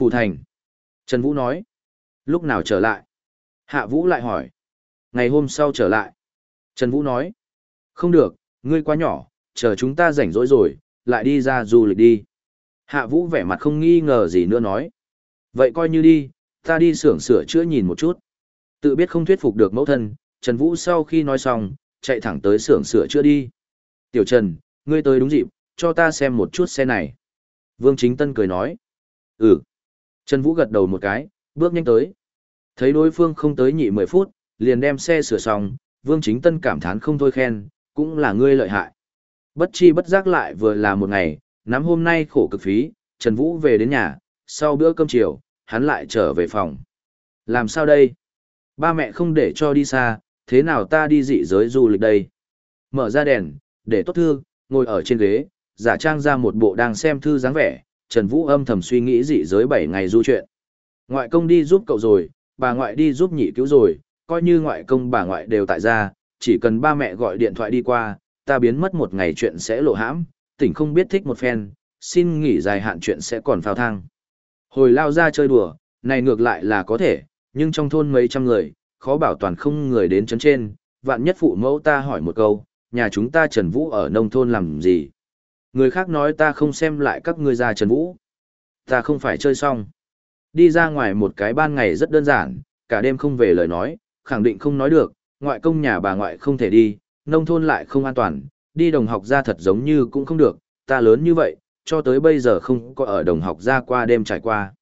Phủ thành. Trần Vũ nói. Lúc nào trở lại? Hạ Vũ lại hỏi. Ngày hôm sau trở lại. Trần Vũ nói. Không được, ngươi quá nhỏ, chờ chúng ta rảnh rỗi rồi, lại đi ra du lịch đi. Hạ Vũ vẻ mặt không nghi ngờ gì nữa nói. Vậy coi như đi, ta đi xưởng sửa chữa nhìn một chút. Tự biết không thuyết phục được mẫu thân, Trần Vũ sau khi nói xong, chạy thẳng tới xưởng sửa chữa đi. Tiểu Trần, ngươi tới đúng dịp, cho ta xem một chút xe này. Vương Chính Tân cười nói. Ừ. Trần Vũ gật đầu một cái, bước nhanh tới. Thấy đối phương không tới nhị 10 phút, liền đem xe sửa xong, Vương Chính Tân cảm thán không thôi khen, cũng là ngươi lợi hại. Bất chi bất giác lại vừa là một ngày, nắm hôm nay khổ cực phí, Trần Vũ về đến nhà, sau bữa cơm chiều, hắn lại trở về phòng. Làm sao đây? Ba mẹ không để cho đi xa, thế nào ta đi dị giới du lịch đây? Mở ra đèn, để tốt thư, ngồi ở trên ghế, giả trang ra một bộ đang xem thư dáng vẻ, Trần Vũ âm thầm suy nghĩ dị giới 7 ngày du chuyện. Ngoại công đi giúp cậu rồi, bà ngoại đi giúp nhị cứu rồi, coi như ngoại công bà ngoại đều tại gia, chỉ cần ba mẹ gọi điện thoại đi qua, ta biến mất một ngày chuyện sẽ lộ hãm, tỉnh không biết thích một phen, xin nghỉ dài hạn chuyện sẽ còn phao thang. Hồi lao ra chơi đùa, này ngược lại là có thể, nhưng trong thôn mấy trăm người, khó bảo toàn không người đến chấn trên, vạn nhất phụ mẫu ta hỏi một câu, nhà chúng ta Trần Vũ ở nông thôn làm gì? Người khác nói ta không xem lại các ngươi ra Trần Vũ. Ta không phải chơi xong. Đi ra ngoài một cái ban ngày rất đơn giản, cả đêm không về lời nói, khẳng định không nói được, ngoại công nhà bà ngoại không thể đi, nông thôn lại không an toàn, đi đồng học ra thật giống như cũng không được, ta lớn như vậy, cho tới bây giờ không có ở đồng học ra qua đêm trải qua.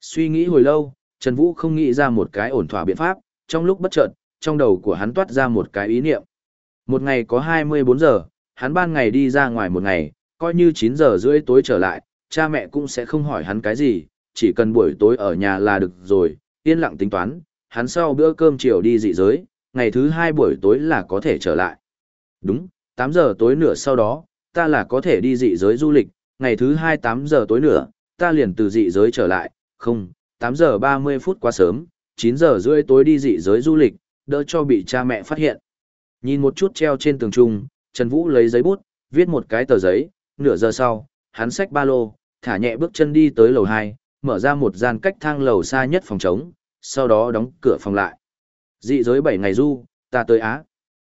Suy nghĩ hồi lâu, Trần Vũ không nghĩ ra một cái ổn thỏa biện pháp, trong lúc bất chợt, trong đầu của hắn toát ra một cái ý niệm. Một ngày có 24 giờ, hắn ban ngày đi ra ngoài một ngày, coi như 9 giờ rưỡi tối trở lại, cha mẹ cũng sẽ không hỏi hắn cái gì, chỉ cần buổi tối ở nhà là được rồi, yên lặng tính toán, hắn sau bữa cơm chiều đi dị giới, ngày thứ hai buổi tối là có thể trở lại. Đúng, 8 giờ tối nửa sau đó, ta là có thể đi dị giới du lịch, ngày thứ hai 8 giờ tối nửa, ta liền từ dị giới trở lại, không, 8 giờ 30 phút quá sớm, 9 giờ rưỡi tối đi dị giới du lịch, đỡ cho bị cha mẹ phát hiện. Nhìn một chút treo trên tường trung, Trần Vũ lấy giấy bút, viết một cái tờ giấy, nửa giờ sau, hắn xách ba lô, thả nhẹ bước chân đi tới lầu 2, mở ra một gian cách thang lầu xa nhất phòng trống, sau đó đóng cửa phòng lại. Dị giới 7 ngày du, ta tới Á.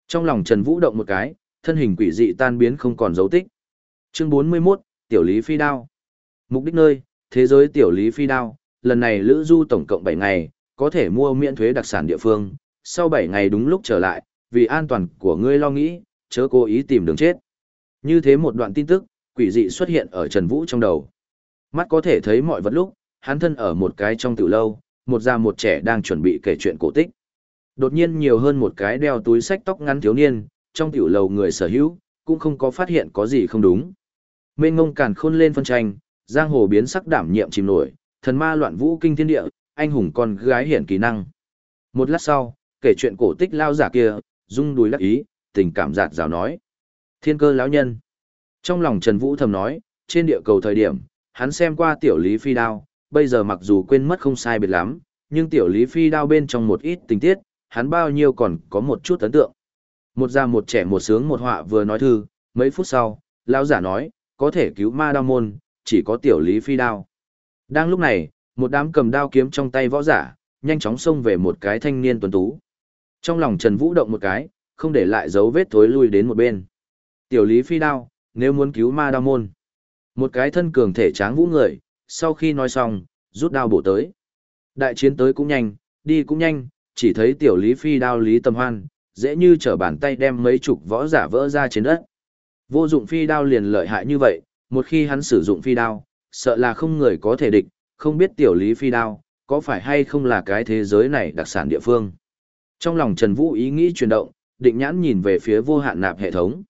Trong lòng Trần Vũ động một cái, thân hình quỷ dị tan biến không còn dấu tích. Chương 41, Tiểu Lý Phi Đao. Mục đích nơi, thế giới Tiểu Lý Phi Đao, lần này lữ du tổng cộng 7 ngày, có thể mua miễn thuế đặc sản địa phương, sau 7 ngày đúng lúc trở lại, vì an toàn của ngươi lo nghĩ, chớ cố ý tìm đường chết. Như thế một đoạn tin tức, quỷ dị xuất hiện ở Trần Vũ trong đầu. Mắt có thể thấy mọi vật lúc, hắn thân ở một cái trong tiểu lâu, một già một trẻ đang chuẩn bị kể chuyện cổ tích. Đột nhiên nhiều hơn một cái đeo túi sách tóc ngắn thiếu niên, trong tiểu lầu người sở hữu, cũng không có phát hiện có gì không đúng. Mênh ngông càn khôn lên phân tranh, giang hồ biến sắc đảm nhiệm chìm nổi, thần ma loạn vũ kinh thiên địa, anh hùng con gái hiển kỳ năng. Một lát sau, kể chuyện cổ tích lao giả kia, rung đùi lắc ý, tình cảm giạt rào nói. Thiên cơ lão nhân. Trong lòng Trần Vũ thầm nói, trên địa cầu thời điểm, hắn xem qua tiểu lý phi đao, bây giờ mặc dù quên mất không sai biệt lắm, nhưng tiểu lý phi đao bên trong một ít tình tiết, hắn bao nhiêu còn có một chút ấn tượng. Một già một trẻ một sướng một họa vừa nói thư, mấy phút sau, lão giả nói, có thể cứu ma đao môn, chỉ có tiểu lý phi đao. Đang lúc này, một đám cầm đao kiếm trong tay võ giả, nhanh chóng xông về một cái thanh niên tuấn tú. Trong lòng Trần Vũ động một cái, không để lại dấu vết thối lui đến một bên. Tiểu lý phi đao, nếu muốn cứu ma đao môn. Một cái thân cường thể tráng vũ người, sau khi nói xong, rút đao bổ tới. Đại chiến tới cũng nhanh, đi cũng nhanh, chỉ thấy tiểu lý phi đao lý tâm hoan, dễ như trở bàn tay đem mấy chục võ giả vỡ ra trên đất. Vô dụng phi đao liền lợi hại như vậy, một khi hắn sử dụng phi đao, sợ là không người có thể địch, không biết tiểu lý phi đao, có phải hay không là cái thế giới này đặc sản địa phương. Trong lòng Trần Vũ ý nghĩ chuyển động, định nhãn nhìn về phía vô hạn nạp hệ thống.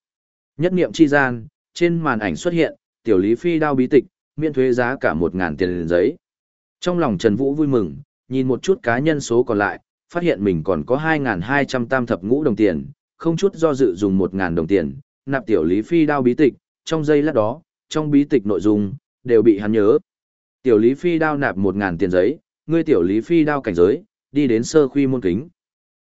Nhất niệm chi gian, trên màn ảnh xuất hiện, tiểu lý phi đao bí tịch, miễn thuế giá cả 1.000 tiền liền giấy. Trong lòng Trần Vũ vui mừng, nhìn một chút cá nhân số còn lại, phát hiện mình còn có 2.200 tam thập ngũ đồng tiền, không chút do dự dùng 1.000 đồng tiền, nạp tiểu lý phi đao bí tịch, trong giây lát đó, trong bí tịch nội dung, đều bị hắn nhớ. Tiểu lý phi đao nạp 1.000 tiền giấy, ngươi tiểu lý phi đao cảnh giới, đi đến sơ khuy môn kính.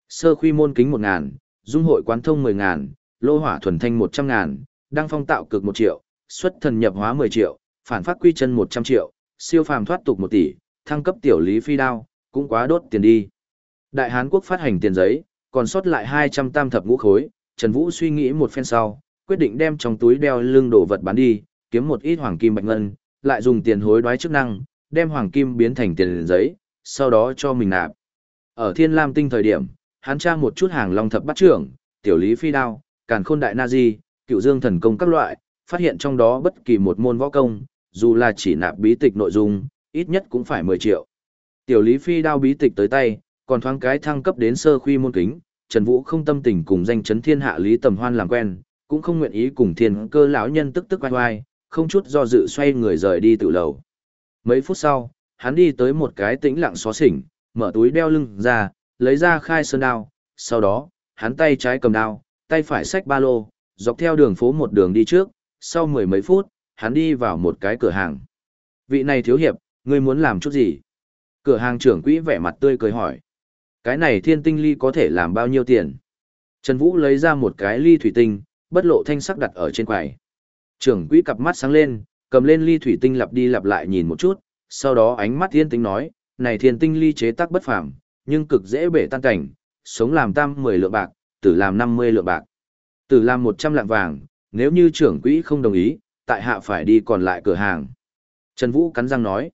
Sơ khuy môn kính 1.000, dung hội quán thông 10.000, lô hỏa thuần thanh 100 ngàn, đăng phong tạo cực 1 triệu, xuất thần nhập hóa 10 triệu, phản phát quy chân 100 triệu, siêu phàm thoát tục 1 tỷ, thăng cấp tiểu lý phi đao, cũng quá đốt tiền đi. Đại Hán quốc phát hành tiền giấy, còn sót lại 200 tam thập ngũ khối, Trần Vũ suy nghĩ một phen sau, quyết định đem trong túi đeo lưng đồ vật bán đi, kiếm một ít hoàng kim bạch ngân, lại dùng tiền hối đoái chức năng, đem hoàng kim biến thành tiền giấy, sau đó cho mình nạp. Ở Thiên Lam Tinh thời điểm, hắn tra một chút hàng long thập bắt trưởng, tiểu lý phi đao, càn khôn đại na di, cựu dương thần công các loại, phát hiện trong đó bất kỳ một môn võ công, dù là chỉ nạp bí tịch nội dung, ít nhất cũng phải 10 triệu. Tiểu lý phi đao bí tịch tới tay, còn thoáng cái thăng cấp đến sơ khuy môn kính, Trần Vũ không tâm tình cùng danh chấn thiên hạ lý tầm hoan làm quen, cũng không nguyện ý cùng thiên cơ lão nhân tức tức oai oai, không chút do dự xoay người rời đi tự lầu. Mấy phút sau, hắn đi tới một cái tĩnh lặng xó xỉnh, mở túi đeo lưng ra, lấy ra khai sơn đao, sau đó, hắn tay trái cầm đao, tay phải xách ba lô, dọc theo đường phố một đường đi trước, sau mười mấy phút, hắn đi vào một cái cửa hàng. Vị này thiếu hiệp, ngươi muốn làm chút gì? Cửa hàng trưởng quỹ vẻ mặt tươi cười hỏi. Cái này thiên tinh ly có thể làm bao nhiêu tiền? Trần Vũ lấy ra một cái ly thủy tinh, bất lộ thanh sắc đặt ở trên quầy. Trưởng quỹ cặp mắt sáng lên, cầm lên ly thủy tinh lặp đi lặp lại nhìn một chút, sau đó ánh mắt thiên tinh nói, này thiên tinh ly chế tác bất phàm, nhưng cực dễ bể tan cảnh, sống làm tam 10 lượng bạc, tử làm 50 lượng bạc. Tử làm 100 lạng vàng, nếu như trưởng quỹ không đồng ý, tại hạ phải đi còn lại cửa hàng. Trần Vũ cắn răng nói,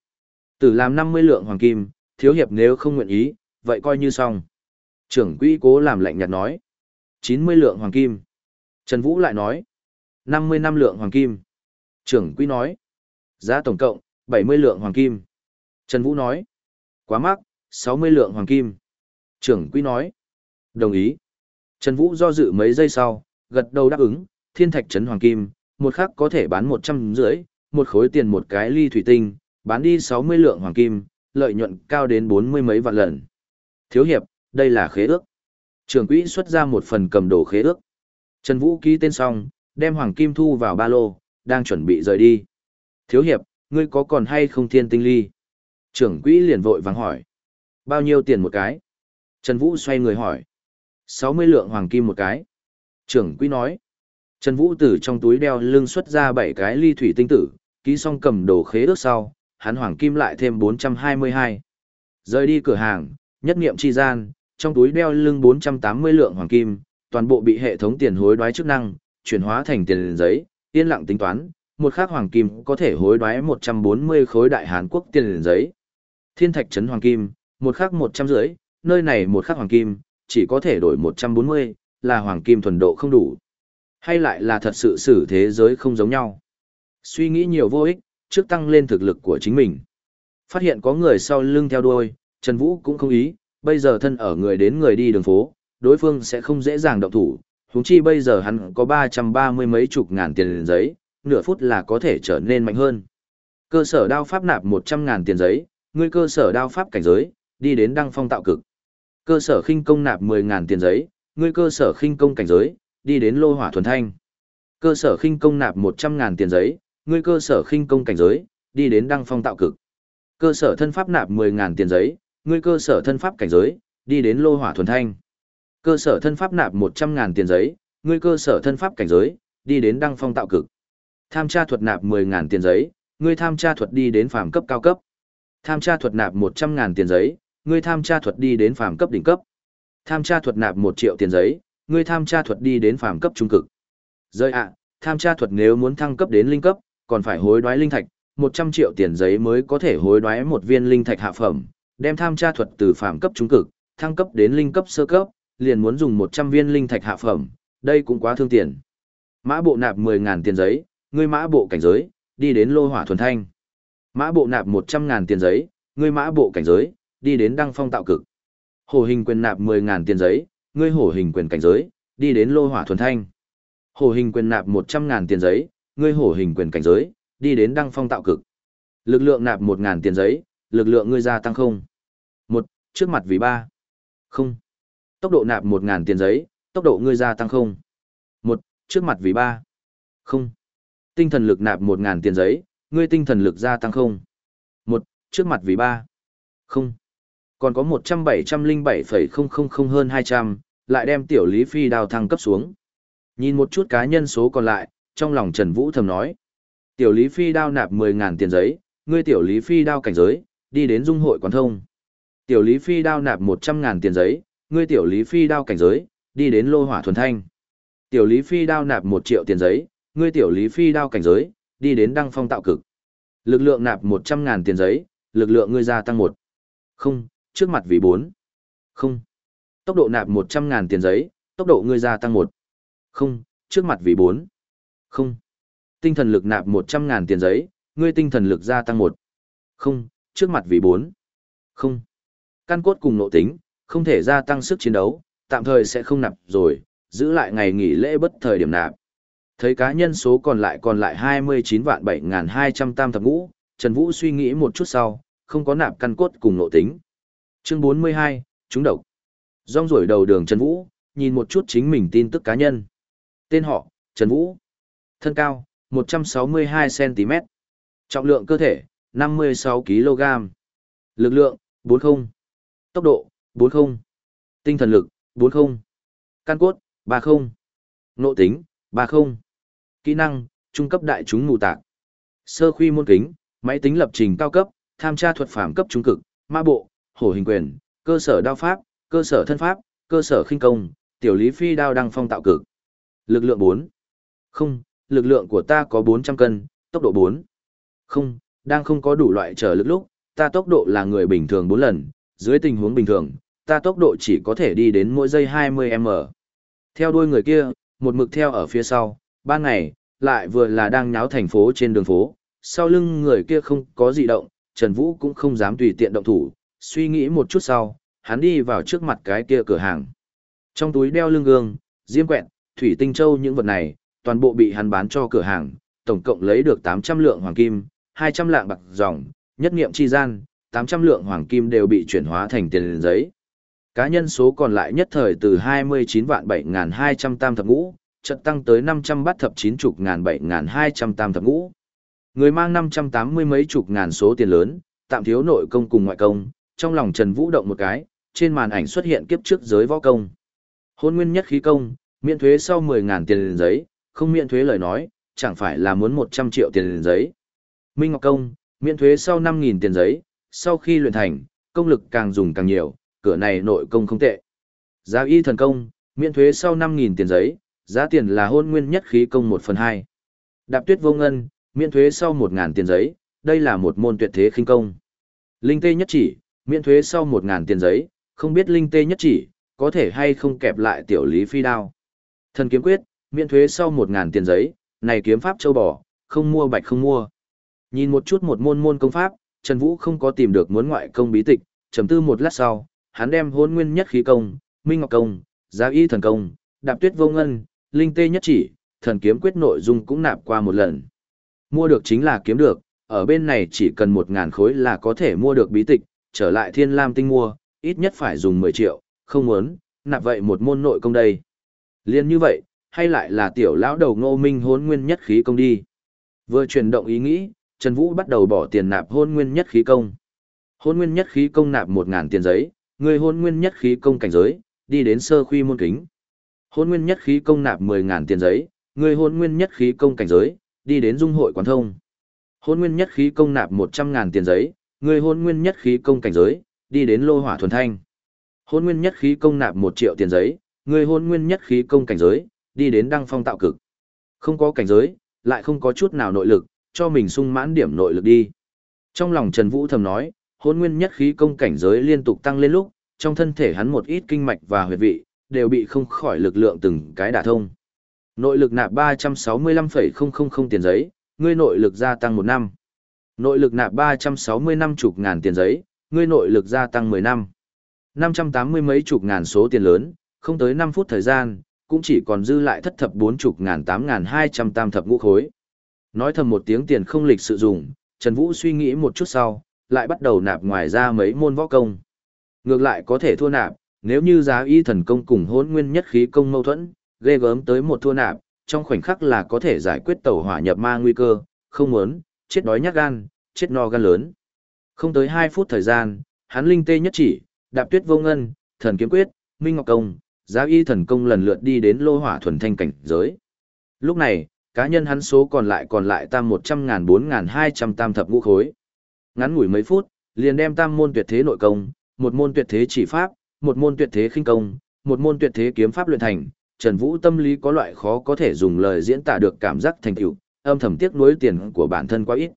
tử làm 50 lượng hoàng kim, thiếu hiệp nếu không nguyện ý, vậy coi như xong. Trưởng quỹ cố làm lạnh nhạt nói, 90 lượng hoàng kim. Trần Vũ lại nói, 50 năm lượng hoàng kim. Trưởng quỹ nói, giá tổng cộng, 70 lượng hoàng kim. Trần Vũ nói, quá mắc, 60 lượng hoàng kim. Trưởng quỹ nói, đồng ý. Trần Vũ do dự mấy giây sau, gật đầu đáp ứng, thiên thạch trấn hoàng kim, một khắc có thể bán 100 rưỡi, một khối tiền một cái ly thủy tinh, bán đi 60 lượng hoàng kim, lợi nhuận cao đến 40 mấy vạn lần. Thiếu hiệp, đây là khế ước. Trưởng quỹ xuất ra một phần cầm đồ khế ước. Trần Vũ ký tên xong, đem hoàng kim thu vào ba lô, đang chuẩn bị rời đi. Thiếu hiệp, ngươi có còn hay không thiên tinh ly? Trưởng quỹ liền vội vàng hỏi. Bao nhiêu tiền một cái? Trần Vũ xoay người hỏi. 60 lượng hoàng kim một cái. Trưởng quỹ nói. Trần Vũ từ trong túi đeo lưng xuất ra 7 cái ly thủy tinh tử, ký xong cầm đồ khế ước sau, hắn hoàng kim lại thêm 422. Rời đi cửa hàng, nhất nghiệm chi gian, trong túi đeo lưng 480 lượng hoàng kim, toàn bộ bị hệ thống tiền hối đoái chức năng, chuyển hóa thành tiền giấy, yên lặng tính toán, một khắc hoàng kim có thể hối đoái 140 khối đại Hàn Quốc tiền giấy. Thiên thạch trấn hoàng kim, một khắc 100 rưỡi, nơi này một khắc hoàng kim, chỉ có thể đổi 140, là hoàng kim thuần độ không đủ. Hay lại là thật sự xử thế giới không giống nhau. Suy nghĩ nhiều vô ích, trước tăng lên thực lực của chính mình. Phát hiện có người sau lưng theo đuôi, Trần Vũ cũng không ý, bây giờ thân ở người đến người đi đường phố, đối phương sẽ không dễ dàng động thủ, huống chi bây giờ hắn có 330 mấy chục ngàn tiền giấy, nửa phút là có thể trở nên mạnh hơn. Cơ sở đao pháp nạp 100 ngàn tiền giấy, ngươi cơ sở đao pháp cảnh giới, đi đến đăng phong tạo cực. Cơ sở khinh công nạp 10 ngàn tiền giấy, ngươi cơ sở khinh công cảnh giới, đi đến lô hỏa thuần thanh. Cơ sở khinh công nạp 100 ngàn tiền giấy, ngươi cơ sở khinh công cảnh giới, đi đến đăng phong tạo cực. Cơ sở thân pháp nạp 10 ngàn tiền giấy, ngươi cơ sở thân pháp cảnh giới, đi đến lô hỏa thuần thanh. Cơ sở thân pháp nạp 100 ngàn tiền giấy, ngươi cơ sở thân pháp cảnh giới, đi đến đăng phong tạo cực. Tham tra thuật nạp 10 ngàn tiền giấy, ngươi tham tra thuật đi đến phàm cấp cao cấp. Tham tra thuật nạp 100 ngàn tiền giấy, ngươi tham tra thuật đi đến phàm cấp đỉnh cấp. Tham tra thuật nạp 1 triệu tiền giấy, ngươi tham tra thuật đi đến phàm cấp trung cực. Rơi ạ, tham tra thuật nếu muốn thăng cấp đến linh cấp, còn phải hối đoái linh thạch, 100 triệu tiền giấy mới có thể hối đoái một viên linh thạch hạ phẩm, đem tham tra thuật từ phàm cấp trung cực, thăng cấp đến linh cấp sơ cấp, liền muốn dùng 100 viên linh thạch hạ phẩm, đây cũng quá thương tiền. Mã bộ nạp 10.000 tiền giấy, ngươi mã bộ cảnh giới, đi đến lô hỏa thuần thanh. Mã bộ nạp 100.000 tiền giấy, ngươi mã bộ cảnh giới, đi đến đăng phong tạo cực. Hổ hình quyền nạp 10.000 tiền giấy, ngươi hổ hình quyền cảnh giới, đi đến lô hỏa thuần thanh. Hổ hình quyền nạp 100.000 tiền giấy, ngươi hổ hình quyền cảnh giới, đi đến đăng phong tạo cực. Lực lượng nạp 1.000 tiền giấy, lực lượng ngươi gia tăng không. một Trước mặt vì ba Không. Tốc độ nạp 1.000 tiền giấy, tốc độ ngươi gia tăng không. một Trước mặt vì ba Không. Tinh thần lực nạp 1.000 tiền giấy, ngươi tinh thần lực gia tăng không. một Trước mặt vì ba Không. Còn có 10707,000 hơn 200, lại đem tiểu Lý Phi đào thăng cấp xuống. Nhìn một chút cá nhân số còn lại, trong lòng Trần Vũ thầm nói. Tiểu Lý Phi đao nạp 10.000 tiền giấy, ngươi tiểu lý phi đao cảnh giới, đi đến dung hội quán thông. Tiểu lý phi đao nạp 100.000 tiền giấy, ngươi tiểu lý phi đao cảnh giới, đi đến lô hỏa thuần thanh. Tiểu lý phi đao nạp 1 triệu tiền giấy, ngươi tiểu lý phi đao cảnh giới, đi đến đăng phong tạo cực. Lực lượng nạp 100.000 tiền giấy, lực lượng ngươi gia tăng 1. Không, trước mặt vì 4. Không. Tốc độ nạp 100.000 tiền giấy, tốc độ ngươi gia tăng 1. Không, trước mặt vì 4. Không. Tinh thần lực nạp 100.000 tiền giấy, ngươi tinh thần lực gia tăng 1. Không, trước mặt vì 4. Không. Căn cốt cùng nội tính, không thể gia tăng sức chiến đấu, tạm thời sẽ không nạp rồi, giữ lại ngày nghỉ lễ bất thời điểm nạp. Thấy cá nhân số còn lại còn lại 29 vạn 7.200 tam thập ngũ, Trần Vũ suy nghĩ một chút sau, không có nạp căn cốt cùng nội tính. Chương 42, chúng độc. Rong rủi đầu đường Trần Vũ, nhìn một chút chính mình tin tức cá nhân. Tên họ, Trần Vũ. Thân cao, 162cm. Trọng lượng cơ thể, 56kg. Lực lượng, 40. Tốc độ, 40. Tinh thần lực, 40. Căn cốt, 30. Nộ tính, 30. Kỹ năng, trung cấp đại chúng mù tạc. Sơ khuy môn kính, máy tính lập trình cao cấp, tham tra thuật phạm cấp trung cực, ma bộ, hổ hình quyền, cơ sở đao pháp, cơ sở thân pháp, cơ sở khinh công, tiểu lý phi đao đăng phong tạo cực. Lực lượng 4. Không, lực lượng của ta có 400 cân, tốc độ 4. Không, đang không có đủ loại trở lực lúc, ta tốc độ là người bình thường 4 lần, dưới tình huống bình thường, ta tốc độ chỉ có thể đi đến mỗi giây 20m. Theo đuôi người kia, một mực theo ở phía sau, ban ngày, lại vừa là đang nháo thành phố trên đường phố, sau lưng người kia không có gì động, Trần Vũ cũng không dám tùy tiện động thủ, suy nghĩ một chút sau, hắn đi vào trước mặt cái kia cửa hàng. Trong túi đeo lưng gương, diêm quẹt, thủy tinh châu những vật này, toàn bộ bị hắn bán cho cửa hàng, tổng cộng lấy được 800 lượng hoàng kim, 200 lạng bạc dòng, nhất nghiệm chi gian, 800 lượng hoàng kim đều bị chuyển hóa thành tiền giấy. Cá nhân số còn lại nhất thời từ 29 vạn 7.200 tam thập ngũ, chợt tăng tới 500 bát thập chín chục ngàn 7.200 tam thập ngũ. Người mang 580 mấy chục ngàn số tiền lớn, tạm thiếu nội công cùng ngoại công, trong lòng Trần Vũ động một cái, trên màn ảnh xuất hiện kiếp trước giới võ công. Hôn nguyên nhất khí công, miễn thuế sau 10.000 tiền liền giấy, không miễn thuế lời nói, chẳng phải là muốn 100 triệu tiền liền giấy. Minh Ngọc Công, miễn thuế sau 5.000 tiền giấy, sau khi luyện thành, công lực càng dùng càng nhiều, cửa này nội công không tệ. Giá y thần công, miễn thuế sau 5.000 tiền giấy, giá tiền là hôn nguyên nhất khí công 1 phần 2. Đạp tuyết vô ngân, miễn thuế sau 1.000 tiền giấy, đây là một môn tuyệt thế khinh công. Linh tê nhất chỉ, miễn thuế sau 1.000 tiền giấy, không biết linh tê nhất chỉ, có thể hay không kẹp lại tiểu lý phi đao. Thần kiếm quyết, miễn thuế sau 1.000 tiền giấy, này kiếm pháp châu bò, không mua bạch không mua. Nhìn một chút một môn môn công pháp, Trần Vũ không có tìm được muốn ngoại công bí tịch, trầm tư một lát sau, hắn đem hôn nguyên nhất khí công, minh ngọc công, giá y thần công, đạp tuyết vô ngân, linh tê nhất chỉ, thần kiếm quyết nội dung cũng nạp qua một lần. Mua được chính là kiếm được, ở bên này chỉ cần một ngàn khối là có thể mua được bí tịch, trở lại thiên lam tinh mua, ít nhất phải dùng 10 triệu, không muốn, nạp vậy một môn nội công đây. Liên như vậy, hay lại là tiểu lão đầu ngô minh hôn nguyên nhất khí công đi. Vừa chuyển động ý nghĩ, Trần Vũ bắt đầu bỏ tiền nạp hôn nguyên nhất khí công. Hôn nguyên nhất khí công nạp 1000 tiền giấy, người hôn nguyên nhất khí công cảnh giới, đi đến sơ khuy môn kính. Hôn nguyên nhất khí công nạp 10000 tiền giấy, người hôn nguyên nhất khí công cảnh giới, đi đến dung hội quán thông. Hôn nguyên nhất khí công nạp 100.000 tiền giấy, người hôn nguyên nhất khí công cảnh giới, đi đến lô hỏa thuần thanh. Hôn nguyên nhất khí công nạp một triệu tiền giấy, người hôn nguyên nhất khí công cảnh giới, đi đến đăng phong tạo cực. Không có cảnh giới, lại không có chút nào nội lực, cho mình sung mãn điểm nội lực đi. Trong lòng Trần Vũ thầm nói, hôn nguyên nhất khí công cảnh giới liên tục tăng lên lúc, trong thân thể hắn một ít kinh mạch và huyệt vị, đều bị không khỏi lực lượng từng cái đả thông. Nội lực nạp 365,000 tiền giấy, ngươi nội lực gia tăng một năm. Nội lực nạp 360 năm chục ngàn tiền giấy, ngươi nội lực gia tăng 10 năm. 580 mấy chục ngàn số tiền lớn, không tới 5 phút thời gian, cũng chỉ còn dư lại thất thập bốn chục ngàn tám ngàn hai trăm tam thập ngũ khối. Nói thầm một tiếng tiền không lịch sự dùng, Trần Vũ suy nghĩ một chút sau, lại bắt đầu nạp ngoài ra mấy môn võ công. Ngược lại có thể thua nạp, nếu như giá y thần công cùng hôn nguyên nhất khí công mâu thuẫn, ghê gớm tới một thua nạp, trong khoảnh khắc là có thể giải quyết tẩu hỏa nhập ma nguy cơ, không muốn, chết đói nhát gan, chết no gan lớn. Không tới 2 phút thời gian, hắn linh tê nhất chỉ, đạp tuyết vô ngân, thần kiếm quyết, minh ngọc công, giáo y thần công lần lượt đi đến lô hỏa thuần thanh cảnh giới. Lúc này, cá nhân hắn số còn lại còn lại tam 100 ngàn 4 ngàn 200 tam thập ngũ khối. Ngắn ngủi mấy phút, liền đem tam môn tuyệt thế nội công, một môn tuyệt thế chỉ pháp, một môn tuyệt thế khinh công, một môn tuyệt thế kiếm pháp luyện thành, Trần Vũ tâm lý có loại khó có thể dùng lời diễn tả được cảm giác thành tựu, âm thầm tiếc nuối tiền của bản thân quá ít.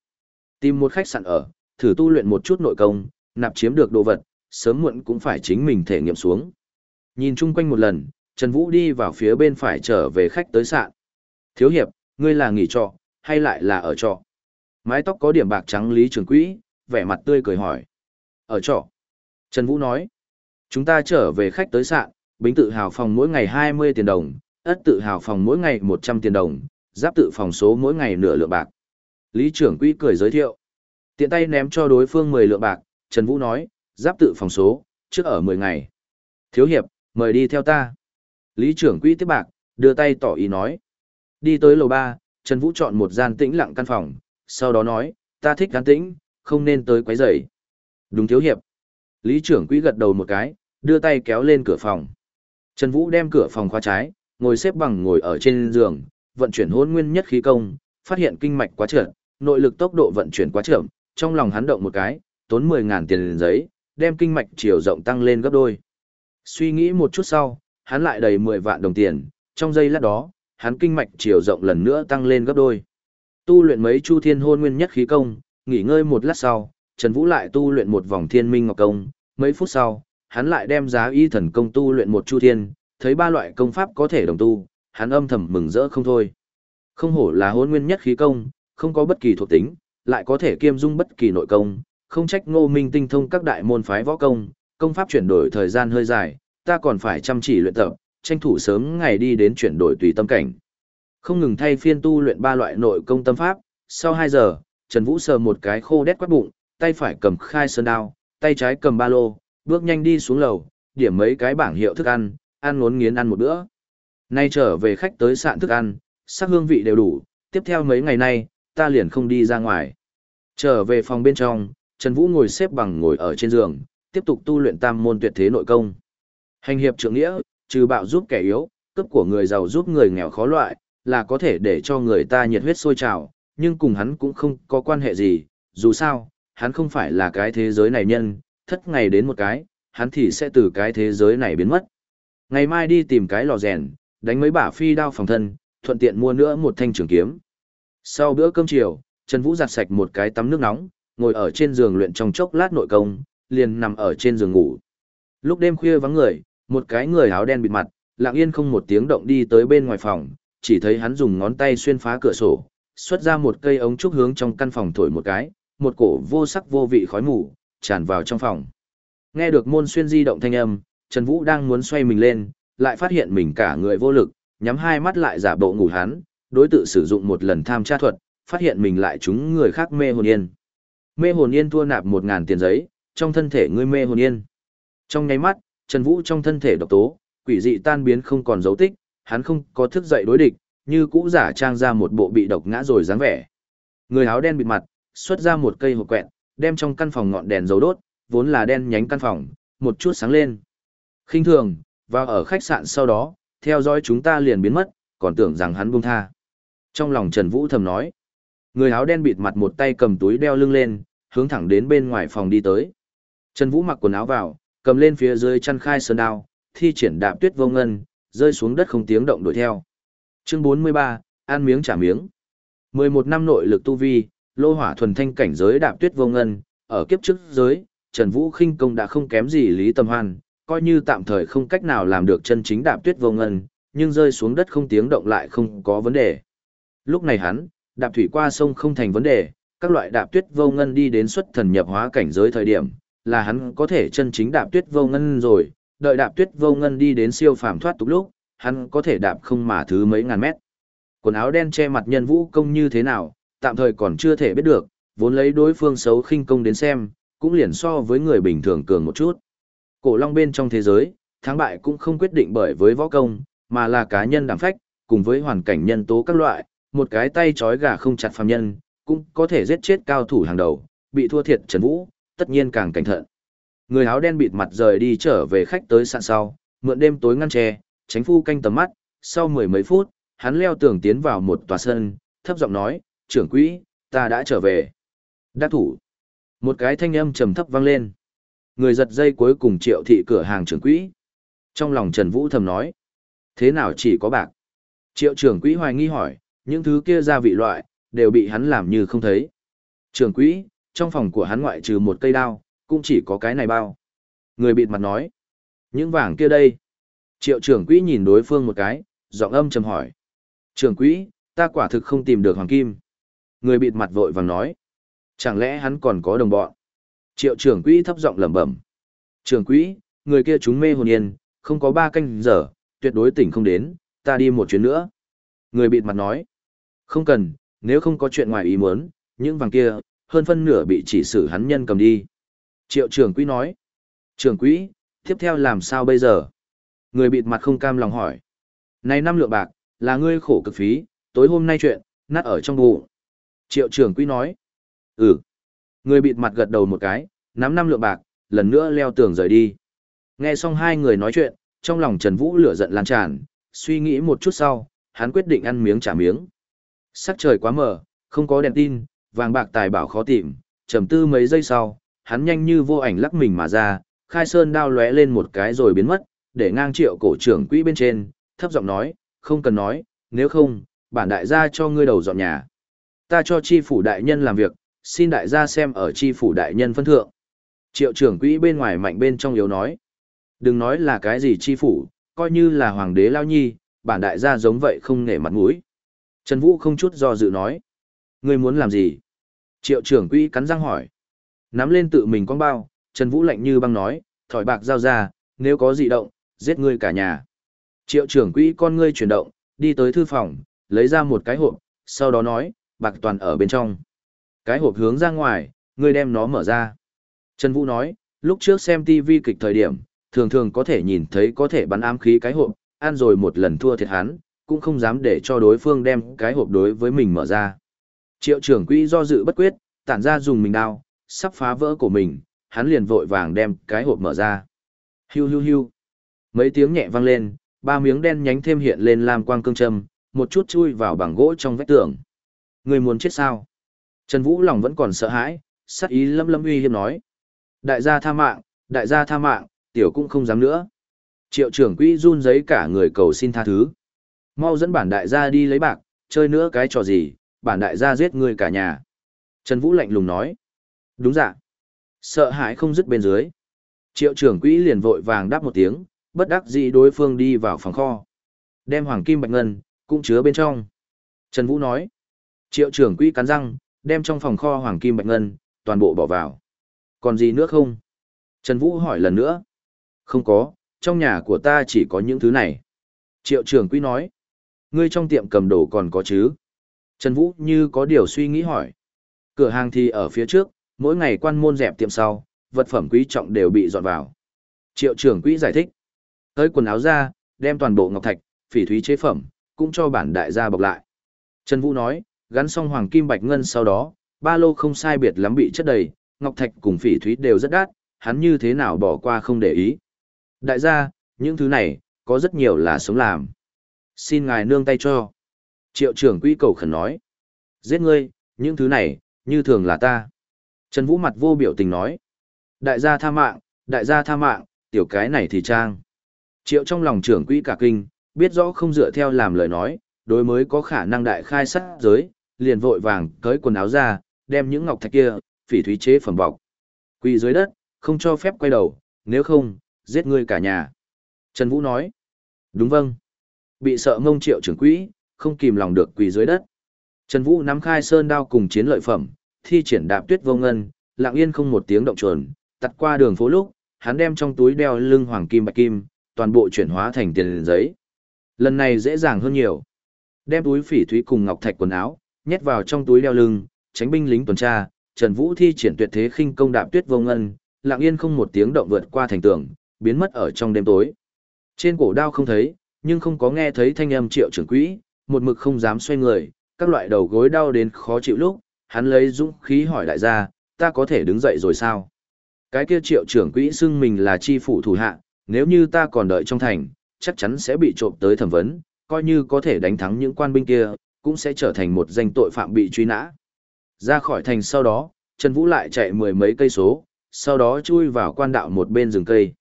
Tìm một khách sạn ở, thử tu luyện một chút nội công, nạp chiếm được đồ vật, sớm muộn cũng phải chính mình thể nghiệm xuống. Nhìn chung quanh một lần, Trần Vũ đi vào phía bên phải trở về khách tới sạn. Thiếu hiệp, ngươi là nghỉ trọ, hay lại là ở trọ? Mái tóc có điểm bạc trắng Lý Trường Quỹ, vẻ mặt tươi cười hỏi. Ở trọ. Trần Vũ nói. Chúng ta trở về khách tới sạn, bính tự hào phòng mỗi ngày 20 tiền đồng, ất tự hào phòng mỗi ngày 100 tiền đồng, giáp tự phòng số mỗi ngày nửa lượng bạc. Lý trưởng quỹ cười giới thiệu. Tiện tay ném cho đối phương 10 lượng bạc, Trần Vũ nói, giáp tự phòng số, trước ở 10 ngày. Thiếu hiệp, mời đi theo ta. Lý trưởng quỹ tiếp bạc, đưa tay tỏ ý nói. Đi tới lầu 3, Trần Vũ chọn một gian tĩnh lặng căn phòng, sau đó nói, ta thích gắn tĩnh, không nên tới quấy rầy. Đúng thiếu hiệp. Lý trưởng quỹ gật đầu một cái, đưa tay kéo lên cửa phòng. Trần Vũ đem cửa phòng khóa trái, ngồi xếp bằng ngồi ở trên giường, vận chuyển hôn nguyên nhất khí công, phát hiện kinh mạch quá trượt nội lực tốc độ vận chuyển quá chậm, trong lòng hắn động một cái, tốn 10.000 tiền giấy, đem kinh mạch chiều rộng tăng lên gấp đôi. Suy nghĩ một chút sau, hắn lại đầy 10 vạn đồng tiền, trong giây lát đó, hắn kinh mạch chiều rộng lần nữa tăng lên gấp đôi. Tu luyện mấy chu thiên hôn nguyên nhất khí công, nghỉ ngơi một lát sau, Trần Vũ lại tu luyện một vòng thiên minh ngọc công, mấy phút sau, hắn lại đem giá y thần công tu luyện một chu thiên, thấy ba loại công pháp có thể đồng tu, hắn âm thầm mừng rỡ không thôi. Không hổ là hôn nguyên nhất khí công, không có bất kỳ thuộc tính, lại có thể kiêm dung bất kỳ nội công, không trách ngô minh tinh thông các đại môn phái võ công, công pháp chuyển đổi thời gian hơi dài, ta còn phải chăm chỉ luyện tập, tranh thủ sớm ngày đi đến chuyển đổi tùy tâm cảnh. Không ngừng thay phiên tu luyện ba loại nội công tâm pháp, sau 2 giờ, Trần Vũ sờ một cái khô đét quát bụng, tay phải cầm khai sơn đao, tay trái cầm ba lô, bước nhanh đi xuống lầu, điểm mấy cái bảng hiệu thức ăn, ăn ngốn nghiến ăn một bữa. Nay trở về khách tới sạn thức ăn, sắc hương vị đều đủ, tiếp theo mấy ngày nay, ta liền không đi ra ngoài. Trở về phòng bên trong, Trần Vũ ngồi xếp bằng ngồi ở trên giường, tiếp tục tu luyện tam môn tuyệt thế nội công. Hành hiệp trưởng nghĩa, trừ bạo giúp kẻ yếu, cấp của người giàu giúp người nghèo khó loại, là có thể để cho người ta nhiệt huyết sôi trào, nhưng cùng hắn cũng không có quan hệ gì, dù sao, hắn không phải là cái thế giới này nhân, thất ngày đến một cái, hắn thì sẽ từ cái thế giới này biến mất. Ngày mai đi tìm cái lò rèn, đánh mấy bả phi đao phòng thân, thuận tiện mua nữa một thanh trường kiếm. Sau bữa cơm chiều, Trần Vũ giặt sạch một cái tắm nước nóng, ngồi ở trên giường luyện trong chốc lát nội công, liền nằm ở trên giường ngủ. Lúc đêm khuya vắng người, một cái người áo đen bịt mặt, lặng yên không một tiếng động đi tới bên ngoài phòng, chỉ thấy hắn dùng ngón tay xuyên phá cửa sổ, xuất ra một cây ống trúc hướng trong căn phòng thổi một cái, một cổ vô sắc vô vị khói mù tràn vào trong phòng. Nghe được môn xuyên di động thanh âm, Trần Vũ đang muốn xoay mình lên, lại phát hiện mình cả người vô lực, nhắm hai mắt lại giả bộ ngủ hắn, đối tự sử dụng một lần tham tra thuật, phát hiện mình lại trúng người khác mê hồn yên. Mê hồn yên thua nạp một ngàn tiền giấy, trong thân thể ngươi mê hồn yên. Trong nháy mắt, Trần Vũ trong thân thể độc tố, quỷ dị tan biến không còn dấu tích, hắn không có thức dậy đối địch, như cũ giả trang ra một bộ bị độc ngã rồi dáng vẻ. Người áo đen bịt mặt, xuất ra một cây hộp quẹt, đem trong căn phòng ngọn đèn dấu đốt, vốn là đen nhánh căn phòng, một chút sáng lên. khinh thường, vào ở khách sạn sau đó, theo dõi chúng ta liền biến mất, còn tưởng rằng hắn buông tha. Trong lòng Trần Vũ thầm nói, người áo đen bịt mặt một tay cầm túi đeo lưng lên, hướng thẳng đến bên ngoài phòng đi tới. Trần Vũ mặc quần áo vào, cầm lên phía dưới chăn khai sơn đao, thi triển đạp tuyết vô ngân, rơi xuống đất không tiếng động đuổi theo. Chương 43, ăn miếng trả miếng. 11 năm nội lực tu vi, lô hỏa thuần thanh cảnh giới đạp tuyết vô ngân, ở kiếp trước giới, Trần Vũ khinh công đã không kém gì Lý Tâm Hoan, coi như tạm thời không cách nào làm được chân chính đạp tuyết vô ngân, nhưng rơi xuống đất không tiếng động lại không có vấn đề. Lúc này hắn, đạp thủy qua sông không thành vấn đề, các loại đạp tuyết vô ngân đi đến xuất thần nhập hóa cảnh giới thời điểm, là hắn có thể chân chính đạp tuyết vô ngân rồi, đợi đạp tuyết vô ngân đi đến siêu phàm thoát tục lúc, hắn có thể đạp không mà thứ mấy ngàn mét. Quần áo đen che mặt nhân vũ công như thế nào, tạm thời còn chưa thể biết được, vốn lấy đối phương xấu khinh công đến xem, cũng liền so với người bình thường cường một chút. Cổ long bên trong thế giới, thắng bại cũng không quyết định bởi với võ công, mà là cá nhân đảm phách, cùng với hoàn cảnh nhân tố các loại, một cái tay trói gà không chặt phàm nhân, cũng có thể giết chết cao thủ hàng đầu, bị thua thiệt Trần Vũ, tất nhiên càng cảnh thận. Người áo đen bịt mặt rời đi trở về khách tới sạn sau, mượn đêm tối ngăn che tránh phu canh tầm mắt, sau mười mấy phút, hắn leo tường tiến vào một tòa sân, thấp giọng nói, trưởng quỹ, ta đã trở về. Đắc thủ. Một cái thanh âm trầm thấp vang lên. Người giật dây cuối cùng triệu thị cửa hàng trưởng quỹ. Trong lòng Trần Vũ thầm nói. Thế nào chỉ có bạc? Triệu trưởng quỹ hoài nghi hỏi, những thứ kia gia vị loại, đều bị hắn làm như không thấy. Trưởng quỹ, trong phòng của hắn ngoại trừ một cây đao, cũng chỉ có cái này bao. Người bịt mặt nói. Những vàng kia đây. Triệu trưởng quỹ nhìn đối phương một cái, giọng âm trầm hỏi. Trưởng quỹ, ta quả thực không tìm được hoàng kim. Người bịt mặt vội vàng nói. Chẳng lẽ hắn còn có đồng bọn? Triệu trưởng quỹ thấp giọng lẩm bẩm. Trưởng quỹ, người kia chúng mê hồn yên, không có ba canh giờ, tuyệt đối tỉnh không đến, ta đi một chuyến nữa. Người bịt mặt nói. Không cần, nếu không có chuyện ngoài ý muốn, những vàng kia, hơn phân nửa bị chỉ sử hắn nhân cầm đi. Triệu trưởng quỹ nói. Trưởng quỹ, tiếp theo làm sao bây giờ? Người bịt mặt không cam lòng hỏi. Này năm lượng bạc, là ngươi khổ cực phí, tối hôm nay chuyện, nát ở trong bụng. Triệu trưởng quỹ nói. Ừ. Người bịt mặt gật đầu một cái, nắm năm lượng bạc, lần nữa leo tường rời đi. Nghe xong hai người nói chuyện, trong lòng Trần Vũ lửa giận lan tràn, suy nghĩ một chút sau, hắn quyết định ăn miếng trả miếng. Sắc trời quá mờ, không có đèn tin, vàng bạc tài bảo khó tìm, trầm tư mấy giây sau, hắn nhanh như vô ảnh lắc mình mà ra, khai sơn đao lóe lên một cái rồi biến mất, để ngang triệu cổ trưởng quỹ bên trên, thấp giọng nói, không cần nói, nếu không, bản đại gia cho ngươi đầu dọn nhà. Ta cho chi phủ đại nhân làm việc, xin đại gia xem ở chi phủ đại nhân phân thượng. Triệu trưởng quỹ bên ngoài mạnh bên trong yếu nói. Đừng nói là cái gì chi phủ, coi như là hoàng đế lao nhi, bản đại gia giống vậy không nể mặt mũi. Trần Vũ không chút do dự nói. Ngươi muốn làm gì? Triệu trưởng quỹ cắn răng hỏi. Nắm lên tự mình con bao, Trần Vũ lạnh như băng nói, thỏi bạc giao ra, nếu có gì động, giết ngươi cả nhà. Triệu trưởng quỹ con ngươi chuyển động, đi tới thư phòng, lấy ra một cái hộp, sau đó nói, bạc toàn ở bên trong. Cái hộp hướng ra ngoài, ngươi đem nó mở ra. Trần Vũ nói, lúc trước xem TV kịch thời điểm, thường thường có thể nhìn thấy có thể bắn ám khí cái hộp, ăn rồi một lần thua thiệt hắn, cũng không dám để cho đối phương đem cái hộp đối với mình mở ra. Triệu trưởng quỹ do dự bất quyết, tản ra dùng mình đao, sắp phá vỡ của mình, hắn liền vội vàng đem cái hộp mở ra. Hiu hiu hiu. Mấy tiếng nhẹ vang lên, ba miếng đen nhánh thêm hiện lên lam quang cương châm, một chút chui vào bằng gỗ trong vách tường. Người muốn chết sao? Trần Vũ lòng vẫn còn sợ hãi, sắc ý lâm lâm uy hiếp nói. Đại gia tha mạng, đại gia tha mạng, tiểu cũng không dám nữa. Triệu trưởng quỹ run giấy cả người cầu xin tha thứ. Mau dẫn bản đại gia đi lấy bạc, chơi nữa cái trò gì, bản đại gia giết người cả nhà. Trần Vũ lạnh lùng nói. Đúng dạ. Sợ hãi không dứt bên dưới. Triệu trưởng quỹ liền vội vàng đáp một tiếng, bất đắc dĩ đối phương đi vào phòng kho. Đem hoàng kim bạch ngân, cũng chứa bên trong. Trần Vũ nói. Triệu trưởng quỹ cắn răng, đem trong phòng kho hoàng kim bạch ngân, toàn bộ bỏ vào. Còn gì nữa không? Trần Vũ hỏi lần nữa. Không có, trong nhà của ta chỉ có những thứ này. Triệu trưởng quỹ nói. Ngươi trong tiệm cầm đồ còn có chứ? Trần Vũ như có điều suy nghĩ hỏi. Cửa hàng thì ở phía trước, mỗi ngày quan môn dẹp tiệm sau, vật phẩm quý trọng đều bị dọn vào. Triệu trưởng quỹ giải thích. Tới quần áo ra, đem toàn bộ ngọc thạch, phỉ thúy chế phẩm, cũng cho bản đại gia bọc lại. Trần Vũ nói, gắn xong hoàng kim bạch ngân sau đó, ba lô không sai biệt lắm bị chất đầy, ngọc thạch cùng phỉ thúy đều rất đắt, hắn như thế nào bỏ qua không để ý. Đại gia, những thứ này, có rất nhiều là sống làm. Xin ngài nương tay cho. Triệu trưởng quỹ cầu khẩn nói. Giết ngươi, những thứ này, như thường là ta. Trần Vũ mặt vô biểu tình nói. Đại gia tha mạng, đại gia tha mạng, tiểu cái này thì trang. Triệu trong lòng trưởng quỹ cả kinh, biết rõ không dựa theo làm lời nói, đối mới có khả năng đại khai sát giới, liền vội vàng cởi quần áo ra, đem những ngọc thạch kia, phỉ thúy chế phẩm bọc. Quỳ dưới đất, không cho phép quay đầu, nếu không, giết ngươi cả nhà. Trần Vũ nói. Đúng vâng. Bị sợ ngông triệu trưởng quỹ, không kìm lòng được quỳ dưới đất. Trần Vũ nắm khai sơn đao cùng chiến lợi phẩm, thi triển đạp tuyết vô ngân, lặng yên không một tiếng động chuẩn, tắt qua đường phố lúc, hắn đem trong túi đeo lưng hoàng kim bạch kim, toàn bộ chuyển hóa thành tiền giấy. Lần này dễ dàng hơn nhiều. Đem túi phỉ thúy cùng ngọc thạch quần áo, nhét vào trong túi đeo lưng, tránh binh lính tuần tra, Trần Vũ thi triển tuyệt thế khinh công đạp tuyết vô ngân, lặng yên không một tiếng động vượt qua thành tường, biến mất ở trong đêm tối. Trên cổ đao không thấy, nhưng không có nghe thấy thanh âm triệu trưởng quỹ, một mực không dám xoay người, các loại đầu gối đau đến khó chịu lúc, hắn lấy dũng khí hỏi đại gia, ta có thể đứng dậy rồi sao? Cái kia triệu trưởng quỹ xưng mình là chi phủ thủ hạ, nếu như ta còn đợi trong thành, chắc chắn sẽ bị trộm tới thẩm vấn, coi như có thể đánh thắng những quan binh kia, cũng sẽ trở thành một danh tội phạm bị truy nã. Ra khỏi thành sau đó, Trần Vũ lại chạy mười mấy cây số, sau đó chui vào quan đạo một bên rừng cây.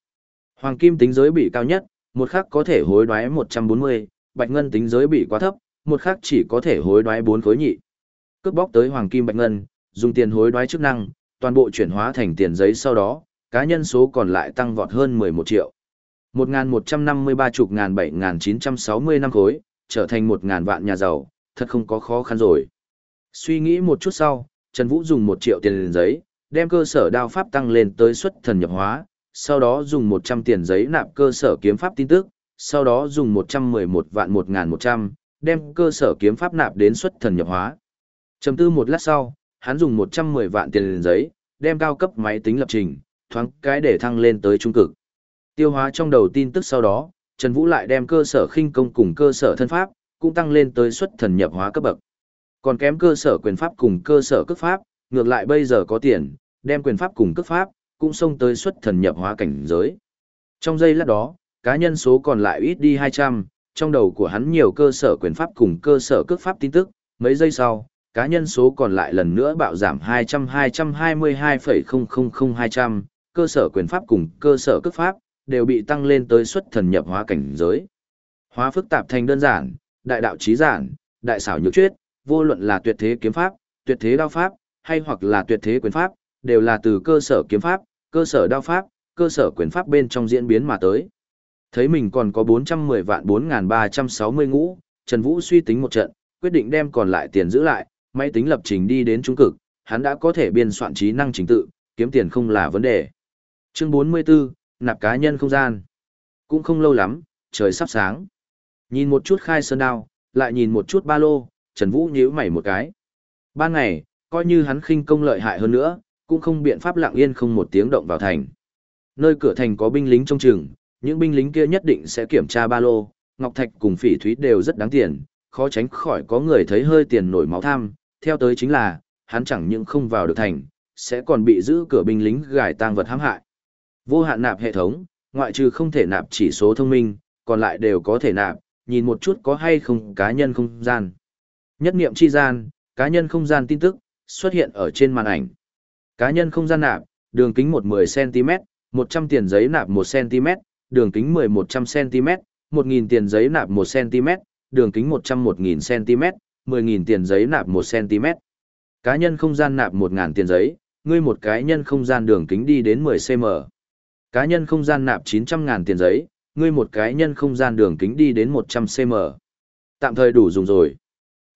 Hoàng kim tính giới bị cao nhất, một khắc có thể hối đoái 140, bạch ngân tính giới bị quá thấp, một khắc chỉ có thể hối đoái 4 khối nhị. Cướp bóc tới hoàng kim bạch ngân, dùng tiền hối đoái chức năng, toàn bộ chuyển hóa thành tiền giấy sau đó, cá nhân số còn lại tăng vọt hơn 11 triệu. 1.153 chục ngàn 7.960 năm khối, trở thành 1000 vạn nhà giàu, thật không có khó khăn rồi. Suy nghĩ một chút sau, Trần Vũ dùng 1 triệu tiền giấy, đem cơ sở đao pháp tăng lên tới xuất thần nhập hóa, sau đó dùng 100 tiền giấy nạp cơ sở kiếm pháp tin tức, sau đó dùng 111 vạn 1100, đem cơ sở kiếm pháp nạp đến xuất thần nhập hóa. Chầm tư một lát sau, hắn dùng 110 vạn tiền giấy, đem cao cấp máy tính lập trình, thoáng cái để thăng lên tới trung cực. Tiêu hóa trong đầu tin tức sau đó, Trần Vũ lại đem cơ sở khinh công cùng cơ sở thân pháp, cũng tăng lên tới xuất thần nhập hóa cấp bậc. Còn kém cơ sở quyền pháp cùng cơ sở cước pháp, ngược lại bây giờ có tiền, đem quyền pháp cùng cước pháp, cũng xông tới xuất thần nhập hóa cảnh giới. Trong giây lát đó, cá nhân số còn lại ít đi 200, trong đầu của hắn nhiều cơ sở quyền pháp cùng cơ sở cước pháp tin tức, mấy giây sau, cá nhân số còn lại lần nữa bạo giảm 200-222,000-200, cơ sở quyền pháp cùng cơ sở cước pháp, đều bị tăng lên tới xuất thần nhập hóa cảnh giới. Hóa phức tạp thành đơn giản, đại đạo trí giản, đại xảo nhược chuyết, vô luận là tuyệt thế kiếm pháp, tuyệt thế đao pháp, hay hoặc là tuyệt thế quyền pháp, đều là từ cơ sở kiếm pháp, cơ sở đao pháp, cơ sở quyền pháp bên trong diễn biến mà tới. Thấy mình còn có 410 vạn 4360 ngũ, Trần Vũ suy tính một trận, quyết định đem còn lại tiền giữ lại, máy tính lập trình đi đến trung cực, hắn đã có thể biên soạn trí năng chính tự, kiếm tiền không là vấn đề. Chương 44, nạp cá nhân không gian. Cũng không lâu lắm, trời sắp sáng. Nhìn một chút khai sơn đao, lại nhìn một chút ba lô, Trần Vũ nhíu mày một cái. Ban ngày, coi như hắn khinh công lợi hại hơn nữa, cũng không biện pháp lặng yên không một tiếng động vào thành. Nơi cửa thành có binh lính trông chừng, những binh lính kia nhất định sẽ kiểm tra ba lô, ngọc thạch cùng phỉ thúy đều rất đáng tiền, khó tránh khỏi có người thấy hơi tiền nổi máu tham, theo tới chính là, hắn chẳng những không vào được thành, sẽ còn bị giữ cửa binh lính gài tang vật hãm hại. Vô hạn nạp hệ thống, ngoại trừ không thể nạp chỉ số thông minh, còn lại đều có thể nạp, nhìn một chút có hay không cá nhân không gian. Nhất niệm chi gian, cá nhân không gian tin tức, xuất hiện ở trên màn ảnh. Cá nhân không gian nạp, đường kính 1-10cm, 100 tiền giấy nạp 1cm, đường kính 10-100cm, 1000 tiền giấy nạp 1cm, đường kính 100-1000cm, 10.000 tiền giấy nạp 1cm. Cá nhân không gian nạp 1.000 tiền giấy, ngươi một cá nhân không gian đường kính đi đến 10cm. Cá nhân không gian nạp 900.000 tiền giấy, ngươi một cá nhân không gian đường kính đi đến 100cm. Tạm thời đủ dùng rồi.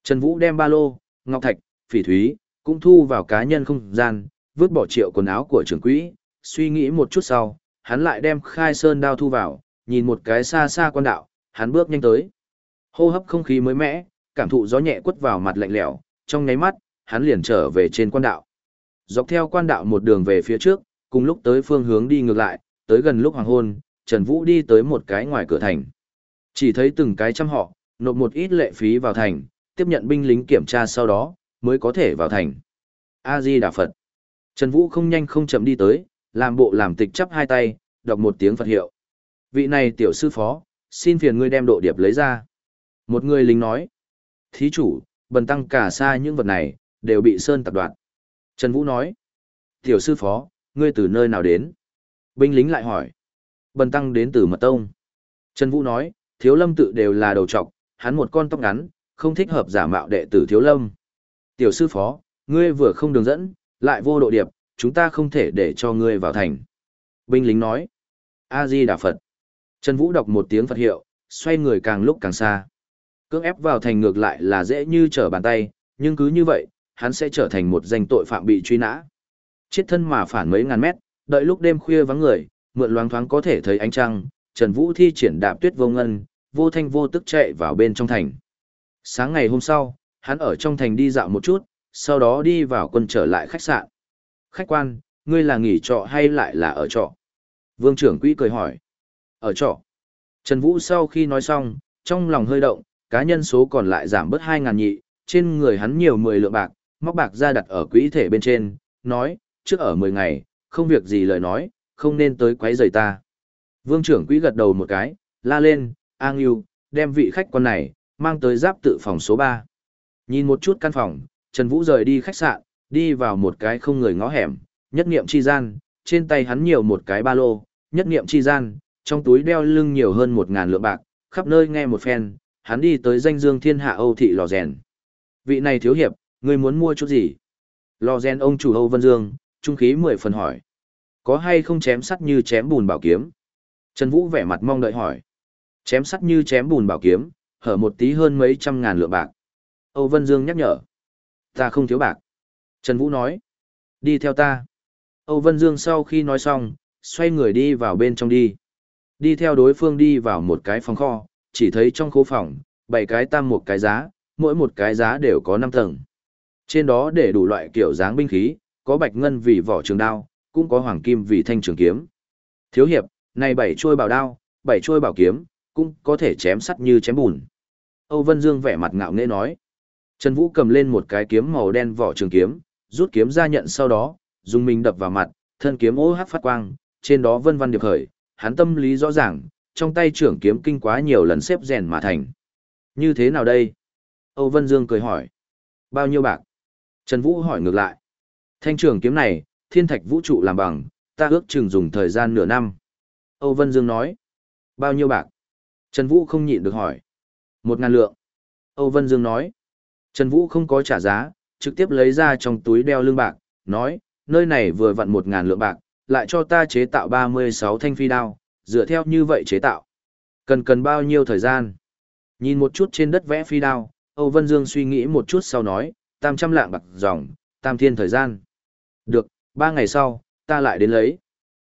Trần Vũ đem ba lô, ngọc thạch, phỉ thúy, cũng thu vào cá nhân không gian, vứt bỏ triệu quần áo của trưởng quỹ, suy nghĩ một chút sau, hắn lại đem khai sơn đao thu vào, nhìn một cái xa xa quan đạo, hắn bước nhanh tới. Hô hấp không khí mới mẻ, cảm thụ gió nhẹ quất vào mặt lạnh lẽo, trong nháy mắt, hắn liền trở về trên quan đạo. Dọc theo quan đạo một đường về phía trước, cùng lúc tới phương hướng đi ngược lại, tới gần lúc hoàng hôn, Trần Vũ đi tới một cái ngoài cửa thành. Chỉ thấy từng cái trăm họ, nộp một ít lệ phí vào thành, tiếp nhận binh lính kiểm tra sau đó, mới có thể vào thành. A-di Đà Phật. Trần Vũ không nhanh không chậm đi tới, làm bộ làm tịch chắp hai tay, đọc một tiếng Phật hiệu. Vị này tiểu sư phó, xin phiền ngươi đem độ điệp lấy ra. Một người lính nói. Thí chủ, bần tăng cả xa những vật này, đều bị Sơn tập đoạn. Trần Vũ nói. Tiểu sư phó, ngươi từ nơi nào đến? Binh lính lại hỏi. Bần tăng đến từ Mật Tông. Trần Vũ nói, thiếu lâm tự đều là đầu trọc, hắn một con tóc ngắn, không thích hợp giả mạo đệ tử thiếu lâm. Tiểu sư phó, ngươi vừa không đường dẫn, lại vô độ điệp, chúng ta không thể để cho ngươi vào thành. Binh lính nói. A-di Đà Phật. Trần Vũ đọc một tiếng Phật hiệu, xoay người càng lúc càng xa. Cưỡng ép vào thành ngược lại là dễ như trở bàn tay, nhưng cứ như vậy, hắn sẽ trở thành một danh tội phạm bị truy nã. Chết thân mà phản mấy ngàn mét, đợi lúc đêm khuya vắng người, mượn loáng thoáng có thể thấy ánh trăng, Trần Vũ thi triển đạp tuyết vô ngân, vô thanh vô tức chạy vào bên trong thành. Sáng ngày hôm sau, hắn ở trong thành đi dạo một chút, sau đó đi vào quân trở lại khách sạn. Khách quan, ngươi là nghỉ trọ hay lại là ở trọ? Vương trưởng quỹ cười hỏi. Ở trọ. Trần Vũ sau khi nói xong, trong lòng hơi động, cá nhân số còn lại giảm bớt 2.000 nhị, trên người hắn nhiều 10 lượng bạc, móc bạc ra đặt ở quỹ thể bên trên, nói, trước ở 10 ngày, không việc gì lời nói, không nên tới quấy rầy ta. Vương trưởng quỹ gật đầu một cái, la lên, an yêu, đem vị khách quan này, mang tới giáp tự phòng số 3. Nhìn một chút căn phòng, Trần Vũ rời đi khách sạn, đi vào một cái không người ngõ hẻm, nhất niệm chi gian, trên tay hắn nhiều một cái ba lô, nhất niệm chi gian, trong túi đeo lưng nhiều hơn một ngàn lượng bạc, khắp nơi nghe một phen, hắn đi tới danh dương thiên hạ Âu thị lò rèn. Vị này thiếu hiệp, người muốn mua chút gì? Lò rèn ông chủ Âu Vân Dương, trung khí mười phần hỏi. Có hay không chém sắt như chém bùn bảo kiếm? Trần Vũ vẻ mặt mong đợi hỏi. Chém sắt như chém bùn bảo kiếm, hở một tí hơn mấy trăm ngàn lượng bạc. Âu Vân Dương nhắc nhở. Ta không thiếu bạc. Trần Vũ nói. Đi theo ta. Âu Vân Dương sau khi nói xong, xoay người đi vào bên trong đi. Đi theo đối phương đi vào một cái phòng kho, chỉ thấy trong khu phòng, bảy cái tam một cái giá, mỗi một cái giá đều có 5 tầng. Trên đó để đủ loại kiểu dáng binh khí, có bạch ngân vì vỏ trường đao, cũng có hoàng kim vì thanh trường kiếm. Thiếu hiệp, này bảy chuôi bảo đao, bảy chuôi bảo kiếm, cũng có thể chém sắt như chém bùn. Âu Vân Dương vẻ mặt ngạo nghễ nói. Trần Vũ cầm lên một cái kiếm màu đen vỏ trường kiếm, rút kiếm ra nhận sau đó, dùng mình đập vào mặt, thân kiếm ô hát phát quang, trên đó vân vân điệp khởi, hắn tâm lý rõ ràng, trong tay trưởng kiếm kinh quá nhiều lần xếp rèn mà thành. Như thế nào đây? Âu Vân Dương cười hỏi. Bao nhiêu bạc? Trần Vũ hỏi ngược lại. Thanh trưởng kiếm này, thiên thạch vũ trụ làm bằng, ta ước chừng dùng thời gian nửa năm. Âu Vân Dương nói. Bao nhiêu bạc? Trần Vũ không nhịn được hỏi. Một ngàn lượng. Âu Vân Dương nói. Trần Vũ không có trả giá, trực tiếp lấy ra trong túi đeo lưng bạc, nói, nơi này vừa vặn một ngàn lượng bạc, lại cho ta chế tạo 36 thanh phi đao, dựa theo như vậy chế tạo. Cần cần bao nhiêu thời gian? Nhìn một chút trên đất vẽ phi đao, Âu Vân Dương suy nghĩ một chút sau nói, tam trăm lạng bạc dòng, tam thiên thời gian. Được, ba ngày sau, ta lại đến lấy.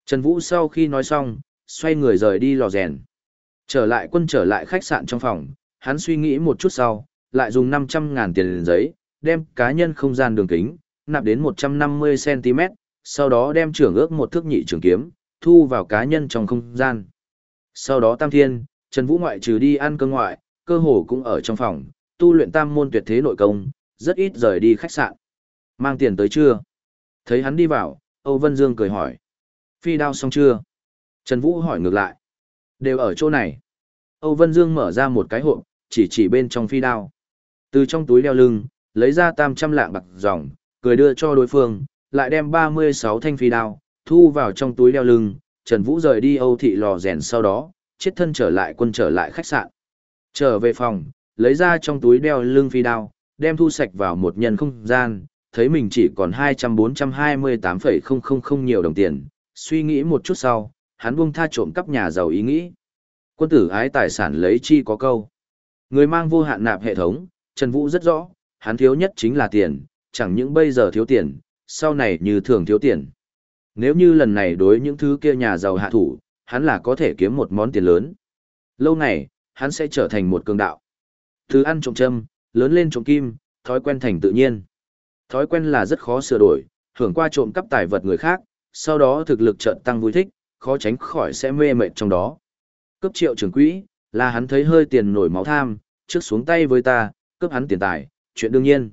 Trần Vũ sau khi nói xong, xoay người rời đi lò rèn. Trở lại quân trở lại khách sạn trong phòng, hắn suy nghĩ một chút sau, lại dùng 500 ngàn tiền giấy, đem cá nhân không gian đường kính, nạp đến 150cm, sau đó đem trưởng ước một thước nhị trường kiếm, thu vào cá nhân trong không gian. Sau đó Tam Thiên, Trần Vũ ngoại trừ đi ăn cơ ngoại, cơ hồ cũng ở trong phòng, tu luyện tam môn tuyệt thế nội công, rất ít rời đi khách sạn. Mang tiền tới chưa? Thấy hắn đi vào, Âu Vân Dương cười hỏi. Phi đao xong chưa? Trần Vũ hỏi ngược lại. Đều ở chỗ này. Âu Vân Dương mở ra một cái hộp, chỉ chỉ bên trong phi đao. Từ trong túi đeo lưng, lấy ra tam trăm lạng bạc dòng, cười đưa cho đối phương, lại đem 36 thanh phi đao, thu vào trong túi đeo lưng, Trần Vũ rời đi Âu thị lò rèn sau đó, chết thân trở lại quân trở lại khách sạn. Trở về phòng, lấy ra trong túi đeo lưng phi đao, đem thu sạch vào một nhân không gian, thấy mình chỉ còn 200-428,000 nhiều đồng tiền, suy nghĩ một chút sau, hắn buông tha trộm cắp nhà giàu ý nghĩ. Quân tử ái tài sản lấy chi có câu. Người mang vô hạn nạp hệ thống, Trần Vũ rất rõ, hắn thiếu nhất chính là tiền, chẳng những bây giờ thiếu tiền, sau này như thường thiếu tiền. Nếu như lần này đối những thứ kia nhà giàu hạ thủ, hắn là có thể kiếm một món tiền lớn. Lâu ngày, hắn sẽ trở thành một cường đạo. Thứ ăn trộm châm, lớn lên trộm kim, thói quen thành tự nhiên. Thói quen là rất khó sửa đổi, hưởng qua trộm cắp tài vật người khác, sau đó thực lực chợt tăng vui thích, khó tránh khỏi sẽ mê mệt trong đó. Cấp triệu trưởng quỹ, là hắn thấy hơi tiền nổi máu tham, trước xuống tay với ta, cướp hắn tiền tài, chuyện đương nhiên.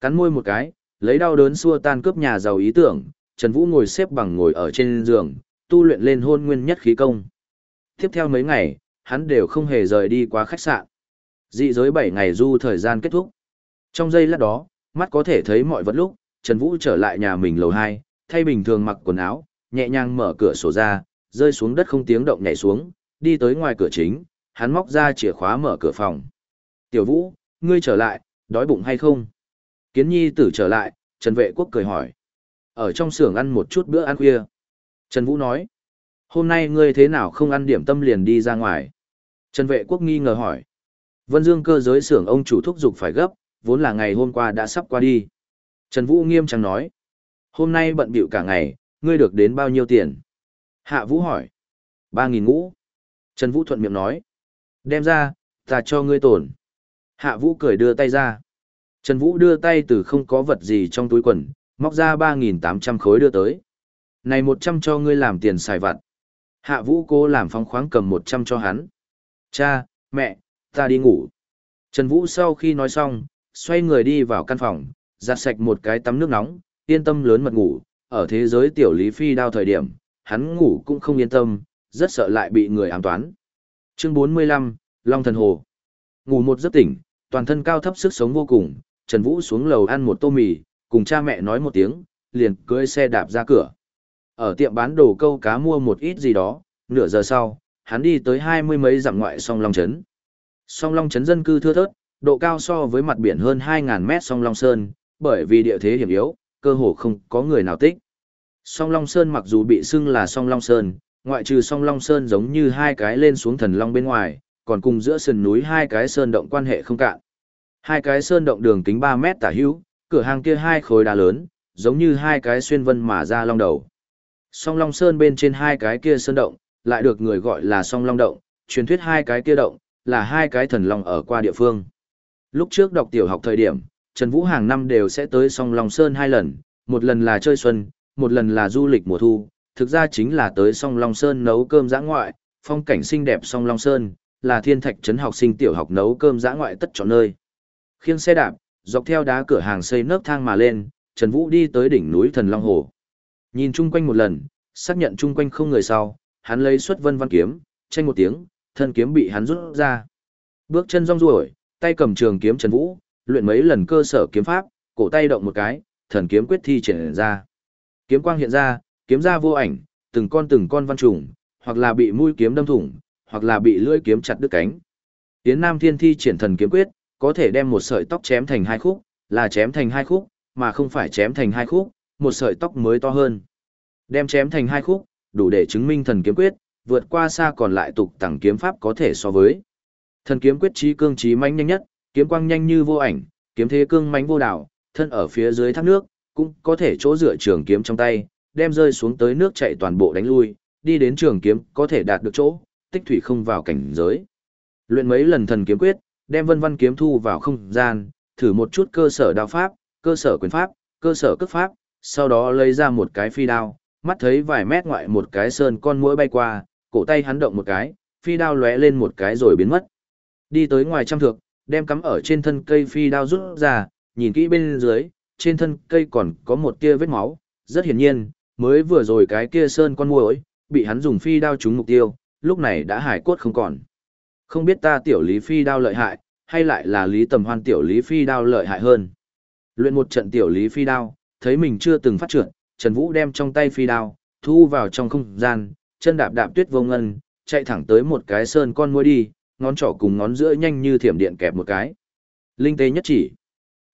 Cắn môi một cái, lấy đau đớn xua tan cướp nhà giàu ý tưởng, Trần Vũ ngồi xếp bằng ngồi ở trên giường, tu luyện lên hôn nguyên nhất khí công. Tiếp theo mấy ngày, hắn đều không hề rời đi qua khách sạn. Dị giới 7 ngày du thời gian kết thúc. Trong giây lát đó, mắt có thể thấy mọi vật lúc, Trần Vũ trở lại nhà mình lầu 2, thay bình thường mặc quần áo, nhẹ nhàng mở cửa sổ ra, rơi xuống đất không tiếng động nhảy xuống, đi tới ngoài cửa chính, hắn móc ra chìa khóa mở cửa phòng. Tiểu Vũ, ngươi trở lại, đói bụng hay không? Kiến nhi tử trở lại, Trần Vệ Quốc cười hỏi. Ở trong xưởng ăn một chút bữa ăn khuya. Trần Vũ nói. Hôm nay ngươi thế nào không ăn điểm tâm liền đi ra ngoài? Trần Vệ Quốc nghi ngờ hỏi. Vân Dương cơ giới xưởng ông chủ thúc giục phải gấp, vốn là ngày hôm qua đã sắp qua đi. Trần Vũ nghiêm trang nói. Hôm nay bận bịu cả ngày, ngươi được đến bao nhiêu tiền? Hạ Vũ hỏi. Ba nghìn ngũ. Trần Vũ thuận miệng nói. Đem ra, ta cho ngươi tổn. Hạ Vũ cười đưa tay ra. Trần Vũ đưa tay từ không có vật gì trong túi quần, móc ra 3.800 khối đưa tới. Này 100 cho ngươi làm tiền xài vặt. Hạ Vũ cô làm phóng khoáng cầm 100 cho hắn. Cha, mẹ, ta đi ngủ. Trần Vũ sau khi nói xong, xoay người đi vào căn phòng, giặt sạch một cái tắm nước nóng, yên tâm lớn mật ngủ. Ở thế giới tiểu lý phi đao thời điểm, hắn ngủ cũng không yên tâm, rất sợ lại bị người ám toán. Chương 45, Long Thần Hồ. Ngủ một giấc tỉnh, toàn thân cao thấp sức sống vô cùng, Trần Vũ xuống lầu ăn một tô mì, cùng cha mẹ nói một tiếng, liền cưỡi xe đạp ra cửa. Ở tiệm bán đồ câu cá mua một ít gì đó, nửa giờ sau, hắn đi tới hai mươi mấy dặm ngoại song Long Trấn. Song Long Trấn dân cư thưa thớt, độ cao so với mặt biển hơn 2.000 mét song Long Sơn, bởi vì địa thế hiểm yếu, cơ hồ không có người nào tích. Song Long Sơn mặc dù bị xưng là Song Long Sơn, ngoại trừ Song Long Sơn giống như hai cái lên xuống thần long bên ngoài, còn cùng giữa sườn núi hai cái sơn động quan hệ không cạn. Hai cái sơn động đường kính 3 mét tả hữu, cửa hàng kia hai khối đá lớn, giống như hai cái xuyên vân mà ra long đầu. Song Long Sơn bên trên hai cái kia sơn động, lại được người gọi là Song Long Động, truyền thuyết hai cái kia động, là hai cái thần long ở qua địa phương. Lúc trước đọc tiểu học thời điểm, Trần Vũ hàng năm đều sẽ tới Song Long Sơn hai lần, một lần là chơi xuân, một lần là du lịch mùa thu, thực ra chính là tới Song Long Sơn nấu cơm giã ngoại, phong cảnh xinh đẹp Song Long Sơn, là thiên thạch trấn học sinh tiểu học nấu cơm giã ngoại tất trọn nơi. Khiêng xe đạp, dọc theo đá cửa hàng xây nấc thang mà lên, Trần Vũ đi tới đỉnh núi Thần Long Hồ. Nhìn chung quanh một lần, xác nhận chung quanh không người sau, hắn lấy xuất vân văn kiếm, tranh một tiếng, thân kiếm bị hắn rút ra. Bước chân rong ruổi, tay cầm trường kiếm Trần Vũ, luyện mấy lần cơ sở kiếm pháp, cổ tay động một cái, thần kiếm quyết thi triển ra. Kiếm quang hiện ra, kiếm ra vô ảnh, từng con từng con văn trùng, hoặc là bị mũi kiếm đâm thủng, hoặc là bị lưỡi kiếm chặt đứt cánh. Tiến Nam Thiên thi triển thần kiếm quyết, có thể đem một sợi tóc chém thành hai khúc, là chém thành hai khúc, mà không phải chém thành hai khúc, một sợi tóc mới to hơn. Đem chém thành hai khúc, đủ để chứng minh thần kiếm quyết, vượt qua xa còn lại tục tẳng kiếm pháp có thể so với. Thần kiếm quyết trí cương trí mãnh nhanh nhất, kiếm quang nhanh như vô ảnh, kiếm thế cương mãnh vô đảo, thân ở phía dưới thác nước, cũng có thể chỗ dựa trường kiếm trong tay, đem rơi xuống tới nước chạy toàn bộ đánh lui, đi đến trường kiếm có thể đạt được chỗ, tích thủy không vào cảnh giới. Luyện mấy lần thần kiếm quyết, đem vân văn kiếm thu vào không gian, thử một chút cơ sở đao pháp, cơ sở quyền pháp, cơ sở cước pháp, sau đó lấy ra một cái phi đao, mắt thấy vài mét ngoại một cái sơn con muỗi bay qua, cổ tay hắn động một cái, phi đao lóe lên một cái rồi biến mất. Đi tới ngoài trăm thước, đem cắm ở trên thân cây phi đao rút ra, nhìn kỹ bên dưới, trên thân cây còn có một tia vết máu, rất hiển nhiên, mới vừa rồi cái kia sơn con muỗi bị hắn dùng phi đao trúng mục tiêu, lúc này đã hải cốt không còn. Không biết ta tiểu lý phi đao lợi hại, hay lại là lý tầm hoan tiểu lý phi đao lợi hại hơn. Luyện một trận tiểu lý phi đao, thấy mình chưa từng phát triển, Trần Vũ đem trong tay phi đao, thu vào trong không gian, chân đạp đạp tuyết vô ngân, chạy thẳng tới một cái sơn con muôi đi, ngón trỏ cùng ngón giữa nhanh như thiểm điện kẹp một cái. Linh tế nhất chỉ.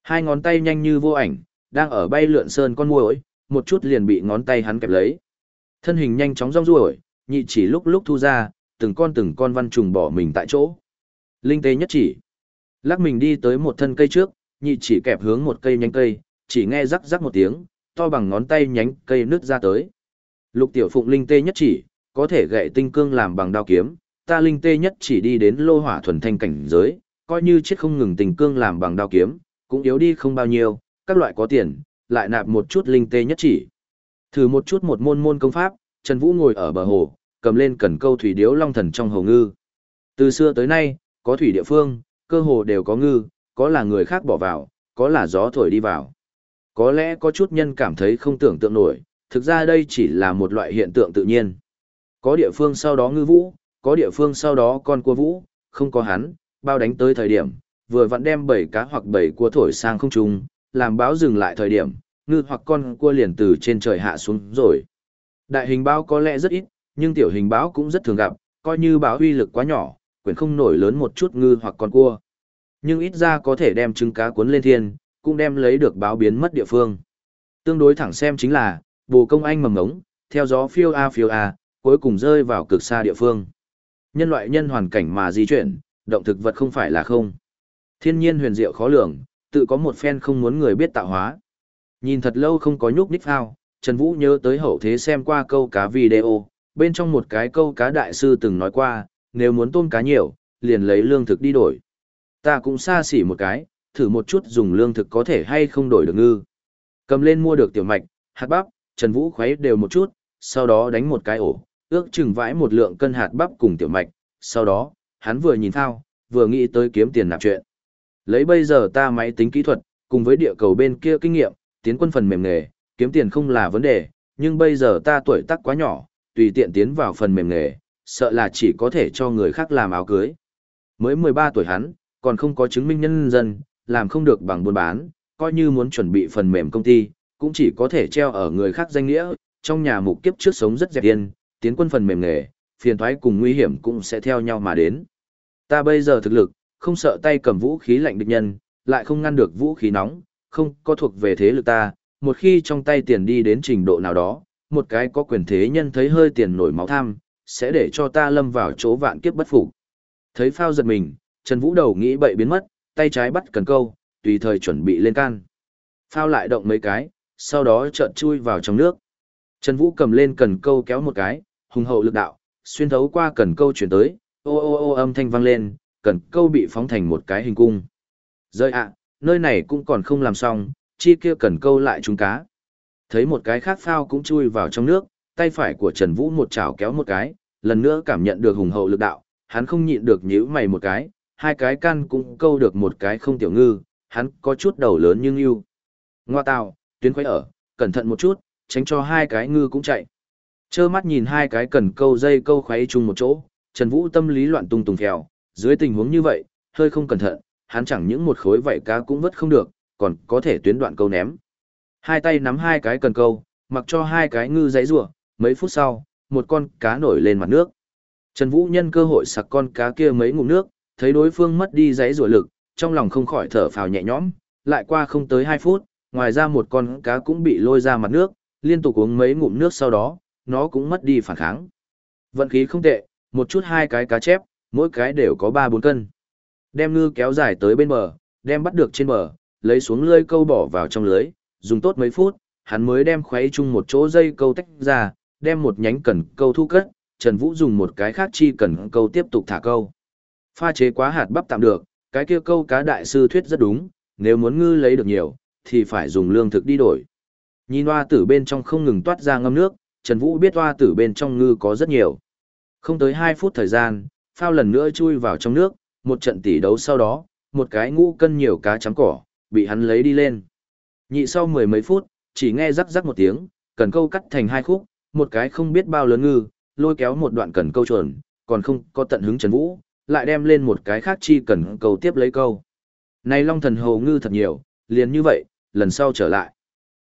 Hai ngón tay nhanh như vô ảnh, đang ở bay lượn sơn con muôi, một chút liền bị ngón tay hắn kẹp lấy. Thân hình nhanh chóng rong ruổi, nhị chỉ lúc lúc thu ra, từng con từng con văn trùng bỏ mình tại chỗ. Linh tế nhất chỉ. Lắc mình đi tới một thân cây trước, nhị chỉ kẹp hướng một cây nhánh cây, chỉ nghe rắc rắc một tiếng, to bằng ngón tay nhánh cây nứt ra tới. Lục tiểu phụng linh tê nhất chỉ, có thể gậy tinh cương làm bằng đao kiếm, ta linh tê nhất chỉ đi đến lô hỏa thuần thanh cảnh giới, coi như chết không ngừng tình cương làm bằng đao kiếm, cũng yếu đi không bao nhiêu, các loại có tiền, lại nạp một chút linh tê nhất chỉ. Thử một chút một môn môn công pháp, Trần Vũ ngồi ở bờ hồ, cầm lên cần câu thủy điếu long thần trong hồ ngư. Từ xưa tới nay, có thủy địa phương, cơ hồ đều có ngư, có là người khác bỏ vào, có là gió thổi đi vào. Có lẽ có chút nhân cảm thấy không tưởng tượng nổi, thực ra đây chỉ là một loại hiện tượng tự nhiên. Có địa phương sau đó ngư vũ, có địa phương sau đó con cua vũ, không có hắn, bao đánh tới thời điểm, vừa vặn đem bảy cá hoặc bảy cua thổi sang không trung, làm báo dừng lại thời điểm, ngư hoặc con cua liền từ trên trời hạ xuống rồi. Đại hình báo có lẽ rất ít, nhưng tiểu hình báo cũng rất thường gặp, coi như báo uy lực quá nhỏ, quyển không nổi lớn một chút ngư hoặc con cua. Nhưng ít ra có thể đem trứng cá cuốn lên thiên, cũng đem lấy được báo biến mất địa phương. Tương đối thẳng xem chính là, bồ công anh mầm ngống, theo gió phiêu a phiêu a, cuối cùng rơi vào cực xa địa phương. Nhân loại nhân hoàn cảnh mà di chuyển, động thực vật không phải là không. Thiên nhiên huyền diệu khó lường, tự có một phen không muốn người biết tạo hóa. Nhìn thật lâu không có nhúc nhích phao, Trần Vũ nhớ tới hậu thế xem qua câu cá video, bên trong một cái câu cá đại sư từng nói qua, nếu muốn tôm cá nhiều, liền lấy lương thực đi đổi. Ta cũng xa xỉ một cái, thử một chút dùng lương thực có thể hay không đổi được ngư. Cầm lên mua được tiểu mạch, hạt bắp, Trần Vũ khuấy đều một chút, sau đó đánh một cái ổ, ước chừng vãi một lượng cân hạt bắp cùng tiểu mạch, sau đó, hắn vừa nhìn thao, vừa nghĩ tới kiếm tiền nạp chuyện. Lấy bây giờ ta máy tính kỹ thuật, cùng với địa cầu bên kia kinh nghiệm, tiến quân phần mềm nghề, kiếm tiền không là vấn đề, nhưng bây giờ ta tuổi tác quá nhỏ, tùy tiện tiến vào phần mềm nghề, sợ là chỉ có thể cho người khác làm áo cưới. Mới 13 tuổi hắn, còn không có chứng minh nhân dân, làm không được bằng buôn bán, coi như muốn chuẩn bị phần mềm công ty, cũng chỉ có thể treo ở người khác danh nghĩa, trong nhà mục kiếp trước sống rất dẹp yên, tiến quân phần mềm nghề, phiền thoái cùng nguy hiểm cũng sẽ theo nhau mà đến. Ta bây giờ thực lực, không sợ tay cầm vũ khí lạnh địch nhân, lại không ngăn được vũ khí nóng, không có thuộc về thế lực ta, một khi trong tay tiền đi đến trình độ nào đó, một cái có quyền thế nhân thấy hơi tiền nổi máu tham, sẽ để cho ta lâm vào chỗ vạn kiếp bất phục. Thấy phao giật mình, Trần Vũ đầu nghĩ bậy biến mất, tay trái bắt cần câu, tùy thời chuẩn bị lên can. Phao lại động mấy cái, sau đó chợt chui vào trong nước. Trần Vũ cầm lên cần câu kéo một cái, hùng hậu lực đạo, xuyên thấu qua cần câu chuyển tới, ô ô ô âm thanh vang lên, cần câu bị phóng thành một cái hình cung. Rơi ạ, nơi này cũng còn không làm xong, chi kia cần câu lại trúng cá. Thấy một cái khác phao cũng chui vào trong nước, tay phải của Trần Vũ một chảo kéo một cái, lần nữa cảm nhận được hùng hậu lực đạo, hắn không nhịn được nhíu mày một cái, hai cái can cũng câu được một cái không tiểu ngư, hắn có chút đầu lớn nhưng yêu. Ngoa tào, tuyến quay ở, cẩn thận một chút, tránh cho hai cái ngư cũng chạy. Chơ mắt nhìn hai cái cần câu dây câu khoáy chung một chỗ, Trần Vũ tâm lý loạn tung tùng phèo, dưới tình huống như vậy, hơi không cẩn thận, hắn chẳng những một khối vảy cá cũng vứt không được, còn có thể tuyến đoạn câu ném. Hai tay nắm hai cái cần câu, mặc cho hai cái ngư giấy rủa, mấy phút sau, một con cá nổi lên mặt nước. Trần Vũ nhân cơ hội sặc con cá kia mấy ngụm nước, thấy đối phương mất đi giấy rủa lực, trong lòng không khỏi thở phào nhẹ nhõm, lại qua không tới 2 phút, ngoài ra một con cá cũng bị lôi ra mặt nước, liên tục uống mấy ngụm nước sau đó, nó cũng mất đi phản kháng. Vận khí không tệ, một chút hai cái cá chép, mỗi cái đều có 3-4 cân. Đem ngư kéo dài tới bên bờ, đem bắt được trên bờ, lấy xuống lưới câu bỏ vào trong lưới, dùng tốt mấy phút, hắn mới đem khuấy chung một chỗ dây câu tách ra, đem một nhánh cần câu thu cất, Trần Vũ dùng một cái khác chi cần câu tiếp tục thả câu. Pha chế quá hạt bắp tạm được, cái kia câu cá đại sư thuyết rất đúng, nếu muốn ngư lấy được nhiều, thì phải dùng lương thực đi đổi. Nhìn hoa tử bên trong không ngừng toát ra ngâm nước, Trần Vũ biết hoa tử bên trong ngư có rất nhiều. Không tới 2 phút thời gian, phao lần nữa chui vào trong nước, một trận tỉ đấu sau đó, một cái ngũ cân nhiều cá trắng cỏ, bị hắn lấy đi lên. Nhị sau mười mấy phút, chỉ nghe rắc rắc một tiếng, cần câu cắt thành hai khúc, một cái không biết bao lớn ngư, lôi kéo một đoạn cần câu chuẩn, còn không có tận hứng Trần Vũ, lại đem lên một cái khác chi cần câu tiếp lấy câu. Này long thần hồ ngư thật nhiều, liền như vậy, lần sau trở lại.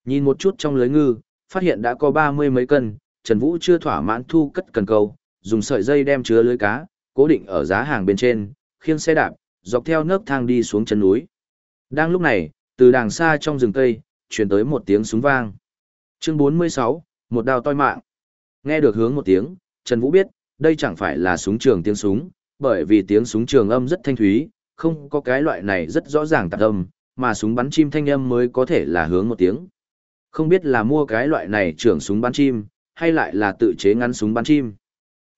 Nhìn một chút trong lưới ngư, phát hiện đã có ba mươi mấy cân, Trần Vũ chưa thỏa mãn thu cất cần câu, dùng sợi dây đem chứa lưới cá, cố định ở giá hàng bên trên, khiêng xe đạp, dọc theo nấc thang đi xuống chân núi. Đang lúc này, từ đàng xa trong rừng cây, truyền tới một tiếng súng vang. Chương 46, một đao toi mạng. Nghe được hướng một tiếng, Trần Vũ biết, đây chẳng phải là súng trường tiếng súng, bởi vì tiếng súng trường âm rất thanh thúy, không có cái loại này rất rõ ràng tạp âm, mà súng bắn chim thanh âm mới có thể là hướng một tiếng. Không biết là mua cái loại này trưởng súng bắn chim, hay lại là tự chế ngắn súng bắn chim.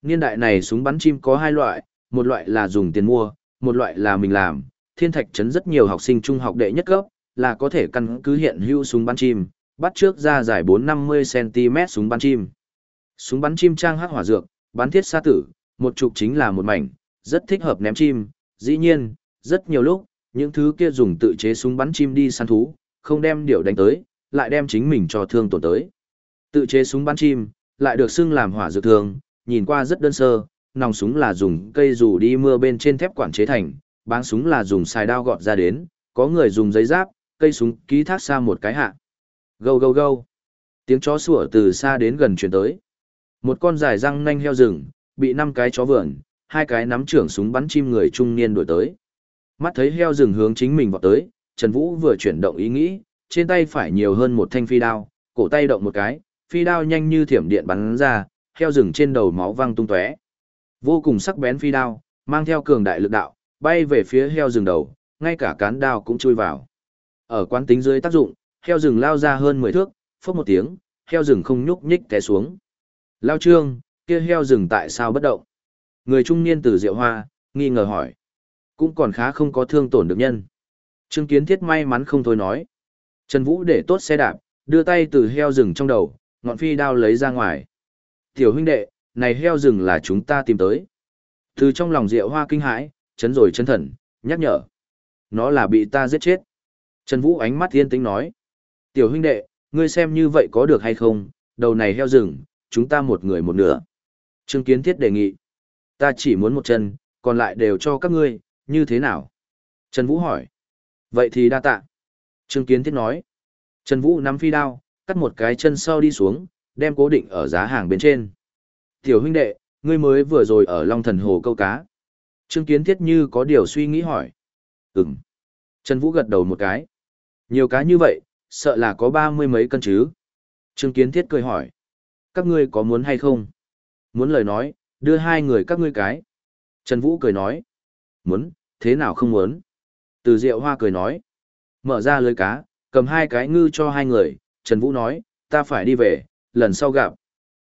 Niên đại này súng bắn chim có hai loại, một loại là dùng tiền mua, một loại là mình làm. Thiên thạch trấn rất nhiều học sinh trung học đệ nhất cấp, là có thể căn cứ hiện hữu súng bắn chim, bắt trước ra dài 4-50cm súng bắn chim. Súng bắn chim trang hắc hỏa dược, bắn thiết xa tử, một trục chính là một mảnh, rất thích hợp ném chim. Dĩ nhiên, rất nhiều lúc, những thứ kia dùng tự chế súng bắn chim đi săn thú, không đem điều đánh tới, lại đem chính mình cho thương tổn tới. Tự chế súng bắn chim, lại được xưng làm hỏa dược thường, nhìn qua rất đơn sơ, nòng súng là dùng cây dù đi mưa bên trên thép quản chế thành, báng súng là dùng xài đao gọt ra đến, có người dùng giấy giáp, cây súng ký thác xa một cái hạ. Gâu gâu gâu. Tiếng chó sủa từ xa đến gần chuyển tới. Một con dài răng nanh heo rừng, bị năm cái chó vườn, hai cái nắm trưởng súng bắn chim người trung niên đuổi tới. Mắt thấy heo rừng hướng chính mình vào tới, Trần Vũ vừa chuyển động ý nghĩ, trên tay phải nhiều hơn một thanh phi đao, cổ tay động một cái, phi đao nhanh như thiểm điện bắn ra, heo rừng trên đầu máu văng tung tóe. Vô cùng sắc bén phi đao, mang theo cường đại lực đạo, bay về phía heo rừng đầu, ngay cả cán đao cũng chui vào. Ở quán tính dưới tác dụng, heo rừng lao ra hơn 10 thước, phốc một tiếng, heo rừng không nhúc nhích té xuống. Lao trương, kia heo rừng tại sao bất động? Người trung niên từ Diệu Hoa, nghi ngờ hỏi. Cũng còn khá không có thương tổn được nhân. Trương Kiến Thiết may mắn không thôi nói. Trần Vũ để tốt xe đạp, đưa tay từ heo rừng trong đầu, ngọn phi đao lấy ra ngoài. Tiểu huynh đệ, này heo rừng là chúng ta tìm tới. Từ trong lòng Diệu Hoa kinh hãi, chấn rồi chấn thần, nhắc nhở. Nó là bị ta giết chết. Trần Vũ ánh mắt yên tĩnh nói. Tiểu huynh đệ, ngươi xem như vậy có được hay không, đầu này heo rừng, chúng ta một người một nửa. Trương Kiến Thiết đề nghị. Ta chỉ muốn một chân, còn lại đều cho các ngươi, như thế nào? Trần Vũ hỏi. Vậy thì đa tạ. Trương Kiến Thiết nói. Trần Vũ nắm phi đao, cắt một cái chân sau đi xuống, đem cố định ở giá hàng bên trên. Tiểu huynh đệ, ngươi mới vừa rồi ở Long Thần Hồ câu cá. Trương Kiến Thiết như có điều suy nghĩ hỏi. Ừm. Trần Vũ gật đầu một cái. Nhiều cá như vậy, sợ là có ba mươi mấy cân chứ. Trương Kiến Thiết cười hỏi. Các ngươi có muốn hay không? Muốn lời nói, đưa hai người các ngươi cái. Trần Vũ cười nói. Muốn, thế nào không muốn? Từ Diệu Hoa cười nói. Mở ra lưới cá, cầm hai cái ngư cho hai người. Trần Vũ nói, ta phải đi về, lần sau gặp.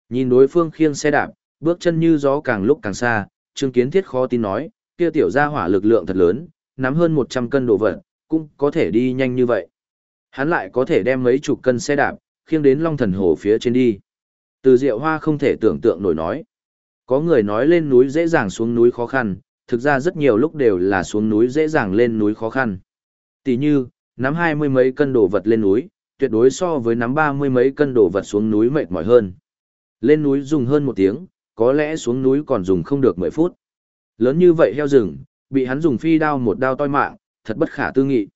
Nhìn đối phương khiêng xe đạp, bước chân như gió càng lúc càng xa, Trương Kiến Thiết khó tin nói, kia tiểu gia hỏa lực lượng thật lớn, nắm hơn 100 cân đồ vật, cũng có thể đi nhanh như vậy. Hắn lại có thể đem mấy chục cân xe đạp, khiêng đến Long Thần Hồ phía trên đi. Từ Diệu Hoa không thể tưởng tượng nổi nói. Có người nói lên núi dễ dàng xuống núi khó khăn, thực ra rất nhiều lúc đều là xuống núi dễ dàng lên núi khó khăn. Tỷ như, nắm hai mươi mấy cân đồ vật lên núi, tuyệt đối so với nắm ba mươi mấy cân đồ vật xuống núi mệt mỏi hơn. Lên núi dùng hơn một tiếng, có lẽ xuống núi còn dùng không được mười phút. Lớn như vậy heo rừng, bị hắn dùng phi đao một đao toi mạng, thật bất khả tư nghị.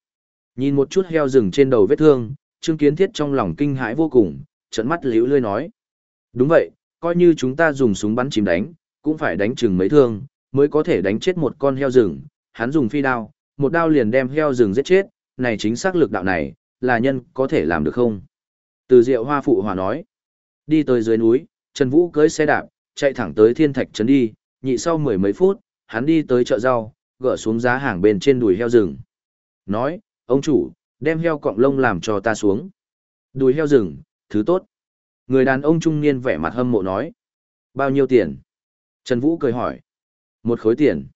Nhìn một chút heo rừng trên đầu vết thương, Trương Kiến Thiết trong lòng kinh hãi vô cùng, trận mắt liễu lươi nói. Đúng vậy, coi như chúng ta dùng súng bắn chìm đánh, cũng phải đánh chừng mấy thương, mới có thể đánh chết một con heo rừng. Hắn dùng phi đao, một đao liền đem heo rừng giết chết, này chính xác lực đạo này, là nhân có thể làm được không? Từ Diệu Hoa phụ hòa nói. Đi tới dưới núi, Trần Vũ cưới xe đạp, chạy thẳng tới Thiên Thạch trấn đi, nhị sau mười mấy phút, hắn đi tới chợ rau, gỡ xuống giá hàng bên trên đùi heo rừng. Nói, ông chủ, đem heo cọng lông làm cho ta xuống. Đùi heo rừng, thứ tốt. Người đàn ông trung niên vẻ mặt hâm mộ nói. Bao nhiêu tiền? Trần Vũ cười hỏi. Một khối tiền.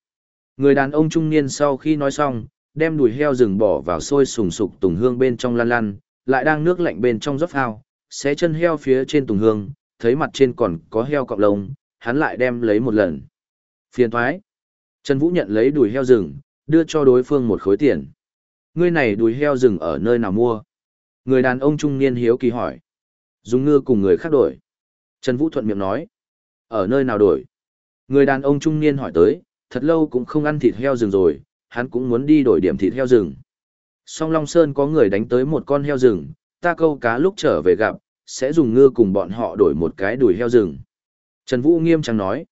Người đàn ông trung niên sau khi nói xong, đem đùi heo rừng bỏ vào sôi sùng sục tùng hương bên trong lăn lăn, lại đang nước lạnh bên trong rót hao, xé chân heo phía trên tùng hương, thấy mặt trên còn có heo cọng lông, hắn lại đem lấy một lần. Phiền thoái. Trần Vũ nhận lấy đùi heo rừng, đưa cho đối phương một khối tiền. Ngươi này đùi heo rừng ở nơi nào mua? Người đàn ông trung niên hiếu kỳ hỏi. Dùng ngư cùng người khác đổi. Trần Vũ thuận miệng nói. Ở nơi nào đổi? Người đàn ông trung niên hỏi tới, thật lâu cũng không ăn thịt heo rừng rồi, hắn cũng muốn đi đổi điểm thịt heo rừng. Song Long Sơn có người đánh tới một con heo rừng, ta câu cá lúc trở về gặp, sẽ dùng ngư cùng bọn họ đổi một cái đùi heo rừng. Trần Vũ nghiêm trang nói,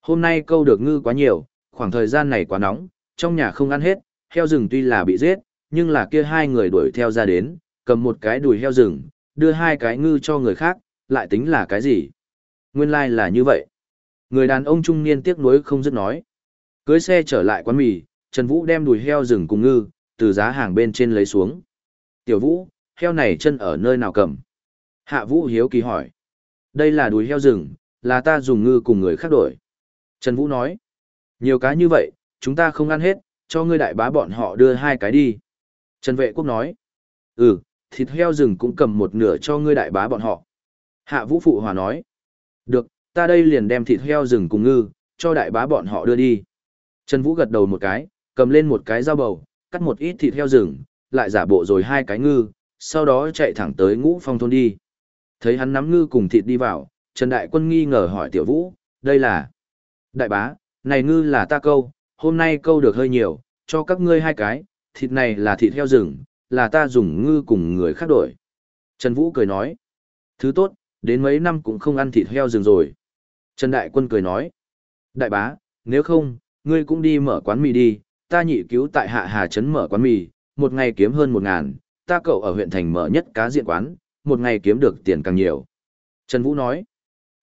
hôm nay câu được ngư quá nhiều, khoảng thời gian này quá nóng, trong nhà không ăn hết, heo rừng tuy là bị giết, nhưng là kia hai người đuổi theo ra đến, cầm một cái đùi heo rừng, đưa hai cái ngư cho người khác, lại tính là cái gì? Nguyên lai like là như vậy. Người đàn ông trung niên tiếc nuối không dứt nói. Cưới xe trở lại quán mì, Trần Vũ đem đùi heo rừng cùng ngư, từ giá hàng bên trên lấy xuống. Tiểu Vũ, heo này chân ở nơi nào cầm? Hạ Vũ hiếu kỳ hỏi. Đây là đùi heo rừng, là ta dùng ngư cùng người khác đổi. Trần Vũ nói. Nhiều cái như vậy, chúng ta không ăn hết, cho ngươi đại bá bọn họ đưa hai cái đi. Trần Vệ Quốc nói. Ừ, thịt heo rừng cũng cầm một nửa cho ngươi đại bá bọn họ. Hạ Vũ Phụ Hòa nói. Được, ta đây liền đem thịt heo rừng cùng ngư, cho đại bá bọn họ đưa đi. Trần Vũ gật đầu một cái, cầm lên một cái dao bầu, cắt một ít thịt heo rừng, lại giả bộ rồi hai cái ngư, sau đó chạy thẳng tới ngũ phong thôn đi. Thấy hắn nắm ngư cùng thịt đi vào, Trần Đại Quân nghi ngờ hỏi Tiểu Vũ, đây là... Đại bá, này ngư là ta câu, hôm nay câu được hơi nhiều, cho các ngươi hai cái, thịt này là thịt heo rừng, là ta dùng ngư cùng người khác đổi. Trần Vũ cười nói, thứ tốt, đến mấy năm cũng không ăn thịt heo rừng rồi. Trần Đại Quân cười nói, đại bá, nếu không, ngươi cũng đi mở quán mì đi, ta nhị cứu tại hạ hà trấn mở quán mì, một ngày kiếm hơn một ngàn, ta cậu ở huyện thành mở nhất cá diện quán, một ngày kiếm được tiền càng nhiều. Trần Vũ nói,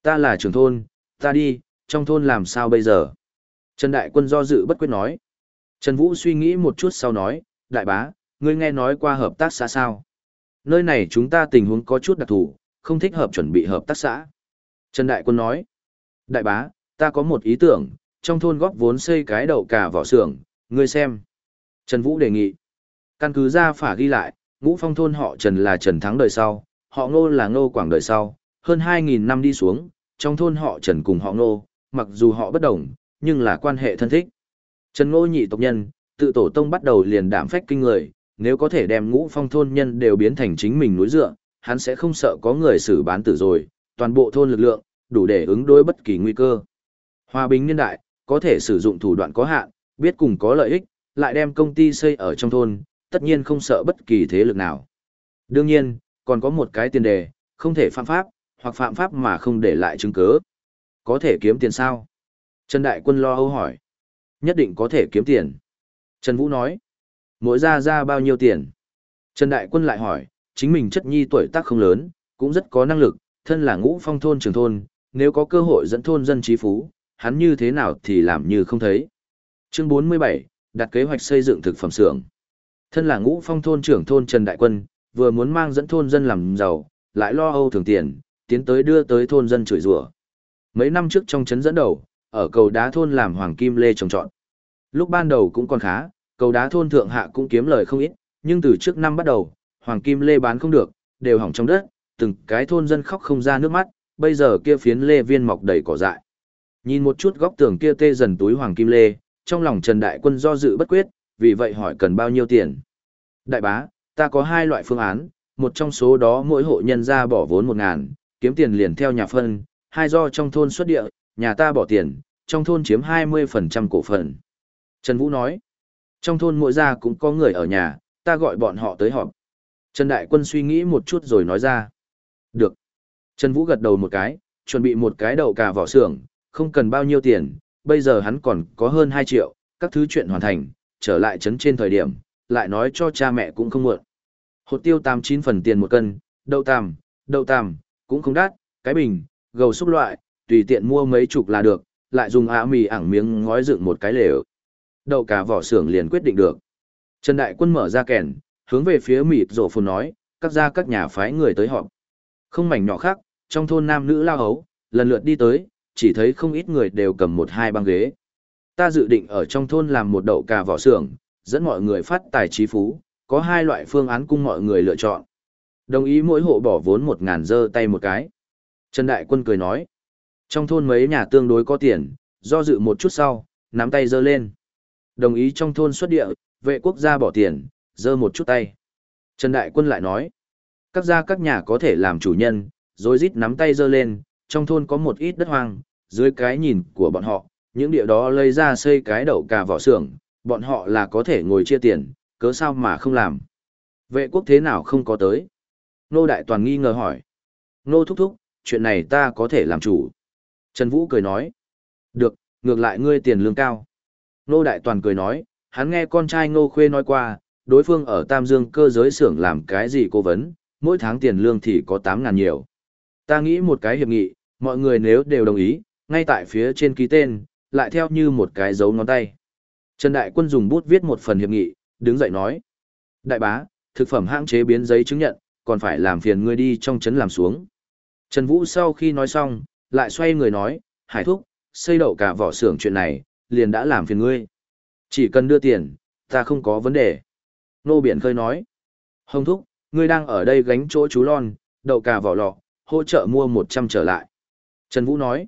ta là trưởng thôn, ta đi, trong thôn làm sao bây giờ? Trần Đại Quân do dự bất quyết nói. Trần Vũ suy nghĩ một chút sau nói, đại bá, ngươi nghe nói qua hợp tác xã sao? Nơi này chúng ta tình huống có chút đặc thù, không thích hợp chuẩn bị hợp tác xã. Trần Đại Quân nói, đại bá, ta có một ý tưởng, trong thôn góp vốn xây cái đầu cả vỏ xưởng, ngươi xem. Trần Vũ đề nghị, căn cứ ra phả ghi lại, ngũ phong thôn họ Trần là Trần Thắng đời sau, họ Ngô là Ngô Quảng đời sau, hơn 2.000 năm đi xuống, trong thôn họ Trần cùng họ Ngô, mặc dù họ bất đồng, nhưng là quan hệ thân thích. Trần Ngô nhị tộc nhân, tự tổ tông bắt đầu liền đảm phách kinh người, nếu có thể đem ngũ phong thôn nhân đều biến thành chính mình núi dựa, hắn sẽ không sợ có người xử bán tử rồi, toàn bộ thôn lực lượng, đủ để ứng đối bất kỳ nguy cơ. Hòa bình niên đại, có thể sử dụng thủ đoạn có hạn, biết cùng có lợi ích, lại đem công ty xây ở trong thôn, tất nhiên không sợ bất kỳ thế lực nào. Đương nhiên, còn có một cái tiền đề, không thể phạm pháp, hoặc phạm pháp mà không để lại chứng cứ. Có thể kiếm tiền sao? Trần Đại Quân lo âu hỏi. Nhất định có thể kiếm tiền. Trần Vũ nói. Mỗi ra ra bao nhiêu tiền? Trần Đại Quân lại hỏi, chính mình chất nhi tuổi tác không lớn, cũng rất có năng lực, thân là ngũ phong thôn trường thôn, nếu có cơ hội dẫn thôn dân trí phú, hắn như thế nào thì làm như không thấy. Chương 47, đặt kế hoạch xây dựng thực phẩm xưởng. Thân là ngũ phong thôn trưởng thôn Trần Đại Quân, vừa muốn mang dẫn thôn dân làm giàu, lại lo âu thường tiền, tiến tới đưa tới thôn dân chửi rủa. Mấy năm trước trong trấn dẫn đầu, ở cầu đá thôn làm hoàng kim lê trồng trọt. Lúc ban đầu cũng còn khá, cầu đá thôn thượng hạ cũng kiếm lời không ít, nhưng từ trước năm bắt đầu, hoàng kim lê bán không được, đều hỏng trong đất, từng cái thôn dân khóc không ra nước mắt, bây giờ kia phiến lê viên mọc đầy cỏ dại. Nhìn một chút góc tường kia tê dần túi hoàng kim lê, trong lòng Trần Đại Quân do dự bất quyết, vì vậy hỏi cần bao nhiêu tiền. Đại bá, ta có hai loại phương án, một trong số đó mỗi hộ nhân ra bỏ vốn một ngàn, kiếm tiền liền theo nhà phân, hai do trong thôn xuất địa, nhà ta bỏ tiền, trong thôn chiếm 20% cổ phần. Trần Vũ nói, trong thôn mỗi gia cũng có người ở nhà, ta gọi bọn họ tới họp. Trần Đại Quân suy nghĩ một chút rồi nói ra. Được. Trần Vũ gật đầu một cái, chuẩn bị một cái đậu cà vỏ xưởng, không cần bao nhiêu tiền, bây giờ hắn còn có hơn 2 triệu, các thứ chuyện hoàn thành, trở lại trấn trên thời điểm, lại nói cho cha mẹ cũng không muộn. Hột tiêu 89 phần tiền một cân, đậu tằm, đậu tằm, cũng không đắt, cái bình, gầu xúc loại, tùy tiện mua mấy chục là được, lại dùng ạ mì ảng miếng ngói dựng một cái lều. Đậu cả vỏ xưởng liền quyết định được. Trần Đại Quân mở ra kèn, hướng về phía mịt rổ phồn nói, các gia các nhà phái người tới họp. Không mảnh nhỏ khác, trong thôn nam nữ lao hấu, lần lượt đi tới, chỉ thấy không ít người đều cầm một hai băng ghế. Ta dự định ở trong thôn làm một đậu cà vỏ xưởng, dẫn mọi người phát tài trí phú, có hai loại phương án cung mọi người lựa chọn. Đồng ý mỗi hộ bỏ vốn một ngàn dơ tay một cái. Trần Đại Quân cười nói, trong thôn mấy nhà tương đối có tiền, do dự một chút sau, nắm tay dơ lên. Đồng ý trong thôn xuất địa, vệ quốc gia bỏ tiền, dơ một chút tay. Trần Đại Quân lại nói, các gia các nhà có thể làm chủ nhân, rồi rít nắm tay dơ lên, trong thôn có một ít đất hoang, dưới cái nhìn của bọn họ, những địa đó lấy ra xây cái đậu cà vỏ xưởng, bọn họ là có thể ngồi chia tiền, cớ sao mà không làm. Vệ quốc thế nào không có tới? Nô Đại Toàn nghi ngờ hỏi. Nô thúc thúc, chuyện này ta có thể làm chủ. Trần Vũ cười nói. Được, ngược lại ngươi tiền lương cao. Nô Đại Toàn cười nói, hắn nghe con trai Ngô Khuê nói qua, đối phương ở Tam Dương cơ giới xưởng làm cái gì cố vấn, mỗi tháng tiền lương thì có 8 ngàn nhiều. Ta nghĩ một cái hiệp nghị, mọi người nếu đều đồng ý, ngay tại phía trên ký tên, lại theo như một cái dấu ngón tay. Trần Đại Quân dùng bút viết một phần hiệp nghị, đứng dậy nói. Đại bá, thực phẩm hãng chế biến giấy chứng nhận, còn phải làm phiền ngươi đi trong trấn làm xuống. Trần Vũ sau khi nói xong, lại xoay người nói, hải thúc, xây đậu cả vỏ xưởng chuyện này, liền đã làm phiền ngươi. Chỉ cần đưa tiền, ta không có vấn đề. Nô Biển Khơi nói, Hồng thúc, ngươi đang ở đây gánh chỗ chú lon, đậu cả vỏ lọ, hỗ trợ mua 100 trở lại. Trần Vũ nói,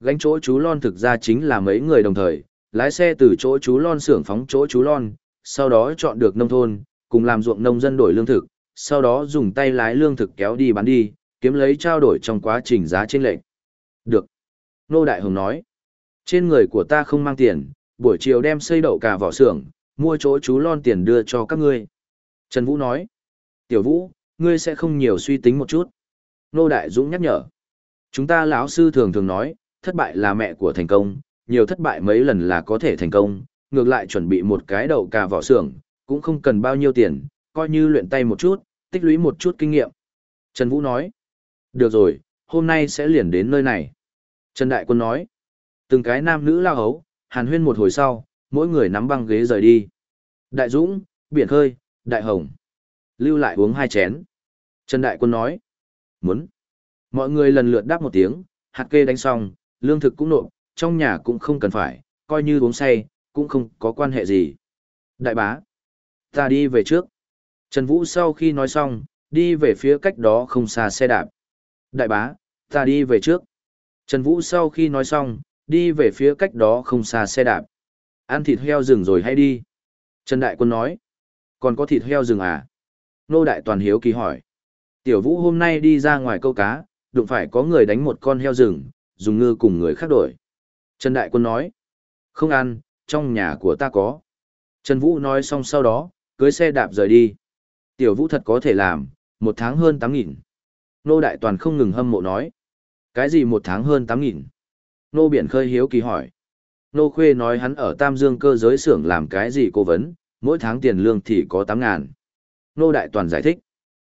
gánh chỗ chú lon thực ra chính là mấy người đồng thời, lái xe từ chỗ chú lon xưởng phóng chỗ chú lon, sau đó chọn được nông thôn, cùng làm ruộng nông dân đổi lương thực, sau đó dùng tay lái lương thực kéo đi bán đi, kiếm lấy trao đổi trong quá trình giá trên lệnh. Được. Nô Đại Hồng nói, trên người của ta không mang tiền, buổi chiều đem xây đậu cả vỏ xưởng, mua chỗ chú lon tiền đưa cho các ngươi. Trần Vũ nói, Tiểu Vũ, ngươi sẽ không nhiều suy tính một chút. Nô Đại Dũng nhắc nhở. Chúng ta lão sư thường thường nói, thất bại là mẹ của thành công, nhiều thất bại mấy lần là có thể thành công, ngược lại chuẩn bị một cái đậu cà vỏ xưởng, cũng không cần bao nhiêu tiền, coi như luyện tay một chút, tích lũy một chút kinh nghiệm. Trần Vũ nói, được rồi, hôm nay sẽ liền đến nơi này. Trần Đại Quân nói, từng cái nam nữ lao hấu, hàn huyên một hồi sau, mỗi người nắm băng ghế rời đi. Đại Dũng, Biển Khơi, Đại Hồng. Lưu lại uống hai chén. Trần Đại Quân nói, muốn. Mọi người lần lượt đáp một tiếng, hạt kê đánh xong, lương thực cũng nộp, trong nhà cũng không cần phải, coi như uống say, cũng không có quan hệ gì. Đại bá, ta đi về trước. Trần Vũ sau khi nói xong, đi về phía cách đó không xa xe đạp. Đại bá, ta đi về trước. Trần Vũ sau khi nói xong, đi về phía cách đó không xa xe đạp. Ăn thịt heo rừng rồi hay đi? Trần Đại Quân nói. Còn có thịt heo rừng à? Nô Đại Toàn Hiếu kỳ hỏi. Tiểu Vũ hôm nay đi ra ngoài câu cá, đụng phải có người đánh một con heo rừng, dùng ngư cùng người khác đổi. Trần Đại Quân nói, không ăn, trong nhà của ta có. Trần Vũ nói xong sau đó, cưới xe đạp rời đi. Tiểu vũ thật có thể làm, một tháng hơn 8.000. Nô Đại Toàn không ngừng hâm mộ nói. Cái gì một tháng hơn 8.000? Nô Biển Khơi hiếu kỳ hỏi. Nô Khuê nói hắn ở Tam Dương cơ giới xưởng làm cái gì cố vấn, mỗi tháng tiền lương thì có tám ngàn. Nô Đại Toàn giải thích.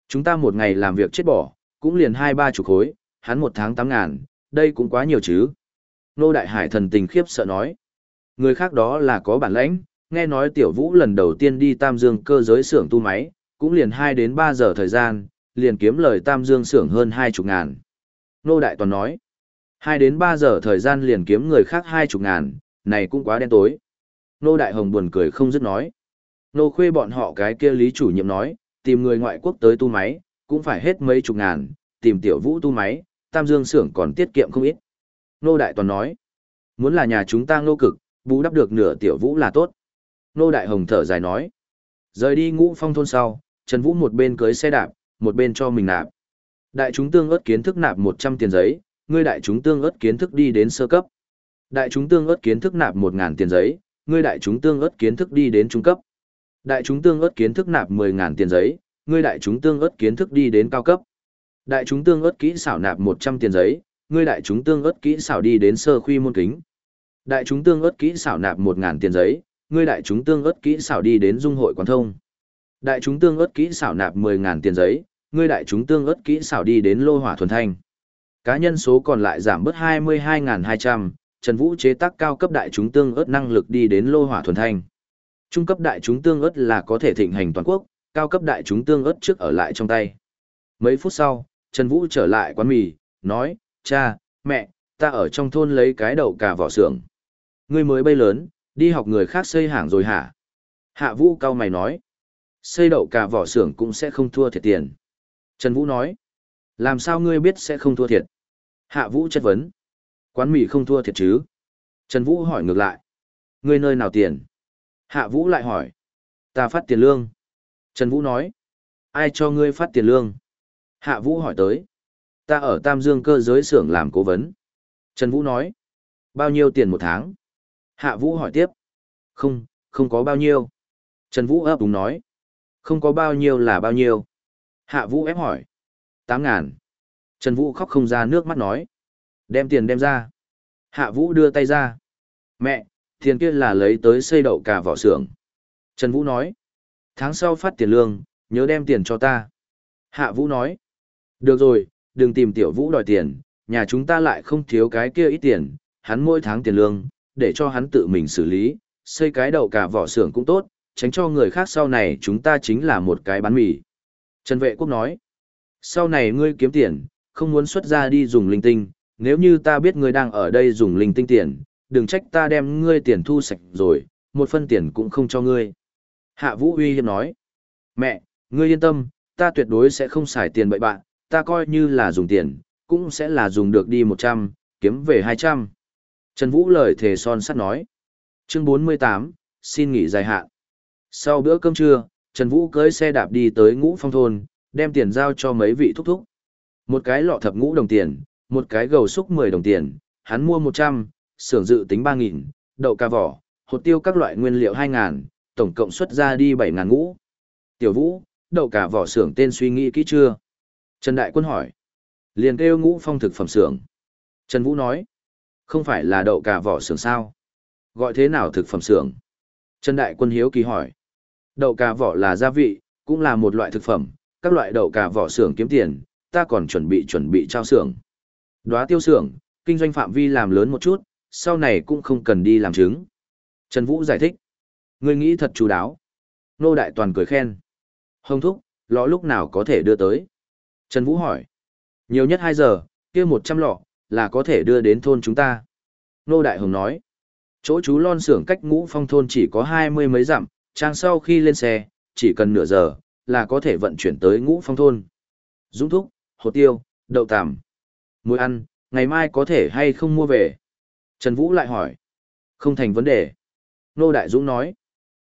Chúng ta một ngày làm việc chết bỏ, cũng liền hai ba chục khối, hắn một tháng tám ngàn, đây cũng quá nhiều chứ. Nô Đại Hải thần tình khiếp sợ nói. Người khác đó là có bản lãnh, nghe nói Tiểu Vũ lần đầu tiên đi Tam Dương cơ giới xưởng tu máy, cũng liền 2 đến 3 giờ thời gian, liền kiếm lời Tam Dương xưởng hơn 20 ngàn. Nô Đại Toàn nói. hai đến ba giờ thời gian liền kiếm người khác 20 ngàn, này cũng quá đen tối. Nô Đại Hồng buồn cười không dứt nói. Nô Khuê bọn họ cái kia lý chủ nhiệm nói, tìm người ngoại quốc tới tu máy, cũng phải hết mấy chục ngàn, tìm tiểu vũ tu máy, tam dương xưởng còn tiết kiệm không ít. Nô Đại Toàn nói, muốn là nhà chúng ta ngô cực, bù đắp được nửa tiểu vũ là tốt. Nô Đại Hồng thở dài nói, rời đi ngũ phong thôn sau, Trần Vũ một bên cưới xe đạp, một bên cho mình nạp. Đại chúng tương ớt kiến thức nạp 100 tiền giấy, ngươi đại chúng tương ớt kiến thức đi đến sơ cấp. Đại chúng tương ớt kiến thức nạp 1000 tiền giấy, ngươi đại chúng tương ớt kiến thức đi đến trung cấp. Đại chúng tương ớt kiến thức nạp 10000 tiền giấy, ngươi đại chúng tương ớt kiến thức đi đến cao cấp. Đại chúng tương ớt kỹ xảo nạp 100 tiền giấy, ngươi đại chúng tương ớt kỹ xảo đi đến sơ khuy môn kính. Đại chúng tương ớt kỹ xảo nạp 1000 tiền giấy, ngươi đại chúng tương ớt kỹ xảo đi đến dung hội quán thông. Đại chúng tương ớt kỹ xảo nạp 10000 tiền giấy, ngươi đại chúng tương ớt kỹ xảo đi đến lô hỏa thuần thanh. Cá nhân số còn lại giảm bớt 22.200. Trần Vũ chế tác cao cấp đại chúng tương ớt năng lực đi đến lô hỏa thuần thanh. Trung cấp đại chúng tương ớt là có thể thịnh hành toàn quốc, cao cấp đại chúng tương ớt trước ở lại trong tay. Mấy phút sau, Trần Vũ trở lại quán mì, nói, cha, mẹ, ta ở trong thôn lấy cái đậu cả vỏ xưởng. Ngươi mới bay lớn, đi học người khác xây hàng rồi hả? Hạ Vũ cao mày nói, xây đậu cả vỏ xưởng cũng sẽ không thua thiệt tiền. Trần Vũ nói, làm sao ngươi biết sẽ không thua thiệt? Hạ Vũ chất vấn, quán mì không thua thiệt chứ? Trần Vũ hỏi ngược lại, ngươi nơi nào tiền? Hạ Vũ lại hỏi. Ta phát tiền lương. Trần Vũ nói. Ai cho ngươi phát tiền lương? Hạ Vũ hỏi tới. Ta ở Tam Dương cơ giới xưởng làm cố vấn. Trần Vũ nói. Bao nhiêu tiền một tháng? Hạ Vũ hỏi tiếp. Không, không có bao nhiêu. Trần Vũ ấp đúng nói. Không có bao nhiêu là bao nhiêu. Hạ Vũ ép hỏi. Tám ngàn. Trần Vũ khóc không ra nước mắt nói. Đem tiền đem ra. Hạ Vũ đưa tay ra. Mẹ, Tiền kia là lấy tới xây đậu cả vỏ xưởng. Trần Vũ nói. Tháng sau phát tiền lương, nhớ đem tiền cho ta. Hạ Vũ nói. Được rồi, đừng tìm tiểu Vũ đòi tiền, nhà chúng ta lại không thiếu cái kia ít tiền, hắn mỗi tháng tiền lương, để cho hắn tự mình xử lý, xây cái đậu cả vỏ xưởng cũng tốt, tránh cho người khác sau này chúng ta chính là một cái bán mì. Trần Vệ Quốc nói. Sau này ngươi kiếm tiền, không muốn xuất ra đi dùng linh tinh, nếu như ta biết ngươi đang ở đây dùng linh tinh tiền, đừng trách ta đem ngươi tiền thu sạch rồi, một phân tiền cũng không cho ngươi. Hạ Vũ uy hiếp nói, mẹ, ngươi yên tâm, ta tuyệt đối sẽ không xài tiền bậy bạn, ta coi như là dùng tiền, cũng sẽ là dùng được đi 100, kiếm về 200. Trần Vũ lời thề son sắt nói. Chương 48, xin nghỉ dài hạn. Sau bữa cơm trưa, Trần Vũ cưới xe đạp đi tới ngũ phong thôn, đem tiền giao cho mấy vị thúc thúc. Một cái lọ thập ngũ đồng tiền, một cái gầu xúc 10 đồng tiền, hắn mua 100, xưởng dự tính 3.000, đậu cà vỏ, hột tiêu các loại nguyên liệu 2.000, tổng cộng xuất ra đi 7.000 ngũ. Tiểu Vũ, đậu cà vỏ xưởng tên suy nghĩ kỹ chưa? Trần Đại Quân hỏi. Liền kêu ngũ phong thực phẩm xưởng. Trần Vũ nói. Không phải là đậu cà vỏ xưởng sao? Gọi thế nào thực phẩm xưởng? Trần Đại Quân hiếu kỳ hỏi. Đậu cà vỏ là gia vị, cũng là một loại thực phẩm, các loại đậu cà vỏ xưởng kiếm tiền, ta còn chuẩn bị chuẩn bị trao xưởng. Đóa tiêu xưởng, kinh doanh phạm vi làm lớn một chút, sau này cũng không cần đi làm chứng. Trần Vũ giải thích. Ngươi nghĩ thật chú đáo. Nô Đại Toàn cười khen. Hồng thúc, lọ lúc nào có thể đưa tới? Trần Vũ hỏi. Nhiều nhất 2 giờ, kia 100 lọ, là có thể đưa đến thôn chúng ta. Nô Đại Hồng nói. Chỗ chú lon xưởng cách ngũ phong thôn chỉ có hai mươi mấy dặm, trang sau khi lên xe, chỉ cần nửa giờ, là có thể vận chuyển tới ngũ phong thôn. Dũng thúc, hồ tiêu, đậu tằm, muối ăn, ngày mai có thể hay không mua về. Trần Vũ lại hỏi. Không thành vấn đề. Nô Đại Dũng nói.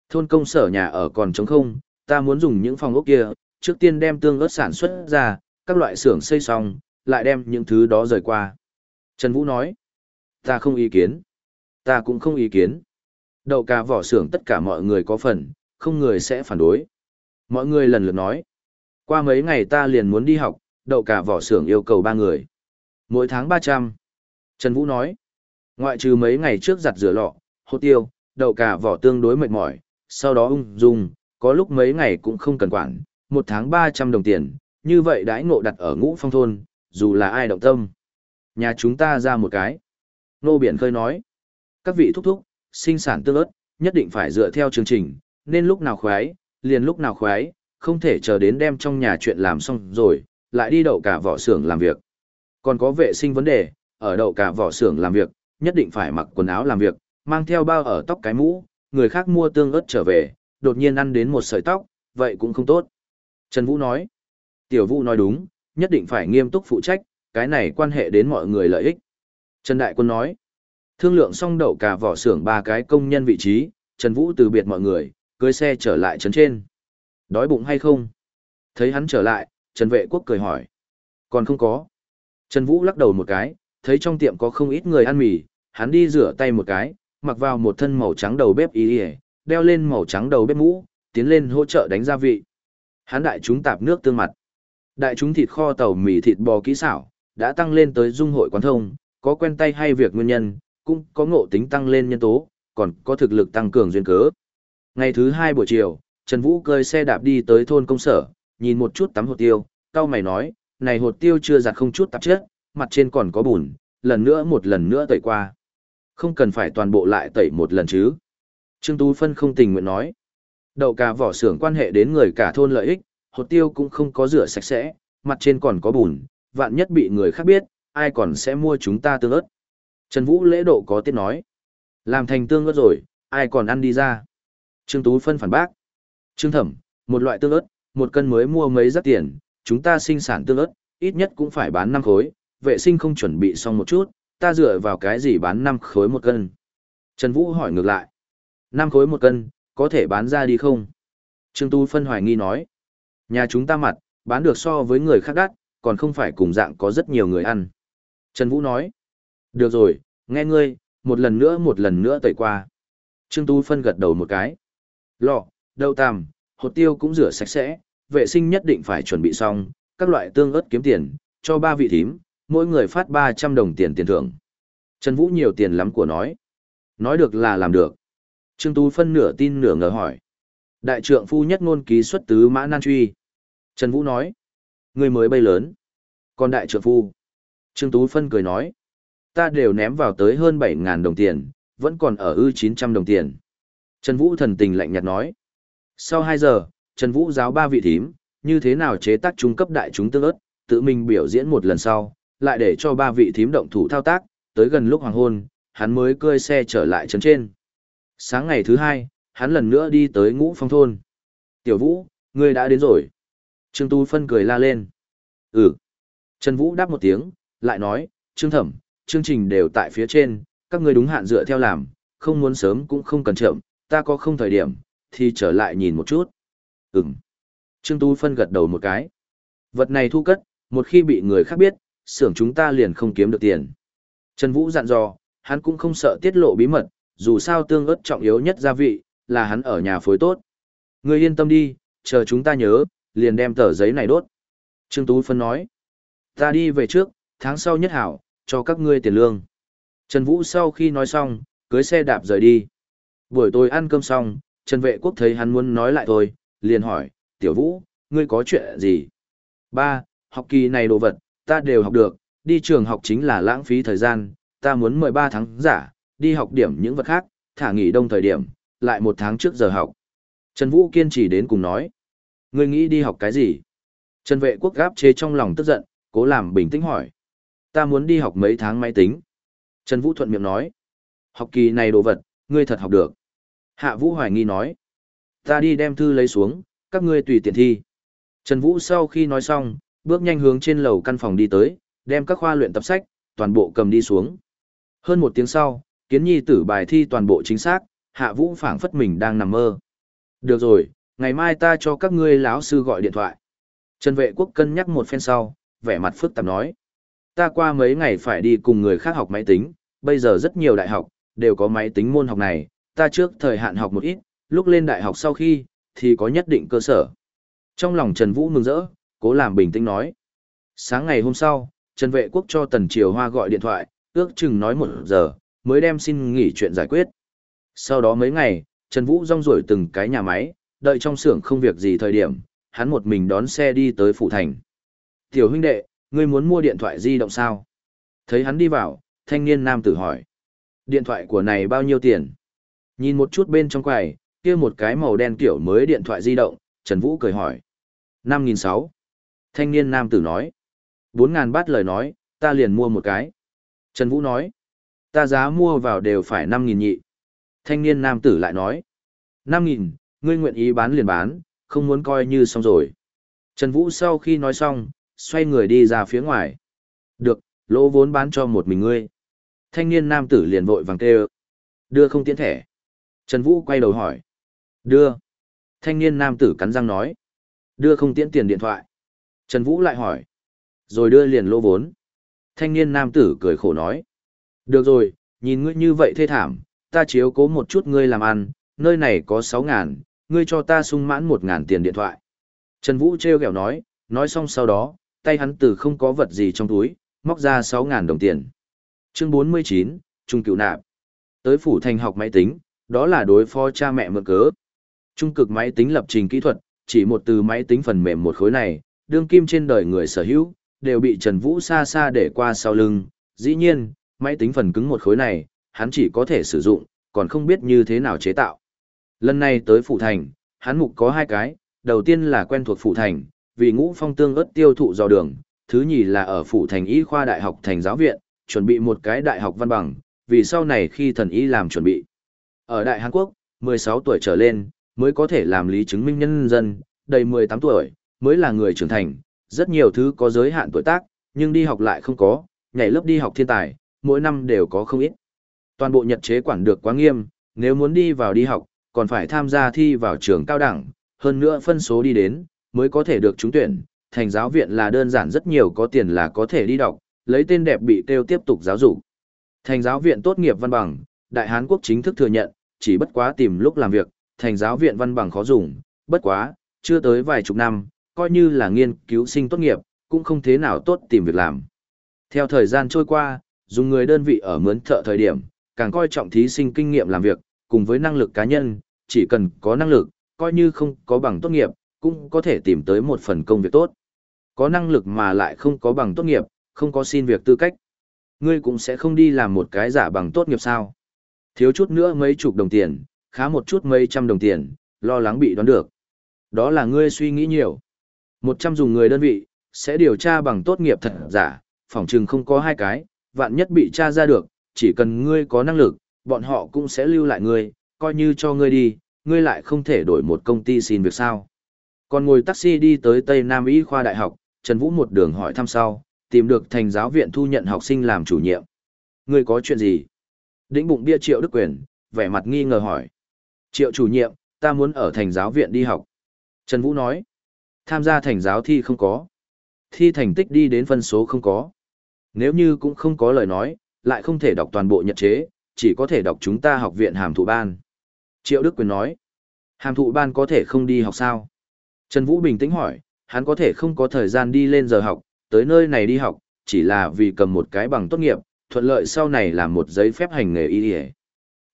Thôn công sở nhà ở còn trống không, ta muốn dùng những phòng ốc kia, trước tiên đem tương ớt sản xuất ra, các loại xưởng xây xong, lại đem những thứ đó rời qua. Trần Vũ nói. Ta không ý kiến. Ta cũng không ý kiến. Đậu cà vỏ xưởng tất cả mọi người có phần, không người sẽ phản đối. Mọi người lần lượt nói. Qua mấy ngày ta liền muốn đi học, đậu cà vỏ xưởng yêu cầu ba người. Mỗi tháng 300. Trần Vũ nói. Ngoại trừ mấy ngày trước giặt rửa lọ, hốt tiêu, đậu cà vỏ tương đối mệt mỏi, sau đó ung dung, có lúc mấy ngày cũng không cần quản, một tháng 300 đồng tiền, như vậy đãi ngộ đặt ở ngũ phong thôn, dù là ai động tâm. Nhà chúng ta ra một cái. Nô Biển Khơi nói. Các vị thúc thúc, sinh sản tương ớt, nhất định phải dựa theo chương trình, nên lúc nào khoái, liền lúc nào khoái, không thể chờ đến đem trong nhà chuyện làm xong rồi, lại đi đậu cả vỏ xưởng làm việc. Còn có vệ sinh vấn đề, ở đậu cả vỏ xưởng làm việc, nhất định phải mặc quần áo làm việc, mang theo bao ở tóc cái mũ, người khác mua tương ớt trở về, đột nhiên ăn đến một sợi tóc, vậy cũng không tốt. Trần Vũ nói, Tiểu Vũ nói đúng, nhất định phải nghiêm túc phụ trách, cái này quan hệ đến mọi người lợi ích. Trần Đại Quân nói, thương lượng xong đậu cả vỏ xưởng ba cái công nhân vị trí, Trần Vũ từ biệt mọi người, cưới xe trở lại trấn trên. Đói bụng hay không? Thấy hắn trở lại, Trần Vệ Quốc cười hỏi. Còn không có. Trần Vũ lắc đầu một cái, thấy trong tiệm có không ít người ăn mì, hắn đi rửa tay một cái, mặc vào một thân màu trắng đầu bếp y đeo lên màu trắng đầu bếp mũ, tiến lên hỗ trợ đánh gia vị. Hắn đại chúng tạp nước tương mặt. Đại chúng thịt kho tàu mì thịt bò kỹ xảo, đã tăng lên tới dung hội quán thông, có quen tay hay việc nguyên nhân, cũng có ngộ tính tăng lên nhân tố, còn có thực lực tăng cường duyên cớ. Ngày thứ hai buổi chiều, Trần Vũ cơi xe đạp đi tới thôn công sở, nhìn một chút tắm hột tiêu, cao mày nói, này hột tiêu chưa giặt không chút tạp chất, mặt trên còn có bùn, lần nữa một lần nữa tẩy qua. Không cần phải toàn bộ lại tẩy một lần chứ. Trương Tú Phân không tình nguyện nói. Đậu cả vỏ xưởng quan hệ đến người cả thôn lợi ích, hột tiêu cũng không có rửa sạch sẽ, mặt trên còn có bùn, vạn nhất bị người khác biết, ai còn sẽ mua chúng ta tương ớt. Trần Vũ lễ độ có tiết nói. Làm thành tương ớt rồi, ai còn ăn đi ra. Trương Tú Phân phản bác. Trương Thẩm, một loại tương ớt, một cân mới mua mấy rất tiền, chúng ta sinh sản tương ớt, ít nhất cũng phải bán 5 khối, vệ sinh không chuẩn bị xong một chút, ta dựa vào cái gì bán 5 khối một cân. Trần Vũ hỏi ngược lại. 5 khối một cân, có thể bán ra đi không? Trương Tú Phân hoài nghi nói. Nhà chúng ta mặt, bán được so với người khác đắt, còn không phải cùng dạng có rất nhiều người ăn. Trần Vũ nói. Được rồi, nghe ngươi, một lần nữa một lần nữa tẩy qua. Trương Tu Phân gật đầu một cái. Lọ, đậu tằm, hột tiêu cũng rửa sạch sẽ, vệ sinh nhất định phải chuẩn bị xong, các loại tương ớt kiếm tiền, cho ba vị thím, mỗi người phát 300 đồng tiền tiền thưởng. Trần Vũ nhiều tiền lắm của nói. Nói được là làm được. Trương Tú phân nửa tin nửa ngờ hỏi. Đại trượng phu nhất ngôn ký xuất tứ mã nan truy. Trần Vũ nói. Người mới bay lớn. Còn đại trượng phu. Trương Tú phân cười nói. Ta đều ném vào tới hơn 7.000 đồng tiền, vẫn còn ở ư 900 đồng tiền. Trần Vũ thần tình lạnh nhạt nói. Sau 2 giờ, Trần Vũ giáo ba vị thím, như thế nào chế tác trung cấp đại chúng tương ớt, tự mình biểu diễn một lần sau, lại để cho ba vị thím động thủ thao tác, tới gần lúc hoàng hôn, hắn mới cơi xe trở lại trấn trên. Sáng ngày thứ hai, hắn lần nữa đi tới ngũ phong thôn. Tiểu Vũ, ngươi đã đến rồi. Trương Tu Phân cười la lên. Ừ. Trần Vũ đáp một tiếng, lại nói, Trương Thẩm, chương trình đều tại phía trên, các ngươi đúng hạn dựa theo làm, không muốn sớm cũng không cần chậm, ta có không thời điểm, thì trở lại nhìn một chút. Ừm. Trương tú Phân gật đầu một cái. Vật này thu cất, một khi bị người khác biết, xưởng chúng ta liền không kiếm được tiền. Trần Vũ dặn dò, hắn cũng không sợ tiết lộ bí mật, dù sao tương ớt trọng yếu nhất gia vị, là hắn ở nhà phối tốt. Ngươi yên tâm đi, chờ chúng ta nhớ, liền đem tờ giấy này đốt. Trương Tú Phân nói, ta đi về trước, tháng sau nhất hảo, cho các ngươi tiền lương. Trần Vũ sau khi nói xong, cưới xe đạp rời đi. Buổi tối ăn cơm xong, Trần Vệ Quốc thấy hắn muốn nói lại thôi, liền hỏi, Tiểu Vũ, ngươi có chuyện gì? Ba, học kỳ này đồ vật, ta đều học được, đi trường học chính là lãng phí thời gian, ta muốn mười ba tháng giả, đi học điểm những vật khác, thả nghỉ đông thời điểm, lại một tháng trước giờ học. Trần Vũ kiên trì đến cùng nói, ngươi nghĩ đi học cái gì? Trần Vệ Quốc gáp chế trong lòng tức giận, cố làm bình tĩnh hỏi. Ta muốn đi học mấy tháng máy tính. Trần Vũ thuận miệng nói, học kỳ này đồ vật, ngươi thật học được. Hạ Vũ hoài nghi nói, ta đi đem thư lấy xuống, các ngươi tùy tiện thi. Trần Vũ sau khi nói xong, bước nhanh hướng trên lầu căn phòng đi tới, đem các khoa luyện tập sách, toàn bộ cầm đi xuống. Hơn một tiếng sau, kiến nhi tử bài thi toàn bộ chính xác, hạ vũ phảng phất mình đang nằm mơ. Được rồi, ngày mai ta cho các ngươi lão sư gọi điện thoại. Trần vệ quốc cân nhắc một phen sau, vẻ mặt phức tạp nói. Ta qua mấy ngày phải đi cùng người khác học máy tính, bây giờ rất nhiều đại học, đều có máy tính môn học này, ta trước thời hạn học một ít, lúc lên đại học sau khi, thì có nhất định cơ sở. Trong lòng Trần Vũ mừng rỡ, cố làm bình tĩnh nói. Sáng ngày hôm sau, Trần Vệ Quốc cho Tần Triều Hoa gọi điện thoại, ước chừng nói một giờ, mới đem xin nghỉ chuyện giải quyết. Sau đó mấy ngày, Trần Vũ rong ruổi từng cái nhà máy, đợi trong xưởng không việc gì thời điểm, hắn một mình đón xe đi tới phủ thành. Tiểu huynh đệ, ngươi muốn mua điện thoại di động sao? Thấy hắn đi vào, thanh niên nam tử hỏi. Điện thoại của này bao nhiêu tiền? Nhìn một chút bên trong quầy, kia một cái màu đen kiểu mới điện thoại di động, Trần Vũ cười hỏi. 5.600. Thanh niên nam tử nói. 4.000 bát lời nói, ta liền mua một cái. Trần Vũ nói. Ta giá mua vào đều phải 5.000 nhị. Thanh niên nam tử lại nói. 5.000, ngươi nguyện ý bán liền bán, không muốn coi như xong rồi. Trần Vũ sau khi nói xong, xoay người đi ra phía ngoài. Được, lỗ vốn bán cho một mình ngươi. Thanh niên nam tử liền vội vàng kêu. Đưa không tiễn thẻ. Trần Vũ quay đầu hỏi. Đưa. Thanh niên nam tử cắn răng nói. Đưa không tiễn tiền điện thoại. Trần Vũ lại hỏi. Rồi đưa liền lỗ vốn. Thanh niên nam tử cười khổ nói. Được rồi, nhìn ngươi như vậy thê thảm, ta chiếu cố một chút ngươi làm ăn, nơi này có sáu ngàn, ngươi cho ta sung mãn một ngàn tiền điện thoại. Trần Vũ treo kẹo nói, nói xong sau đó, tay hắn từ không có vật gì trong túi, móc ra sáu ngàn đồng tiền. Chương bốn mươi chín, Trung cựu nạp. Tới phủ thành học máy tính, đó là đối phó cha mẹ mượn cớ. Trung cực máy tính lập trình kỹ thuật, chỉ một từ máy tính phần mềm một khối này, đương kim trên đời người sở hữu, đều bị Trần Vũ xa xa để qua sau lưng. Dĩ nhiên, máy tính phần cứng một khối này, hắn chỉ có thể sử dụng, còn không biết như thế nào chế tạo. Lần này tới Phủ Thành, hắn mục có hai cái, đầu tiên là quen thuộc Phủ Thành, vì ngũ phong tương ớt tiêu thụ dò đường, thứ nhì là ở Phủ Thành Y khoa Đại học Thành giáo viện, chuẩn bị một cái đại học văn bằng, vì sau này khi thần y làm chuẩn bị. Ở Đại Hàn Quốc, 16 tuổi trở lên, mới có thể làm lý chứng minh nhân dân, đầy 18 tuổi, mới là người trưởng thành, rất nhiều thứ có giới hạn tuổi tác, nhưng đi học lại không có, nhảy lớp đi học thiên tài, mỗi năm đều có không ít. Toàn bộ nhật chế quản được quá nghiêm, nếu muốn đi vào đi học, còn phải tham gia thi vào trường cao đẳng, hơn nữa phân số đi đến, mới có thể được trúng tuyển. Thành giáo viện là đơn giản rất nhiều có tiền là có thể đi đọc, lấy tên đẹp bị kêu tiếp tục giáo dục. Thành giáo viện tốt nghiệp văn bằng, Đại Hán Quốc chính thức thừa nhận, chỉ bất quá tìm lúc làm việc, thành giáo viện văn bằng khó dùng, bất quá, chưa tới vài chục năm, coi như là nghiên cứu sinh tốt nghiệp, cũng không thế nào tốt tìm việc làm. Theo thời gian trôi qua, dùng người đơn vị ở mướn thợ thời điểm, càng coi trọng thí sinh kinh nghiệm làm việc, cùng với năng lực cá nhân, chỉ cần có năng lực, coi như không có bằng tốt nghiệp, cũng có thể tìm tới một phần công việc tốt. Có năng lực mà lại không có bằng tốt nghiệp, không có xin việc tư cách. Ngươi cũng sẽ không đi làm một cái giả bằng tốt nghiệp sao. Thiếu chút nữa mấy chục đồng tiền, khá một chút mấy trăm đồng tiền, lo lắng bị đoán được. Đó là ngươi suy nghĩ nhiều. Một trăm dùng người đơn vị, sẽ điều tra bằng tốt nghiệp thật giả, phỏng chừng không có hai cái, vạn nhất bị tra ra được, chỉ cần ngươi có năng lực, bọn họ cũng sẽ lưu lại ngươi, coi như cho ngươi đi, ngươi lại không thể đổi một công ty xin việc sao. Còn ngồi taxi đi tới Tây Nam Y khoa đại học, Trần Vũ một đường hỏi thăm sau, tìm được thành giáo viện thu nhận học sinh làm chủ nhiệm. người có chuyện gì? Đĩnh bụng bia Triệu Đức Quyền, vẻ mặt nghi ngờ hỏi. Triệu chủ nhiệm, ta muốn ở thành giáo viện đi học. Trần Vũ nói, tham gia thành giáo thi không có. Thi thành tích đi đến phân số không có. Nếu như cũng không có lời nói, lại không thể đọc toàn bộ nhật chế, chỉ có thể đọc chúng ta học viện hàm thụ ban. Triệu Đức Quyền nói, hàm thụ ban có thể không đi học sao? Trần Vũ bình tĩnh hỏi, hắn có thể không có thời gian đi lên giờ học, tới nơi này đi học, chỉ là vì cầm một cái bằng tốt nghiệp, thuận lợi sau này làm một giấy phép hành nghề y y.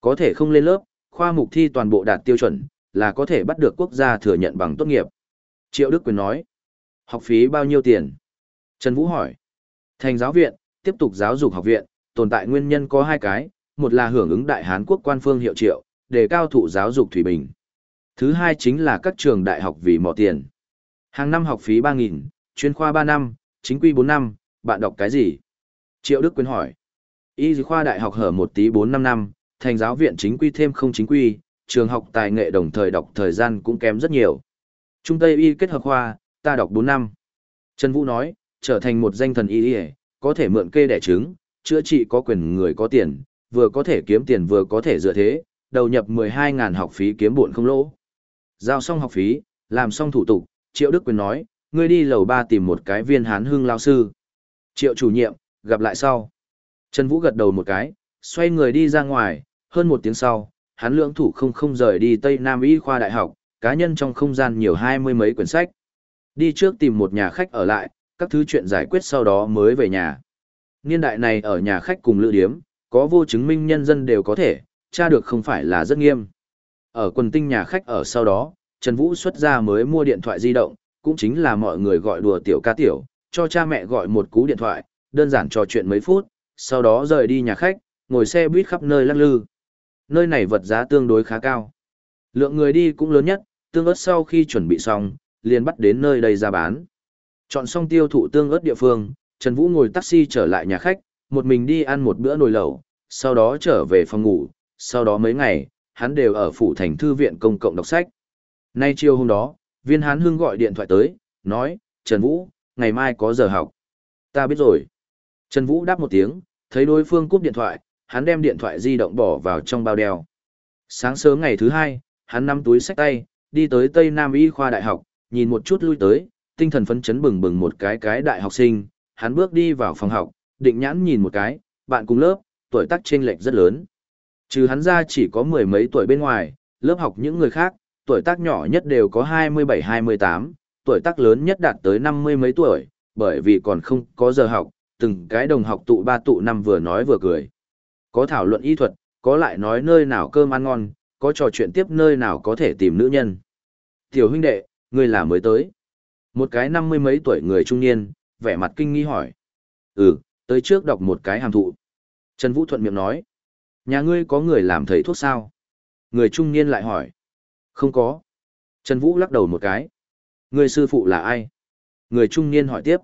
Có thể không lên lớp, khoa mục thi toàn bộ đạt tiêu chuẩn, là có thể bắt được quốc gia thừa nhận bằng tốt nghiệp. Triệu Đức Quyền nói, học phí bao nhiêu tiền? Trần Vũ hỏi, thành giáo viện, tiếp tục giáo dục học viện, tồn tại nguyên nhân có hai cái, một là hưởng ứng Đại Hán quốc quan phương hiệu triệu, để cao thụ giáo dục thủy bình. Thứ hai chính là các trường đại học vì mỏ tiền. Hàng năm học phí 3.000, chuyên khoa 3 năm, chính quy 4 năm, bạn đọc cái gì? Triệu Đức Quyến hỏi. Y khoa đại học hở một tí 4 năm năm, thành giáo viện chính quy thêm không chính quy, trường học tài nghệ đồng thời đọc thời gian cũng kém rất nhiều. Trung Tây Y kết hợp khoa, ta đọc 4 năm. Trần Vũ nói, trở thành một danh thần y y, có thể mượn kê đẻ trứng, chữa trị có quyền người có tiền, vừa có thể kiếm tiền vừa có thể dựa thế, đầu nhập 12.000 học phí kiếm buồn không lỗ. Giao xong học phí, làm xong thủ tục, Triệu Đức Quyền nói, ngươi đi lầu 3 tìm một cái viên hán hương lao sư. Triệu chủ nhiệm, gặp lại sau. Trần Vũ gật đầu một cái, xoay người đi ra ngoài, hơn một tiếng sau, hắn lưỡng thủ không không rời đi Tây Nam Y khoa đại học, cá nhân trong không gian nhiều hai mươi mấy quyển sách. Đi trước tìm một nhà khách ở lại, các thứ chuyện giải quyết sau đó mới về nhà. Niên đại này ở nhà khách cùng lữ điếm, có vô chứng minh nhân dân đều có thể, tra được không phải là rất nghiêm. Ở quần tinh nhà khách ở sau đó, Trần Vũ xuất ra mới mua điện thoại di động, cũng chính là mọi người gọi đùa tiểu ca tiểu, cho cha mẹ gọi một cú điện thoại, đơn giản trò chuyện mấy phút, sau đó rời đi nhà khách, ngồi xe buýt khắp nơi lắc lư. Nơi này vật giá tương đối khá cao. Lượng người đi cũng lớn nhất, tương ớt sau khi chuẩn bị xong, liền bắt đến nơi đây ra bán. Chọn xong tiêu thụ tương ớt địa phương, Trần Vũ ngồi taxi trở lại nhà khách, một mình đi ăn một bữa nồi lẩu, sau đó trở về phòng ngủ, sau đó mấy ngày, hắn đều ở phủ thành thư viện công cộng đọc sách. Nay chiều hôm đó, viên hán hưng gọi điện thoại tới, nói, Trần Vũ, ngày mai có giờ học. Ta biết rồi. Trần Vũ đáp một tiếng, thấy đối phương cúp điện thoại, hắn đem điện thoại di động bỏ vào trong bao đeo. Sáng sớm ngày thứ hai, hắn nắm túi sách tay, đi tới Tây Nam Y khoa đại học, nhìn một chút lui tới, tinh thần phấn chấn bừng bừng một cái cái đại học sinh, hắn bước đi vào phòng học, định nhãn nhìn một cái, bạn cùng lớp, tuổi tác chênh lệch rất lớn. Trừ hắn ra chỉ có mười mấy tuổi bên ngoài, lớp học những người khác, tuổi tác nhỏ nhất đều có 27-28, tuổi tác lớn nhất đạt tới 50 mấy tuổi, bởi vì còn không có giờ học, từng cái đồng học tụ ba tụ năm vừa nói vừa cười. Có thảo luận y thuật, có lại nói nơi nào cơm ăn ngon, có trò chuyện tiếp nơi nào có thể tìm nữ nhân. Tiểu huynh đệ, ngươi là mới tới. Một cái năm mươi mấy tuổi người trung niên, vẻ mặt kinh nghi hỏi. Ừ, tới trước đọc một cái hàm thụ. Trần Vũ thuận miệng nói. Nhà ngươi có người làm thầy thuốc sao? Người trung niên lại hỏi. Không có. Trần Vũ lắc đầu một cái. Người sư phụ là ai? Người trung niên hỏi tiếp.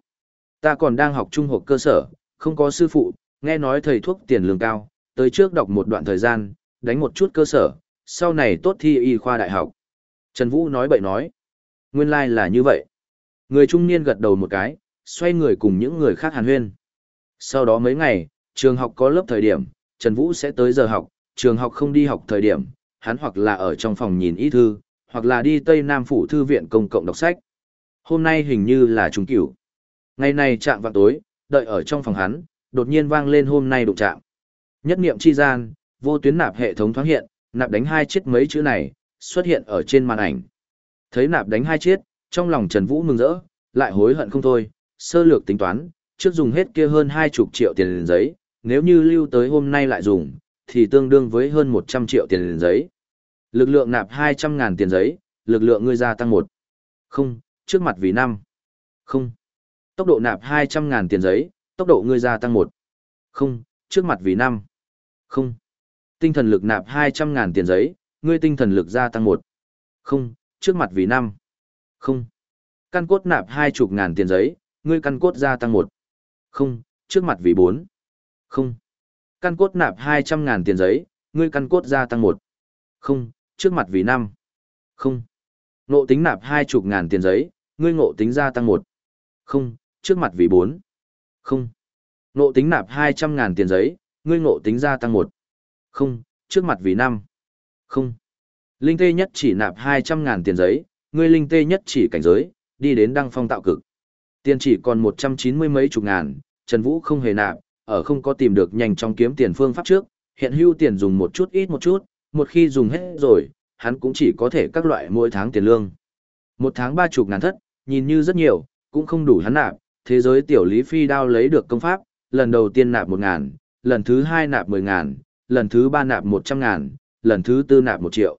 Ta còn đang học trung học cơ sở, không có sư phụ, nghe nói thầy thuốc tiền lương cao, tới trước đọc một đoạn thời gian, đánh một chút cơ sở, sau này tốt thi y khoa đại học. Trần Vũ nói bậy nói. Nguyên lai like là như vậy. Người trung niên gật đầu một cái, xoay người cùng những người khác hàn huyên. Sau đó mấy ngày, trường học có lớp thời điểm, Trần Vũ sẽ tới giờ học, trường học không đi học thời điểm, hắn hoặc là ở trong phòng nhìn ý thư, hoặc là đi Tây Nam Phủ Thư viện công cộng đọc sách. Hôm nay hình như là trùng cửu. Ngày này chạm vào tối, đợi ở trong phòng hắn, đột nhiên vang lên hôm nay đụng chạm. Nhất niệm chi gian, vô tuyến nạp hệ thống thoáng hiện, nạp đánh hai chiếc mấy chữ này, xuất hiện ở trên màn ảnh. Thấy nạp đánh hai chiếc, trong lòng Trần Vũ mừng rỡ, lại hối hận không thôi, sơ lược tính toán, trước dùng hết kia hơn hai chục triệu tiền giấy, nếu như lưu tới hôm nay lại dùng, thì tương đương với hơn 100 triệu tiền giấy. Lực lượng nạp 200 ngàn tiền giấy, lực lượng ngươi gia tăng 1. Không, trước mặt vì 5. Không. Tốc độ nạp 200 ngàn tiền giấy, tốc độ ngươi gia tăng 1. Không, trước mặt vì 5. Không. Tinh thần lực nạp 200 ngàn tiền giấy, ngươi tinh thần lực gia tăng 1. Không, trước mặt vì 5. Không. Căn cốt nạp 20 ngàn tiền giấy, ngươi căn cốt gia tăng 1. Không, trước mặt vì 4. Không. Căn cốt nạp 200 ngàn tiền giấy, ngươi căn cốt gia tăng 1. Không, trước mặt vì 5. Không. Ngộ tính nạp 20 ngàn tiền giấy, ngươi ngộ tính gia tăng 1. Không, trước mặt vì 4. Không. Ngộ tính nạp 200 ngàn tiền giấy, ngươi ngộ tính gia tăng 1. Không, trước mặt vì 5. Không. Linh tê nhất chỉ nạp 200 ngàn tiền giấy, ngươi linh tê nhất chỉ cảnh giới, đi đến đăng phong tạo cực. Tiền chỉ còn 190 mấy chục ngàn, Trần Vũ không hề nạp, ở không có tìm được nhanh chóng kiếm tiền phương pháp trước, hiện hưu tiền dùng một chút ít một chút, một khi dùng hết rồi, hắn cũng chỉ có thể các loại mỗi tháng tiền lương. Một tháng ba chục ngàn thất, nhìn như rất nhiều, cũng không đủ hắn nạp, thế giới tiểu lý phi đao lấy được công pháp, lần đầu tiên nạp một ngàn, lần thứ hai nạp mười ngàn, lần thứ ba nạp một trăm ngàn, lần thứ tư nạp một triệu.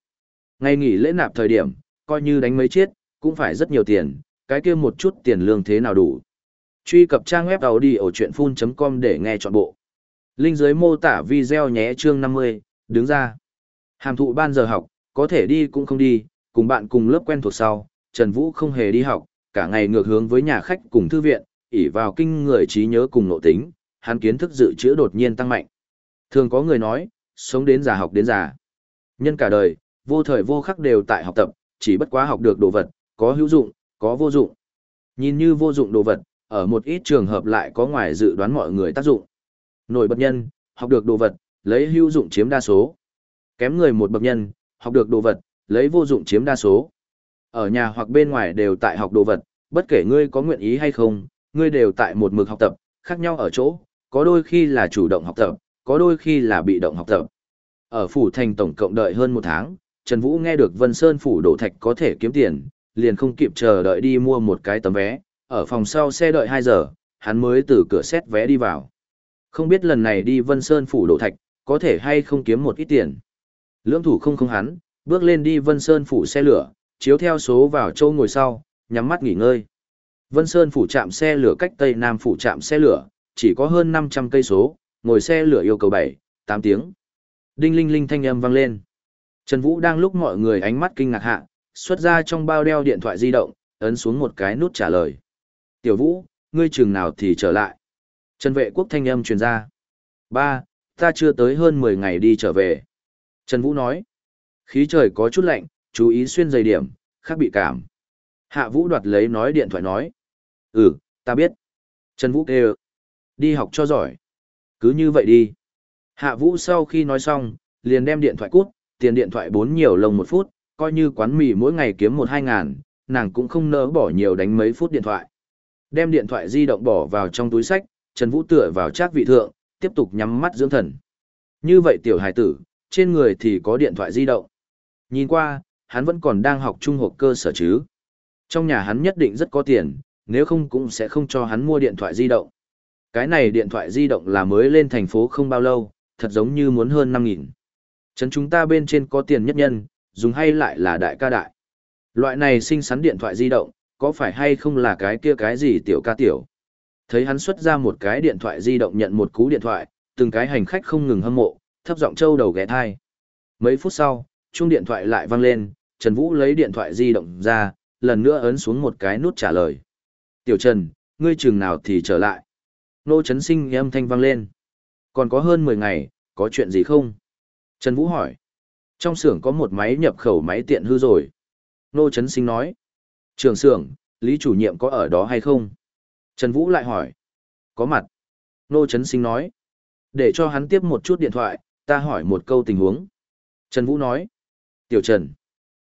Ngày nghỉ lễ nạp thời điểm, coi như đánh mấy chết, cũng phải rất nhiều tiền, cái kia một chút tiền lương thế nào đủ. Truy cập trang web tàu đi ở chuyện full.com để nghe trọn bộ. Linh dưới mô tả video nhé chương 50, đứng ra. Hàm thụ ban giờ học, có thể đi cũng không đi, cùng bạn cùng lớp quen thuộc sau, Trần Vũ không hề đi học, cả ngày ngược hướng với nhà khách cùng thư viện, ỉ vào kinh người trí nhớ cùng nội tính, hắn kiến thức dự trữ đột nhiên tăng mạnh. Thường có người nói, sống đến già học đến già. Nhân cả đời, vô thời vô khắc đều tại học tập, chỉ bất quá học được đồ vật, có hữu dụng, có vô dụng. Nhìn như vô dụng đồ vật, ở một ít trường hợp lại có ngoài dự đoán mọi người tác dụng. Nổi bật nhân, học được đồ vật, lấy hữu dụng chiếm đa số. Kém người một bậc nhân, học được đồ vật, lấy vô dụng chiếm đa số. Ở nhà hoặc bên ngoài đều tại học đồ vật, bất kể ngươi có nguyện ý hay không, ngươi đều tại một mực học tập, khác nhau ở chỗ, có đôi khi là chủ động học tập, có đôi khi là bị động học tập. Ở phủ thành tổng cộng đợi hơn một tháng, Trần Vũ nghe được Vân Sơn phủ đổ thạch có thể kiếm tiền, liền không kịp chờ đợi đi mua một cái tấm vé, ở phòng sau xe đợi 2 giờ, hắn mới từ cửa xét vé đi vào. Không biết lần này đi Vân Sơn phủ đổ thạch, có thể hay không kiếm một ít tiền. Lưỡng thủ không không hắn, bước lên đi Vân Sơn phủ xe lửa, chiếu theo số vào châu ngồi sau, nhắm mắt nghỉ ngơi. Vân Sơn phủ trạm xe lửa cách Tây Nam phủ trạm xe lửa, chỉ có hơn 500 cây số, ngồi xe lửa yêu cầu 7, 8 tiếng. Đinh linh linh thanh âm vang lên. Trần Vũ đang lúc mọi người ánh mắt kinh ngạc hạ, xuất ra trong bao đeo điện thoại di động, ấn xuống một cái nút trả lời. Tiểu Vũ, ngươi chừng nào thì trở lại. Trần vệ quốc thanh âm truyền ra. Ba, ta chưa tới hơn 10 ngày đi trở về. Trần Vũ nói. Khí trời có chút lạnh, chú ý xuyên dày điểm, khác bị cảm. Hạ Vũ đoạt lấy nói điện thoại nói. Ừ, ta biết. Trần Vũ kêu. Đi học cho giỏi. Cứ như vậy đi. Hạ Vũ sau khi nói xong, liền đem điện thoại cút, tiền điện thoại bốn nhiều lồng một phút, coi như quán mì mỗi ngày kiếm một hai ngàn, nàng cũng không nỡ bỏ nhiều đánh mấy phút điện thoại. Đem điện thoại di động bỏ vào trong túi sách, Trần Vũ tựa vào trác vị thượng, tiếp tục nhắm mắt dưỡng thần. Như vậy tiểu hải tử, trên người thì có điện thoại di động. Nhìn qua, hắn vẫn còn đang học trung học cơ sở chứ. Trong nhà hắn nhất định rất có tiền, nếu không cũng sẽ không cho hắn mua điện thoại di động. Cái này điện thoại di động là mới lên thành phố không bao lâu, thật giống như muốn hơn 5.000. Trấn chúng ta bên trên có tiền nhất nhân, dùng hay lại là đại ca đại. Loại này sinh xắn điện thoại di động, có phải hay không là cái kia cái gì tiểu ca tiểu. Thấy hắn xuất ra một cái điện thoại di động nhận một cú điện thoại, từng cái hành khách không ngừng hâm mộ, thấp giọng trâu đầu ghé thai. Mấy phút sau, chuông điện thoại lại vang lên, Trần Vũ lấy điện thoại di động ra, lần nữa ấn xuống một cái nút trả lời. Tiểu Trần, ngươi chừng nào thì trở lại. Nô Trấn Sinh âm thanh vang lên. Còn có hơn 10 ngày, có chuyện gì không? Trần Vũ hỏi. Trong xưởng có một máy nhập khẩu máy tiện hư rồi. Nô Trấn Sinh nói. Trường xưởng, Lý chủ nhiệm có ở đó hay không? Trần Vũ lại hỏi. Có mặt. Nô Trấn Sinh nói. Để cho hắn tiếp một chút điện thoại, ta hỏi một câu tình huống. Trần Vũ nói. Tiểu Trần.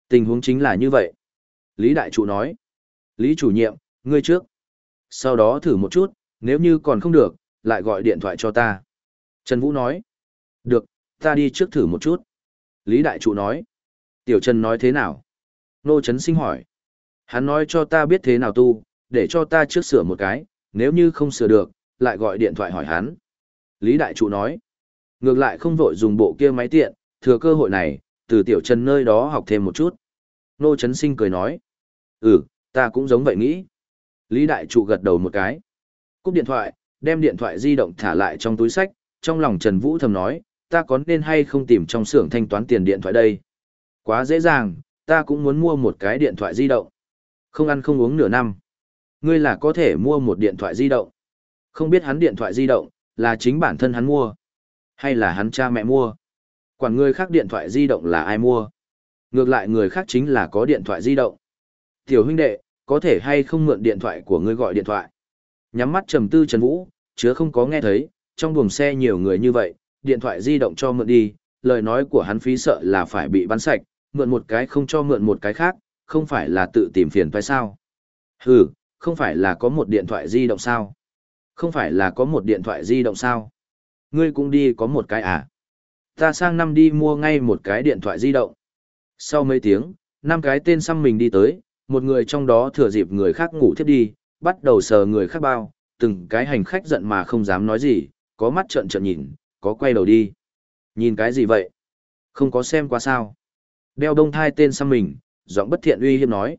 Tình huống chính là như vậy. Lý Đại Trụ nói. Lý chủ nhiệm, ngươi trước. Sau đó thử một chút, nếu như còn không được, lại gọi điện thoại cho ta. Trần Vũ nói. Được, ta đi trước thử một chút. Lý Đại Trụ nói. Tiểu Trần nói thế nào? Nô Trấn Sinh hỏi. Hắn nói cho ta biết thế nào tu, để cho ta trước sửa một cái, nếu như không sửa được, lại gọi điện thoại hỏi hắn. Lý Đại Trụ nói. Ngược lại không vội dùng bộ kia máy tiện, thừa cơ hội này, từ Tiểu Trần nơi đó học thêm một chút. Nô Trấn Sinh cười nói. Ừ, ta cũng giống vậy nghĩ. Lý Đại Trụ gật đầu một cái. Cúp điện thoại, đem điện thoại di động thả lại trong túi sách, trong lòng Trần Vũ thầm nói, ta có nên hay không tìm trong xưởng thanh toán tiền điện thoại đây? Quá dễ dàng, ta cũng muốn mua một cái điện thoại di động. Không ăn không uống nửa năm. Ngươi là có thể mua một điện thoại di động. Không biết hắn điện thoại di động, là chính bản thân hắn mua. Hay là hắn cha mẹ mua. Quản người khác điện thoại di động là ai mua. Ngược lại người khác chính là có điện thoại di động. Tiểu huynh đệ, có thể hay không mượn điện thoại của ngươi gọi điện thoại. Nhắm mắt trầm tư Trần Vũ, chứa không có nghe thấy, trong buồng xe nhiều người như vậy, điện thoại di động cho mượn đi, lời nói của hắn phí sợ là phải bị bắn sạch, mượn một cái không cho mượn một cái khác, không phải là tự tìm phiền phải sao. Hừ, không phải là có một điện thoại di động sao? Không phải là có một điện thoại di động sao? Ngươi cũng đi có một cái à? Ta sang năm đi mua ngay một cái điện thoại di động. Sau mấy tiếng, năm cái tên xăm mình đi tới, một người trong đó thừa dịp người khác ngủ thiếp đi, bắt đầu sờ người khác bao, từng cái hành khách giận mà không dám nói gì, có mắt trợn trợn nhìn, có quay đầu đi. Nhìn cái gì vậy? Không có xem qua sao. Đeo đông thai tên xăm mình, giọng bất thiện uy hiếp nói.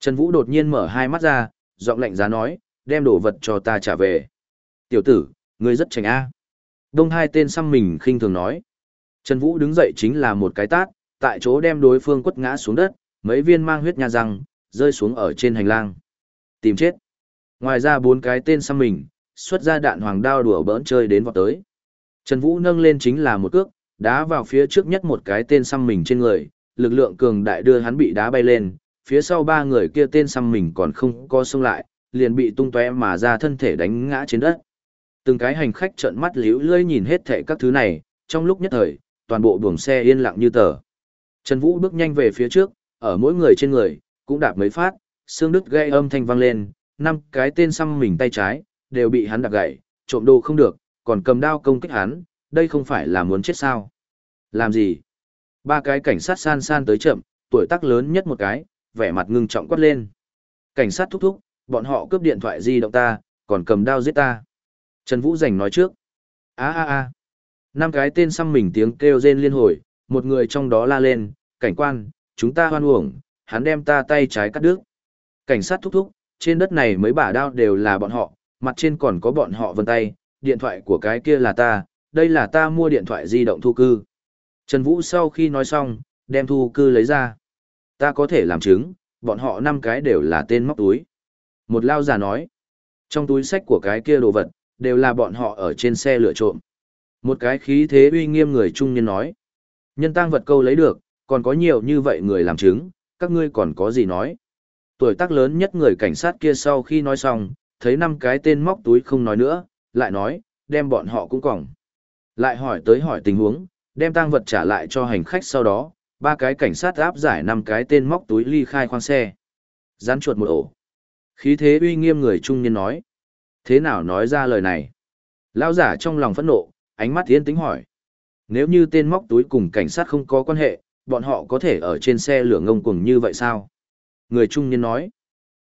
Trần Vũ đột nhiên mở hai mắt ra, giọng lạnh giá nói, đem đồ vật cho ta trả về. Tiểu tử, ngươi rất trành a. Đông hai tên xăm mình khinh thường nói. Trần Vũ đứng dậy chính là một cái tát, tại chỗ đem đối phương quất ngã xuống đất, mấy viên mang huyết nha răng, rơi xuống ở trên hành lang. Tìm chết. Ngoài ra bốn cái tên xăm mình, xuất ra đạn hoàng đao đùa bỡn chơi đến vọt tới. Trần Vũ nâng lên chính là một cước, đá vào phía trước nhất một cái tên xăm mình trên người, lực lượng cường đại đưa hắn bị đá bay lên, phía sau ba người kia tên xăm mình còn không có xông lại, liền bị tung tóe mà ra thân thể đánh ngã trên đất. Từng cái hành khách trợn mắt liễu lơi nhìn hết thảy các thứ này, trong lúc nhất thời, toàn bộ buồng xe yên lặng như tờ. Trần Vũ bước nhanh về phía trước, ở mỗi người trên người, cũng đạp mấy phát, xương đứt gây âm thanh vang lên, năm cái tên xăm mình tay trái, đều bị hắn đạp gãy, trộm đồ không được, còn cầm đao công kích hắn, đây không phải là muốn chết sao. Làm gì? Ba cái cảnh sát san san tới chậm, tuổi tác lớn nhất một cái, vẻ mặt ngưng trọng quát lên. Cảnh sát thúc thúc, bọn họ cướp điện thoại di động ta, còn cầm đao giết ta. Trần Vũ Giành nói trước. a a a năm cái tên xăm mình tiếng kêu rên liên hồi, một người trong đó la lên, cảnh quan, chúng ta hoan uổng, hắn đem ta tay trái cắt đứt. Cảnh sát thúc thúc, trên đất này mấy bả đao đều là bọn họ, mặt trên còn có bọn họ vân tay, điện thoại của cái kia là ta, đây là ta mua điện thoại di động thu cư. Trần Vũ sau khi nói xong, đem thu cư lấy ra. Ta có thể làm chứng, bọn họ năm cái đều là tên móc túi. Một lao già nói, trong túi sách của cái kia đồ vật, đều là bọn họ ở trên xe lựa trộm. Một cái khí thế uy nghiêm người trung niên nói, nhân tăng vật câu lấy được, còn có nhiều như vậy người làm chứng, các ngươi còn có gì nói. Tuổi tác lớn nhất người cảnh sát kia sau khi nói xong, thấy năm cái tên móc túi không nói nữa, lại nói, đem bọn họ cũng còng. Lại hỏi tới hỏi tình huống, đem tang vật trả lại cho hành khách sau đó, ba cái cảnh sát áp giải năm cái tên móc túi ly khai khoang xe. Rắn chuột một ổ. Khí thế uy nghiêm người trung niên nói. Thế nào nói ra lời này? Lão giả trong lòng phẫn nộ, ánh mắt thiên tính hỏi. Nếu như tên móc túi cùng cảnh sát không có quan hệ, bọn họ có thể ở trên xe lửa ngông cuồng như vậy sao? Người trung niên nói.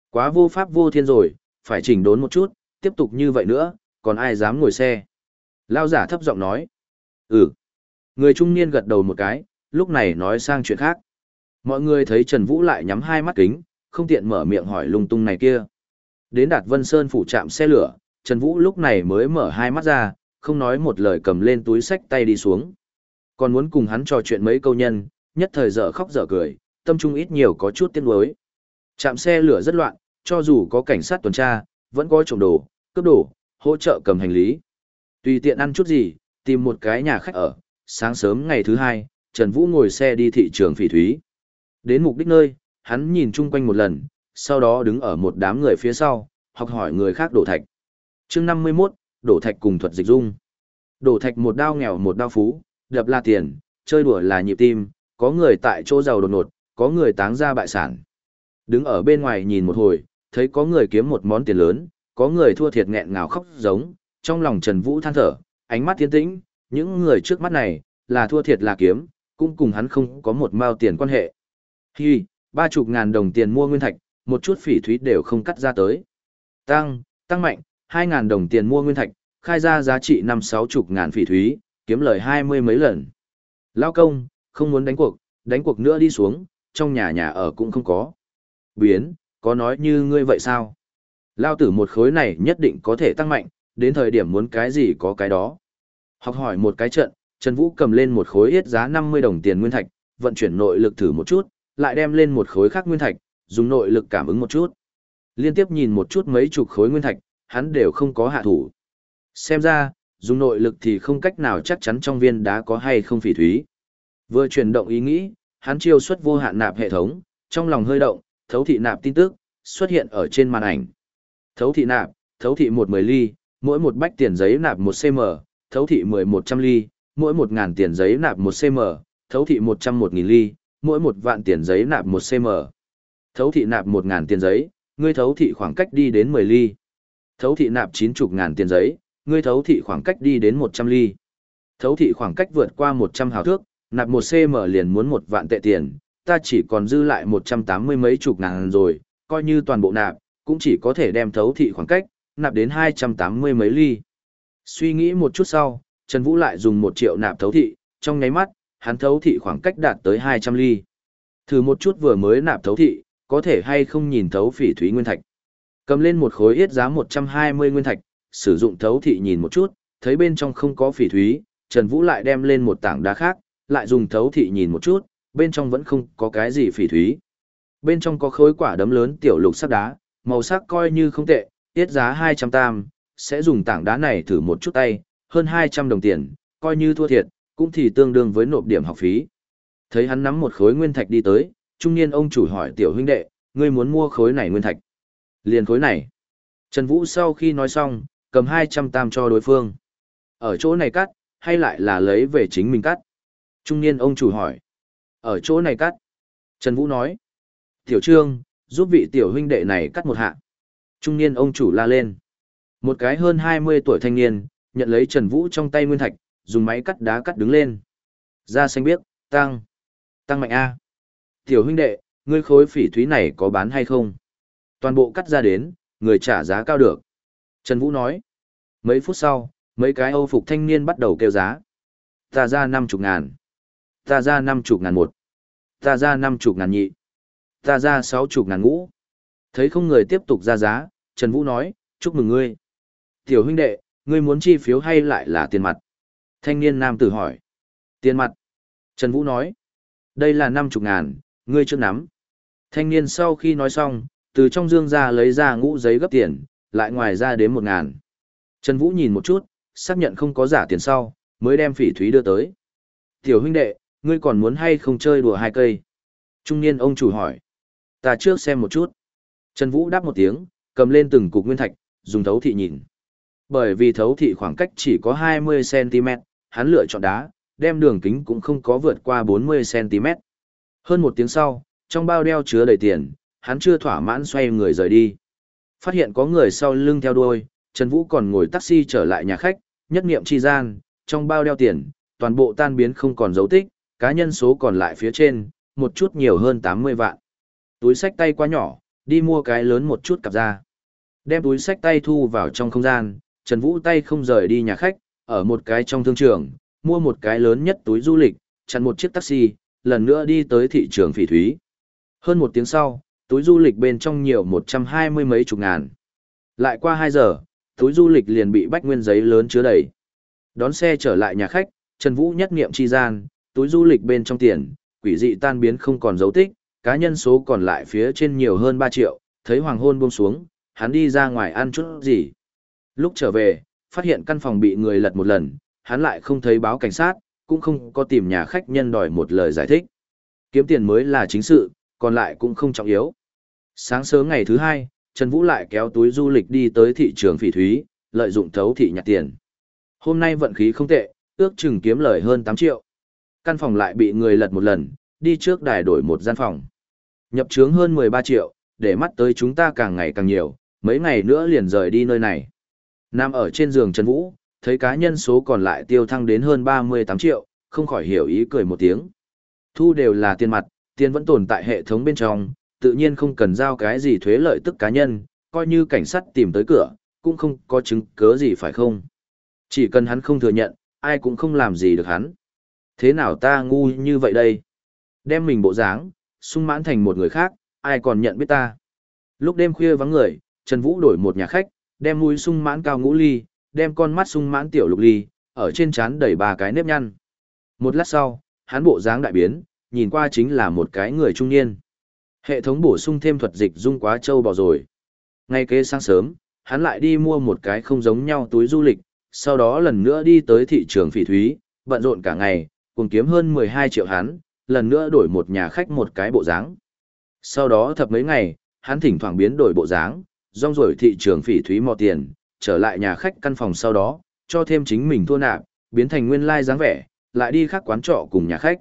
Quá vô pháp vô thiên rồi, phải chỉnh đốn một chút, tiếp tục như vậy nữa, còn ai dám ngồi xe? Lão giả thấp giọng nói. Ừ. Người trung niên gật đầu một cái, lúc này nói sang chuyện khác. Mọi người thấy Trần Vũ lại nhắm hai mắt kính, không tiện mở miệng hỏi lung tung này kia. Đến Đạt Vân Sơn phủ trạm xe lửa, Trần Vũ lúc này mới mở hai mắt ra, không nói một lời cầm lên túi sách tay đi xuống. Còn muốn cùng hắn trò chuyện mấy câu nhân, nhất thời dở khóc dở cười, tâm trung ít nhiều có chút tiếc nuối. Trạm xe lửa rất loạn, cho dù có cảnh sát tuần tra, vẫn có trộm đồ, cướp đồ, hỗ trợ cầm hành lý. Tùy tiện ăn chút gì, tìm một cái nhà khách ở, sáng sớm ngày thứ hai, Trần Vũ ngồi xe đi thị trường phỉ thúy. Đến mục đích nơi, hắn nhìn chung quanh một lần, sau đó đứng ở một đám người phía sau, học hỏi người khác đổ thạch. chương 51, đổ thạch cùng thuật dịch dung. Đổ thạch một đao nghèo một đao phú, đập là tiền, chơi đùa là nhịp tim, có người tại chỗ giàu đột ngột, có người táng ra bại sản. Đứng ở bên ngoài nhìn một hồi, thấy có người kiếm một món tiền lớn, có người thua thiệt nghẹn ngào khóc giống, trong lòng Trần Vũ than thở, ánh mắt tiến tĩnh, những người trước mắt này, là thua thiệt là kiếm, cũng cùng hắn không có một mao tiền quan hệ. Hi, ba chục ngàn đồng tiền mua nguyên thạch, một chút phỉ thúy đều không cắt ra tới. Tăng, tăng mạnh, hai ngàn đồng tiền mua nguyên thạch, khai ra giá trị năm sáu chục ngàn phỉ thúy, kiếm lời hai mươi mấy lần. Lao công, không muốn đánh cuộc, đánh cuộc nữa đi xuống, trong nhà nhà ở cũng không có. Biến, có nói như ngươi vậy sao? Lao tử một khối này nhất định có thể tăng mạnh, đến thời điểm muốn cái gì có cái đó. Học hỏi một cái trận, Trần Vũ cầm lên một khối yết giá 50 đồng tiền nguyên thạch, vận chuyển nội lực thử một chút, lại đem lên một khối khác nguyên thạch, dùng nội lực cảm ứng một chút. Liên tiếp nhìn một chút mấy chục khối nguyên thạch, hắn đều không có hạ thủ. Xem ra, dùng nội lực thì không cách nào chắc chắn trong viên đá có hay không phỉ thúy. Vừa chuyển động ý nghĩ, hắn chiêu xuất vô hạn nạp hệ thống, trong lòng hơi động, thấu thị nạp tin tức, xuất hiện ở trên màn ảnh. Thấu thị nạp, thấu thị một mười ly, mỗi một bách tiền giấy nạp một cm, thấu thị mười một trăm ly, mỗi một ngàn tiền giấy nạp một cm, thấu thị một trăm một nghìn ly, mỗi một vạn tiền giấy nạp một cm. Thấu thị nạp một ngàn tiền giấy, ngươi thấu thị khoảng cách đi đến mười ly. Thấu thị nạp chín chục ngàn tiền giấy, ngươi thấu thị khoảng cách đi đến một trăm ly. Thấu thị khoảng cách vượt qua một trăm hào thước, nạp một cm liền muốn một vạn tệ tiền, ta chỉ còn dư lại một trăm tám mươi mấy chục ngàn rồi, coi như toàn bộ nạp, cũng chỉ có thể đem thấu thị khoảng cách, nạp đến hai trăm tám mươi mấy ly. Suy nghĩ một chút sau, Trần Vũ lại dùng một triệu nạp thấu thị, trong nháy mắt, hắn thấu thị khoảng cách đạt tới 200 ly. Thử một chút vừa mới nạp thấu thị, có thể hay không nhìn thấu phỉ thúy nguyên thạch. Cầm lên một khối yết giá 120 nguyên thạch, sử dụng thấu thị nhìn một chút, thấy bên trong không có phỉ thúy, Trần Vũ lại đem lên một tảng đá khác, lại dùng thấu thị nhìn một chút, bên trong vẫn không có cái gì phỉ thúy. Bên trong có khối quả đấm lớn tiểu lục sắc đá, màu sắc coi như không tệ, yết giá 200 tam, sẽ dùng tảng đá này thử một chút tay, hơn 200 đồng tiền, coi như thua thiệt, cũng thì tương đương với nộp điểm học phí. Thấy hắn nắm một khối nguyên thạch đi tới, trung niên ông chủ hỏi tiểu huynh đệ, ngươi muốn mua khối này nguyên thạch. Liền khối này. Trần Vũ sau khi nói xong, cầm 200 tam cho đối phương. Ở chỗ này cắt, hay lại là lấy về chính mình cắt? Trung niên ông chủ hỏi. Ở chỗ này cắt. Trần Vũ nói. Tiểu trương, giúp vị tiểu huynh đệ này cắt một hạ. Trung niên ông chủ la lên. Một cái hơn 20 tuổi thanh niên, nhận lấy Trần Vũ trong tay nguyên thạch, dùng máy cắt đá cắt đứng lên. ra xanh biếc, tăng. Tăng mạnh A. Tiểu huynh đệ, ngươi khối phỉ thúy này có bán hay không? Toàn bộ cắt ra đến, người trả giá cao được. Trần Vũ nói. Mấy phút sau, mấy cái âu phục thanh niên bắt đầu kêu giá. Ta ra năm chục ngàn. Ta ra năm chục ngàn một. Ta ra năm chục ngàn nhị. Ta ra sáu chục ngàn ngũ. Thấy không người tiếp tục ra giá, Trần Vũ nói, chúc mừng ngươi. Tiểu huynh đệ, ngươi muốn chi phiếu hay lại là tiền mặt? Thanh niên nam tử hỏi. Tiền mặt. Trần Vũ nói. Đây là năm chục ngàn, ngươi chưa nắm. Thanh niên sau khi nói xong, từ trong dương ra lấy ra ngũ giấy gấp tiền, lại ngoài ra đến một ngàn. Trần Vũ nhìn một chút, xác nhận không có giả tiền sau, mới đem phỉ thúy đưa tới. Tiểu huynh đệ, ngươi còn muốn hay không chơi đùa hai cây? Trung niên ông chủ hỏi. Ta trước xem một chút. Trần Vũ đáp một tiếng, cầm lên từng cục nguyên thạch, dùng thấu thị nhìn. Bởi vì thấu thị khoảng cách chỉ có 20cm, hắn lựa chọn đá, đem đường kính cũng không có vượt qua 40cm. Hơn một tiếng sau, trong bao đeo chứa đầy tiền, hắn chưa thỏa mãn xoay người rời đi. Phát hiện có người sau lưng theo đuôi, Trần Vũ còn ngồi taxi trở lại nhà khách, nhất nghiệm chi gian, trong bao đeo tiền, toàn bộ tan biến không còn dấu tích, cá nhân số còn lại phía trên, một chút nhiều hơn 80 vạn. Túi sách tay quá nhỏ, đi mua cái lớn một chút cặp ra. Đem túi sách tay thu vào trong không gian, Trần Vũ tay không rời đi nhà khách, ở một cái trong thương trường, mua một cái lớn nhất túi du lịch, chặn một chiếc taxi, lần nữa đi tới thị trường phỉ thúy. Hơn một tiếng sau, túi du lịch bên trong nhiều một trăm hai mươi mấy chục ngàn. Lại qua hai giờ, túi du lịch liền bị bách nguyên giấy lớn chứa đầy. Đón xe trở lại nhà khách, Trần Vũ nhất nghiệm chi gian, túi du lịch bên trong tiền, quỷ dị tan biến không còn dấu tích, cá nhân số còn lại phía trên nhiều hơn ba triệu, thấy hoàng hôn buông xuống, hắn đi ra ngoài ăn chút gì. Lúc trở về, phát hiện căn phòng bị người lật một lần, hắn lại không thấy báo cảnh sát, cũng không có tìm nhà khách nhân đòi một lời giải thích. Kiếm tiền mới là chính sự, còn lại cũng không trọng yếu. Sáng sớm ngày thứ hai, Trần Vũ lại kéo túi du lịch đi tới thị trường phỉ thúy, lợi dụng thấu thị nhặt tiền. Hôm nay vận khí không tệ, ước chừng kiếm lời hơn 8 triệu. Căn phòng lại bị người lật một lần, đi trước đài đổi một gian phòng. Nhập trướng hơn 13 triệu, để mắt tới chúng ta càng ngày càng nhiều, mấy ngày nữa liền rời đi nơi này. Nam ở trên giường Trần Vũ, thấy cá nhân số còn lại tiêu thăng đến hơn 38 triệu, không khỏi hiểu ý cười một tiếng. Thu đều là tiền mặt, tiền vẫn tồn tại hệ thống bên trong, tự nhiên không cần giao cái gì thuế lợi tức cá nhân, coi như cảnh sát tìm tới cửa, cũng không có chứng cớ gì phải không. Chỉ cần hắn không thừa nhận, ai cũng không làm gì được hắn. Thế nào ta ngu như vậy đây? Đem mình bộ dáng, sung mãn thành một người khác, ai còn nhận biết ta? Lúc đêm khuya vắng người, Trần Vũ đổi một nhà khách, đem mũi sung mãn cao ngũ ly, đem con mắt sung mãn tiểu lục ly, ở trên trán đẩy ba cái nếp nhăn. Một lát sau, hắn bộ dáng đại biến, nhìn qua chính là một cái người trung niên. Hệ thống bổ sung thêm thuật dịch dung quá trâu bò rồi. Ngay kế sáng sớm, hắn lại đi mua một cái không giống nhau túi du lịch, sau đó lần nữa đi tới thị trường phỉ thúy, bận rộn cả ngày, cùng kiếm hơn 12 triệu hắn, lần nữa đổi một nhà khách một cái bộ dáng. Sau đó thập mấy ngày, hắn thỉnh thoảng biến đổi bộ dáng, rong rổi thị trường phỉ thúy mò tiền, trở lại nhà khách căn phòng sau đó, cho thêm chính mình thua nạp, biến thành nguyên lai dáng vẻ, lại đi khác quán trọ cùng nhà khách.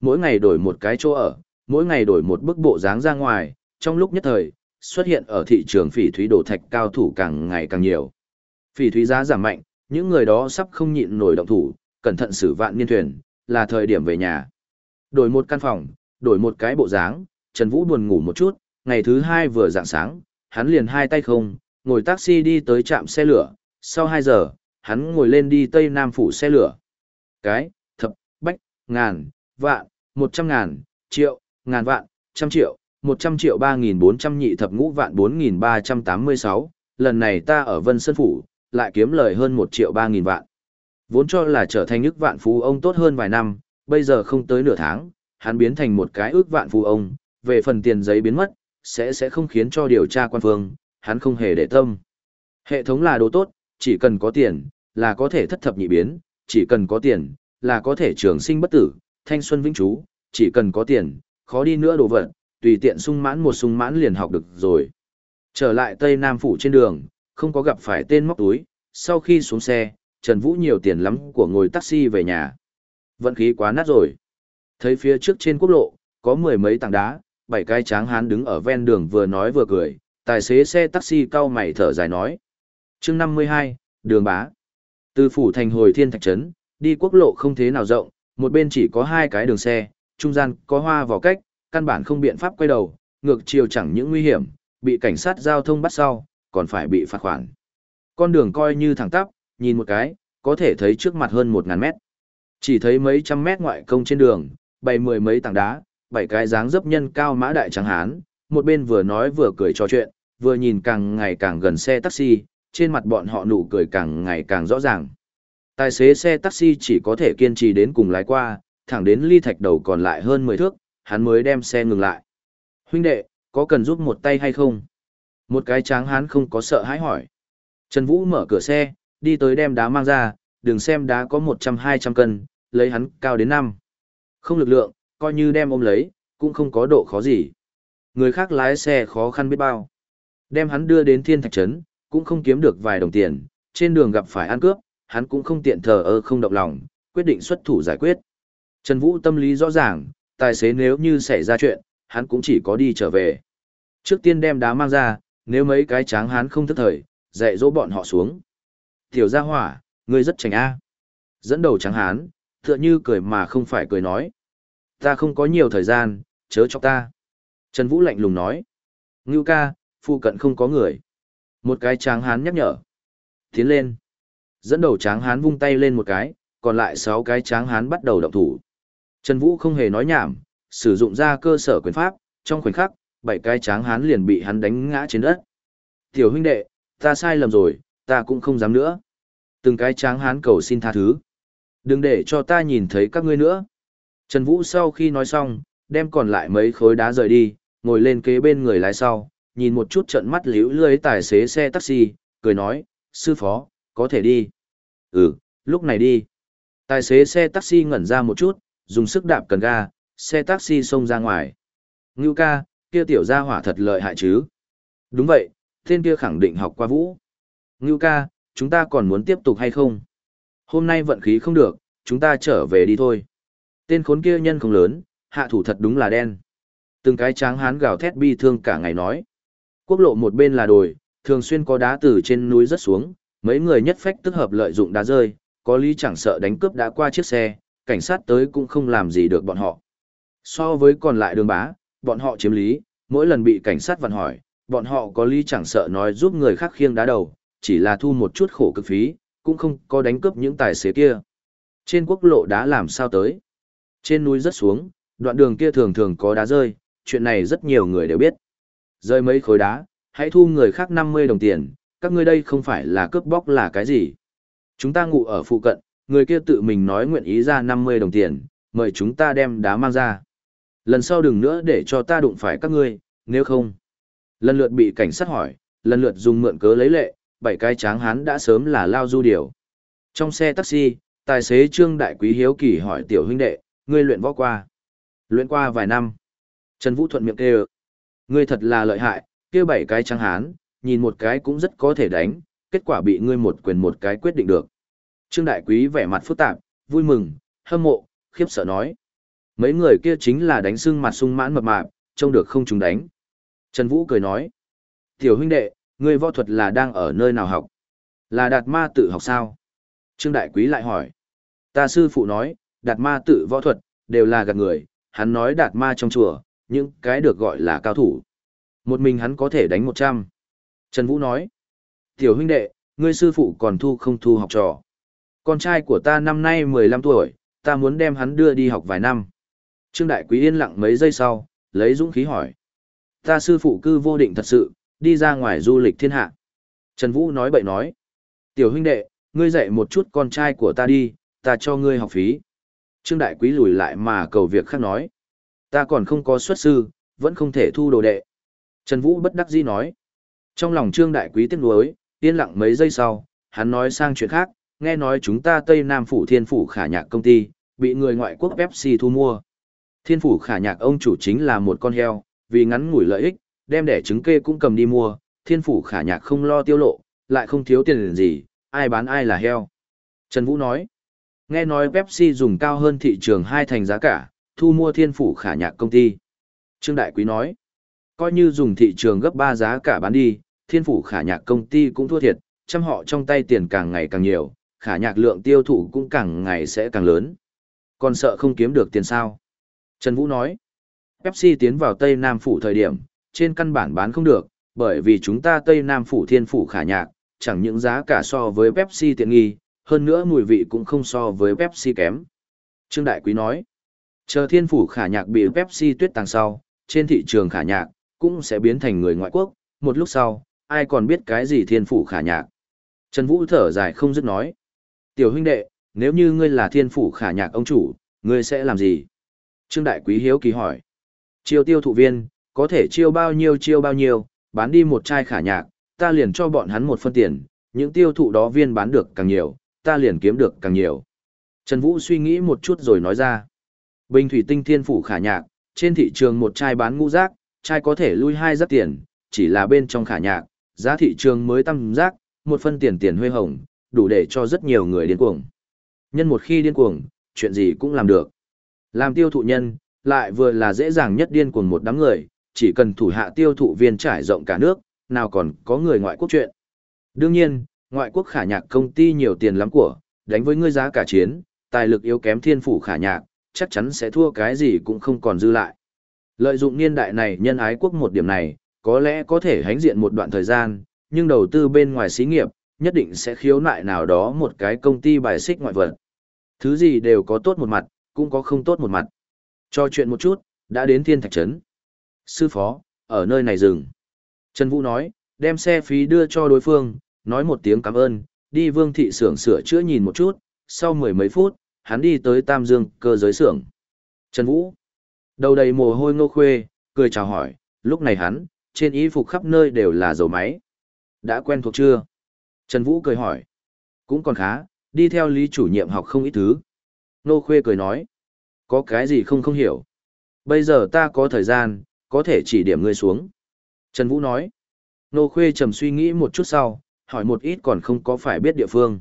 Mỗi ngày đổi một cái chỗ ở, mỗi ngày đổi một bức bộ dáng ra ngoài, trong lúc nhất thời, xuất hiện ở thị trường phỉ thúy đổ thạch cao thủ càng ngày càng nhiều. Phỉ thúy giá giảm mạnh, những người đó sắp không nhịn nổi động thủ, cẩn thận xử vạn niên thuyền, là thời điểm về nhà. Đổi một căn phòng, đổi một cái bộ dáng, Trần Vũ buồn ngủ một chút, ngày thứ hai vừa dạng sáng, hắn liền hai tay không, ngồi taxi đi tới trạm xe lửa, sau 2 giờ, hắn ngồi lên đi Tây Nam phủ xe lửa. Cái, thập, bách, ngàn, vạn, một trăm ngàn, triệu, ngàn vạn, trăm triệu, một trăm triệu ba nghìn bốn trăm nhị thập ngũ vạn bốn nghìn ba trăm tám mươi sáu lần này ta ở Vân Sơn Phủ, lại kiếm lời hơn một triệu ba nghìn vạn. Vốn cho là trở thành ức vạn phú ông tốt hơn vài năm, bây giờ không tới nửa tháng, hắn biến thành một cái ước vạn phú ông, về phần tiền giấy biến mất, sẽ sẽ không khiến cho điều tra quan phương, hắn không hề để tâm. Hệ thống là đồ tốt, chỉ cần có tiền, là có thể thất thập nhị biến, chỉ cần có tiền, là có thể trường sinh bất tử, thanh xuân vĩnh trú, chỉ cần có tiền, khó đi nữa đồ vật, tùy tiện sung mãn một sung mãn liền học được rồi. Trở lại Tây Nam Phủ trên đường, không có gặp phải tên móc túi, sau khi xuống xe, Trần Vũ nhiều tiền lắm của ngồi taxi về nhà. Vận khí quá nát rồi. Thấy phía trước trên quốc lộ, có mười mấy tảng đá, bảy cái tráng hán đứng ở ven đường vừa nói vừa cười, tài xế xe taxi cau mày thở dài nói. chương 52, đường bá. Từ phủ thành hồi thiên thạch trấn, đi quốc lộ không thế nào rộng, một bên chỉ có hai cái đường xe, trung gian có hoa vào cách, căn bản không biện pháp quay đầu, ngược chiều chẳng những nguy hiểm, bị cảnh sát giao thông bắt sau, còn phải bị phạt khoản. Con đường coi như thẳng tắp, nhìn một cái, có thể thấy trước mặt hơn 1.000 mét. Chỉ thấy mấy trăm mét ngoại công trên đường, bày mười mấy tảng đá, bảy cái dáng dấp nhân cao mã đại trắng hán, một bên vừa nói vừa cười trò chuyện, vừa nhìn càng ngày càng gần xe taxi, trên mặt bọn họ nụ cười càng ngày càng rõ ràng. Tài xế xe taxi chỉ có thể kiên trì đến cùng lái qua, thẳng đến ly thạch đầu còn lại hơn 10 thước, hắn mới đem xe ngừng lại. Huynh đệ, có cần giúp một tay hay không? Một cái tráng hán không có sợ hãi hỏi. Trần Vũ mở cửa xe, đi tới đem đá mang ra, đừng xem đá có 100-200 cân, lấy hắn cao đến 5. Không lực lượng, coi như đem ôm lấy, cũng không có độ khó gì. Người khác lái xe khó khăn biết bao. Đem hắn đưa đến thiên thạch trấn, cũng không kiếm được vài đồng tiền, trên đường gặp phải ăn cướp, hắn cũng không tiện thờ ơ không động lòng, quyết định xuất thủ giải quyết. Trần Vũ tâm lý rõ ràng, tài xế nếu như xảy ra chuyện, hắn cũng chỉ có đi trở về. Trước tiên đem đá mang ra, nếu mấy cái tráng hắn không thức thời, dạy dỗ bọn họ xuống. Tiểu gia hỏa, ngươi rất chảnh a. Dẫn đầu tráng hán, tựa như cười mà không phải cười nói. Ta không có nhiều thời gian, chớ cho ta. Trần Vũ lạnh lùng nói. Ngưu ca, phụ cận không có người. Một cái tráng hán nhắc nhở. Tiến lên. Dẫn đầu tráng hán vung tay lên một cái, còn lại sáu cái tráng hán bắt đầu động thủ. Trần Vũ không hề nói nhảm, sử dụng ra cơ sở quyền pháp, trong khoảnh khắc, bảy cái tráng hán liền bị hắn đánh ngã trên đất. Tiểu huynh đệ, ta sai lầm rồi, ta cũng không dám nữa. Từng cái tráng hán cầu xin tha thứ. Đừng để cho ta nhìn thấy các ngươi nữa. Trần Vũ sau khi nói xong, đem còn lại mấy khối đá rời đi, ngồi lên kế bên người lái sau, nhìn một chút trận mắt liễu lưới tài xế xe taxi, cười nói, sư phó, có thể đi. Ừ, lúc này đi. Tài xế xe taxi ngẩn ra một chút, dùng sức đạp cần ga, xe taxi xông ra ngoài. Ngưu ca, kia tiểu gia hỏa thật lợi hại chứ. Đúng vậy, tên kia khẳng định học qua vũ. Ngưu ca, chúng ta còn muốn tiếp tục hay không? Hôm nay vận khí không được, chúng ta trở về đi thôi. Tên khốn kia nhân không lớn, hạ thủ thật đúng là đen. Từng cái tráng hán gào thét bi thương cả ngày nói. Quốc lộ một bên là đồi, thường xuyên có đá từ trên núi rớt xuống, mấy người nhất phách tức hợp lợi dụng đá rơi, có lý chẳng sợ đánh cướp đã qua chiếc xe, cảnh sát tới cũng không làm gì được bọn họ. So với còn lại đường bá, bọn họ chiếm lý, mỗi lần bị cảnh sát vặn hỏi, bọn họ có lý chẳng sợ nói giúp người khác khiêng đá đầu, chỉ là thu một chút khổ cực phí, cũng không có đánh cướp những tài xế kia. Trên quốc lộ đá làm sao tới? Trên núi rất xuống, đoạn đường kia thường thường có đá rơi, chuyện này rất nhiều người đều biết. Rơi mấy khối đá, hãy thu người khác 50 đồng tiền, các ngươi đây không phải là cướp bóc là cái gì. Chúng ta ngủ ở phụ cận, người kia tự mình nói nguyện ý ra 50 đồng tiền, mời chúng ta đem đá mang ra. Lần sau đừng nữa để cho ta đụng phải các ngươi, nếu không. Lần lượt bị cảnh sát hỏi, lần lượt dùng mượn cớ lấy lệ, bảy cái tráng hán đã sớm là lao du điều. Trong xe taxi, tài xế Trương Đại Quý hiếu kỳ hỏi tiểu huynh đệ, ngươi luyện võ qua. Luyện qua vài năm. Trần Vũ thuận miệng kêu. Ngươi thật là lợi hại, kia bảy cái trang hán, nhìn một cái cũng rất có thể đánh, kết quả bị ngươi một quyền một cái quyết định được. Trương Đại Quý vẻ mặt phức tạp, vui mừng, hâm mộ, khiếp sợ nói. Mấy người kia chính là đánh sưng mặt sung mãn mập mạp, trông được không chúng đánh. Trần Vũ cười nói. Tiểu huynh đệ, ngươi võ thuật là đang ở nơi nào học? Là đạt ma tự học sao? Trương Đại Quý lại hỏi. Ta sư phụ nói, đạt ma tự võ thuật, đều là gạt người, hắn nói đạt ma trong chùa, những cái được gọi là cao thủ. Một mình hắn có thể đánh một trăm. Trần Vũ nói. Tiểu huynh đệ, ngươi sư phụ còn thu không thu học trò. Con trai của ta năm nay 15 tuổi, ta muốn đem hắn đưa đi học vài năm. Trương Đại Quý yên lặng mấy giây sau, lấy dũng khí hỏi. Ta sư phụ cư vô định thật sự, đi ra ngoài du lịch thiên hạ. Trần Vũ nói bậy nói. Tiểu huynh đệ, ngươi dạy một chút con trai của ta đi, ta cho ngươi học phí. Trương Đại Quý lùi lại mà cầu việc khác nói. Ta còn không có xuất sư, vẫn không thể thu đồ đệ. Trần Vũ bất đắc dĩ nói. Trong lòng Trương Đại Quý tiếc nuối, yên lặng mấy giây sau, hắn nói sang chuyện khác, nghe nói chúng ta Tây Nam Phủ Thiên Phủ khả nhạc công ty, bị người ngoại quốc Pepsi thu mua. Thiên Phủ khả nhạc ông chủ chính là một con heo, vì ngắn ngủi lợi ích, đem đẻ trứng kê cũng cầm đi mua, Thiên Phủ khả nhạc không lo tiêu lộ, lại không thiếu tiền gì, ai bán ai là heo. Trần Vũ nói, nghe nói Pepsi dùng cao hơn thị trường hai thành giá cả, thu mua Thiên Phủ khả nhạc công ty. Trương Đại Quý nói, coi như dùng thị trường gấp 3 giá cả bán đi, Thiên Phủ khả nhạc công ty cũng thua thiệt, Chăm họ trong tay tiền càng ngày càng nhiều, khả nhạc lượng tiêu thụ cũng càng ngày sẽ càng lớn. Còn sợ không kiếm được tiền sao? Trần Vũ nói, Pepsi tiến vào Tây Nam Phủ thời điểm, trên căn bản bán không được, bởi vì chúng ta Tây Nam Phủ Thiên Phủ khả nhạc, chẳng những giá cả so với Pepsi tiện nghi, hơn nữa mùi vị cũng không so với Pepsi kém. Trương Đại Quý nói, chờ Thiên Phủ khả nhạc bị Pepsi tuyết tàng sau, trên thị trường khả nhạc, cũng sẽ biến thành người ngoại quốc, một lúc sau, ai còn biết cái gì Thiên Phủ khả nhạc. Trần Vũ thở dài không dứt nói, tiểu huynh đệ, nếu như ngươi là Thiên Phủ khả nhạc ông chủ, ngươi sẽ làm gì? Trương Đại Quý hiếu kỳ hỏi. Chiêu tiêu thụ viên, có thể chiêu bao nhiêu chiêu bao nhiêu, bán đi một chai khả nhạc, ta liền cho bọn hắn một phân tiền, những tiêu thụ đó viên bán được càng nhiều, ta liền kiếm được càng nhiều. Trần Vũ suy nghĩ một chút rồi nói ra. Bình thủy tinh thiên phủ khả nhạc, trên thị trường một chai bán ngũ rác, chai có thể lui hai rác tiền, chỉ là bên trong khả nhạc, giá thị trường mới tăng rác, một phân tiền tiền huê hồng, đủ để cho rất nhiều người điên cuồng. Nhân một khi điên cuồng, chuyện gì cũng làm được. Làm tiêu thụ nhân, lại vừa là dễ dàng nhất điên cuồng một đám người, chỉ cần thủ hạ tiêu thụ viên trải rộng cả nước, nào còn có người ngoại quốc chuyện. Đương nhiên, ngoại quốc khả nhạc công ty nhiều tiền lắm của, đánh với ngươi giá cả chiến, tài lực yếu kém thiên phủ khả nhạc, chắc chắn sẽ thua cái gì cũng không còn dư lại. Lợi dụng niên đại này nhân ái quốc một điểm này, có lẽ có thể hánh diện một đoạn thời gian, nhưng đầu tư bên ngoài xí nghiệp, nhất định sẽ khiếu nại nào đó một cái công ty bài xích ngoại vật. Thứ gì đều có tốt một mặt, cũng có không tốt một mặt. Cho chuyện một chút, đã đến thiên thạch trấn. Sư phó, ở nơi này dừng. Trần Vũ nói, đem xe phí đưa cho đối phương, nói một tiếng cảm ơn, đi vương thị xưởng sửa chữa nhìn một chút, sau mười mấy phút, hắn đi tới Tam Dương cơ giới xưởng. Trần Vũ, đầu đầy mồ hôi ngô khuê, cười chào hỏi, lúc này hắn, trên y phục khắp nơi đều là dầu máy. Đã quen thuộc chưa? Trần Vũ cười hỏi. Cũng còn khá, đi theo lý chủ nhiệm học không ít thứ. Nô Khuê cười nói. Có cái gì không không hiểu. Bây giờ ta có thời gian, có thể chỉ điểm ngươi xuống. Trần Vũ nói. Nô Khuê trầm suy nghĩ một chút sau, hỏi một ít còn không có phải biết địa phương.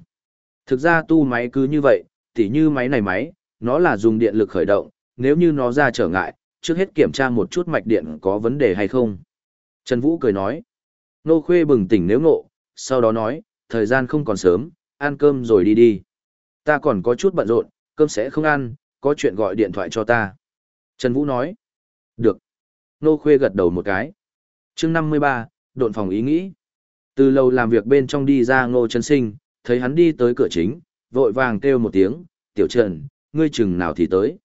Thực ra tu máy cứ như vậy, tỉ như máy này máy, nó là dùng điện lực khởi động, nếu như nó ra trở ngại, trước hết kiểm tra một chút mạch điện có vấn đề hay không. Trần Vũ cười nói. Nô Khuê bừng tỉnh nếu ngộ, sau đó nói, thời gian không còn sớm, ăn cơm rồi đi đi. Ta còn có chút bận rộn, cơm sẽ không ăn, có chuyện gọi điện thoại cho ta. Trần Vũ nói. Được. Nô Khuê gật đầu một cái. chương 53, độn phòng ý nghĩ. Từ lâu làm việc bên trong đi ra Ngô Trấn Sinh, thấy hắn đi tới cửa chính, vội vàng kêu một tiếng, tiểu trần, ngươi chừng nào thì tới.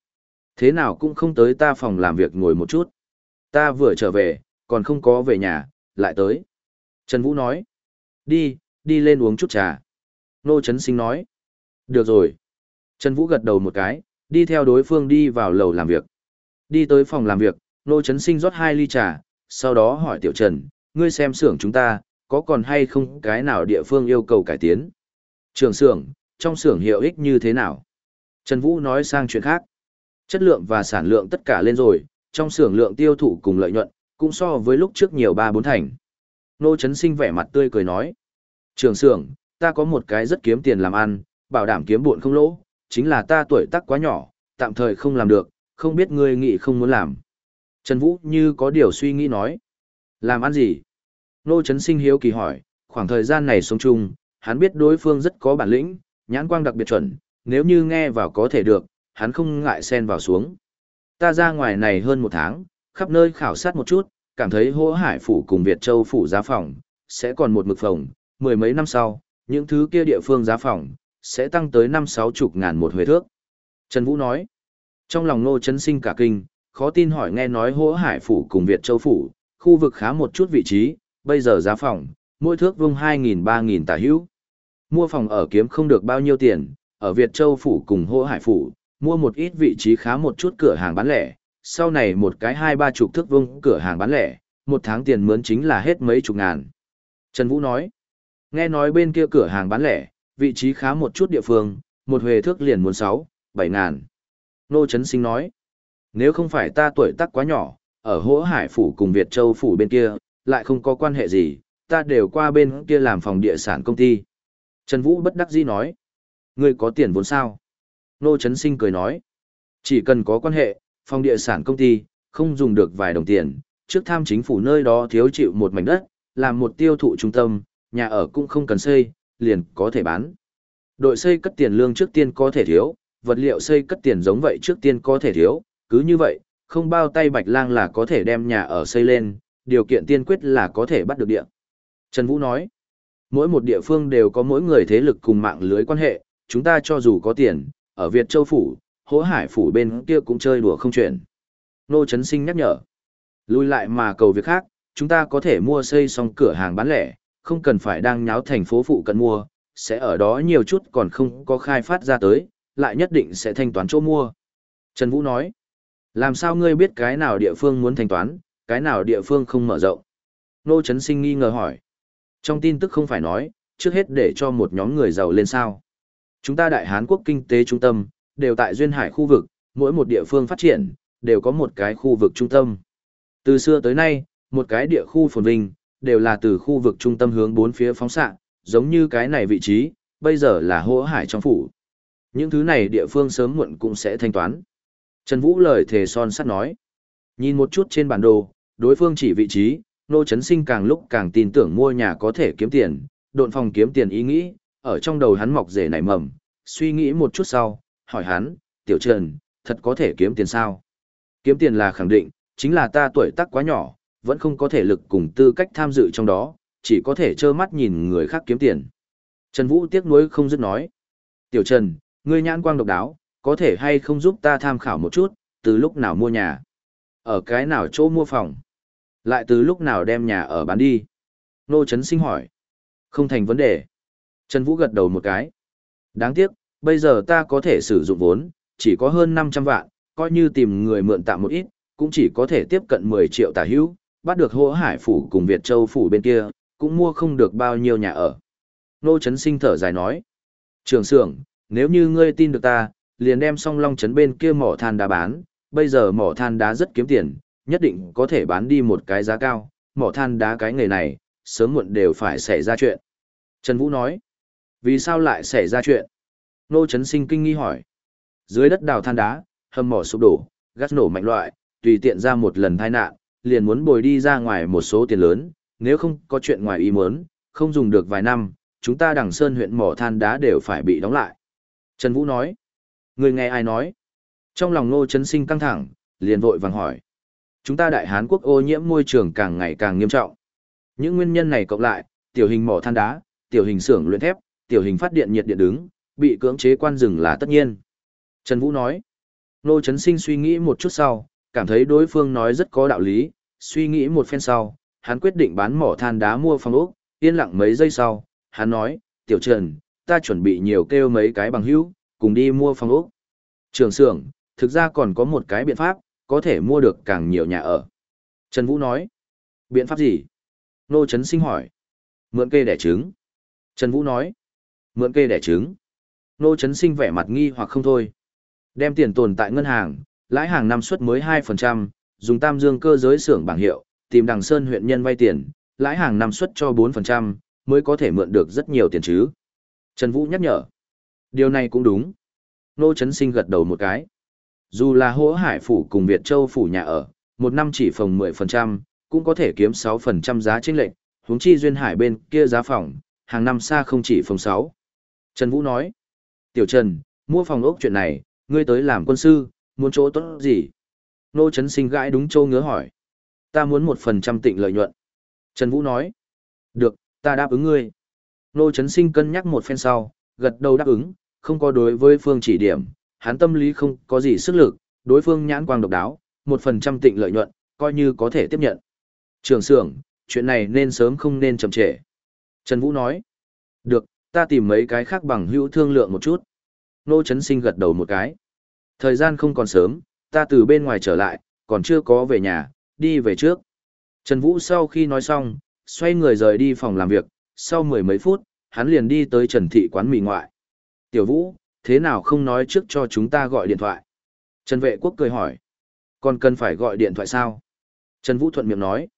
Thế nào cũng không tới ta phòng làm việc ngồi một chút. Ta vừa trở về, còn không có về nhà, lại tới. Trần Vũ nói, đi, đi lên uống chút trà. Ngô Trấn Sinh nói, được rồi. Trần Vũ gật đầu một cái, đi theo đối phương đi vào lầu làm việc. Đi tới phòng làm việc, Nô Trấn Sinh rót hai ly trà, sau đó hỏi Tiểu Trần, ngươi xem xưởng chúng ta, có còn hay không cái nào địa phương yêu cầu cải tiến? Trường xưởng, trong xưởng hiệu ích như thế nào? Trần Vũ nói sang chuyện khác. Chất lượng và sản lượng tất cả lên rồi, trong xưởng lượng tiêu thụ cùng lợi nhuận, cũng so với lúc trước nhiều ba bốn thành. Nô Trấn Sinh vẻ mặt tươi cười nói. Trường xưởng, ta có một cái rất kiếm tiền làm ăn, bảo đảm kiếm buồn không lỗ, chính là ta tuổi tác quá nhỏ, tạm thời không làm được, không biết ngươi nghĩ không muốn làm. Trần Vũ như có điều suy nghĩ nói. Làm ăn gì? Nô Trấn Sinh hiếu kỳ hỏi, khoảng thời gian này sống chung, hắn biết đối phương rất có bản lĩnh, nhãn quang đặc biệt chuẩn, nếu như nghe vào có thể được, hắn không ngại xen vào xuống. Ta ra ngoài này hơn một tháng, khắp nơi khảo sát một chút, cảm thấy hỗ hải phủ cùng Việt Châu phủ giá phòng, sẽ còn một mực phòng, mười mấy năm sau, những thứ kia địa phương giá phòng, sẽ tăng tới năm sáu chục ngàn một huế thước. Trần Vũ nói, trong lòng nô chấn sinh cả kinh, khó tin hỏi nghe nói hỗ hải phủ cùng Việt Châu phủ, khu vực khá một chút vị trí, bây giờ giá phòng, mỗi thước vung 2.000-3.000 tả hữu. Mua phòng ở kiếm không được bao nhiêu tiền, ở Việt Châu phủ cùng Hô hải phủ, mua một ít vị trí khá một chút cửa hàng bán lẻ, sau này một cái hai ba chục thước vung cửa hàng bán lẻ, một tháng tiền mướn chính là hết mấy chục ngàn. Trần Vũ nói, nghe nói bên kia cửa hàng bán lẻ, vị trí khá một chút địa phương, một huề thước liền muốn sáu, bảy ngàn. Nô Trấn Sinh nói, nếu không phải ta tuổi tác quá nhỏ, ở Hỗ Hải Phủ cùng Việt Châu Phủ bên kia, lại không có quan hệ gì, ta đều qua bên kia làm phòng địa sản công ty. Trần Vũ bất đắc dĩ nói, ngươi có tiền vốn sao? Nô Trấn Sinh cười nói, chỉ cần có quan hệ, phòng địa sản công ty, không dùng được vài đồng tiền, trước tham chính phủ nơi đó thiếu chịu một mảnh đất, làm một tiêu thụ trung tâm, nhà ở cũng không cần xây, liền có thể bán. Đội xây cất tiền lương trước tiên có thể thiếu, vật liệu xây cất tiền giống vậy trước tiên có thể thiếu, cứ như vậy, không bao tay Bạch Lang là có thể đem nhà ở xây lên, điều kiện tiên quyết là có thể bắt được địa. Trần Vũ nói, mỗi một địa phương đều có mỗi người thế lực cùng mạng lưới quan hệ, chúng ta cho dù có tiền, ở Việt Châu Phủ, Hỗ Hải Phủ bên kia cũng chơi đùa không chuyển. Nô Trấn Sinh nhắc nhở, lùi lại mà cầu việc khác, chúng ta có thể mua xây xong cửa hàng bán lẻ, không cần phải đang nháo thành phố phụ cận mua, sẽ ở đó nhiều chút còn không có khai phát ra tới, lại nhất định sẽ thanh toán chỗ mua. Trần Vũ nói, làm sao ngươi biết cái nào địa phương muốn thanh toán, cái nào địa phương không mở rộng? Nô Trấn Sinh nghi ngờ hỏi. Trong tin tức không phải nói, trước hết để cho một nhóm người giàu lên sao. Chúng ta Đại Hán Quốc kinh tế trung tâm, đều tại Duyên Hải khu vực, mỗi một địa phương phát triển, đều có một cái khu vực trung tâm. Từ xưa tới nay, một cái địa khu phồn vinh, đều là từ khu vực trung tâm hướng bốn phía phóng xạ, giống như cái này vị trí, bây giờ là hỗ hải trong phủ. Những thứ này địa phương sớm muộn cũng sẽ thanh toán. Trần Vũ lời thề son sắt nói. Nhìn một chút trên bản đồ, đối phương chỉ vị trí, nô chấn sinh càng lúc càng tin tưởng mua nhà có thể kiếm tiền, độn phòng kiếm tiền ý nghĩ, ở trong đầu hắn mọc rể nảy mầm, suy nghĩ một chút sau, hỏi hắn, tiểu trần, thật có thể kiếm tiền sao? Kiếm tiền là khẳng định, chính là ta tuổi tác quá nhỏ, vẫn không có thể lực cùng tư cách tham dự trong đó, chỉ có thể trơ mắt nhìn người khác kiếm tiền. Trần Vũ tiếc nuối không dứt nói. Tiểu Trần, ngươi nhãn quang độc đáo, có thể hay không giúp ta tham khảo một chút, từ lúc nào mua nhà? Ở cái nào chỗ mua phòng? Lại từ lúc nào đem nhà ở bán đi? Nô Trấn Sinh hỏi. Không thành vấn đề. Trần Vũ gật đầu một cái. Đáng tiếc, bây giờ ta có thể sử dụng vốn, chỉ có hơn 500 vạn, coi như tìm người mượn tạm một ít, cũng chỉ có thể tiếp cận 10 triệu tả hữu, bắt được hỗ hải phủ cùng Việt Châu phủ bên kia, cũng mua không được bao nhiêu nhà ở. Nô Trấn Sinh thở dài nói. Trường sưởng, nếu như ngươi tin được ta, liền đem song long trấn bên kia mỏ than đá bán, bây giờ mỏ than đá rất kiếm tiền, nhất định có thể bán đi một cái giá cao, mỏ than đá cái nghề này, sớm muộn đều phải xảy ra chuyện. Trần Vũ nói, vì sao lại xảy ra chuyện? Nô Trấn Sinh kinh nghi hỏi. Dưới đất đào than đá, hầm mỏ sụp đổ, gắt nổ mạnh loại, tùy tiện ra một lần tai nạn, liền muốn bồi đi ra ngoài một số tiền lớn, nếu không có chuyện ngoài ý muốn, không dùng được vài năm, chúng ta đằng sơn huyện mỏ than đá đều phải bị đóng lại. Trần Vũ nói, người nghe ai nói? Trong lòng Ngô Trấn Sinh căng thẳng, liền vội vàng hỏi. Chúng ta Đại Hán quốc ô nhiễm môi trường càng ngày càng nghiêm trọng. Những nguyên nhân này cộng lại, tiểu hình mỏ than đá, tiểu hình xưởng luyện thép, tiểu hình phát điện nhiệt điện đứng, bị cưỡng chế quan rừng là tất nhiên. Trần Vũ nói, nô Trấn Sinh suy nghĩ một chút sau, cảm thấy đối phương nói rất có đạo lý, suy nghĩ một phen sau, hắn quyết định bán mỏ than đá mua phòng ốc, yên lặng mấy giây sau, hắn nói, tiểu trần, ta chuẩn bị nhiều kêu mấy cái bằng hữu, cùng đi mua phòng ốc. Trường xưởng, thực ra còn có một cái biện pháp, có thể mua được càng nhiều nhà ở. Trần Vũ nói, biện pháp gì? Nô Trấn Sinh hỏi, mượn kê đẻ trứng. Trần Vũ nói, mượn kê đẻ trứng. Nô Trấn Sinh vẻ mặt nghi hoặc không thôi. Đem tiền tồn tại ngân hàng, lãi hàng năm suất mới 2%, dùng tam dương cơ giới xưởng bảng hiệu, tìm đằng sơn huyện nhân vay tiền, lãi hàng năm suất cho 4%, mới có thể mượn được rất nhiều tiền chứ. Trần Vũ nhắc nhở. Điều này cũng đúng. Nô Trấn Sinh gật đầu một cái. Dù là hỗ hải phủ cùng Việt Châu phủ nhà ở, một năm chỉ phòng 10%, cũng có thể kiếm 6% giá chênh lệnh, huống chi duyên hải bên kia giá phòng, hàng năm xa không chỉ phòng 6. Trần Vũ nói. Tiểu Trần, mua phòng ốc chuyện này, ngươi tới làm quân sư, muốn chỗ tốt gì? Nô Trấn Sinh gãi đúng châu ngứa hỏi. Ta muốn một phần trăm tịnh lợi nhuận. Trần Vũ nói. Được, ta đáp ứng ngươi. Nô Trấn Sinh cân nhắc một phen sau, gật đầu đáp ứng, không có đối với phương chỉ điểm, hắn tâm lý không có gì sức lực, đối phương nhãn quang độc đáo, một phần trăm tịnh lợi nhuận, coi như có thể tiếp nhận. Trường sưởng, chuyện này nên sớm không nên chậm trễ. Trần Vũ nói. Được, ta tìm mấy cái khác bằng hữu thương lượng một chút. Nô Trấn Sinh gật đầu một cái. Thời gian không còn sớm, ta từ bên ngoài trở lại, còn chưa có về nhà, đi về trước. Trần Vũ sau khi nói xong, xoay người rời đi phòng làm việc, sau mười mấy phút, hắn liền đi tới Trần Thị quán mì ngoại. Tiểu Vũ, thế nào không nói trước cho chúng ta gọi điện thoại? Trần Vệ Quốc cười hỏi. Còn cần phải gọi điện thoại sao? Trần Vũ thuận miệng nói.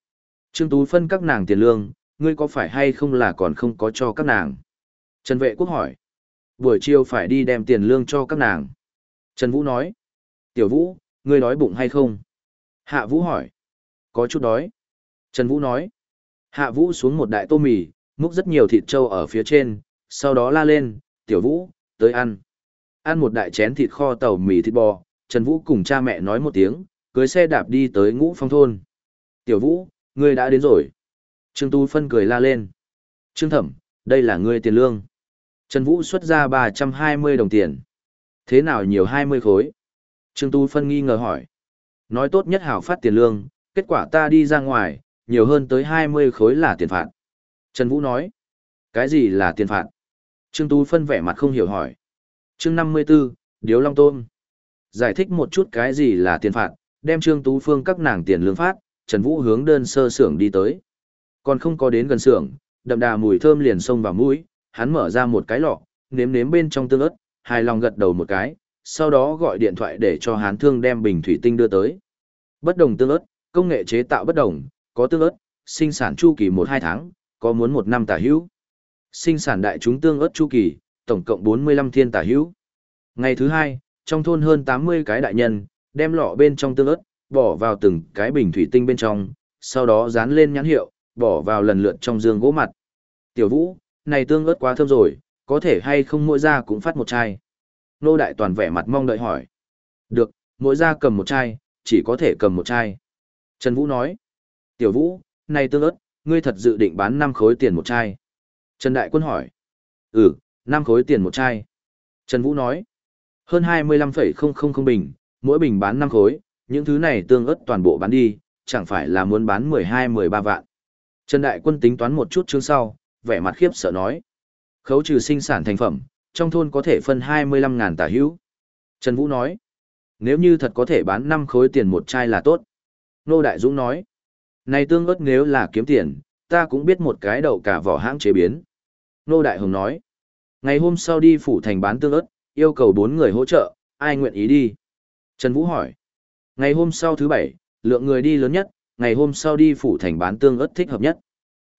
Trương Tú phân các nàng tiền lương, ngươi có phải hay không là còn không có cho các nàng? Trần Vệ Quốc hỏi. Buổi chiều phải đi đem tiền lương cho các nàng. Trần Vũ nói. Tiểu Vũ, ngươi đói bụng hay không? Hạ Vũ hỏi. Có chút đói. Trần Vũ nói. Hạ Vũ xuống một đại tô mì, múc rất nhiều thịt trâu ở phía trên, sau đó la lên, Tiểu Vũ, tới ăn. Ăn một đại chén thịt kho tàu mì thịt bò, Trần Vũ cùng cha mẹ nói một tiếng, cưới xe đạp đi tới ngũ phong thôn. Tiểu Vũ, ngươi đã đến rồi. Trương Tu Phân cười la lên. Trương Thẩm, đây là ngươi tiền lương. Trần Vũ xuất ra 320 đồng tiền. Thế nào nhiều 20 khối? Trương Tu Phân nghi ngờ hỏi. Nói tốt nhất hảo phát tiền lương, kết quả ta đi ra ngoài, nhiều hơn tới 20 khối là tiền phạt. Trần Vũ nói. Cái gì là tiền phạt? Trương Tu Phân vẻ mặt không hiểu hỏi. Chương 54, Điếu Long Tôm. Giải thích một chút cái gì là tiền phạt, đem Trương Tú Phương các nàng tiền lương phát, Trần Vũ hướng đơn sơ xưởng đi tới. Còn không có đến gần xưởng, đậm đà mùi thơm liền xông vào mũi, hắn mở ra một cái lọ, nếm nếm bên trong tương ớt, hài lòng gật đầu một cái, sau đó gọi điện thoại để cho hán thương đem bình thủy tinh đưa tới. Bất đồng tương ớt, công nghệ chế tạo bất đồng, có tương ớt, sinh sản chu kỳ 1-2 tháng, có muốn 1 năm tả hữu. Sinh sản đại chúng tương ớt chu kỳ, tổng cộng 45 thiên tả hữu. Ngày thứ hai, trong thôn hơn 80 cái đại nhân, đem lọ bên trong tương ớt, bỏ vào từng cái bình thủy tinh bên trong, sau đó dán lên nhãn hiệu, bỏ vào lần lượt trong dương gỗ mặt. Tiểu vũ, này tương ớt quá thơm rồi, có thể hay không mỗi ra cũng phát một chai. Nô Đại Toàn vẻ mặt mong đợi hỏi. Được, mỗi ra cầm một chai, chỉ có thể cầm một chai. Trần Vũ nói. Tiểu Vũ, này tương ớt, ngươi thật dự định bán 5 khối tiền một chai. Trần Đại Quân hỏi. Ừ, năm khối tiền một chai. Trần Vũ nói. Hơn 25,000 bình, mỗi bình bán 5 khối, những thứ này tương ớt toàn bộ bán đi, chẳng phải là muốn bán 12-13 vạn. Trần Đại Quân tính toán một chút chương sau, vẻ mặt khiếp sợ nói. Khấu trừ sinh sản thành phẩm, trong thôn có thể phân 25.000 tả hữu. Trần Vũ nói. Nếu như thật có thể bán 5 khối tiền một chai là tốt. Nô Đại Dũng nói. Này tương ớt nếu là kiếm tiền, ta cũng biết một cái đậu cả vỏ hãng chế biến. Nô Đại Hồng nói. Ngày hôm sau đi phủ thành bán tương ớt, yêu cầu bốn người hỗ trợ, ai nguyện ý đi? Trần Vũ hỏi. Ngày hôm sau thứ bảy, lượng người đi lớn nhất, ngày hôm sau đi phủ thành bán tương ớt thích hợp nhất.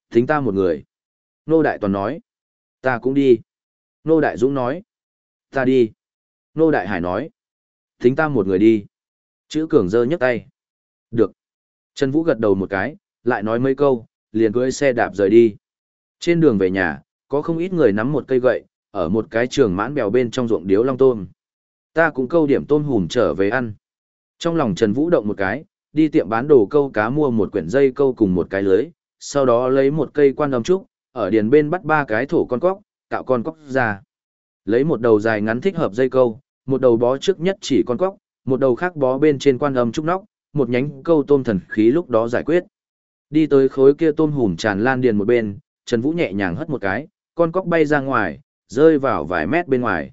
Thính ta một người. Nô Đại Toàn nói. Ta cũng đi. Nô Đại Dũng nói. Ta đi. Nô Đại Hải nói. Thính ta một người đi. Chữ cường dơ nhấc tay. Được. Trần Vũ gật đầu một cái, lại nói mấy câu, liền cưới xe đạp rời đi. Trên đường về nhà, có không ít người nắm một cây gậy, ở một cái trường mãn bèo bên trong ruộng điếu long tôm. Ta cũng câu điểm tôm hùm trở về ăn. Trong lòng Trần Vũ động một cái, đi tiệm bán đồ câu cá mua một quyển dây câu cùng một cái lưới, sau đó lấy một cây quan âm trúc, ở điền bên bắt ba cái thổ con cóc, cạo con cóc ra. Lấy một đầu dài ngắn thích hợp dây câu, một đầu bó trước nhất chỉ con cóc, một đầu khác bó bên trên quan âm trúc nóc, một nhánh câu tôm thần khí lúc đó giải quyết. Đi tới khối kia tôm hùm tràn lan điền một bên, Trần Vũ nhẹ nhàng hất một cái, con cóc bay ra ngoài, rơi vào vài mét bên ngoài.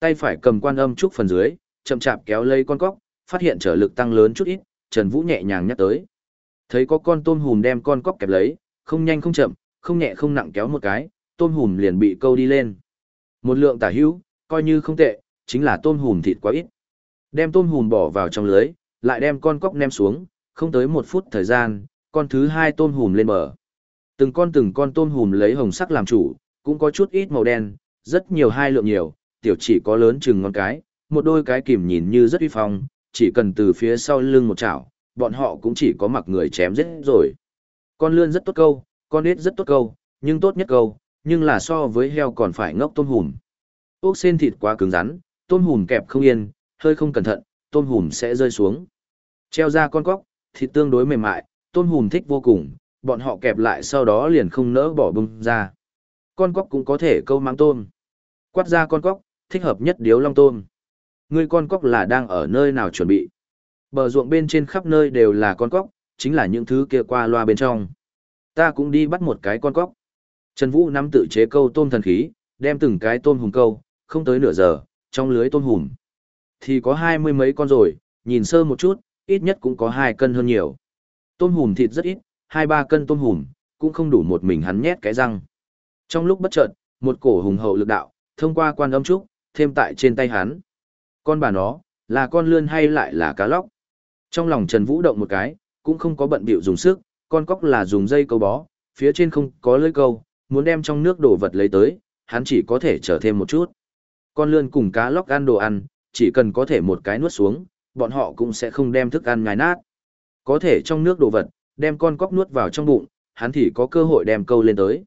Tay phải cầm quan âm trúc phần dưới, chậm chạp kéo lấy con cóc, phát hiện trở lực tăng lớn chút ít, Trần Vũ nhẹ nhàng nhắc tới. Thấy có con tôm hùm đem con cóc kẹp lấy, không nhanh không chậm, không nhẹ không nặng kéo một cái, tôm hùm liền bị câu đi lên. Một lượng tả hữu, coi như không tệ, chính là tôm hùm thịt quá ít. Đem tôm hùm bỏ vào trong lưới, lại đem con cóc ném xuống, không tới một phút thời gian, con thứ hai tôm hùm lên bờ. Từng con từng con tôm hùm lấy hồng sắc làm chủ, cũng có chút ít màu đen, rất nhiều hai lượng nhiều, tiểu chỉ có lớn chừng ngón cái, một đôi cái kìm nhìn như rất uy phong, chỉ cần từ phía sau lưng một chảo, bọn họ cũng chỉ có mặc người chém giết rồi. Con lươn rất tốt câu, con ít rất tốt câu, nhưng tốt nhất câu, nhưng là so với heo còn phải ngốc tôm hùm. Ốc sen thịt quá cứng rắn, tôm hùm kẹp không yên, hơi không cẩn thận, tôm hùm sẽ rơi xuống. Treo ra con cóc, thịt tương đối mềm mại, tôm hùm thích vô cùng, bọn họ kẹp lại sau đó liền không nỡ bỏ bung ra. Con cóc cũng có thể câu mang tôm. Quát ra con cóc, thích hợp nhất điếu long tôm. Người con cóc là đang ở nơi nào chuẩn bị? Bờ ruộng bên trên khắp nơi đều là con cóc, chính là những thứ kia qua loa bên trong. Ta cũng đi bắt một cái con cóc. Trần Vũ nắm tự chế câu tôm thần khí, đem từng cái tôm hùm câu, không tới nửa giờ, trong lưới tôm hùm. Thì có hai mươi mấy con rồi, nhìn sơ một chút, ít nhất cũng có hai cân hơn nhiều. Tôm hùm thịt rất ít, hai ba cân tôm hùm, cũng không đủ một mình hắn nhét cái răng. Trong lúc bất chợt, một cổ hùng hậu lực đạo, thông qua quan âm trúc, thêm tại trên tay hắn. Con bà nó, là con lươn hay lại là cá lóc? Trong lòng Trần Vũ động một cái, cũng không có bận bịu dùng sức, con cóc là dùng dây câu bó, phía trên không có lưỡi câu, muốn đem trong nước đổ vật lấy tới, hắn chỉ có thể chờ thêm một chút. Con lươn cùng cá lóc ăn đồ ăn, chỉ cần có thể một cái nuốt xuống, bọn họ cũng sẽ không đem thức ăn ngài nát. Có thể trong nước đồ vật, đem con cóc nuốt vào trong bụng, hắn thì có cơ hội đem câu lên tới.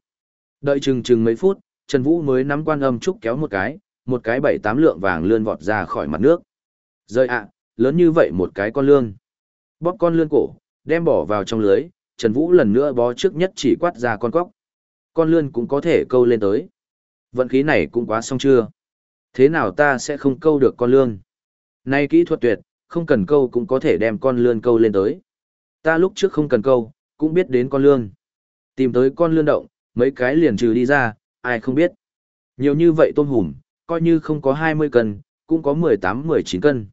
Đợi chừng chừng mấy phút, Trần Vũ mới nắm quan âm trúc kéo một cái, một cái bảy tám lượng vàng lươn vọt ra khỏi mặt nước. Rơi ạ, lớn như vậy một cái con lương. Bóp con lươn cổ, đem bỏ vào trong lưới, Trần Vũ lần nữa bó trước nhất chỉ quát ra con cóc. Con lươn cũng có thể câu lên tới. Vận khí này cũng quá xong chưa? Thế nào ta sẽ không câu được con lươn? Nay kỹ thuật tuyệt, không cần câu cũng có thể đem con lươn câu lên tới. Ta lúc trước không cần câu, cũng biết đến con lươn. Tìm tới con lươn động, mấy cái liền trừ đi ra, ai không biết. Nhiều như vậy tôm hùm, coi như không có 20 cân, cũng có 18-19 cân.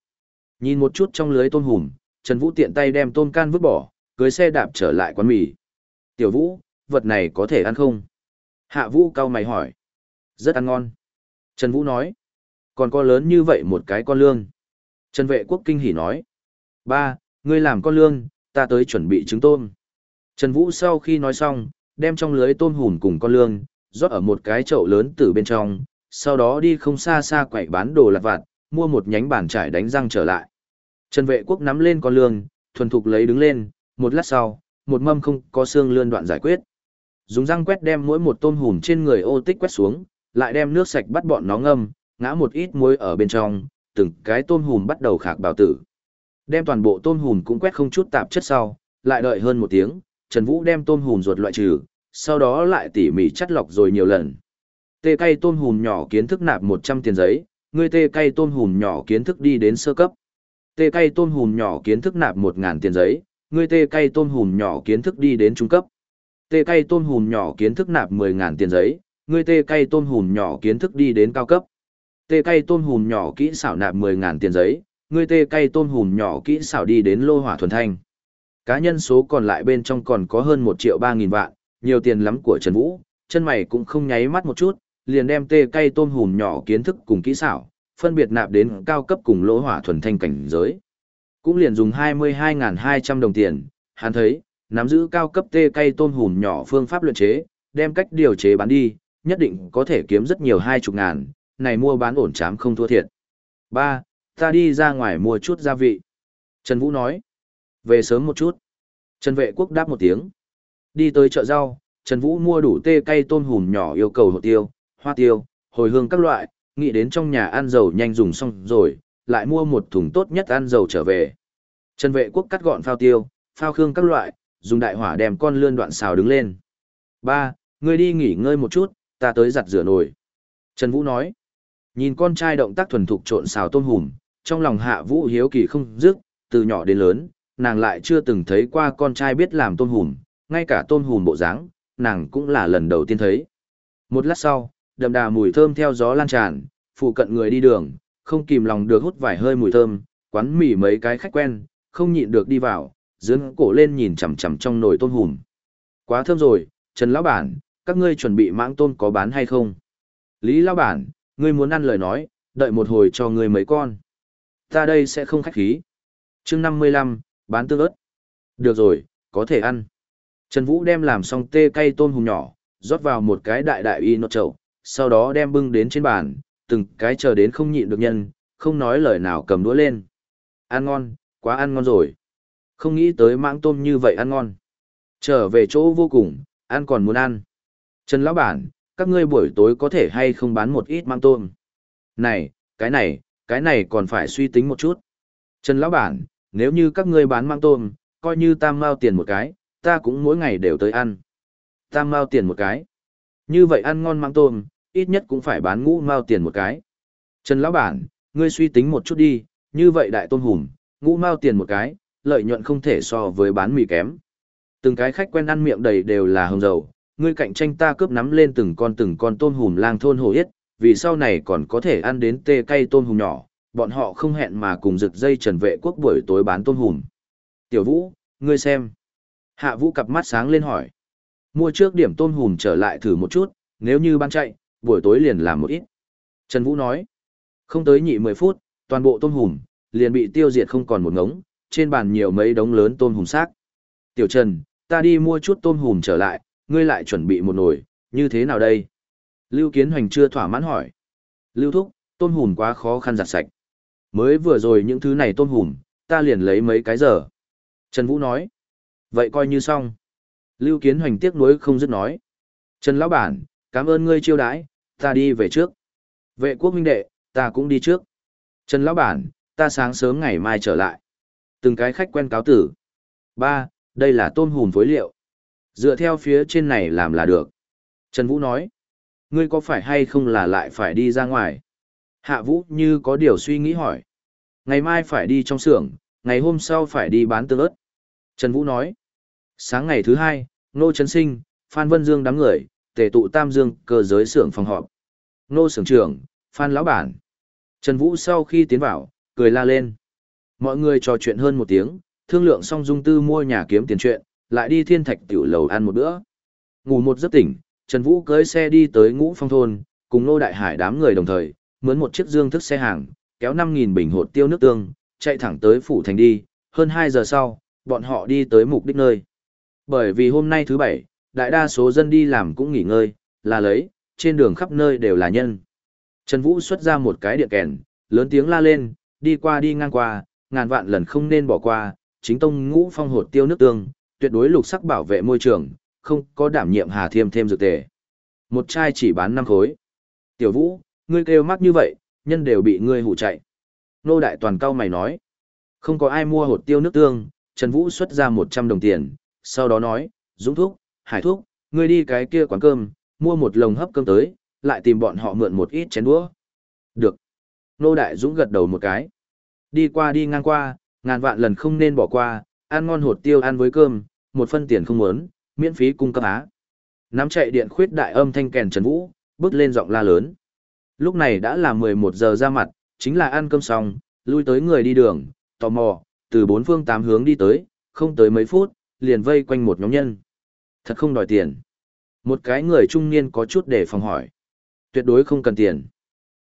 Nhìn một chút trong lưới tôm hùm, Trần Vũ tiện tay đem tôm can vứt bỏ, cưới xe đạp trở lại quán mì. Tiểu Vũ, vật này có thể ăn không? Hạ Vũ cao mày hỏi. Rất ăn ngon. Trần Vũ nói. Còn có lớn như vậy một cái con lương. Trần vệ quốc kinh hỉ nói. Ba, ngươi làm con lương, ta tới chuẩn bị trứng tôm. Trần Vũ sau khi nói xong, đem trong lưới tôm hùm cùng con lương, rót ở một cái chậu lớn từ bên trong, sau đó đi không xa xa quậy bán đồ lặt vặt, mua một nhánh bàn trải đánh răng trở lại. Trần vệ quốc nắm lên con lương, thuần thục lấy đứng lên, một lát sau, một mâm không có xương lươn đoạn giải quyết. Dùng răng quét đem mỗi một tôm hùm trên người ô tích quét xuống, lại đem nước sạch bắt bọn nó ngâm, ngã một ít muối ở bên trong, từng cái tôm hùm bắt đầu khạc bào tử. Đem toàn bộ tôm hùm cũng quét không chút tạp chất sau, lại đợi hơn một tiếng, Trần Vũ đem tôm hùm ruột loại trừ, sau đó lại tỉ mỉ chắt lọc rồi nhiều lần. Tê cây tôm hùm nhỏ kiến thức nạp 100 tiền giấy, ngươi tê cây tôm hùm nhỏ kiến thức đi đến sơ cấp. Tê cây tôm hùm nhỏ kiến thức nạp 1000 tiền giấy, ngươi tê cây tôm hùm nhỏ kiến thức đi đến trung cấp. Tê cây tôm hùm nhỏ kiến thức nạp 10000 tiền giấy, ngươi tê cây tôm hùm nhỏ kiến thức đi đến cao cấp. Tê cây tôm hùm nhỏ kỹ xảo nạp 10000 tiền giấy, ngươi tê cây tôm hùm nhỏ kỹ xảo đi đến lô hỏa thuần thanh. Cá nhân số còn lại bên trong còn có hơn 1 triệu 3.000 vạn, nhiều tiền lắm của Trần Vũ, chân mày cũng không nháy mắt một chút, liền đem tê cây tôm hùm nhỏ kiến thức cùng kỹ xảo, phân biệt nạp đến cao cấp cùng lỗ hỏa thuần thanh cảnh giới. Cũng liền dùng 22.200 đồng tiền, hắn thấy, nắm giữ cao cấp tê cây tôm hùm nhỏ phương pháp luyện chế, đem cách điều chế bán đi, nhất định có thể kiếm rất nhiều hai chục ngàn, này mua bán ổn chám không thua thiệt. Ba, ta đi ra ngoài mua chút gia vị. Trần Vũ nói, về sớm một chút. Trần Vệ Quốc đáp một tiếng. Đi tới chợ rau, Trần Vũ mua đủ tê cây tôm hùm nhỏ yêu cầu hồ tiêu, hoa tiêu, hồi hương các loại, nghĩ đến trong nhà ăn dầu nhanh dùng xong rồi, lại mua một thùng tốt nhất ăn dầu trở về. Trần Vệ Quốc cắt gọn phao tiêu, phao khương các loại, dùng đại hỏa đem con lươn đoạn xào đứng lên. Ba, ngươi đi nghỉ ngơi một chút, ta tới giặt rửa nồi. Trần Vũ nói. Nhìn con trai động tác thuần thục trộn xào tôm hùm, trong lòng hạ Vũ hiếu kỳ không dứt, từ nhỏ đến lớn, nàng lại chưa từng thấy qua con trai biết làm tôm hùm, ngay cả tôm hùm bộ dáng, nàng cũng là lần đầu tiên thấy. Một lát sau, đậm đà mùi thơm theo gió lan tràn, phụ cận người đi đường, không kìm lòng được hút vài hơi mùi thơm, quán mì mấy cái khách quen, không nhịn được đi vào, dưỡng cổ lên nhìn chằm chằm trong nồi tôm hùm. Quá thơm rồi, Trần Lão Bản, các ngươi chuẩn bị mãng tôm có bán hay không? Lý Lão Bản, ngươi muốn ăn lời nói, đợi một hồi cho ngươi mấy con. Ta đây sẽ không khách khí. chương 55, bán tương ớt. Được rồi, có thể ăn. Trần Vũ đem làm xong tê cay tôm hùm nhỏ, rót vào một cái đại đại y nốt chậu, sau đó đem bưng đến trên bàn, từng cái chờ đến không nhịn được nhân, không nói lời nào cầm đũa lên. Ăn ngon, quá ăn ngon rồi. Không nghĩ tới mãng tôm như vậy ăn ngon. Trở về chỗ vô cùng, ăn còn muốn ăn. Trần Lão Bản, các ngươi buổi tối có thể hay không bán một ít mãng tôm? Này, cái này, cái này còn phải suy tính một chút. Trần Lão Bản, nếu như các ngươi bán mang tôm, coi như tam mao tiền một cái, ta cũng mỗi ngày đều tới ăn. Tam mao tiền một cái. Như vậy ăn ngon mang tôm, ít nhất cũng phải bán ngũ mao tiền một cái. Trần Lão Bản, ngươi suy tính một chút đi, như vậy đại tôm hùm, ngũ mao tiền một cái, lợi nhuận không thể so với bán mì kém. Từng cái khách quen ăn miệng đầy đều là hồng dầu, ngươi cạnh tranh ta cướp nắm lên từng con từng con tôm hùm lang thôn hồ yết, vì sau này còn có thể ăn đến tê cay tôm hùm nhỏ, bọn họ không hẹn mà cùng rực dây trần vệ quốc buổi tối bán tôm hùm. Tiểu Vũ, ngươi xem. Hạ Vũ cặp mắt sáng lên hỏi. Mua trước điểm tôm hùm trở lại thử một chút, nếu như bán chạy, buổi tối liền làm một ít. Trần Vũ nói. Không tới nhị 10 phút, toàn bộ tôm hùm, liền bị tiêu diệt không còn một ngống, trên bàn nhiều mấy đống lớn tôm hùm xác. Tiểu Trần, ta đi mua chút tôm hùm trở lại, ngươi lại chuẩn bị một nồi, như thế nào đây? Lưu Kiến Hoành chưa thỏa mãn hỏi. Lưu Thúc, tôm hùm quá khó khăn giặt sạch. Mới vừa rồi những thứ này tôm hùm, ta liền lấy mấy cái giờ. Trần Vũ nói. Vậy coi như xong. Lưu Kiến Hoành tiếc nuối không dứt nói. Trần Lão Bản, cảm ơn ngươi chiêu đãi, ta đi về trước. Vệ quốc minh đệ, ta cũng đi trước. Trần Lão Bản, ta sáng sớm ngày mai trở lại. Từng cái khách quen cáo tử. Ba, đây là tôm hùm phối liệu. Dựa theo phía trên này làm là được. Trần Vũ nói. Ngươi có phải hay không là lại phải đi ra ngoài? Hạ Vũ như có điều suy nghĩ hỏi. Ngày mai phải đi trong xưởng, ngày hôm sau phải đi bán tương ớt. Trần Vũ nói. Sáng ngày thứ hai, Nô Trấn Sinh, Phan Vân Dương đám người, tề tụ Tam Dương cơ giới xưởng phòng họp. Nô xưởng trưởng, Phan Lão Bản. Trần Vũ sau khi tiến vào, cười la lên. Mọi người trò chuyện hơn một tiếng, thương lượng xong dung tư mua nhà kiếm tiền chuyện, lại đi thiên thạch tiểu lầu ăn một bữa. Ngủ một giấc tỉnh, Trần Vũ cưới xe đi tới ngũ phong thôn, cùng Nô Đại Hải đám người đồng thời, mướn một chiếc dương thức xe hàng, kéo 5.000 bình hột tiêu nước tương, chạy thẳng tới phủ thành đi, hơn 2 giờ sau, bọn họ đi tới mục đích nơi. Bởi vì hôm nay thứ bảy, đại đa số dân đi làm cũng nghỉ ngơi, là lấy, trên đường khắp nơi đều là nhân. Trần Vũ xuất ra một cái địa kèn, lớn tiếng la lên, đi qua đi ngang qua, ngàn vạn lần không nên bỏ qua, chính tông ngũ phong hột tiêu nước tương, tuyệt đối lục sắc bảo vệ môi trường, không có đảm nhiệm hà thiêm thêm dược tề. Một chai chỉ bán 5 khối. Tiểu Vũ, ngươi kêu mắc như vậy, nhân đều bị ngươi hủ chạy. Nô Đại Toàn cao mày nói, không có ai mua hột tiêu nước tương, Trần Vũ xuất ra 100 đồng tiền, sau đó nói, Dũng Thúc, Hải Thúc, ngươi đi cái kia quán cơm, mua một lồng hấp cơm tới, lại tìm bọn họ mượn một ít chén đũa. Được. Nô Đại Dũng gật đầu một cái. Đi qua đi ngang qua, ngàn vạn lần không nên bỏ qua, ăn ngon hột tiêu ăn với cơm, một phân tiền không muốn, miễn phí cung cấp á. Nắm chạy điện khuyết đại âm thanh kèn Trần Vũ, bước lên giọng la lớn. Lúc này đã là 11 giờ ra mặt, chính là ăn cơm xong, lui tới người đi đường, tò mò, từ bốn phương tám hướng đi tới, không tới mấy phút, liền vây quanh một nhóm nhân. Thật không đòi tiền. Một cái người trung niên có chút để phòng hỏi. Tuyệt đối không cần tiền.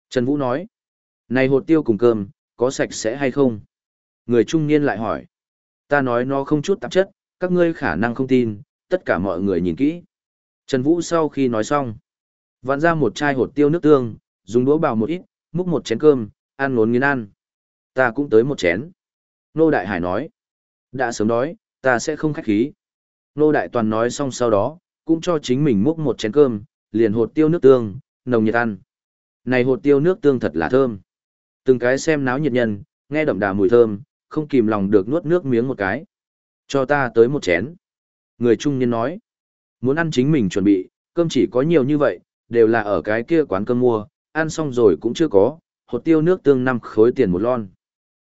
Trần Vũ nói. Này hột tiêu cùng cơm, có sạch sẽ hay không? Người trung niên lại hỏi. Ta nói nó không chút tạp chất, các ngươi khả năng không tin, tất cả mọi người nhìn kỹ. Trần Vũ sau khi nói xong, vặn ra một chai hột tiêu nước tương, dùng đũa bào một ít, múc một chén cơm, ăn ngốn nghiến ăn. Ta cũng tới một chén. Nô Đại Hải nói. Đã sớm đói, ta sẽ không khách khí. Nô Đại Toàn nói xong sau đó, cũng cho chính mình múc một chén cơm, liền hột tiêu nước tương, nồng nhiệt ăn. Này hột tiêu nước tương thật là thơm. Từng cái xem náo nhiệt nhân, nghe đậm đà mùi thơm, không kìm lòng được nuốt nước miếng một cái. Cho ta tới một chén. Người trung niên nói, muốn ăn chính mình chuẩn bị, cơm chỉ có nhiều như vậy, đều là ở cái kia quán cơm mua, ăn xong rồi cũng chưa có, hột tiêu nước tương năm khối tiền một lon.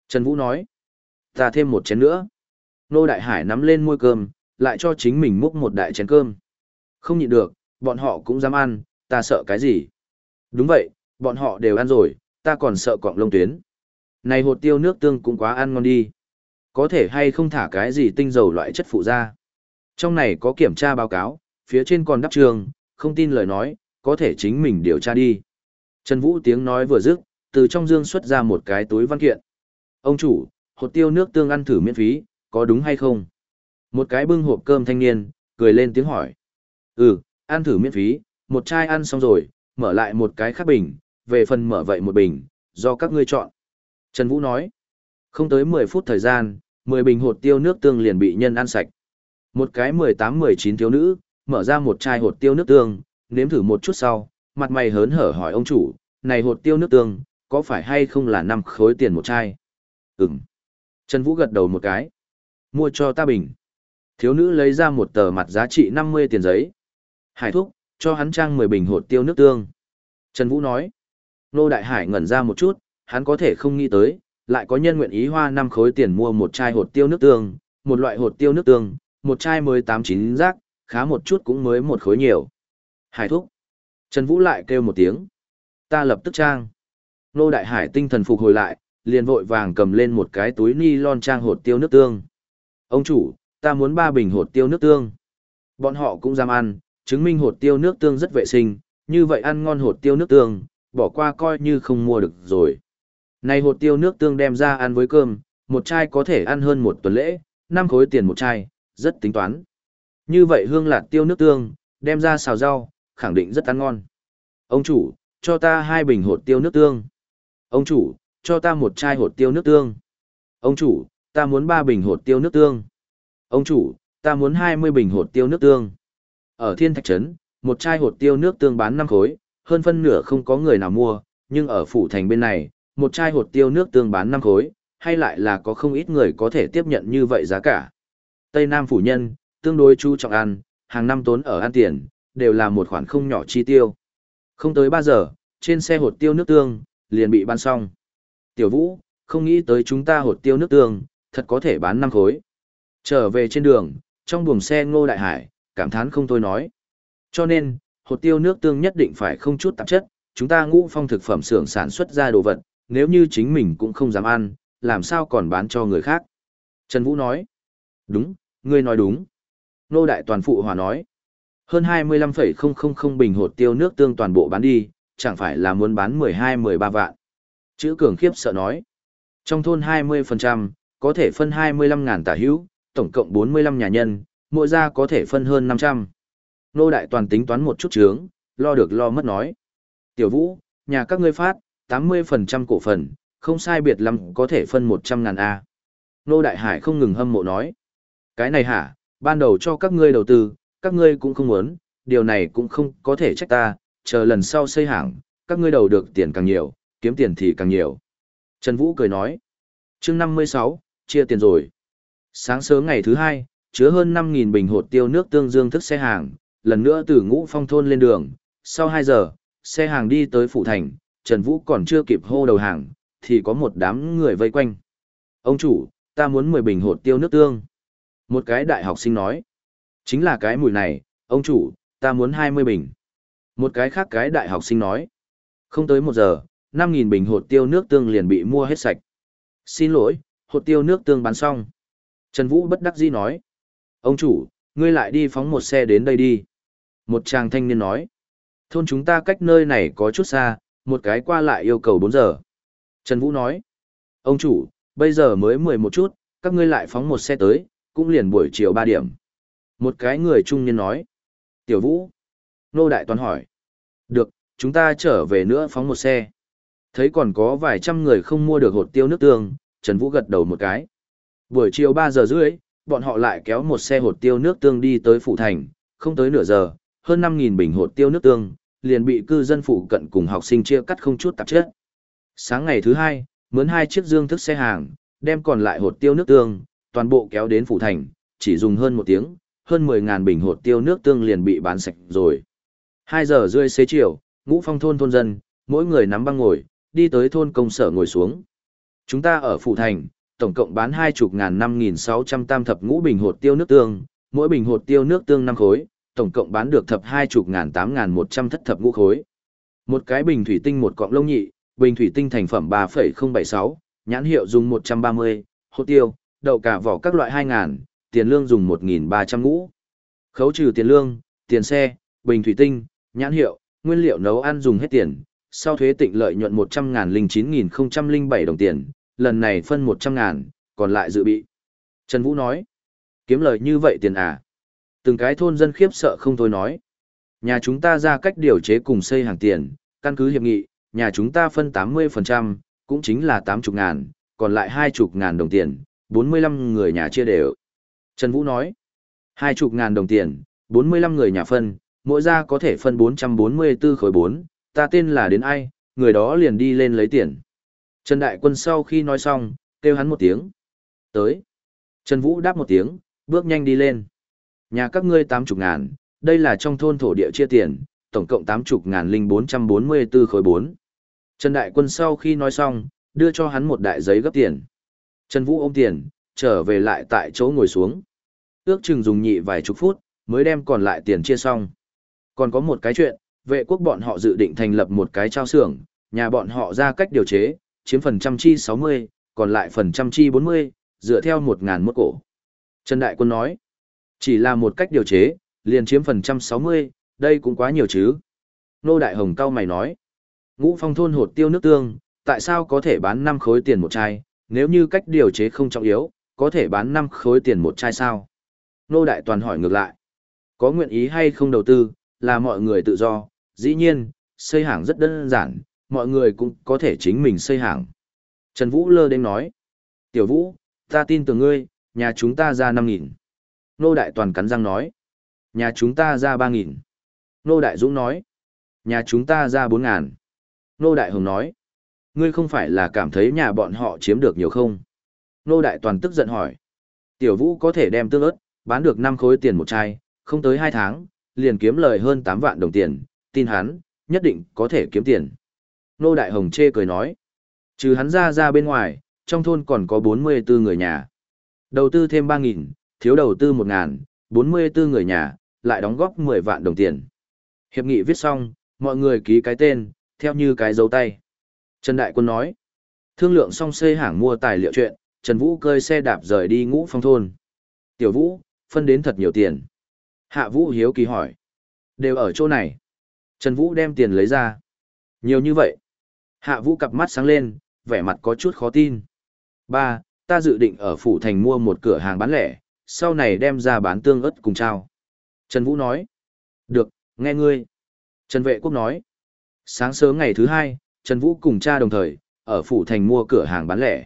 Trần Vũ nói, ta thêm một chén nữa. Nô Đại Hải nắm lên môi cơm, lại cho chính mình múc một đại chén cơm. Không nhịn được, bọn họ cũng dám ăn, ta sợ cái gì? Đúng vậy, bọn họ đều ăn rồi, ta còn sợ quọng lông tuyến. Này hột tiêu nước tương cũng quá ăn ngon đi. Có thể hay không thả cái gì tinh dầu loại chất phụ ra. Trong này có kiểm tra báo cáo, phía trên còn đắp trường, không tin lời nói, có thể chính mình điều tra đi. Trần Vũ tiếng nói vừa dứt, từ trong dương xuất ra một cái túi văn kiện. Ông chủ, hột tiêu nước tương ăn thử miễn phí, có đúng hay không? Một cái bưng hộp cơm thanh niên, cười lên tiếng hỏi. Ừ, ăn thử miễn phí, một chai ăn xong rồi, mở lại một cái khác bình, về phần mở vậy một bình, do các ngươi chọn. Trần Vũ nói, không tới 10 phút thời gian, 10 bình hột tiêu nước tương liền bị nhân ăn sạch. Một cái 18-19 thiếu nữ, mở ra một chai hột tiêu nước tương, nếm thử một chút sau, mặt mày hớn hở hỏi ông chủ, này hột tiêu nước tương, có phải hay không là 5 khối tiền một chai? Ừm. Trần Vũ gật đầu một cái. Mua cho ta bình. Thiếu nữ lấy ra một tờ mặt giá trị 50 tiền giấy. Hải thúc, cho hắn trang 10 bình hột tiêu nước tương. Trần Vũ nói. Nô Đại Hải ngẩn ra một chút, hắn có thể không nghĩ tới, lại có nhân nguyện ý hoa 5 khối tiền mua một chai hột tiêu nước tương, một loại hột tiêu nước tương, một chai mới 89 rác, khá một chút cũng mới một khối nhiều. Hải thúc. Trần Vũ lại kêu một tiếng. Ta lập tức trang. Nô Đại Hải tinh thần phục hồi lại, liền vội vàng cầm lên một cái túi ni lon trang hột tiêu nước tương. Ông chủ, ta muốn ba bình hột tiêu nước tương. Bọn họ cũng dám ăn, chứng minh hột tiêu nước tương rất vệ sinh, như vậy ăn ngon hột tiêu nước tương, bỏ qua coi như không mua được rồi. Này hột tiêu nước tương đem ra ăn với cơm, một chai có thể ăn hơn một tuần lễ, năm khối tiền một chai, rất tính toán. Như vậy hương lạt tiêu nước tương, đem ra xào rau, khẳng định rất ăn ngon. Ông chủ, cho ta hai bình hột tiêu nước tương. Ông chủ, cho ta một chai hột tiêu nước tương. Ông chủ, ta muốn ba bình hột tiêu nước tương. Ông chủ, ta muốn hai mươi bình hột tiêu nước tương. Ở Thiên Thạch Trấn, một chai hột tiêu nước tương bán năm khối, hơn phân nửa không có người nào mua, nhưng ở phủ thành bên này, một chai hột tiêu nước tương bán năm khối, hay lại là có không ít người có thể tiếp nhận như vậy giá cả. Tây Nam phủ nhân, tương đối chú trọng ăn, hàng năm tốn ở ăn tiền, đều là một khoản không nhỏ chi tiêu. Không tới 3 giờ, trên xe hột tiêu nước tương, liền bị bán xong. Tiểu Vũ, không nghĩ tới chúng ta hột tiêu nước tương, thật có thể bán năm khối. Trở về trên đường, trong buồng xe Ngô Đại Hải, cảm thán không thôi nói. Cho nên, hột tiêu nước tương nhất định phải không chút tạp chất, chúng ta ngũ phong thực phẩm xưởng sản xuất ra đồ vật, nếu như chính mình cũng không dám ăn, làm sao còn bán cho người khác. Trần Vũ nói. Đúng, ngươi nói đúng. Ngô Đại Toàn Phụ Hòa nói. Hơn 25,000 bình hột tiêu nước tương toàn bộ bán đi, chẳng phải là muốn bán 12-13 vạn. Chữ cường khiếp sợ nói. Trong thôn 20%, có thể phân 25.000 tả hữu, tổng cộng 45 nhà nhân, mỗi gia có thể phân hơn 500. Nô Đại Toàn tính toán một chút chướng, lo được lo mất nói. Tiểu Vũ, nhà các ngươi phát, 80% cổ phần, không sai biệt lắm có thể phân 100 ngàn A. Nô Đại Hải không ngừng hâm mộ nói. Cái này hả, ban đầu cho các ngươi đầu tư, các ngươi cũng không muốn, điều này cũng không có thể trách ta, chờ lần sau xây hàng, các ngươi đầu được tiền càng nhiều, kiếm tiền thì càng nhiều. Trần Vũ cười nói. chương 56, chia tiền rồi. Sáng sớm ngày thứ hai, chứa hơn 5.000 bình hột tiêu nước tương dương thức xe hàng, lần nữa từ ngũ phong thôn lên đường. Sau 2 giờ, xe hàng đi tới phủ Thành, Trần Vũ còn chưa kịp hô đầu hàng, thì có một đám người vây quanh. Ông chủ, ta muốn 10 bình hột tiêu nước tương. Một cái đại học sinh nói. Chính là cái mùi này, ông chủ, ta muốn 20 bình. Một cái khác cái đại học sinh nói. Không tới một giờ, 5.000 bình hột tiêu nước tương liền bị mua hết sạch. Xin lỗi, hột tiêu nước tương bán xong. Trần Vũ bất đắc dĩ nói. Ông chủ, ngươi lại đi phóng một xe đến đây đi. Một chàng thanh niên nói. Thôn chúng ta cách nơi này có chút xa, một cái qua lại yêu cầu 4 giờ. Trần Vũ nói. Ông chủ, bây giờ mới 11 chút, các ngươi lại phóng một xe tới, cũng liền buổi chiều 3 điểm. Một cái người trung niên nói. Tiểu Vũ. Nô Đại Toàn hỏi. Được, chúng ta trở về nữa phóng một xe. Thấy còn có vài trăm người không mua được hột tiêu nước tương, Trần Vũ gật đầu một cái. Buổi chiều ba giờ rưỡi, bọn họ lại kéo một xe hột tiêu nước tương đi tới Phụ Thành, không tới nửa giờ, hơn 5.000 bình hột tiêu nước tương, liền bị cư dân phụ cận cùng học sinh chia cắt không chút tạp chất. Sáng ngày thứ hai, mướn hai chiếc dương thức xe hàng, đem còn lại hột tiêu nước tương, toàn bộ kéo đến Phụ Thành, chỉ dùng hơn một tiếng, hơn 10.000 bình hột tiêu nước tương liền bị bán sạch rồi. 2 giờ rưỡi xế chiều, ngũ phong thôn thôn dân, mỗi người nắm băng ngồi, đi tới thôn công sở ngồi xuống. Chúng ta ở Phụ Thành, tổng cộng bán hai chục ngàn năm nghìn sáu trăm tam thập ngũ bình hột tiêu nước tương, mỗi bình hột tiêu nước tương năm khối, tổng cộng bán được thập hai chục ngàn tám ngàn một trăm thất thập ngũ khối. Một cái bình thủy tinh một cọng lông nhị, bình thủy tinh thành phẩm ba phẩy không bảy sáu, nhãn hiệu dùng một trăm ba mươi, hột tiêu, đậu cả vỏ các loại hai ngàn, tiền lương dùng một nghìn ba trăm ngũ. Khấu trừ tiền lương, tiền xe, bình thủy tinh, nhãn hiệu, nguyên liệu nấu ăn dùng hết tiền, sau thuế tịnh lợi nhuận một trăm ngàn linh chín nghìn không trăm linh bảy đồng tiền, lần này phân một trăm ngàn, còn lại dự bị. Trần Vũ nói, kiếm lời như vậy tiền à? Từng cái thôn dân khiếp sợ không thôi nói. Nhà chúng ta ra cách điều chế cùng xây hàng tiền, căn cứ hiệp nghị, nhà chúng ta phân 80%, cũng chính là 80 ngàn, còn lại 20 ngàn đồng tiền, 45 người nhà chia đều. Trần Vũ nói, 20 ngàn đồng tiền, 45 người nhà phân, mỗi gia có thể phân 444 khối 4, ta tên là đến ai, người đó liền đi lên lấy tiền. Trần Đại Quân sau khi nói xong, kêu hắn một tiếng. Tới. Trần Vũ đáp một tiếng, bước nhanh đi lên. Nhà các ngươi tám chục ngàn, đây là trong thôn thổ địa chia tiền, tổng cộng tám chục ngàn linh bốn trăm bốn mươi tư khối bốn. Trần Đại Quân sau khi nói xong, đưa cho hắn một đại giấy gấp tiền. Trần Vũ ôm tiền, trở về lại tại chỗ ngồi xuống. Ước chừng dùng nhị vài chục phút, mới đem còn lại tiền chia xong. Còn có một cái chuyện, vệ quốc bọn họ dự định thành lập một cái trao xưởng, nhà bọn họ ra cách điều chế, chiếm phần trăm chi 60, còn lại phần trăm chi 40, dựa theo 1.000 mức cổ. Trần Đại Quân nói, chỉ là một cách điều chế, liền chiếm phần trăm 60, đây cũng quá nhiều chứ. Nô Đại Hồng cao mày nói, ngũ phong thôn hột tiêu nước tương, tại sao có thể bán 5 khối tiền một chai, nếu như cách điều chế không trọng yếu, có thể bán 5 khối tiền một chai sao? Nô Đại Toàn hỏi ngược lại, có nguyện ý hay không đầu tư, là mọi người tự do, dĩ nhiên, xây hàng rất đơn giản, mọi người cũng có thể chính mình xây hàng. Trần Vũ lơ đến nói, Tiểu Vũ, ta tin tưởng ngươi, nhà chúng ta ra 5.000. Nô Đại Toàn cắn răng nói, nhà chúng ta ra 3.000. Nô Đại Dũng nói, nhà chúng ta ra 4.000. Nô Đại Hồng nói, ngươi không phải là cảm thấy nhà bọn họ chiếm được nhiều không? Nô Đại Toàn tức giận hỏi. Tiểu Vũ có thể đem tương ớt, bán được 5 khối tiền một chai, không tới 2 tháng, liền kiếm lời hơn 8 vạn đồng tiền, tin hắn, nhất định có thể kiếm tiền. Nô Đại Hồng chê cười nói. Trừ hắn ra ra bên ngoài, trong thôn còn có 44 người nhà. Đầu tư thêm 3.000, thiếu đầu tư 1.000, 44 người nhà, lại đóng góp 10 vạn đồng tiền. Hiệp nghị viết xong, mọi người ký cái tên, theo như cái dấu tay. Trần Đại Quân nói, thương lượng xong xây hàng mua tài liệu chuyện, Trần Vũ cơi xe đạp rời đi ngũ phong thôn. Tiểu Vũ, phân đến thật nhiều tiền. Hạ Vũ hiếu kỳ hỏi, đều ở chỗ này. Trần Vũ đem tiền lấy ra. Nhiều như vậy. Hạ Vũ cặp mắt sáng lên, vẻ mặt có chút khó tin. Ba, ta dự định ở phủ thành mua một cửa hàng bán lẻ, sau này đem ra bán tương ớt cùng trao. Trần Vũ nói. Được, nghe ngươi. Trần Vệ Quốc nói. Sáng sớm ngày thứ hai, Trần Vũ cùng cha đồng thời, ở phủ thành mua cửa hàng bán lẻ.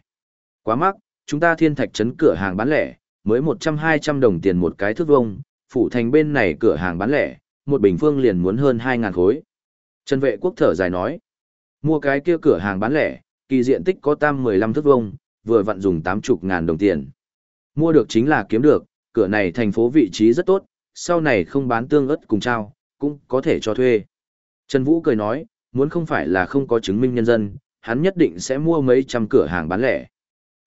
Quá mắc, chúng ta thiên thạch trấn cửa hàng bán lẻ, mới 100-200 đồng tiền một cái thước vông, phủ thành bên này cửa hàng bán lẻ, một bình phương liền muốn hơn hai ngàn khối. Trần Vệ Quốc thở dài nói. Mua cái kia cửa hàng bán lẻ, kỳ diện tích có tam 15 thước vông, vừa vặn dùng 80 ngàn đồng tiền. Mua được chính là kiếm được, cửa này thành phố vị trí rất tốt, sau này không bán tương ớt cùng trao, cũng có thể cho thuê. Trần Vũ cười nói, muốn không phải là không có chứng minh nhân dân, hắn nhất định sẽ mua mấy trăm cửa hàng bán lẻ.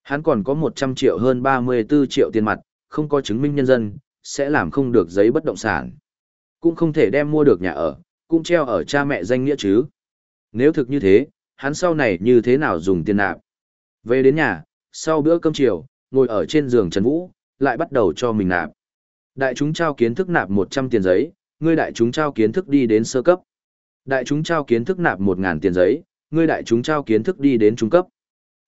Hắn còn có 100 triệu hơn 34 triệu tiền mặt, không có chứng minh nhân dân, sẽ làm không được giấy bất động sản. Cũng không thể đem mua được nhà ở, cũng treo ở cha mẹ danh nghĩa chứ. Nếu thực như thế, hắn sau này như thế nào dùng tiền nạp? Về đến nhà, sau bữa cơm chiều, ngồi ở trên giường Trần Vũ, lại bắt đầu cho mình nạp. Đại chúng trao kiến thức nạp 100 tiền giấy, ngươi đại chúng trao kiến thức đi đến sơ cấp. Đại chúng trao kiến thức nạp 1000 tiền giấy, ngươi đại chúng trao kiến thức đi đến trung cấp.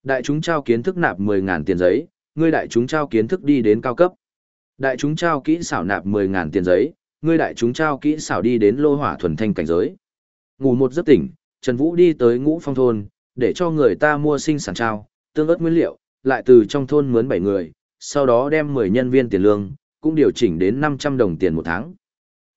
Đại chúng trao kiến thức nạp 10000 tiền giấy, ngươi đại chúng trao kiến thức đi đến cao cấp. Đại chúng trao kỹ xảo nạp 10000 tiền giấy, ngươi đại chúng trao kỹ xảo đi đến lô hỏa thuần thanh cảnh giới. Ngủ một giấc tỉnh, Trần Vũ đi tới Ngũ Phong thôn, để cho người ta mua sinh sản trao, tương ớt nguyên liệu, lại từ trong thôn mướn 7 người, sau đó đem 10 nhân viên tiền lương, cũng điều chỉnh đến 500 đồng tiền một tháng.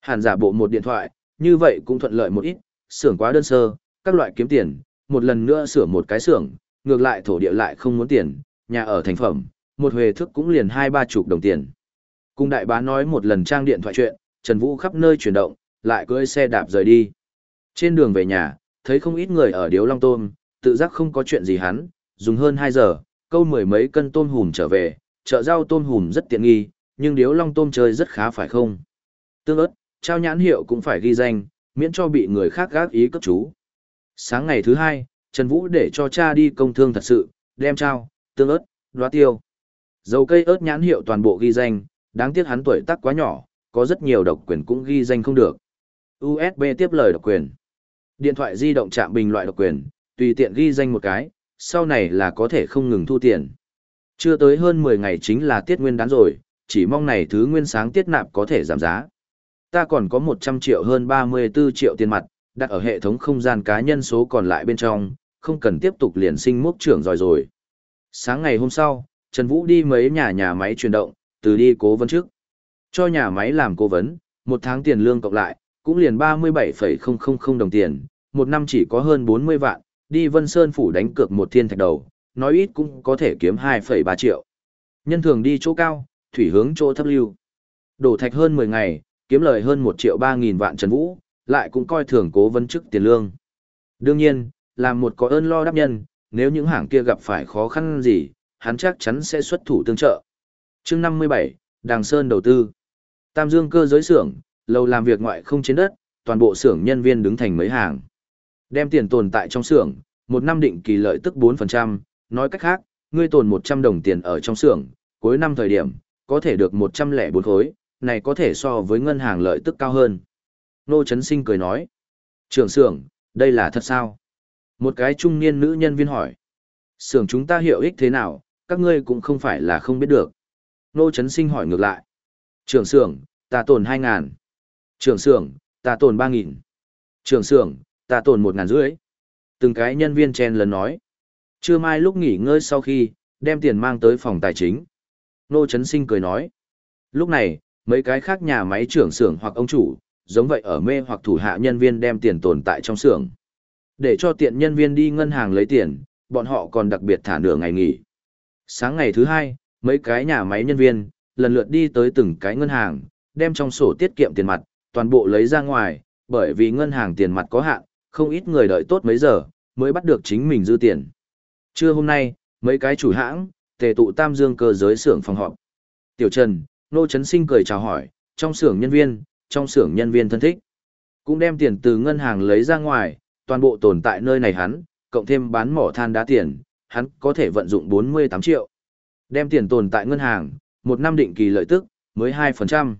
Hàn giả bộ một điện thoại, như vậy cũng thuận lợi một ít, xưởng quá đơn sơ, các loại kiếm tiền, một lần nữa sửa một cái xưởng, ngược lại thổ địa lại không muốn tiền, nhà ở thành phẩm, một huề thức cũng liền hai ba chục đồng tiền. Cung đại bá nói một lần trang điện thoại chuyện, Trần Vũ khắp nơi chuyển động, lại cưỡi xe đạp rời đi. Trên đường về nhà, thấy không ít người ở điếu long tôm, tự giác không có chuyện gì hắn, dùng hơn 2 giờ, câu mười mấy cân tôm hùm trở về, chợ rau tôm hùm rất tiện nghi, nhưng điếu long tôm chơi rất khá phải không? Tương ớt, trao nhãn hiệu cũng phải ghi danh, miễn cho bị người khác gác ý cấp chú. Sáng ngày thứ hai, Trần Vũ để cho cha đi công thương thật sự, đem trao, tương ớt, đoá tiêu. Dầu cây ớt nhãn hiệu toàn bộ ghi danh, đáng tiếc hắn tuổi tác quá nhỏ, có rất nhiều độc quyền cũng ghi danh không được. USB tiếp lời độc quyền. Điện thoại di động chạm bình loại độc quyền, tùy tiện ghi danh một cái, sau này là có thể không ngừng thu tiền. Chưa tới hơn 10 ngày chính là tiết nguyên đán rồi, chỉ mong này thứ nguyên sáng tiết nạp có thể giảm giá. Ta còn có 100 triệu hơn 34 triệu tiền mặt, đặt ở hệ thống không gian cá nhân số còn lại bên trong, không cần tiếp tục liền sinh mốc trưởng rồi rồi. Sáng ngày hôm sau, Trần Vũ đi mấy nhà nhà máy chuyển động, từ đi cố vấn trước. Cho nhà máy làm cố vấn, một tháng tiền lương cộng lại, cũng liền 37,000 đồng tiền, một năm chỉ có hơn 40 vạn, đi Vân Sơn phủ đánh cược một thiên thạch đầu, nói ít cũng có thể kiếm 2,3 triệu. Nhân thường đi chỗ cao, thủy hướng chỗ thấp lưu. Đổ thạch hơn 10 ngày, kiếm lời hơn 1 triệu 3 nghìn vạn Trần Vũ, lại cũng coi thường cố vấn chức tiền lương. Đương nhiên, làm một có ơn lo đáp nhân, nếu những hàng kia gặp phải khó khăn gì, hắn chắc chắn sẽ xuất thủ tương trợ. chương 57, Đàng Sơn đầu tư. Tam Dương cơ giới xưởng, lầu làm việc ngoại không trên đất, toàn bộ xưởng nhân viên đứng thành mấy hàng. Đem tiền tồn tại trong xưởng, một năm định kỳ lợi tức 4%, nói cách khác, ngươi tồn 100 đồng tiền ở trong xưởng, cuối năm thời điểm, có thể được 104 khối, này có thể so với ngân hàng lợi tức cao hơn. Nô Trấn Sinh cười nói, trưởng xưởng, đây là thật sao? Một cái trung niên nữ nhân viên hỏi, xưởng chúng ta hiệu ích thế nào, các ngươi cũng không phải là không biết được. Nô Trấn Sinh hỏi ngược lại, trưởng xưởng, ta tồn 2.000. Trưởng xưởng, ta tồn 3.000. Trưởng xưởng, ta tồn 1 ngàn rưỡi. Từng cái nhân viên chen lần nói. Trưa mai lúc nghỉ ngơi sau khi, đem tiền mang tới phòng tài chính. Nô Trấn Sinh cười nói. Lúc này, mấy cái khác nhà máy trưởng xưởng hoặc ông chủ, giống vậy ở mê hoặc thủ hạ nhân viên đem tiền tồn tại trong xưởng. Để cho tiện nhân viên đi ngân hàng lấy tiền, bọn họ còn đặc biệt thả nửa ngày nghỉ. Sáng ngày thứ hai, mấy cái nhà máy nhân viên, lần lượt đi tới từng cái ngân hàng, đem trong sổ tiết kiệm tiền mặt, toàn bộ lấy ra ngoài, bởi vì ngân hàng tiền mặt có hạn, không ít người đợi tốt mấy giờ, mới bắt được chính mình dư tiền. Trưa hôm nay, mấy cái chủ hãng, tề tụ tam dương cơ giới xưởng phòng họp. Tiểu Trần, Nô Trấn Sinh cười chào hỏi, trong xưởng nhân viên, trong xưởng nhân viên thân thích. Cũng đem tiền từ ngân hàng lấy ra ngoài, toàn bộ tồn tại nơi này hắn, cộng thêm bán mỏ than đá tiền, hắn có thể vận dụng 48 triệu. Đem tiền tồn tại ngân hàng, một năm định kỳ lợi tức, mới 2%.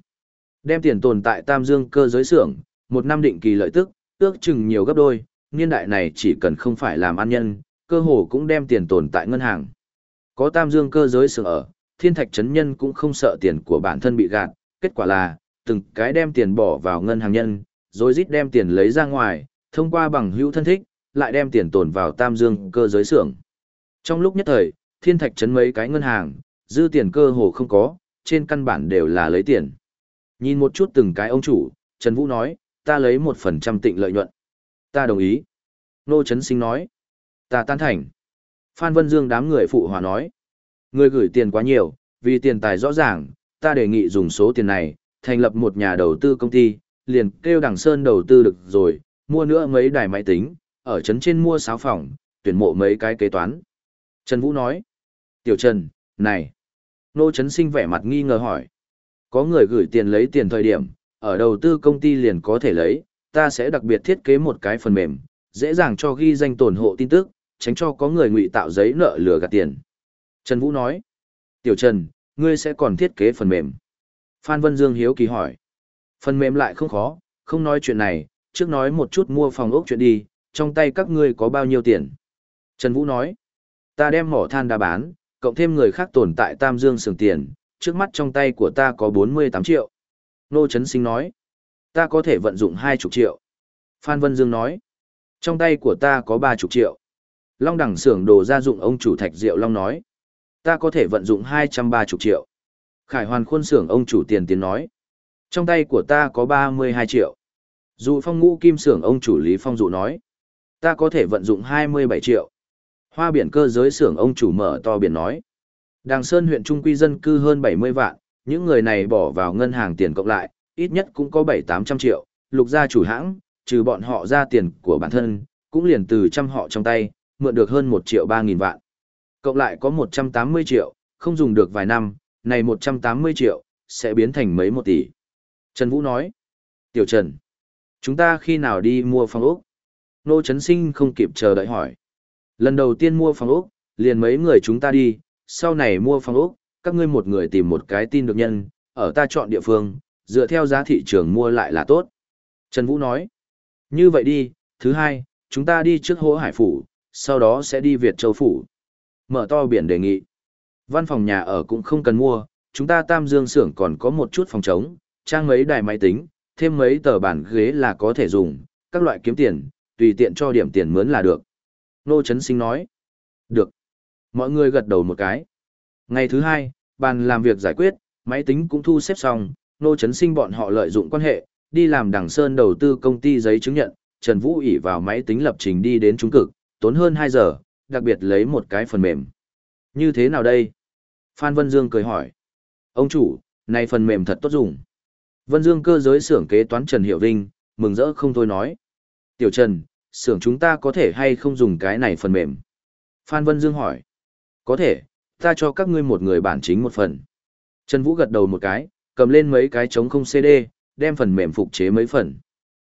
Đem tiền tồn tại Tam Dương cơ giới xưởng, một năm định kỳ lợi tức, ước chừng nhiều gấp đôi, niên đại này chỉ cần không phải làm ăn nhân, cơ hồ cũng đem tiền tồn tại ngân hàng. Có Tam Dương cơ giới xưởng ở, thiên thạch chấn nhân cũng không sợ tiền của bản thân bị gạt, kết quả là, từng cái đem tiền bỏ vào ngân hàng nhân, rồi rít đem tiền lấy ra ngoài, thông qua bằng hữu thân thích, lại đem tiền tồn vào Tam Dương cơ giới xưởng. Trong lúc nhất thời, thiên thạch chấn mấy cái ngân hàng, dư tiền cơ hồ không có, trên căn bản đều là lấy tiền. Nhìn một chút từng cái ông chủ, Trần Vũ nói, ta lấy một phần trăm tịnh lợi nhuận. Ta đồng ý. Nô Trấn Sinh nói, ta tan thành. Phan Vân Dương đám người phụ hòa nói, người gửi tiền quá nhiều, vì tiền tài rõ ràng, ta đề nghị dùng số tiền này, thành lập một nhà đầu tư công ty, liền kêu Đằng Sơn đầu tư được rồi, mua nữa mấy đài máy tính, ở trấn trên mua sáo phòng, tuyển mộ mấy cái kế toán. Trần Vũ nói, Tiểu Trần, này. Nô Trấn Sinh vẻ mặt nghi ngờ hỏi. Có người gửi tiền lấy tiền thời điểm, ở đầu tư công ty liền có thể lấy, ta sẽ đặc biệt thiết kế một cái phần mềm, dễ dàng cho ghi danh tổn hộ tin tức, tránh cho có người ngụy tạo giấy nợ lừa gạt tiền. Trần Vũ nói, Tiểu Trần, ngươi sẽ còn thiết kế phần mềm. Phan Vân Dương hiếu kỳ hỏi, phần mềm lại không khó, không nói chuyện này, trước nói một chút mua phòng ốc chuyện đi, trong tay các ngươi có bao nhiêu tiền. Trần Vũ nói, ta đem mỏ than đã bán, cộng thêm người khác tồn tại Tam Dương sưởng tiền, trước mắt trong tay của ta có 48 triệu. Nô Trấn Sinh nói, ta có thể vận dụng 20 triệu. Phan Vân Dương nói, trong tay của ta có 30 triệu. Long đẳng xưởng đồ gia dụng ông chủ Thạch Diệu Long nói, ta có thể vận dụng 230 triệu. Khải Hoàn khuôn xưởng ông chủ tiền tiến nói, trong tay của ta có 32 triệu. Dụ phong ngũ kim xưởng ông chủ Lý Phong dụ nói, ta có thể vận dụng 27 triệu. Hoa biển cơ giới xưởng ông chủ mở to biển nói. Đàng Sơn huyện trung quy dân cư hơn 70 vạn, những người này bỏ vào ngân hàng tiền cộng lại, ít nhất cũng có 7-800 triệu, lục gia chủ hãng, trừ bọn họ ra tiền của bản thân, cũng liền từ trăm họ trong tay, mượn được hơn 1 triệu 3 nghìn vạn. Cộng lại có 180 triệu, không dùng được vài năm, này 180 triệu, sẽ biến thành mấy một tỷ. Trần Vũ nói, Tiểu Trần, chúng ta khi nào đi mua phòng ốc? Nô Trấn Sinh không kịp chờ đợi hỏi. Lần đầu tiên mua phòng ốc, liền mấy người chúng ta đi, sau này mua phòng ốc, các ngươi một người tìm một cái tin được nhân, ở ta chọn địa phương, dựa theo giá thị trường mua lại là tốt. Trần Vũ nói, như vậy đi, thứ hai, chúng ta đi trước hỗ hải phủ, sau đó sẽ đi Việt Châu Phủ. Mở to biển đề nghị. Văn phòng nhà ở cũng không cần mua, chúng ta tam dương xưởng còn có một chút phòng trống, trang mấy đài máy tính, thêm mấy tờ bản ghế là có thể dùng, các loại kiếm tiền, tùy tiện cho điểm tiền mướn là được. Nô Trấn Sinh nói. Được. Mọi người gật đầu một cái. Ngày thứ hai, bàn làm việc giải quyết, máy tính cũng thu xếp xong, Nô Trấn Sinh bọn họ lợi dụng quan hệ, đi làm đằng sơn đầu tư công ty giấy chứng nhận, Trần Vũ ỉ vào máy tính lập trình đi đến trung cực, tốn hơn 2 giờ, đặc biệt lấy một cái phần mềm. Như thế nào đây? Phan Vân Dương cười hỏi. Ông chủ, này phần mềm thật tốt dùng. Vân Dương cơ giới xưởng kế toán Trần Hiểu Vinh, mừng rỡ không thôi nói. Tiểu Trần, xưởng chúng ta có thể hay không dùng cái này phần mềm? Phan Vân Dương hỏi. Có thể, ta cho các ngươi một người bản chính một phần. Trần Vũ gật đầu một cái, cầm lên mấy cái chống không CD, đem phần mềm phục chế mấy phần.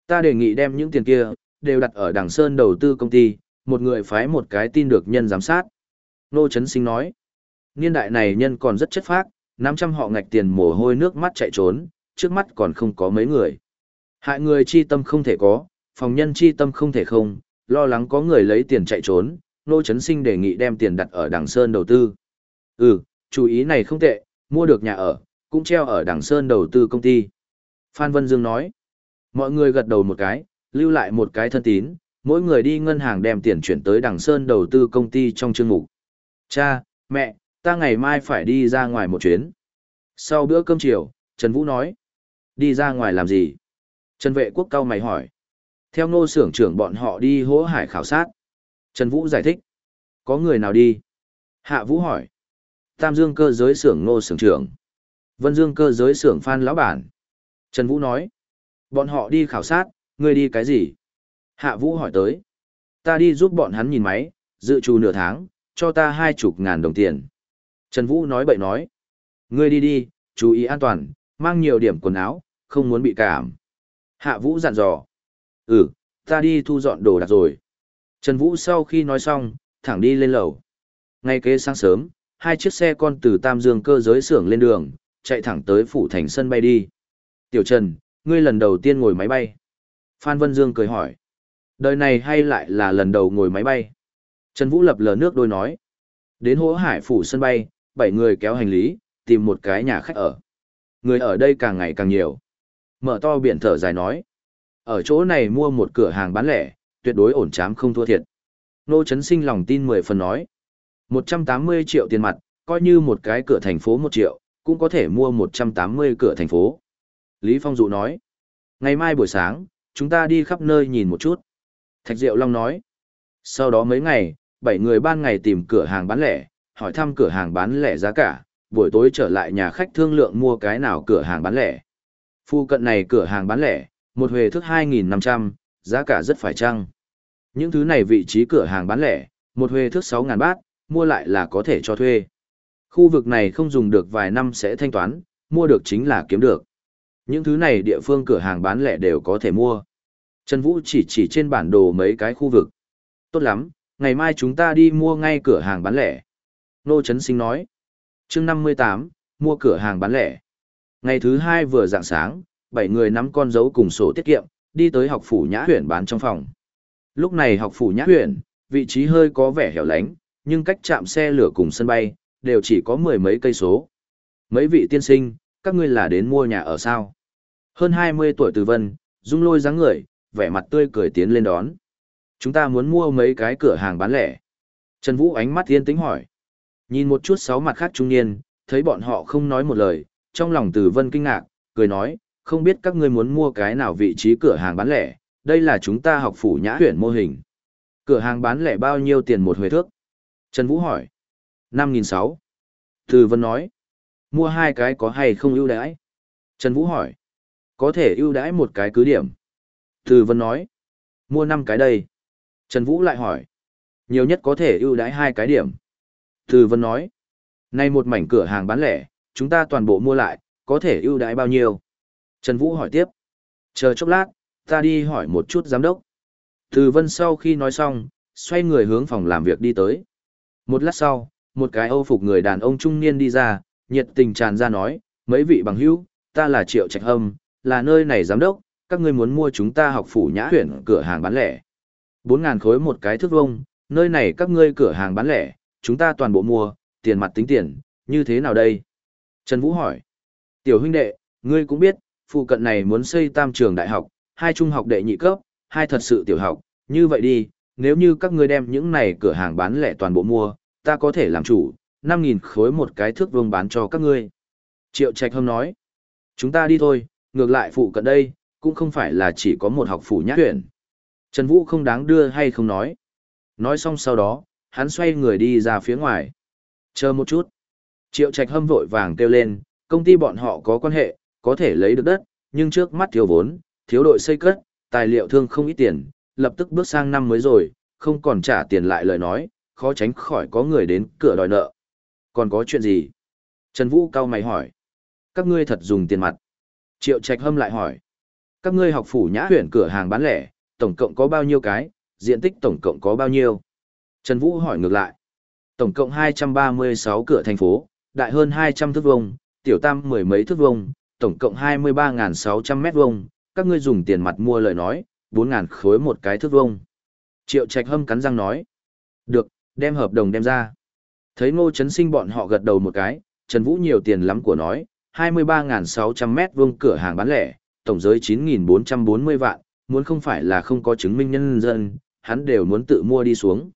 Ta đề nghị đem những tiền kia, đều đặt ở đằng sơn đầu tư công ty, một người phái một cái tin được nhân giám sát. Nô Trấn Sinh nói, niên đại này nhân còn rất chất phác, 500 họ ngạch tiền mồ hôi nước mắt chạy trốn, trước mắt còn không có mấy người. Hại người chi tâm không thể có, phòng nhân chi tâm không thể không, lo lắng có người lấy tiền chạy trốn, Nô Trấn Sinh đề nghị đem tiền đặt ở Đằng Sơn đầu tư. Ừ, chú ý này không tệ, mua được nhà ở, cũng treo ở Đằng Sơn đầu tư công ty. Phan Vân Dương nói, mọi người gật đầu một cái, lưu lại một cái thân tín, mỗi người đi ngân hàng đem tiền chuyển tới Đằng Sơn đầu tư công ty trong chương mục. Cha, mẹ, ta ngày mai phải đi ra ngoài một chuyến. Sau bữa cơm chiều, Trần Vũ nói, đi ra ngoài làm gì? Trần vệ quốc cao mày hỏi. Theo ngô xưởng trưởng bọn họ đi hỗ hải khảo sát. Trần Vũ giải thích. Có người nào đi? Hạ Vũ hỏi. Tam Dương cơ giới xưởng Ngô xưởng trưởng. Vân Dương cơ giới xưởng Phan lão bản. Trần Vũ nói. Bọn họ đi khảo sát, ngươi đi cái gì? Hạ Vũ hỏi tới. Ta đi giúp bọn hắn nhìn máy, dự trù nửa tháng, cho ta hai chục ngàn đồng tiền. Trần Vũ nói bậy nói. Ngươi đi đi, chú ý an toàn, mang nhiều điểm quần áo, không muốn bị cảm. Hạ Vũ dặn dò. Ừ, ta đi thu dọn đồ đạc rồi. Trần Vũ sau khi nói xong, thẳng đi lên lầu. Ngay kế sáng sớm, hai chiếc xe con từ Tam Dương cơ giới xưởng lên đường, chạy thẳng tới phủ thành sân bay đi. Tiểu Trần, ngươi lần đầu tiên ngồi máy bay. Phan Vân Dương cười hỏi. Đời này hay lại là lần đầu ngồi máy bay? Trần Vũ lập lờ nước đôi nói. Đến hỗ hải phủ sân bay, bảy người kéo hành lý, tìm một cái nhà khách ở. Người ở đây càng ngày càng nhiều. Mở to biển thở dài nói. Ở chỗ này mua một cửa hàng bán lẻ, tuyệt đối ổn chám không thua thiệt. Nô Trấn Sinh lòng tin 10 phần nói. 180 triệu tiền mặt, coi như một cái cửa thành phố 1 triệu, cũng có thể mua 180 cửa thành phố. Lý Phong Dụ nói. Ngày mai buổi sáng, chúng ta đi khắp nơi nhìn một chút. Thạch Diệu Long nói. Sau đó mấy ngày, bảy người ban ngày tìm cửa hàng bán lẻ, hỏi thăm cửa hàng bán lẻ giá cả, buổi tối trở lại nhà khách thương lượng mua cái nào cửa hàng bán lẻ. Phu cận này cửa hàng bán lẻ, một huề thức 2.500, giá cả rất phải chăng. Những thứ này vị trí cửa hàng bán lẻ, một huề thước 6.000 bát, mua lại là có thể cho thuê. Khu vực này không dùng được vài năm sẽ thanh toán, mua được chính là kiếm được. Những thứ này địa phương cửa hàng bán lẻ đều có thể mua. Trần Vũ chỉ chỉ trên bản đồ mấy cái khu vực. Tốt lắm, ngày mai chúng ta đi mua ngay cửa hàng bán lẻ. Nô Trấn Sinh nói. chương 58, mua cửa hàng bán lẻ. Ngày thứ hai vừa dạng sáng, bảy người nắm con dấu cùng sổ tiết kiệm, đi tới học phủ nhã huyện bán trong phòng. Lúc này học phủ nhã huyện, vị trí hơi có vẻ hẻo lánh, nhưng cách chạm xe lửa cùng sân bay, đều chỉ có mười mấy cây số. Mấy vị tiên sinh, các ngươi là đến mua nhà ở sao? Hơn 20 tuổi từ vân, dung lôi dáng người, vẻ mặt tươi cười tiến lên đón. Chúng ta muốn mua mấy cái cửa hàng bán lẻ. Trần Vũ ánh mắt yên tĩnh hỏi. Nhìn một chút sáu mặt khác trung niên, thấy bọn họ không nói một lời, trong lòng từ vân kinh ngạc, cười nói, không biết các ngươi muốn mua cái nào vị trí cửa hàng bán lẻ, đây là chúng ta học phủ nhã tuyển mô hình. Cửa hàng bán lẻ bao nhiêu tiền một huề thước? Trần Vũ hỏi. 5.600. Từ Vân nói. Mua hai cái có hay không ưu đãi? Trần Vũ hỏi. Có thể ưu đãi một cái cứ điểm. Từ Vân nói. Mua năm cái đây. Trần Vũ lại hỏi. Nhiều nhất có thể ưu đãi hai cái điểm. Từ Vân nói. Nay một mảnh cửa hàng bán lẻ, chúng ta toàn bộ mua lại, có thể ưu đãi bao nhiêu? Trần Vũ hỏi tiếp. Chờ chốc lát, ta đi hỏi một chút giám đốc. Từ Vân sau khi nói xong, xoay người hướng phòng làm việc đi tới. Một lát sau, một cái âu phục người đàn ông trung niên đi ra, nhiệt tình tràn ra nói, mấy vị bằng hữu, ta là Triệu Trạch Hâm, là nơi này giám đốc, các ngươi muốn mua chúng ta học phủ nhã huyện cửa hàng bán lẻ. 4.000 khối một cái thước vông, nơi này các ngươi cửa hàng bán lẻ, chúng ta toàn bộ mua, tiền mặt tính tiền, như thế nào đây? Trần Vũ hỏi. Tiểu huynh đệ, ngươi cũng biết, phụ cận này muốn xây tam trường đại học, hai trung học đệ nhị cấp, hai thật sự tiểu học, như vậy đi, nếu như các ngươi đem những này cửa hàng bán lẻ toàn bộ mua, ta có thể làm chủ, 5.000 khối một cái thước vương bán cho các ngươi. Triệu Trạch Hâm nói, chúng ta đi thôi, ngược lại phụ cận đây, cũng không phải là chỉ có một học phủ nhát tuyển. Trần Vũ không đáng đưa hay không nói. Nói xong sau đó, hắn xoay người đi ra phía ngoài. Chờ một chút. Triệu Trạch Hâm vội vàng kêu lên, công ty bọn họ có quan hệ, có thể lấy được đất, nhưng trước mắt thiếu vốn, thiếu đội xây cất, tài liệu thương không ít tiền, lập tức bước sang năm mới rồi, không còn trả tiền lại lời nói, khó tránh khỏi có người đến cửa đòi nợ. Còn có chuyện gì? Trần Vũ cao mày hỏi. Các ngươi thật dùng tiền mặt. Triệu Trạch Hâm lại hỏi. Các ngươi học phủ nhã huyện cửa hàng bán lẻ, tổng cộng có bao nhiêu cái, diện tích tổng cộng có bao nhiêu? Trần Vũ hỏi ngược lại. Tổng cộng 236 cửa thành phố, đại hơn 200 thước vuông, tiểu tam mười mấy thước vuông, tổng cộng 23.600 mét vuông, các ngươi dùng tiền mặt mua lời nói, 4.000 khối một cái thước vuông. Triệu Trạch Hâm cắn răng nói. Được, đem hợp đồng đem ra. Thấy ngô chấn sinh bọn họ gật đầu một cái, Trần Vũ nhiều tiền lắm của nói, 23.600 mét vuông cửa hàng bán lẻ, tổng giới 9.440 vạn, muốn không phải là không có chứng minh nhân dân, hắn đều muốn tự mua đi xuống.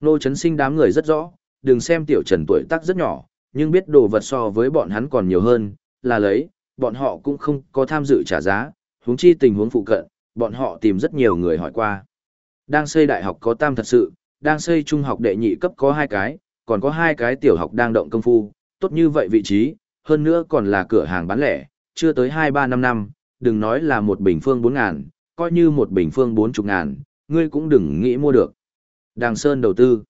Nô chấn sinh đám người rất rõ, đừng xem tiểu trần tuổi tác rất nhỏ, nhưng biết đồ vật so với bọn hắn còn nhiều hơn, là lấy, bọn họ cũng không có tham dự trả giá, huống chi tình huống phụ cận, bọn họ tìm rất nhiều người hỏi qua. Đang xây đại học có tam thật sự, đang xây trung học đệ nhị cấp có hai cái, còn có hai cái tiểu học đang động công phu, tốt như vậy vị trí, hơn nữa còn là cửa hàng bán lẻ, chưa tới 2-3 năm năm, đừng nói là một bình phương 4 ngàn, coi như một bình phương 40 ngàn, ngươi cũng đừng nghĩ mua được. Đàng Sơn đầu tư.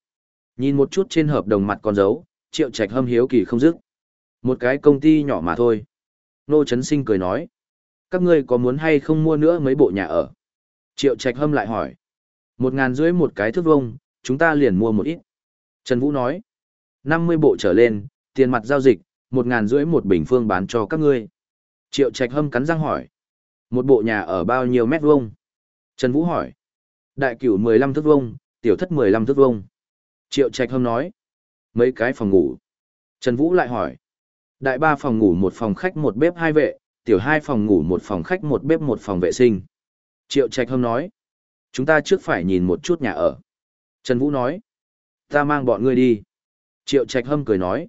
Nhìn một chút trên hợp đồng mặt con dấu, triệu trạch hâm hiếu kỳ không dứt. Một cái công ty nhỏ mà thôi. Nô Trấn Sinh cười nói. Các ngươi có muốn hay không mua nữa mấy bộ nhà ở? Triệu trạch hâm lại hỏi. Một ngàn rưỡi một cái thước vông, chúng ta liền mua một ít. Trần Vũ nói. 50 bộ trở lên, tiền mặt giao dịch, một ngàn rưỡi một bình phương bán cho các ngươi. Triệu trạch hâm cắn răng hỏi. Một bộ nhà ở bao nhiêu mét vuông? Trần Vũ hỏi. Đại cửu 15 thước vuông, tiểu thất 15 thước vuông. Triệu trạch hâm nói. Mấy cái phòng ngủ. Trần Vũ lại hỏi. Đại ba phòng ngủ một phòng khách một bếp hai vệ, tiểu hai phòng ngủ một phòng khách một bếp một phòng vệ sinh. Triệu trạch hâm nói. Chúng ta trước phải nhìn một chút nhà ở. Trần Vũ nói. Ta mang bọn ngươi đi. Triệu trạch hâm cười nói.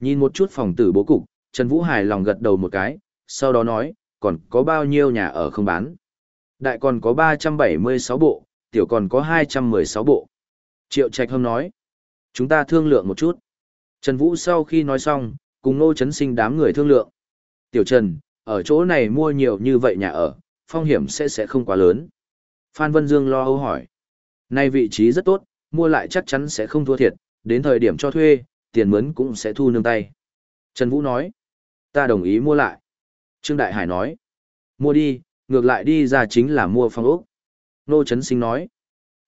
Nhìn một chút phòng tử bố cục, Trần Vũ hài lòng gật đầu một cái, sau đó nói, còn có bao nhiêu nhà ở không bán. Đại còn có 376 bộ, tiểu còn có 216 bộ. Triệu Trạch Hâm nói, chúng ta thương lượng một chút. Trần Vũ sau khi nói xong, cùng nô chấn sinh đám người thương lượng. Tiểu Trần, ở chỗ này mua nhiều như vậy nhà ở, phong hiểm sẽ sẽ không quá lớn. Phan Vân Dương lo âu hỏi. Nay vị trí rất tốt, mua lại chắc chắn sẽ không thua thiệt, đến thời điểm cho thuê, tiền mướn cũng sẽ thu nương tay. Trần Vũ nói, ta đồng ý mua lại. Trương Đại Hải nói, mua đi, ngược lại đi ra chính là mua phong ốc. Nô Trấn Sinh nói,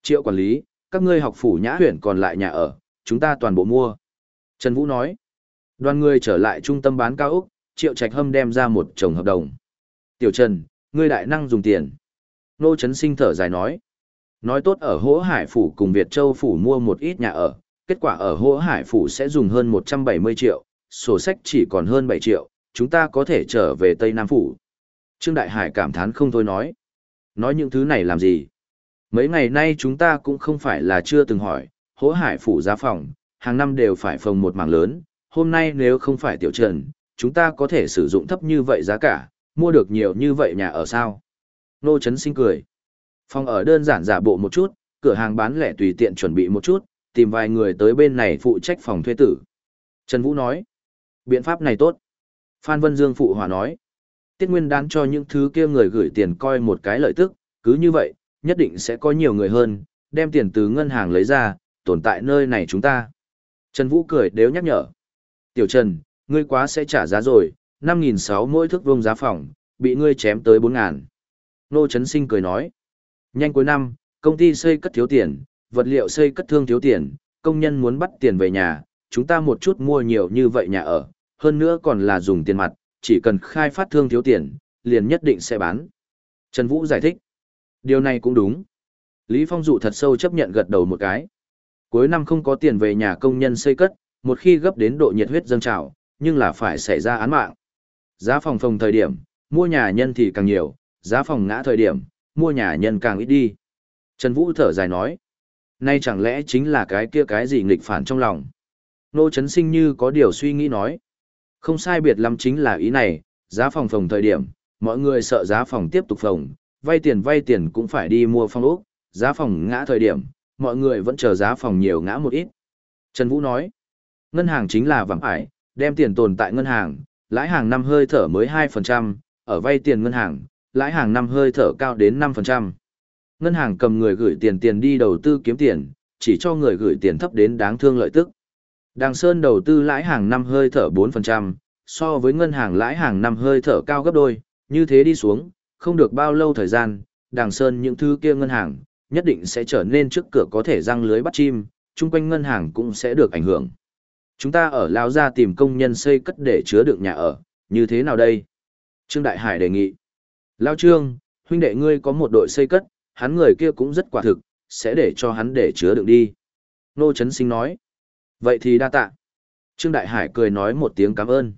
triệu quản lý, các ngươi học phủ nhã huyện còn lại nhà ở, chúng ta toàn bộ mua. Trần Vũ nói, đoàn người trở lại trung tâm bán cao ốc, triệu trạch hâm đem ra một chồng hợp đồng. Tiểu Trần, ngươi đại năng dùng tiền. Nô Trấn Sinh thở dài nói, nói tốt ở Hỗ Hải Phủ cùng Việt Châu Phủ mua một ít nhà ở, kết quả ở Hỗ Hải Phủ sẽ dùng hơn 170 triệu, sổ sách chỉ còn hơn 7 triệu, chúng ta có thể trở về Tây Nam Phủ. Trương Đại Hải cảm thán không thôi nói. Nói những thứ này làm gì? Mấy ngày nay chúng ta cũng không phải là chưa từng hỏi, Hỗ Hải Phủ giá phòng, hàng năm đều phải phòng một mảng lớn, hôm nay nếu không phải tiểu trần, chúng ta có thể sử dụng thấp như vậy giá cả, mua được nhiều như vậy nhà ở sao? Nô Trấn sinh cười. Phòng ở đơn giản giả bộ một chút, cửa hàng bán lẻ tùy tiện chuẩn bị một chút, tìm vài người tới bên này phụ trách phòng thuê tử. Trần Vũ nói, biện pháp này tốt. Phan Vân Dương phụ hòa nói, tiết nguyên đán cho những thứ kia người gửi tiền coi một cái lợi tức, cứ như vậy, nhất định sẽ có nhiều người hơn, đem tiền từ ngân hàng lấy ra, tồn tại nơi này chúng ta. Trần Vũ cười đều nhắc nhở. Tiểu Trần, ngươi quá sẽ trả giá rồi, 5.600 mỗi thước vuông giá phòng, bị ngươi chém tới 4.000. Nô Trấn Sinh cười nói. Nhanh cuối năm, công ty xây cất thiếu tiền, vật liệu xây cất thương thiếu tiền, công nhân muốn bắt tiền về nhà, chúng ta một chút mua nhiều như vậy nhà ở, hơn nữa còn là dùng tiền mặt, chỉ cần khai phát thương thiếu tiền, liền nhất định sẽ bán. Trần Vũ giải thích. Điều này cũng đúng. Lý Phong dụ thật sâu chấp nhận gật đầu một cái. Cuối năm không có tiền về nhà công nhân xây cất, một khi gấp đến độ nhiệt huyết dâng trào, nhưng là phải xảy ra án mạng. Giá phòng phòng thời điểm, mua nhà nhân thì càng nhiều, giá phòng ngã thời điểm, mua nhà nhân càng ít đi. Trần Vũ thở dài nói. Nay chẳng lẽ chính là cái kia cái gì nghịch phản trong lòng. Nô Trấn Sinh như có điều suy nghĩ nói. Không sai biệt lắm chính là ý này, giá phòng phòng thời điểm, mọi người sợ giá phòng tiếp tục phòng, vay tiền vay tiền cũng phải đi mua phòng ốc, giá phòng ngã thời điểm, mọi người vẫn chờ giá phòng nhiều ngã một ít. Trần Vũ nói, ngân hàng chính là vắng ải, đem tiền tồn tại ngân hàng, lãi hàng năm hơi thở mới 2%, ở vay tiền ngân hàng, lãi hàng năm hơi thở cao đến 5%. Ngân hàng cầm người gửi tiền tiền đi đầu tư kiếm tiền, chỉ cho người gửi tiền thấp đến đáng thương lợi tức. Đàng Sơn đầu tư lãi hàng năm hơi thở 4%, so với ngân hàng lãi hàng năm hơi thở cao gấp đôi, như thế đi xuống, không được bao lâu thời gian, Đàng Sơn những thứ kia ngân hàng, nhất định sẽ trở nên trước cửa có thể răng lưới bắt chim, chung quanh ngân hàng cũng sẽ được ảnh hưởng. Chúng ta ở Lao Gia tìm công nhân xây cất để chứa đựng nhà ở, như thế nào đây? Trương Đại Hải đề nghị. Lao Trương, huynh đệ ngươi có một đội xây cất, hắn người kia cũng rất quả thực, sẽ để cho hắn để chứa đựng đi. Nô Trấn Sinh nói. Vậy thì đa tạ. Trương Đại Hải cười nói một tiếng cảm ơn.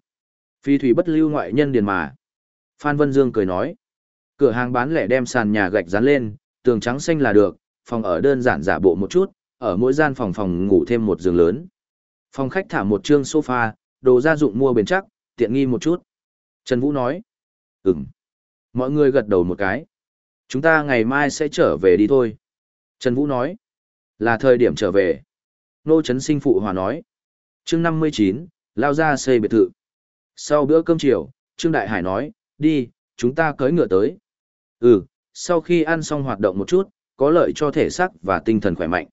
Phi thủy bất lưu ngoại nhân điền mà. Phan Vân Dương cười nói. Cửa hàng bán lẻ đem sàn nhà gạch dán lên, tường trắng xanh là được, phòng ở đơn giản giả bộ một chút, ở mỗi gian phòng phòng ngủ thêm một giường lớn. Phòng khách thả một trương sofa, đồ gia dụng mua bền chắc, tiện nghi một chút. Trần Vũ nói. Ừm. Mọi người gật đầu một cái. Chúng ta ngày mai sẽ trở về đi thôi. Trần Vũ nói. Là thời điểm trở về. Nô Trấn Sinh Phụ Hòa nói. chương 59, Lao ra xây biệt thự. Sau bữa cơm chiều, Trương Đại Hải nói, đi, chúng ta cưỡi ngựa tới. Ừ, sau khi ăn xong hoạt động một chút, có lợi cho thể xác và tinh thần khỏe mạnh.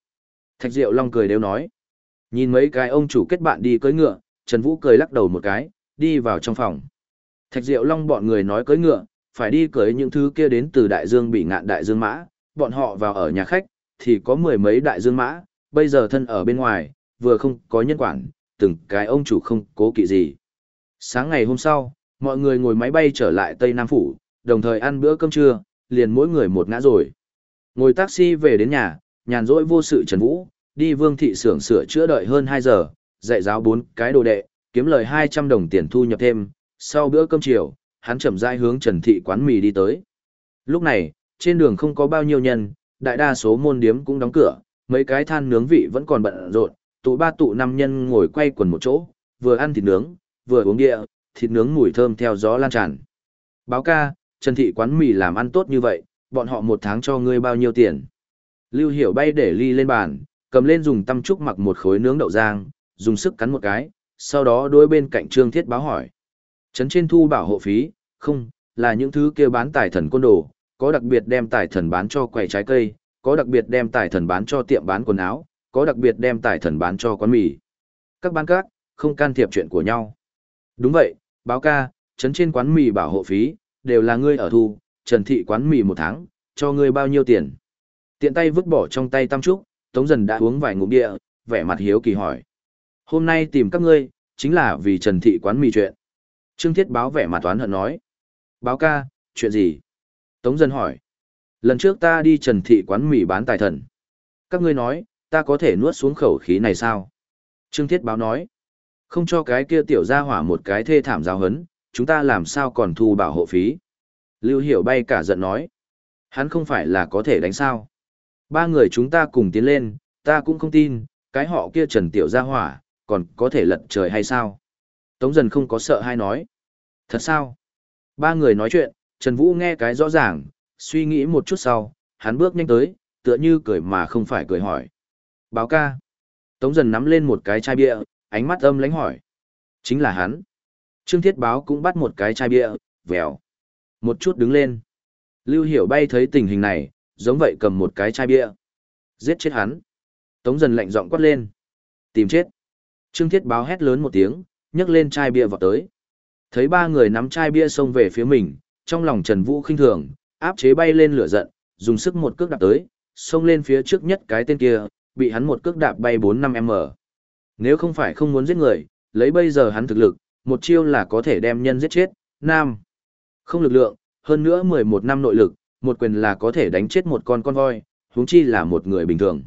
Thạch Diệu Long cười đều nói. Nhìn mấy cái ông chủ kết bạn đi cưỡi ngựa, Trần Vũ cười lắc đầu một cái, đi vào trong phòng. Thạch Diệu Long bọn người nói cưỡi ngựa, phải đi cưỡi những thứ kia đến từ đại dương bị ngạn đại dương mã, bọn họ vào ở nhà khách, thì có mười mấy đại dương mã, bây giờ thân ở bên ngoài, vừa không có nhân quản, từng cái ông chủ không cố kỵ gì. Sáng ngày hôm sau, mọi người ngồi máy bay trở lại Tây Nam Phủ, đồng thời ăn bữa cơm trưa, liền mỗi người một ngã rồi. Ngồi taxi về đến nhà, nhàn rỗi vô sự Trần Vũ, đi vương thị xưởng sửa chữa đợi hơn 2 giờ, dạy giáo bốn cái đồ đệ, kiếm lời 200 đồng tiền thu nhập thêm. Sau bữa cơm chiều, hắn chậm rãi hướng Trần Thị quán mì đi tới. Lúc này, trên đường không có bao nhiêu nhân, đại đa số môn điếm cũng đóng cửa, mấy cái than nướng vị vẫn còn bận rộn, tụ ba tụ năm nhân ngồi quay quần một chỗ, vừa ăn thịt nướng, vừa uống địa, thịt nướng mùi thơm theo gió lan tràn. Báo ca, Trần Thị quán mì làm ăn tốt như vậy, bọn họ một tháng cho ngươi bao nhiêu tiền. Lưu Hiểu bay để ly lên bàn, cầm lên dùng tăm trúc mặc một khối nướng đậu rang, dùng sức cắn một cái, sau đó đối bên cạnh Trương Thiết báo hỏi. Trấn trên thu bảo hộ phí, không, là những thứ kia bán tài thần côn đồ, có đặc biệt đem tài thần bán cho quầy trái cây, có đặc biệt đem tài thần bán cho tiệm bán quần áo, có đặc biệt đem tài thần bán cho quán mì. Các bán các, không can thiệp chuyện của nhau. Đúng vậy, báo ca, trấn trên quán mì bảo hộ phí, đều là ngươi ở thu, trần thị quán mì một tháng, cho ngươi bao nhiêu tiền. Tiện tay vứt bỏ trong tay tam trúc, Tống dần đã uống vài ngụm địa, vẻ mặt hiếu kỳ hỏi. Hôm nay tìm các ngươi, chính là vì trần thị quán mì chuyện. Trương Thiết báo vẻ mặt toán hận nói. Báo ca, chuyện gì? Tống Dần hỏi. Lần trước ta đi trần thị quán mì bán tài thần. Các ngươi nói, ta có thể nuốt xuống khẩu khí này sao? Trương Thiết báo nói. Không cho cái kia tiểu ra hỏa một cái thê thảm giao hấn, chúng ta làm sao còn thu bảo hộ phí? Lưu Hiểu bay cả giận nói. Hắn không phải là có thể đánh sao? Ba người chúng ta cùng tiến lên, ta cũng không tin, cái họ kia trần tiểu ra hỏa, còn có thể lật trời hay sao? Tống dần không có sợ hay nói. Thật sao? Ba người nói chuyện, Trần Vũ nghe cái rõ ràng, suy nghĩ một chút sau, hắn bước nhanh tới, tựa như cười mà không phải cười hỏi. Báo ca. Tống dần nắm lên một cái chai bia, ánh mắt âm lánh hỏi. Chính là hắn. Trương Thiết Báo cũng bắt một cái chai bia, vèo. Một chút đứng lên. Lưu Hiểu bay thấy tình hình này, giống vậy cầm một cái chai bia. Giết chết hắn. Tống dần lạnh giọng quát lên. Tìm chết. Trương Thiết Báo hét lớn một tiếng, nhấc lên chai bia vào tới. Thấy ba người nắm chai bia xông về phía mình, trong lòng Trần Vũ khinh thường, áp chế bay lên lửa giận, dùng sức một cước đạp tới, xông lên phía trước nhất cái tên kia, bị hắn một cước đạp bay 4-5m. Nếu không phải không muốn giết người, lấy bây giờ hắn thực lực, một chiêu là có thể đem nhân giết chết, nam. Không lực lượng, hơn nữa 11 năm nội lực, một quyền là có thể đánh chết một con con voi, huống chi là một người bình thường.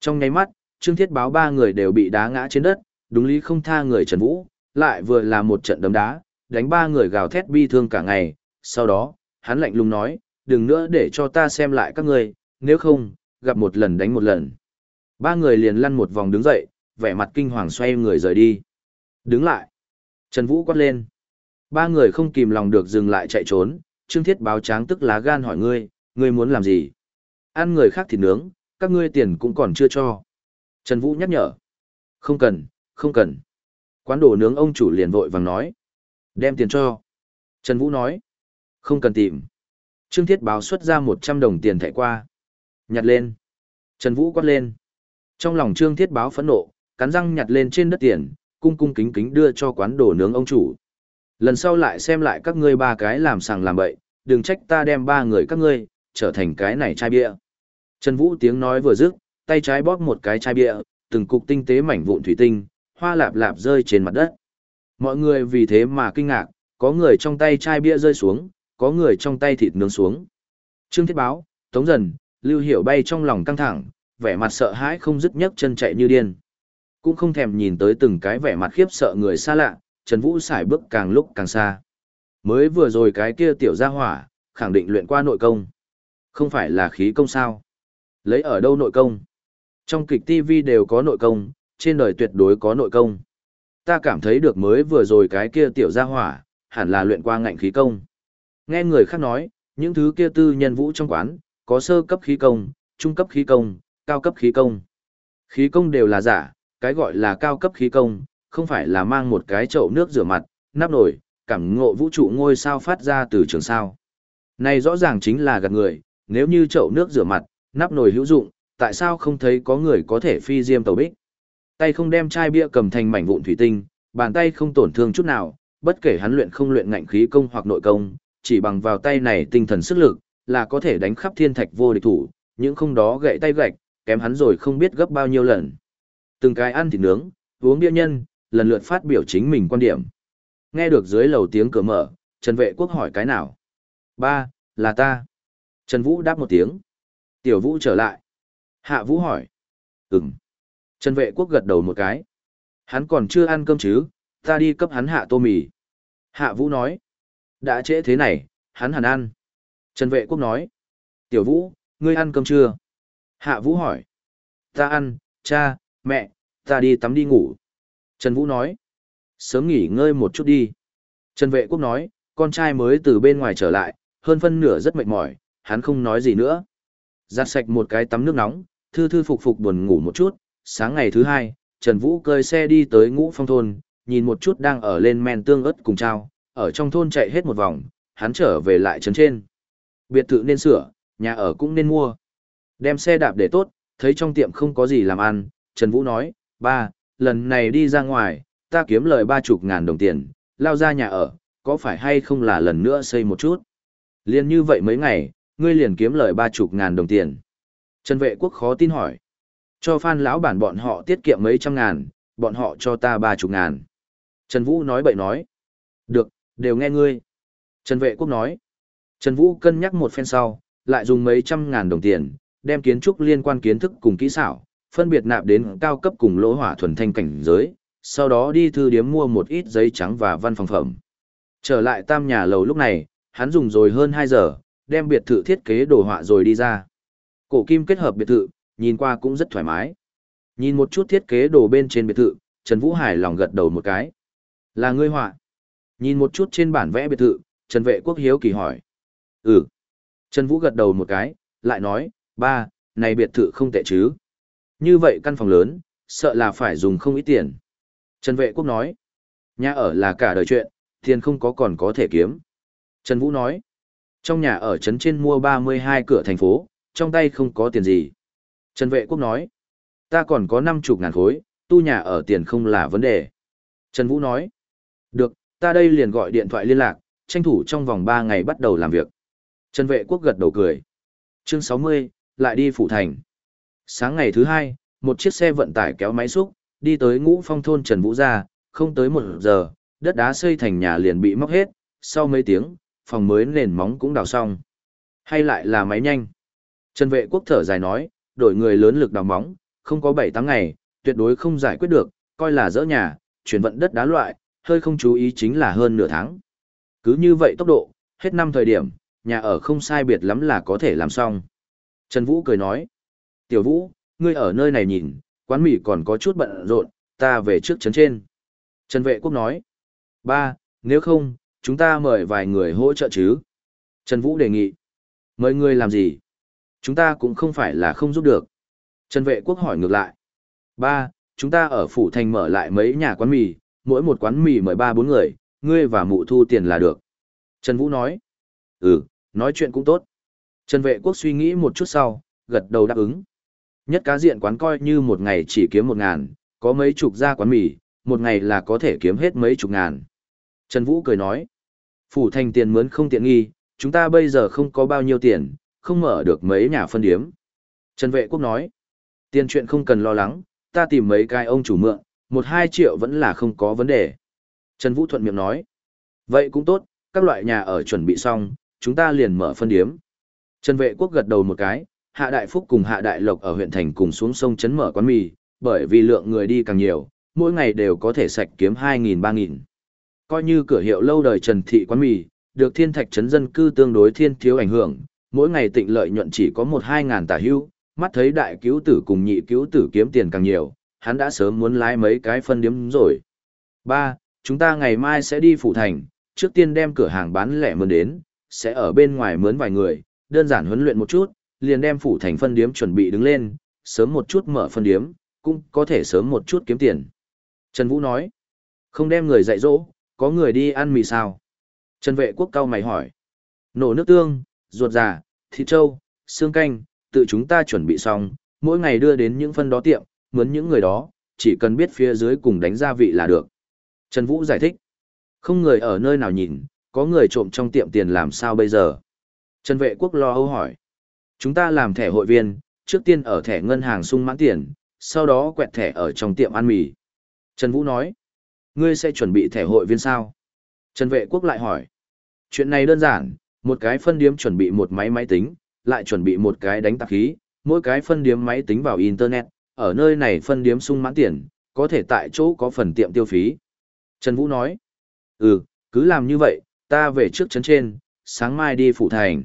Trong nháy mắt, Trương Thiết báo ba người đều bị đá ngã trên đất, đúng lý không tha người Trần Vũ, lại vừa là một trận đấm đá, đánh ba người gào thét bi thương cả ngày, sau đó, hắn lạnh lùng nói, đừng nữa để cho ta xem lại các ngươi. nếu không, gặp một lần đánh một lần. Ba người liền lăn một vòng đứng dậy, vẻ mặt kinh hoàng xoay người rời đi. Đứng lại. Trần Vũ quát lên. Ba người không kìm lòng được dừng lại chạy trốn, Trương Thiết báo tráng tức lá gan hỏi ngươi, ngươi muốn làm gì? Ăn người khác thì nướng, các ngươi tiền cũng còn chưa cho. Trần Vũ nhắc nhở. Không cần, không cần. Quán đồ nướng ông chủ liền vội vàng nói. Đem tiền cho. Trần Vũ nói. Không cần tìm. Trương Thiết báo xuất ra 100 đồng tiền thẻ qua. Nhặt lên. Trần Vũ quát lên. Trong lòng Trương Thiết báo phẫn nộ, cắn răng nhặt lên trên đất tiền, cung cung kính kính đưa cho quán đồ nướng ông chủ. Lần sau lại xem lại các ngươi ba cái làm sàng làm bậy, đừng trách ta đem ba người các ngươi, trở thành cái này chai bia. Trần Vũ tiếng nói vừa dứt, tay trái bóp một cái chai bia, từng cục tinh tế mảnh vụn thủy tinh, hoa lạp lạp rơi trên mặt đất. Mọi người vì thế mà kinh ngạc, có người trong tay chai bia rơi xuống, có người trong tay thịt nướng xuống. Trương Thiết Báo, Tống Dần, Lưu Hiểu bay trong lòng căng thẳng, vẻ mặt sợ hãi không dứt nhấc chân chạy như điên. Cũng không thèm nhìn tới từng cái vẻ mặt khiếp sợ người xa lạ, Trần Vũ xài bước càng lúc càng xa. Mới vừa rồi cái kia tiểu gia hỏa, khẳng định luyện qua nội công. Không phải là khí công sao? Lấy ở đâu nội công? Trong kịch TV đều có nội công, trên đời tuyệt đối có nội công. Ta cảm thấy được mới vừa rồi cái kia tiểu gia hỏa, hẳn là luyện qua ngạnh khí công. Nghe người khác nói, những thứ kia tư nhân vũ trong quán, có sơ cấp khí công, trung cấp khí công, cao cấp khí công. Khí công đều là giả, cái gọi là cao cấp khí công, không phải là mang một cái chậu nước rửa mặt, nắp nồi, cảm ngộ vũ trụ ngôi sao phát ra từ trường sao. Này rõ ràng chính là gạt người, nếu như chậu nước rửa mặt, nắp nồi hữu dụng, tại sao không thấy có người có thể phi diêm tàu bích? Tay không đem chai bia cầm thành mảnh vụn thủy tinh, bàn tay không tổn thương chút nào, bất kể hắn luyện không luyện ngạnh khí công hoặc nội công, chỉ bằng vào tay này tinh thần sức lực, là có thể đánh khắp thiên thạch vô địch thủ, những không đó gậy tay gạch, kém hắn rồi không biết gấp bao nhiêu lần. Từng cái ăn thịt nướng, uống bia nhân, lần lượt phát biểu chính mình quan điểm. Nghe được dưới lầu tiếng cửa mở, Trần Vệ Quốc hỏi cái nào? Ba, là ta. Trần Vũ đáp một tiếng. Tiểu Vũ trở lại. Hạ Vũ hỏi. Ừm. Trần Vệ Quốc gật đầu một cái. Hắn còn chưa ăn cơm chứ, ta đi cấp hắn hạ tô mì. Hạ Vũ nói. Đã trễ thế này, hắn hẳn ăn. Trần Vệ Quốc nói. Tiểu Vũ, ngươi ăn cơm chưa? Hạ Vũ hỏi. Ta ăn, cha, mẹ, ta đi tắm đi ngủ. Trần Vũ nói. Sớm nghỉ ngơi một chút đi. Trần Vệ Quốc nói, con trai mới từ bên ngoài trở lại, hơn phân nửa rất mệt mỏi, hắn không nói gì nữa. Giặt sạch một cái tắm nước nóng, thư thư phục phục buồn ngủ một chút, sáng ngày thứ hai, Trần Vũ cơi xe đi tới ngũ phong thôn, nhìn một chút đang ở lên men tương ớt cùng trao, ở trong thôn chạy hết một vòng, hắn trở về lại trấn trên. Biệt thự nên sửa, nhà ở cũng nên mua. Đem xe đạp để tốt, thấy trong tiệm không có gì làm ăn, Trần Vũ nói, ba, lần này đi ra ngoài, ta kiếm lời ba chục ngàn đồng tiền, lao ra nhà ở, có phải hay không là lần nữa xây một chút. Liên như vậy mấy ngày, ngươi liền kiếm lời ba chục ngàn đồng tiền. Trần vệ quốc khó tin hỏi. Cho phan lão bản bọn họ tiết kiệm mấy trăm ngàn, bọn họ cho ta ba chục ngàn. Trần Vũ nói bậy nói. Được, đều nghe ngươi. Trần vệ quốc nói. Trần Vũ cân nhắc một phen sau, lại dùng mấy trăm ngàn đồng tiền, đem kiến trúc liên quan kiến thức cùng kỹ xảo, phân biệt nạp đến cao cấp cùng lỗ hỏa thuần thanh cảnh giới, sau đó đi thư điếm mua một ít giấy trắng và văn phòng phẩm. Trở lại tam nhà lầu lúc này, hắn dùng rồi hơn 2 giờ, đem biệt thự thiết kế đồ họa rồi đi ra. Cổ kim kết hợp biệt thự, nhìn qua cũng rất thoải mái. Nhìn một chút thiết kế đồ bên trên biệt thự, Trần Vũ Hải lòng gật đầu một cái. Là ngươi họa. Nhìn một chút trên bản vẽ biệt thự, Trần Vệ Quốc hiếu kỳ hỏi. Ừ. Trần Vũ gật đầu một cái, lại nói, ba, này biệt thự không tệ chứ. Như vậy căn phòng lớn, sợ là phải dùng không ít tiền. Trần Vệ Quốc nói, nhà ở là cả đời chuyện, tiền không có còn có thể kiếm. Trần Vũ nói, trong nhà ở trấn trên mua 32 cửa thành phố, trong tay không có tiền gì. Trần Vệ Quốc nói, ta còn có 50 ngàn khối, tu nhà ở tiền không là vấn đề. Trần Vũ nói, được, ta đây liền gọi điện thoại liên lạc, tranh thủ trong vòng 3 ngày bắt đầu làm việc. Trần Vệ Quốc gật đầu cười. Chương 60, lại đi phủ thành. Sáng ngày thứ hai, một chiếc xe vận tải kéo máy xúc, đi tới ngũ phong thôn Trần Vũ gia, không tới một giờ, đất đá xây thành nhà liền bị móc hết, sau mấy tiếng, phòng mới nền móng cũng đào xong. Hay lại là máy nhanh. Trần vệ quốc thở dài nói, đổi người lớn lực đào móng, không có 7 tháng ngày, tuyệt đối không giải quyết được, coi là dỡ nhà, chuyển vận đất đá loại, hơi không chú ý chính là hơn nửa tháng. Cứ như vậy tốc độ, hết năm thời điểm, nhà ở không sai biệt lắm là có thể làm xong. Trần Vũ cười nói, Tiểu Vũ, ngươi ở nơi này nhìn, quán mì còn có chút bận rộn, ta về trước trấn trên. Trần Vệ Quốc nói, ba, nếu không, chúng ta mời vài người hỗ trợ chứ. Trần Vũ đề nghị, mời người làm gì? Chúng ta cũng không phải là không giúp được. Trần Vệ Quốc hỏi ngược lại, ba, chúng ta ở Phủ Thành mở lại mấy nhà quán mì, mỗi một quán mì mời ba bốn người, ngươi và mụ thu tiền là được. Trần Vũ nói, ừ, nói chuyện cũng tốt. Trần Vệ Quốc suy nghĩ một chút sau, gật đầu đáp ứng. Nhất cá diện quán coi như một ngày chỉ kiếm một ngàn, có mấy chục gia quán mì, một ngày là có thể kiếm hết mấy chục ngàn. Trần Vũ cười nói, phủ thành tiền mướn không tiện nghi, chúng ta bây giờ không có bao nhiêu tiền, không mở được mấy nhà phân điếm. Trần Vệ Quốc nói, tiền chuyện không cần lo lắng, ta tìm mấy cái ông chủ mượn, một hai triệu vẫn là không có vấn đề. Trần Vũ thuận miệng nói, vậy cũng tốt, các loại nhà ở chuẩn bị xong, chúng ta liền mở phân điếm. Trần Vệ Quốc gật đầu một cái, Hạ Đại Phúc cùng Hạ Đại Lộc ở huyện thành cùng xuống sông chấn mở quán mì, bởi vì lượng người đi càng nhiều, mỗi ngày đều có thể sạch kiếm 2.000-3.000. Coi như cửa hiệu lâu đời Trần Thị quán mì, được thiên thạch chấn dân cư tương đối thiên thiếu ảnh hưởng, mỗi ngày tịnh lợi nhuận chỉ có 1-2 tả hưu, mắt thấy đại cứu tử cùng nhị cứu tử kiếm tiền càng nhiều, hắn đã sớm muốn lái mấy cái phân điếm rồi. 3. Chúng ta ngày mai sẽ đi phủ thành, trước tiên đem cửa hàng bán lẻ mướn đến, sẽ ở bên ngoài mướn vài người, đơn giản huấn luyện một chút, liền đem phủ thành phân điếm chuẩn bị đứng lên, sớm một chút mở phân điếm, cũng có thể sớm một chút kiếm tiền. Trần Vũ nói, Không đem người dạy dỗ, có người đi ăn mì sao? Trần vệ quốc cao mày hỏi. Nổ nước tương, ruột già, thịt trâu, xương canh, tự chúng ta chuẩn bị xong, mỗi ngày đưa đến những phân đó tiệm, mướn những người đó, chỉ cần biết phía dưới cùng đánh gia vị là được. Trần Vũ giải thích. Không người ở nơi nào nhìn, có người trộm trong tiệm tiền làm sao bây giờ? Trần vệ quốc lo âu hỏi. Chúng ta làm thẻ hội viên, trước tiên ở thẻ ngân hàng sung mãn tiền, sau đó quẹt thẻ ở trong tiệm ăn mì. Trần Vũ nói. Ngươi sẽ chuẩn bị thẻ hội viên sao? Trần vệ quốc lại hỏi. Chuyện này đơn giản, một cái phân điếm chuẩn bị một máy máy tính, lại chuẩn bị một cái đánh tạp khí, mỗi cái phân điếm máy tính vào Internet, ở nơi này phân điếm sung mãn tiền, có thể tại chỗ có phần tiệm tiêu phí. Trần Vũ nói, ừ, cứ làm như vậy, ta về trước chấn trên, sáng mai đi phủ thành.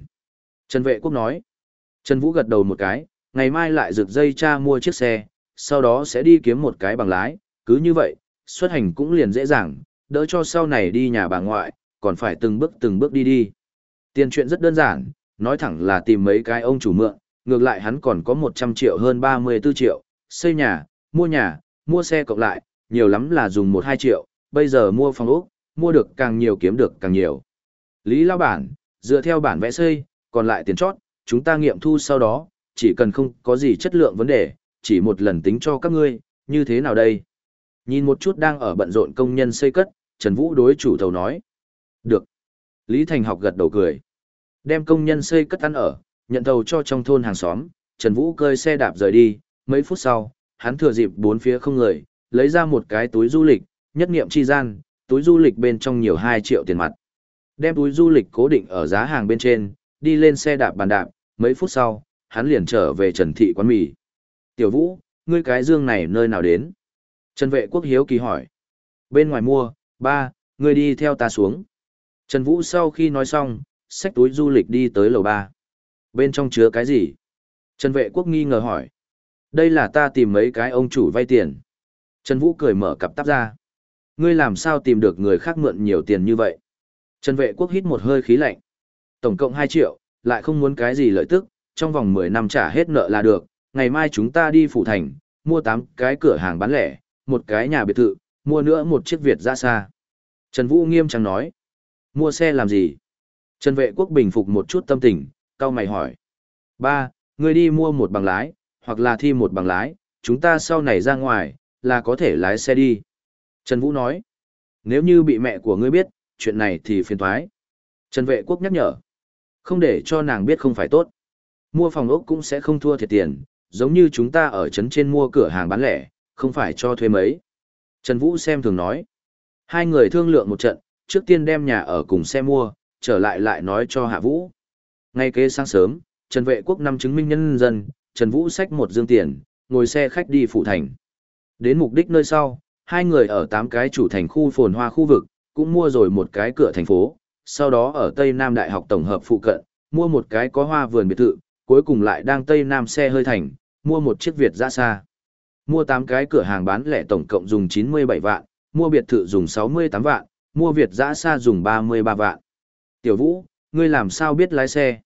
Trần Vệ Quốc nói, Trần Vũ gật đầu một cái, ngày mai lại rực dây cha mua chiếc xe, sau đó sẽ đi kiếm một cái bằng lái, cứ như vậy, xuất hành cũng liền dễ dàng, đỡ cho sau này đi nhà bà ngoại, còn phải từng bước từng bước đi đi. Tiền chuyện rất đơn giản, nói thẳng là tìm mấy cái ông chủ mượn, ngược lại hắn còn có 100 triệu hơn 34 triệu, xây nhà, mua nhà, mua xe cộng lại, nhiều lắm là dùng 1-2 triệu, bây giờ mua phòng ốc, mua được càng nhiều kiếm được càng nhiều. Lý Lao Bản, dựa theo bản vẽ xây, còn lại tiền chót, chúng ta nghiệm thu sau đó, chỉ cần không có gì chất lượng vấn đề, chỉ một lần tính cho các ngươi, như thế nào đây? Nhìn một chút đang ở bận rộn công nhân xây cất, Trần Vũ đối chủ thầu nói. Được. Lý Thành học gật đầu cười. Đem công nhân xây cất ăn ở, nhận thầu cho trong thôn hàng xóm, Trần Vũ cơi xe đạp rời đi, mấy phút sau, hắn thừa dịp bốn phía không người, lấy ra một cái túi du lịch, nhất nghiệm chi gian, túi du lịch bên trong nhiều 2 triệu tiền mặt. Đem túi du lịch cố định ở giá hàng bên trên, đi lên xe đạp bàn đạp, mấy phút sau, hắn liền trở về Trần Thị quán mì. Tiểu Vũ, ngươi cái dương này nơi nào đến? Trần Vệ Quốc hiếu kỳ hỏi. Bên ngoài mua, ba, ngươi đi theo ta xuống. Trần Vũ sau khi nói xong, xách túi du lịch đi tới lầu ba. Bên trong chứa cái gì? Trần Vệ Quốc nghi ngờ hỏi. Đây là ta tìm mấy cái ông chủ vay tiền. Trần Vũ cười mở cặp tắp ra. Ngươi làm sao tìm được người khác mượn nhiều tiền như vậy? Trần Vệ Quốc hít một hơi khí lạnh. Tổng cộng 2 triệu, lại không muốn cái gì lợi tức, trong vòng 10 năm trả hết nợ là được. Ngày mai chúng ta đi phủ thành, mua 8 cái cửa hàng bán lẻ, một cái nhà biệt thự, mua nữa một chiếc Việt ra xa. Trần Vũ nghiêm trang nói. Mua xe làm gì? Trần Vệ Quốc bình phục một chút tâm tình, cao mày hỏi. Ba, ngươi đi mua một bằng lái, hoặc là thi một bằng lái, chúng ta sau này ra ngoài, là có thể lái xe đi. Trần Vũ nói, nếu như bị mẹ của ngươi biết, chuyện này thì phiền thoái. Trần Vệ Quốc nhắc nhở, không để cho nàng biết không phải tốt. Mua phòng ốc cũng sẽ không thua thiệt tiền, giống như chúng ta ở trấn trên mua cửa hàng bán lẻ, không phải cho thuê mấy. Trần Vũ xem thường nói, hai người thương lượng một trận, trước tiên đem nhà ở cùng xe mua, trở lại lại nói cho Hạ Vũ. Ngay kế sáng sớm, Trần Vệ Quốc năm chứng minh nhân dân, Trần Vũ xách một dương tiền, ngồi xe khách đi phụ thành. Đến mục đích nơi sau, hai người ở tám cái chủ thành khu phồn hoa khu vực, cũng mua rồi một cái cửa thành phố, sau đó ở Tây Nam Đại học Tổng hợp phụ cận, mua một cái có hoa vườn biệt thự, cuối cùng lại đang Tây Nam xe hơi thành, mua một chiếc Việt ra xa. Mua 8 cái cửa hàng bán lẻ tổng cộng dùng 97 vạn, mua biệt thự dùng 68 vạn, mua Việt giã xa dùng 33 vạn. Tiểu Vũ, ngươi làm sao biết lái xe?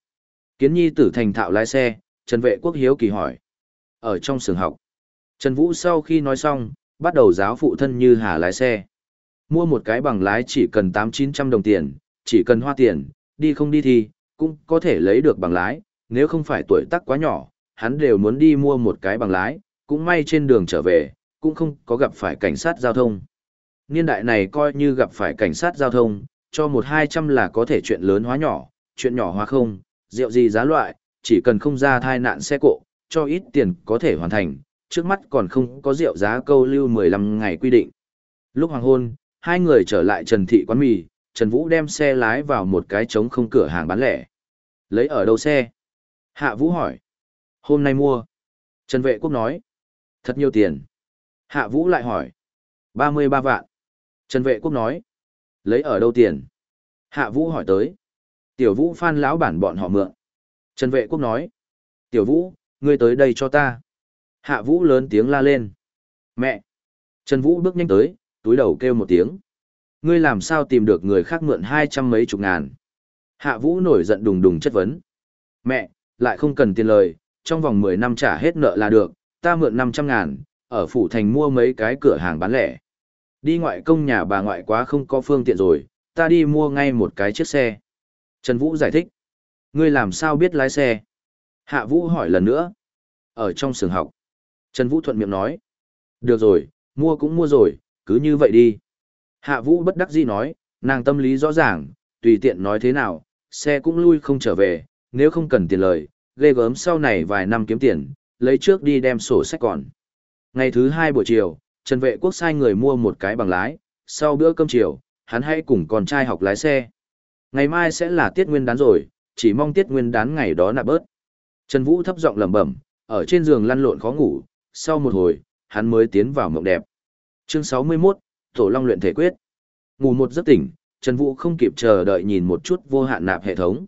Kiến nhi tử thành thạo lái xe, Trần Vệ Quốc hiếu kỳ hỏi. Ở trong xưởng học, Trần Vũ sau khi nói xong, bắt đầu giáo phụ thân như hà lái xe. Mua một cái bằng lái chỉ cần 8-900 đồng tiền, chỉ cần hoa tiền, đi không đi thì, cũng có thể lấy được bằng lái, nếu không phải tuổi tác quá nhỏ, hắn đều muốn đi mua một cái bằng lái, cũng may trên đường trở về, cũng không có gặp phải cảnh sát giao thông. Niên đại này coi như gặp phải cảnh sát giao thông, cho một hai trăm là có thể chuyện lớn hóa nhỏ, chuyện nhỏ hóa không, rượu gì giá loại, chỉ cần không ra thai nạn xe cộ, cho ít tiền có thể hoàn thành, trước mắt còn không có rượu giá câu lưu 15 ngày quy định. Lúc hoàng hôn, hai người trở lại Trần Thị quán mì, Trần Vũ đem xe lái vào một cái trống không cửa hàng bán lẻ. Lấy ở đâu xe? Hạ Vũ hỏi. Hôm nay mua. Trần Vệ Quốc nói. Thật nhiều tiền. Hạ Vũ lại hỏi. 33 vạn. Trần Vệ Quốc nói. Lấy ở đâu tiền? Hạ Vũ hỏi tới. Tiểu Vũ phan lão bản bọn họ mượn. Trần Vệ Quốc nói. Tiểu Vũ, ngươi tới đây cho ta. Hạ Vũ lớn tiếng la lên. Mẹ! Trần Vũ bước nhanh tới, túi đầu kêu một tiếng. Ngươi làm sao tìm được người khác mượn hai trăm mấy chục ngàn? Hạ Vũ nổi giận đùng đùng chất vấn. Mẹ, lại không cần tiền lời, trong vòng mười năm trả hết nợ là được, ta mượn năm trăm ngàn, ở phủ thành mua mấy cái cửa hàng bán lẻ. Đi ngoại công nhà bà ngoại quá không có phương tiện rồi, ta đi mua ngay một cái chiếc xe. Trần Vũ giải thích. Ngươi làm sao biết lái xe? Hạ Vũ hỏi lần nữa. Ở trong trường học. Trần Vũ thuận miệng nói. Được rồi, mua cũng mua rồi, cứ như vậy đi. Hạ Vũ bất đắc dĩ nói, nàng tâm lý rõ ràng, tùy tiện nói thế nào, xe cũng lui không trở về, nếu không cần tiền lời, ghê gớm sau này vài năm kiếm tiền, lấy trước đi đem sổ sách còn. Ngày thứ hai buổi chiều, Trần Vệ Quốc sai người mua một cái bằng lái, sau bữa cơm chiều, hắn hãy cùng con trai học lái xe. Ngày mai sẽ là tiết nguyên đán rồi, chỉ mong tiết nguyên đán ngày đó nạp bớt. Trần Vũ thấp giọng lẩm bẩm, ở trên giường lăn lộn khó ngủ, sau một hồi, hắn mới tiến vào mộng đẹp. Chương 61, Tổ Long luyện thể quyết. Ngủ một giấc tỉnh, Trần Vũ không kịp chờ đợi nhìn một chút vô hạn nạp hệ thống.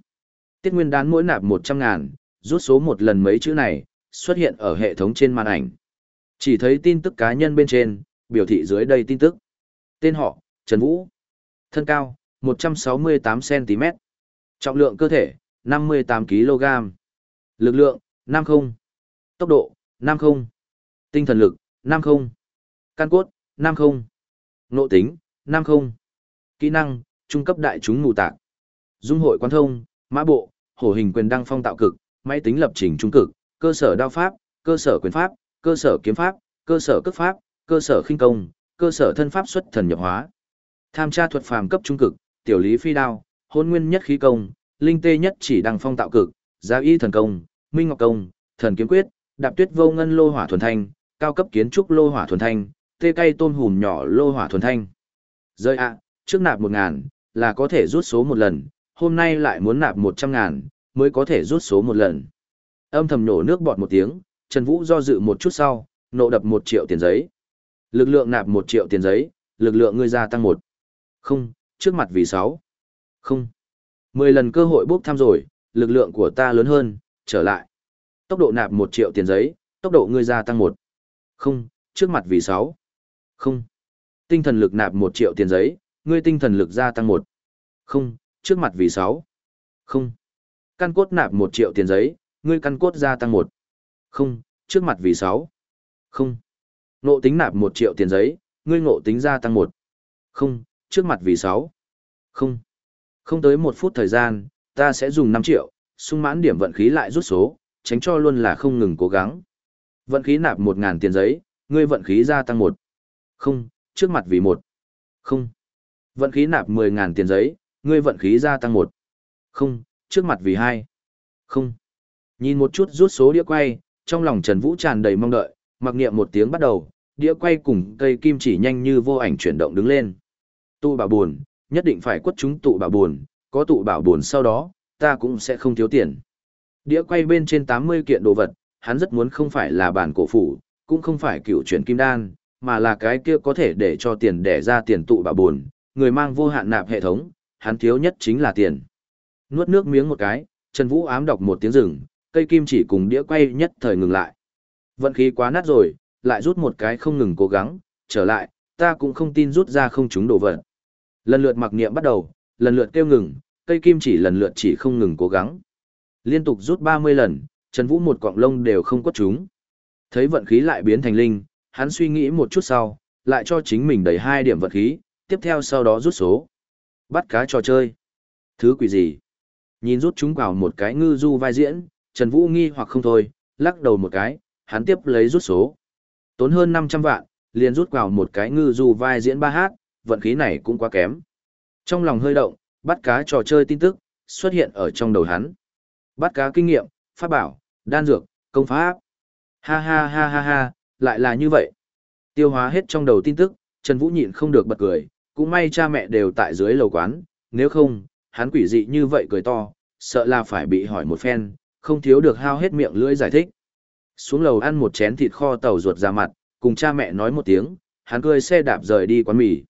Tiết nguyên đán mỗi nạp 100 ngàn, rút số một lần mấy chữ này, xuất hiện ở hệ thống trên màn ảnh. Chỉ thấy tin tức cá nhân bên trên, biểu thị dưới đây tin tức. Tên họ, Trần Vũ. Thân cao, 168cm. Trọng lượng cơ thể, 58kg. Lực lượng, 50. Tốc độ, 50. Tinh thần lực, 50. Căn cốt, 50. Nộ tính, 50. Kỹ năng, trung cấp đại chúng mù tạc. Dung hội quan thông, mã bộ, hổ hình quyền đăng phong tạo cực, máy tính lập trình trung cực, cơ sở đao pháp, cơ sở quyền pháp, cơ sở kiếm pháp, cơ sở cấp pháp, cơ sở khinh công, cơ sở thân pháp xuất thần nhập hóa. Tham tra thuật phàm cấp trung cực, tiểu lý phi đao, hôn nguyên nhất khí công, linh tê nhất chỉ đăng phong tạo cực, giá y thần công, minh ngọc công, thần kiếm quyết, đạp tuyết vô ngân lô hỏa thuần thanh, cao cấp kiến trúc lô hỏa thuần thanh, tê cây tôm hùm nhỏ lô hỏa thuần thanh. Rơi ạ, trước nạp một ngàn, là có thể rút số một lần, hôm nay lại muốn nạp một trăm ngàn, mới có thể rút số một lần. Âm thầm nổ nước bọt một tiếng, Trần Vũ do dự một chút sau, nộ đập một triệu tiền giấy. Lực lượng nạp một triệu tiền giấy, lực lượng ngươi gia tăng một. Không, trước mặt vì sáu. Không. Mười lần cơ hội bốc thăm rồi, lực lượng của ta lớn hơn, trở lại. Tốc độ nạp một triệu tiền giấy, tốc độ ngươi gia tăng một. Không, trước mặt vì sáu. Không. Tinh thần lực nạp một triệu tiền giấy, ngươi tinh thần lực gia tăng một. Không, trước mặt vì sáu. Không. Căn cốt nạp một triệu tiền giấy, ngươi căn cốt gia tăng một. Không, trước mặt vì sáu. Không. Ngộ tính nạp một triệu tiền giấy, ngươi ngộ tính gia tăng một. Không, trước mặt vì sáu. Không. Không tới một phút thời gian, ta sẽ dùng năm triệu, sung mãn điểm vận khí lại rút số, tránh cho luôn là không ngừng cố gắng. Vận khí nạp một ngàn tiền giấy, ngươi vận khí gia tăng một. Không, trước mặt vì một. Không. Vận khí nạp mười ngàn tiền giấy, ngươi vận khí gia tăng một. Không, trước mặt vì hai. Không. Nhìn một chút rút số đĩa quay, trong lòng Trần Vũ tràn đầy mong đợi, mặc niệm một tiếng bắt đầu, đĩa quay cùng cây kim chỉ nhanh như vô ảnh chuyển động đứng lên. Tu bà buồn, nhất định phải quất chúng tụ bảo buồn, có tụ bảo buồn sau đó, ta cũng sẽ không thiếu tiền. Đĩa quay bên trên 80 kiện đồ vật, hắn rất muốn không phải là bản cổ phủ, cũng không phải cựu chuyển kim đan, mà là cái kia có thể để cho tiền để ra tiền tụ bảo buồn, người mang vô hạn nạp hệ thống, hắn thiếu nhất chính là tiền. Nuốt nước miếng một cái, Trần Vũ ám đọc một tiếng rừng, cây kim chỉ cùng đĩa quay nhất thời ngừng lại. Vận khí quá nát rồi, lại rút một cái không ngừng cố gắng, trở lại, ta cũng không tin rút ra không trúng đồ vật. Lần lượt mặc niệm bắt đầu, lần lượt kêu ngừng, cây kim chỉ lần lượt chỉ không ngừng cố gắng. Liên tục rút 30 lần, Trần Vũ một cọng lông đều không quất chúng. Thấy vận khí lại biến thành linh, hắn suy nghĩ một chút sau, lại cho chính mình đầy hai điểm vận khí, tiếp theo sau đó rút số. Bắt cá trò chơi. Thứ quỷ gì? Nhìn rút chúng vào một cái ngư du vai diễn, Trần Vũ nghi hoặc không thôi, lắc đầu một cái, hắn tiếp lấy rút số. Tốn hơn 500 vạn, liền rút vào một cái ngư du vai diễn ba hát, vận khí này cũng quá kém. Trong lòng hơi động, bắt cá trò chơi tin tức, xuất hiện ở trong đầu hắn. Bắt cá kinh nghiệm, pháp bảo, đan dược, công pháp. Ha ha ha ha ha, lại là như vậy. Tiêu hóa hết trong đầu tin tức, Trần Vũ nhịn không được bật cười, cũng may cha mẹ đều tại dưới lầu quán, nếu không, hắn quỷ dị như vậy cười to, sợ là phải bị hỏi một phen, không thiếu được hao hết miệng lưỡi giải thích. Xuống lầu ăn một chén thịt kho tàu ruột ra mặt, cùng cha mẹ nói một tiếng, hắn cười xe đạp rời đi quán mì.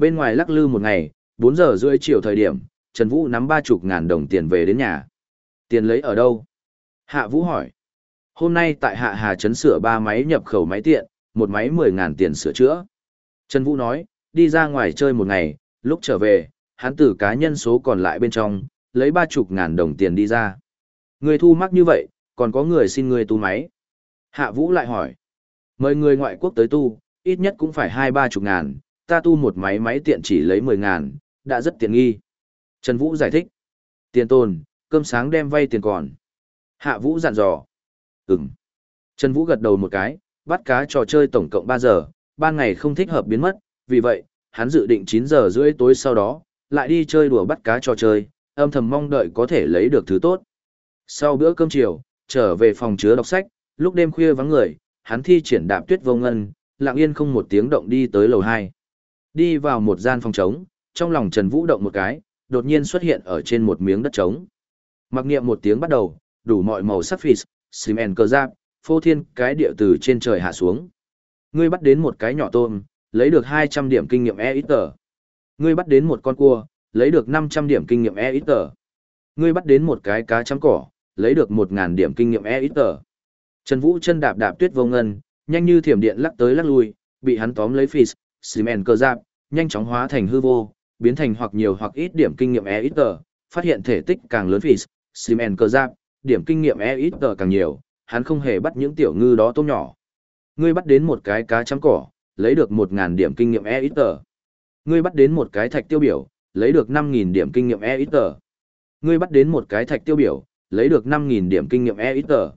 Bên ngoài lắc lư một ngày, 4 giờ rưỡi chiều thời điểm, Trần Vũ nắm ba chục ngàn đồng tiền về đến nhà. Tiền lấy ở đâu? Hạ Vũ hỏi. Hôm nay tại Hạ Hà Trấn sửa ba máy nhập khẩu máy tiện, một máy 10 ngàn tiền sửa chữa. Trần Vũ nói, đi ra ngoài chơi một ngày, lúc trở về, hắn từ cá nhân số còn lại bên trong, lấy ba chục ngàn đồng tiền đi ra. Người thu mắc như vậy, còn có người xin người tu máy. Hạ Vũ lại hỏi. Mời người ngoại quốc tới tu, ít nhất cũng phải hai ba chục ngàn, ta tu một máy máy tiện chỉ lấy 10 ngàn, đã rất tiện nghi. Trần Vũ giải thích. Tiền tồn, cơm sáng đem vay tiền còn. Hạ Vũ dặn dò. Ừm. Trần Vũ gật đầu một cái, bắt cá trò chơi tổng cộng 3 giờ, ban ngày không thích hợp biến mất, vì vậy, hắn dự định 9 giờ rưỡi tối sau đó, lại đi chơi đùa bắt cá trò chơi, âm thầm mong đợi có thể lấy được thứ tốt. Sau bữa cơm chiều, trở về phòng chứa đọc sách, lúc đêm khuya vắng người, hắn thi triển đạp tuyết vô ngân, lặng yên không một tiếng động đi tới lầu 2. Đi vào một gian phòng trống, trong lòng Trần Vũ động một cái, đột nhiên xuất hiện ở trên một miếng đất trống. Mặc niệm một tiếng bắt đầu, đủ mọi màu sắc phì, xìm en cơ giáp, phô thiên cái địa từ trên trời hạ xuống. Ngươi bắt đến một cái nhỏ tôm, lấy được 200 điểm kinh nghiệm e ít tờ. Ngươi bắt đến một con cua, lấy được 500 điểm kinh nghiệm e ít tờ. Ngươi bắt đến một cái cá chấm cỏ, lấy được 1.000 điểm kinh nghiệm e ít tờ. Trần Vũ chân đạp đạp tuyết vô ngân, nhanh như thiểm điện lắc tới lắc lui, bị hắn tóm lấy phì, Simen cơ giáp, nhanh chóng hóa thành hư vô, biến thành hoặc nhiều hoặc ít điểm kinh nghiệm e ít tờ, phát hiện thể tích càng lớn vì Simen cơ giáp, điểm kinh nghiệm e ít tờ càng nhiều, hắn không hề bắt những tiểu ngư đó tôm nhỏ. Ngươi bắt đến một cái cá chấm cỏ, lấy được 1000 điểm kinh nghiệm e ít tờ. Ngươi bắt đến một cái thạch tiêu biểu, lấy được 5.000 điểm kinh nghiệm e ít tờ. Ngươi bắt đến một cái thạch tiêu biểu, lấy được 5.000 điểm kinh nghiệm e ít tờ.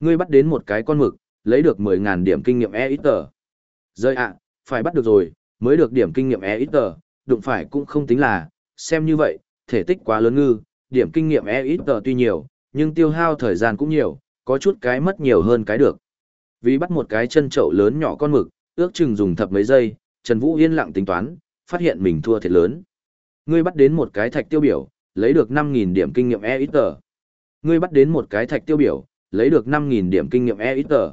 Ngươi bắt đến một cái con mực, lấy được 10000 điểm kinh nghiệm e ít tờ. Rơi ạ, phải bắt được rồi, mới được điểm kinh nghiệm e ít tờ, đụng phải cũng không tính là, xem như vậy, thể tích quá lớn ngư, điểm kinh nghiệm e ít tờ tuy nhiều, nhưng tiêu hao thời gian cũng nhiều, có chút cái mất nhiều hơn cái được. Vì bắt một cái chân trậu lớn nhỏ con mực, ước chừng dùng thập mấy giây, Trần Vũ yên lặng tính toán, phát hiện mình thua thiệt lớn. Ngươi bắt đến một cái thạch tiêu biểu, lấy được 5.000 điểm kinh nghiệm e ít tờ. Ngươi bắt đến một cái thạch tiêu biểu, lấy được 5.000 điểm kinh nghiệm e ít tờ.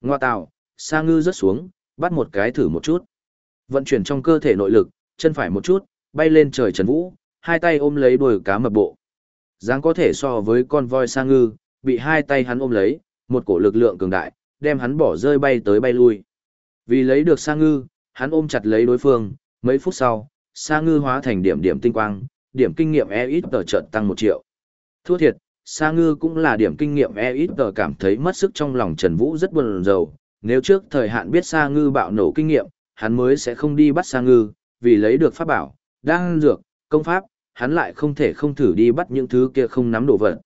Ngoa tạo, sa ngư rớt xuống, bắt một cái thử một chút. Vận chuyển trong cơ thể nội lực, chân phải một chút, bay lên trời Trần Vũ, hai tay ôm lấy đuôi cá mập bộ. dáng có thể so với con voi sa ngư, bị hai tay hắn ôm lấy, một cổ lực lượng cường đại, đem hắn bỏ rơi bay tới bay lui. Vì lấy được sa ngư, hắn ôm chặt lấy đối phương, mấy phút sau, sa ngư hóa thành điểm điểm tinh quang, điểm kinh nghiệm e ít tờ trận tăng một triệu. Thua thiệt, sa ngư cũng là điểm kinh nghiệm e ít tờ cảm thấy mất sức trong lòng Trần Vũ rất buồn rầu. Nếu trước thời hạn biết sa ngư bạo nổ kinh nghiệm, hắn mới sẽ không đi bắt sa ngư, vì lấy được pháp bảo, đang dược, công pháp, hắn lại không thể không thử đi bắt những thứ kia không nắm đồ vật.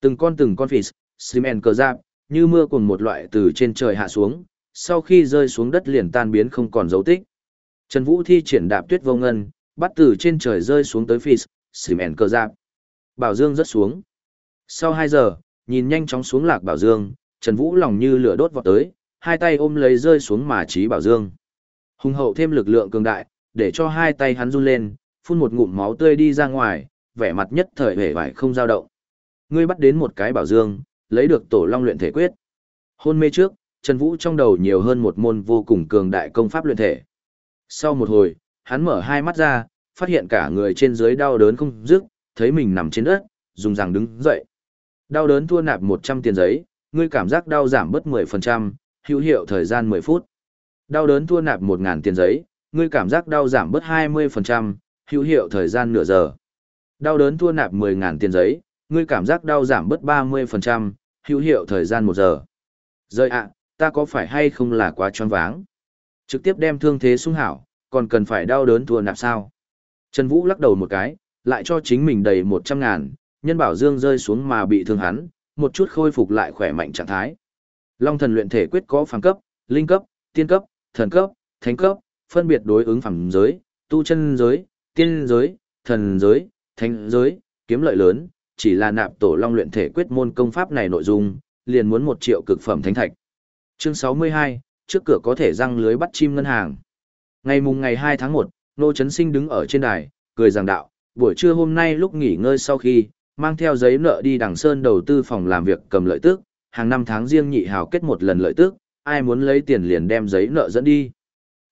Từng con từng con phì, Simen cờ giáp, như mưa cùng một loại từ trên trời hạ xuống, sau khi rơi xuống đất liền tan biến không còn dấu tích. Trần Vũ thi triển đạp tuyết vô ngân, bắt từ trên trời rơi xuống tới phì, Simen cờ giáp. Bảo Dương rất xuống. Sau 2 giờ, nhìn nhanh chóng xuống lạc Bảo Dương, Trần Vũ lòng như lửa đốt vọt tới, hai tay ôm lấy rơi xuống mà trí Bảo Dương. Hùng hậu thêm lực lượng cường đại, để cho hai tay hắn run lên, phun một ngụm máu tươi đi ra ngoài, vẻ mặt nhất thời hề vải không dao động ngươi bắt đến một cái bảo dương, lấy được tổ long luyện thể quyết. Hôn mê trước, Trần Vũ trong đầu nhiều hơn một môn vô cùng cường đại công pháp luyện thể. Sau một hồi, hắn mở hai mắt ra, phát hiện cả người trên dưới đau đớn không dứt, thấy mình nằm trên đất, dùng rằng đứng dậy. Đau đớn thua nạp 100 tiền giấy, ngươi cảm giác đau giảm bớt 10%, hữu hiệu thời gian 10 phút. Đau đớn thua nạp 1000 tiền giấy, ngươi cảm giác đau giảm bớt 20%, hữu hiệu thời gian nửa giờ. Đau đớn thua nạp 10000 tiền giấy, ngươi cảm giác đau giảm bớt 30%, hữu hiệu thời gian 1 giờ. Rơi ạ, ta có phải hay không là quá choáng váng? Trực tiếp đem thương thế sung hảo, còn cần phải đau đớn thua nạp sao? Trần Vũ lắc đầu một cái, lại cho chính mình đầy 100 ngàn, nhân bảo dương rơi xuống mà bị thương hắn, một chút khôi phục lại khỏe mạnh trạng thái. Long thần luyện thể quyết có phàm cấp, linh cấp, tiên cấp, thần cấp, thánh cấp, phân biệt đối ứng phàm giới, tu chân giới, tiên giới, thần giới, thánh giới, kiếm lợi lớn, chỉ là nạp tổ long luyện thể quyết môn công pháp này nội dung, liền muốn một triệu cực phẩm thánh thạch. Chương 62, trước cửa có thể răng lưới bắt chim ngân hàng. Ngày mùng ngày 2 tháng 1, Nô Trấn Sinh đứng ở trên đài, cười giảng đạo, buổi trưa hôm nay lúc nghỉ ngơi sau khi, mang theo giấy nợ đi đằng sơn đầu tư phòng làm việc cầm lợi tức, hàng năm tháng riêng nhị hào kết một lần lợi tức, ai muốn lấy tiền liền đem giấy nợ dẫn đi.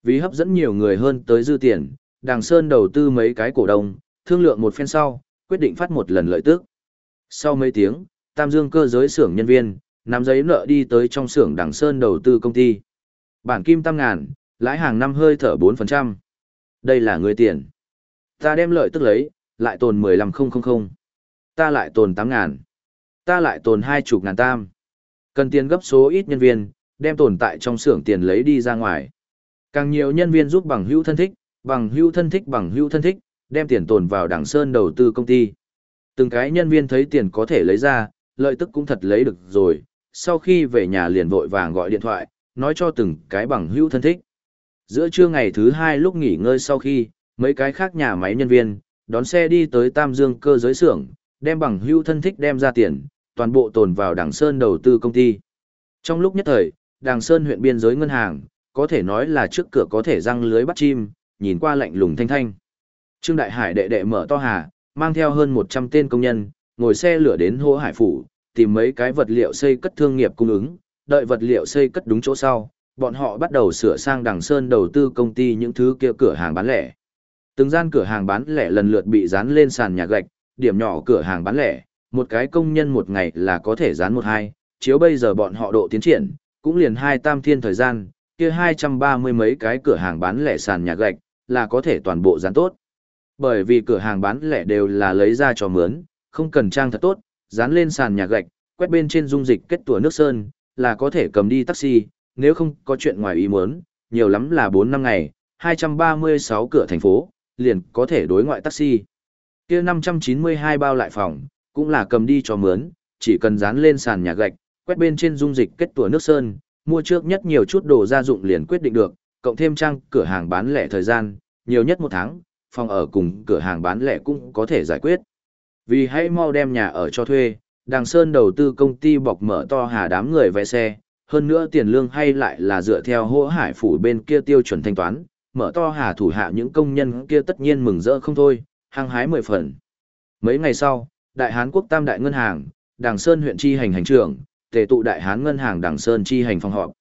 Vì hấp dẫn nhiều người hơn tới dư tiền, Đàng sơn đầu tư mấy cái cổ đông, thương lượng một phen sau, quyết định phát một lần lợi tức. Sau mấy tiếng, Tam Dương cơ giới xưởng nhân viên, nắm giấy nợ đi tới trong xưởng Đàng Sơn đầu tư công ty. Bản kim tam ngàn, lãi hàng năm hơi thở 4%. Đây là người tiền. Ta đem lợi tức lấy, lại tồn 15000. Ta lại tồn 8 ngàn. Ta lại tồn hai chục ngàn tam. Cần tiền gấp số ít nhân viên, đem tồn tại trong xưởng tiền lấy đi ra ngoài. Càng nhiều nhân viên giúp bằng hữu thân thích, bằng hữu thân thích bằng hữu thân thích, đem tiền tồn vào đảng sơn đầu tư công ty. Từng cái nhân viên thấy tiền có thể lấy ra, lợi tức cũng thật lấy được rồi, sau khi về nhà liền vội vàng gọi điện thoại, nói cho từng cái bằng hữu thân thích. Giữa trưa ngày thứ hai lúc nghỉ ngơi sau khi, mấy cái khác nhà máy nhân viên, đón xe đi tới Tam Dương cơ giới xưởng, đem bằng hữu thân thích đem ra tiền, toàn bộ tồn vào Đảng Sơn đầu tư công ty. Trong lúc nhất thời, Đảng Sơn huyện biên giới ngân hàng, có thể nói là trước cửa có thể răng lưới bắt chim, nhìn qua lạnh lùng thanh thanh. Trương Đại Hải đệ đệ mở to hà, mang theo hơn 100 tên công nhân, ngồi xe lửa đến Hô Hải Phủ, tìm mấy cái vật liệu xây cất thương nghiệp cung ứng, đợi vật liệu xây cất đúng chỗ sau, bọn họ bắt đầu sửa sang Đằng Sơn đầu tư công ty những thứ kia cửa hàng bán lẻ. Từng gian cửa hàng bán lẻ lần lượt bị dán lên sàn nhà gạch, điểm nhỏ cửa hàng bán lẻ, một cái công nhân một ngày là có thể dán một hai, chiếu bây giờ bọn họ độ tiến triển, cũng liền hai tam thiên thời gian, kia hai trăm ba mươi mấy cái cửa hàng bán lẻ sàn nhà gạch, là có thể toàn bộ dán tốt. Bởi vì cửa hàng bán lẻ đều là lấy ra cho mướn, không cần trang thật tốt, dán lên sàn nhà gạch, quét bên trên dung dịch kết tủa nước sơn, là có thể cầm đi taxi, nếu không có chuyện ngoài ý muốn, nhiều lắm là 4 năm ngày, 236 cửa thành phố, liền có thể đối ngoại taxi. kia 592 bao lại phòng, cũng là cầm đi cho mướn, chỉ cần dán lên sàn nhà gạch, quét bên trên dung dịch kết tủa nước sơn, mua trước nhất nhiều chút đồ gia dụng liền quyết định được, cộng thêm trang cửa hàng bán lẻ thời gian, nhiều nhất một tháng, phòng ở cùng cửa hàng bán lẻ cũng có thể giải quyết. Vì hãy mau đem nhà ở cho thuê, Đàng Sơn đầu tư công ty bọc mở to hà đám người vẽ xe, hơn nữa tiền lương hay lại là dựa theo hỗ hải phủ bên kia tiêu chuẩn thanh toán, mở to hà thủ hạ những công nhân kia tất nhiên mừng rỡ không thôi, hăng hái mười phần. Mấy ngày sau, Đại Hán Quốc Tam Đại Ngân hàng, Đàng Sơn huyện chi hành hành trưởng, tề tụ Đại Hán Ngân hàng Đàng Sơn chi hành phòng họp.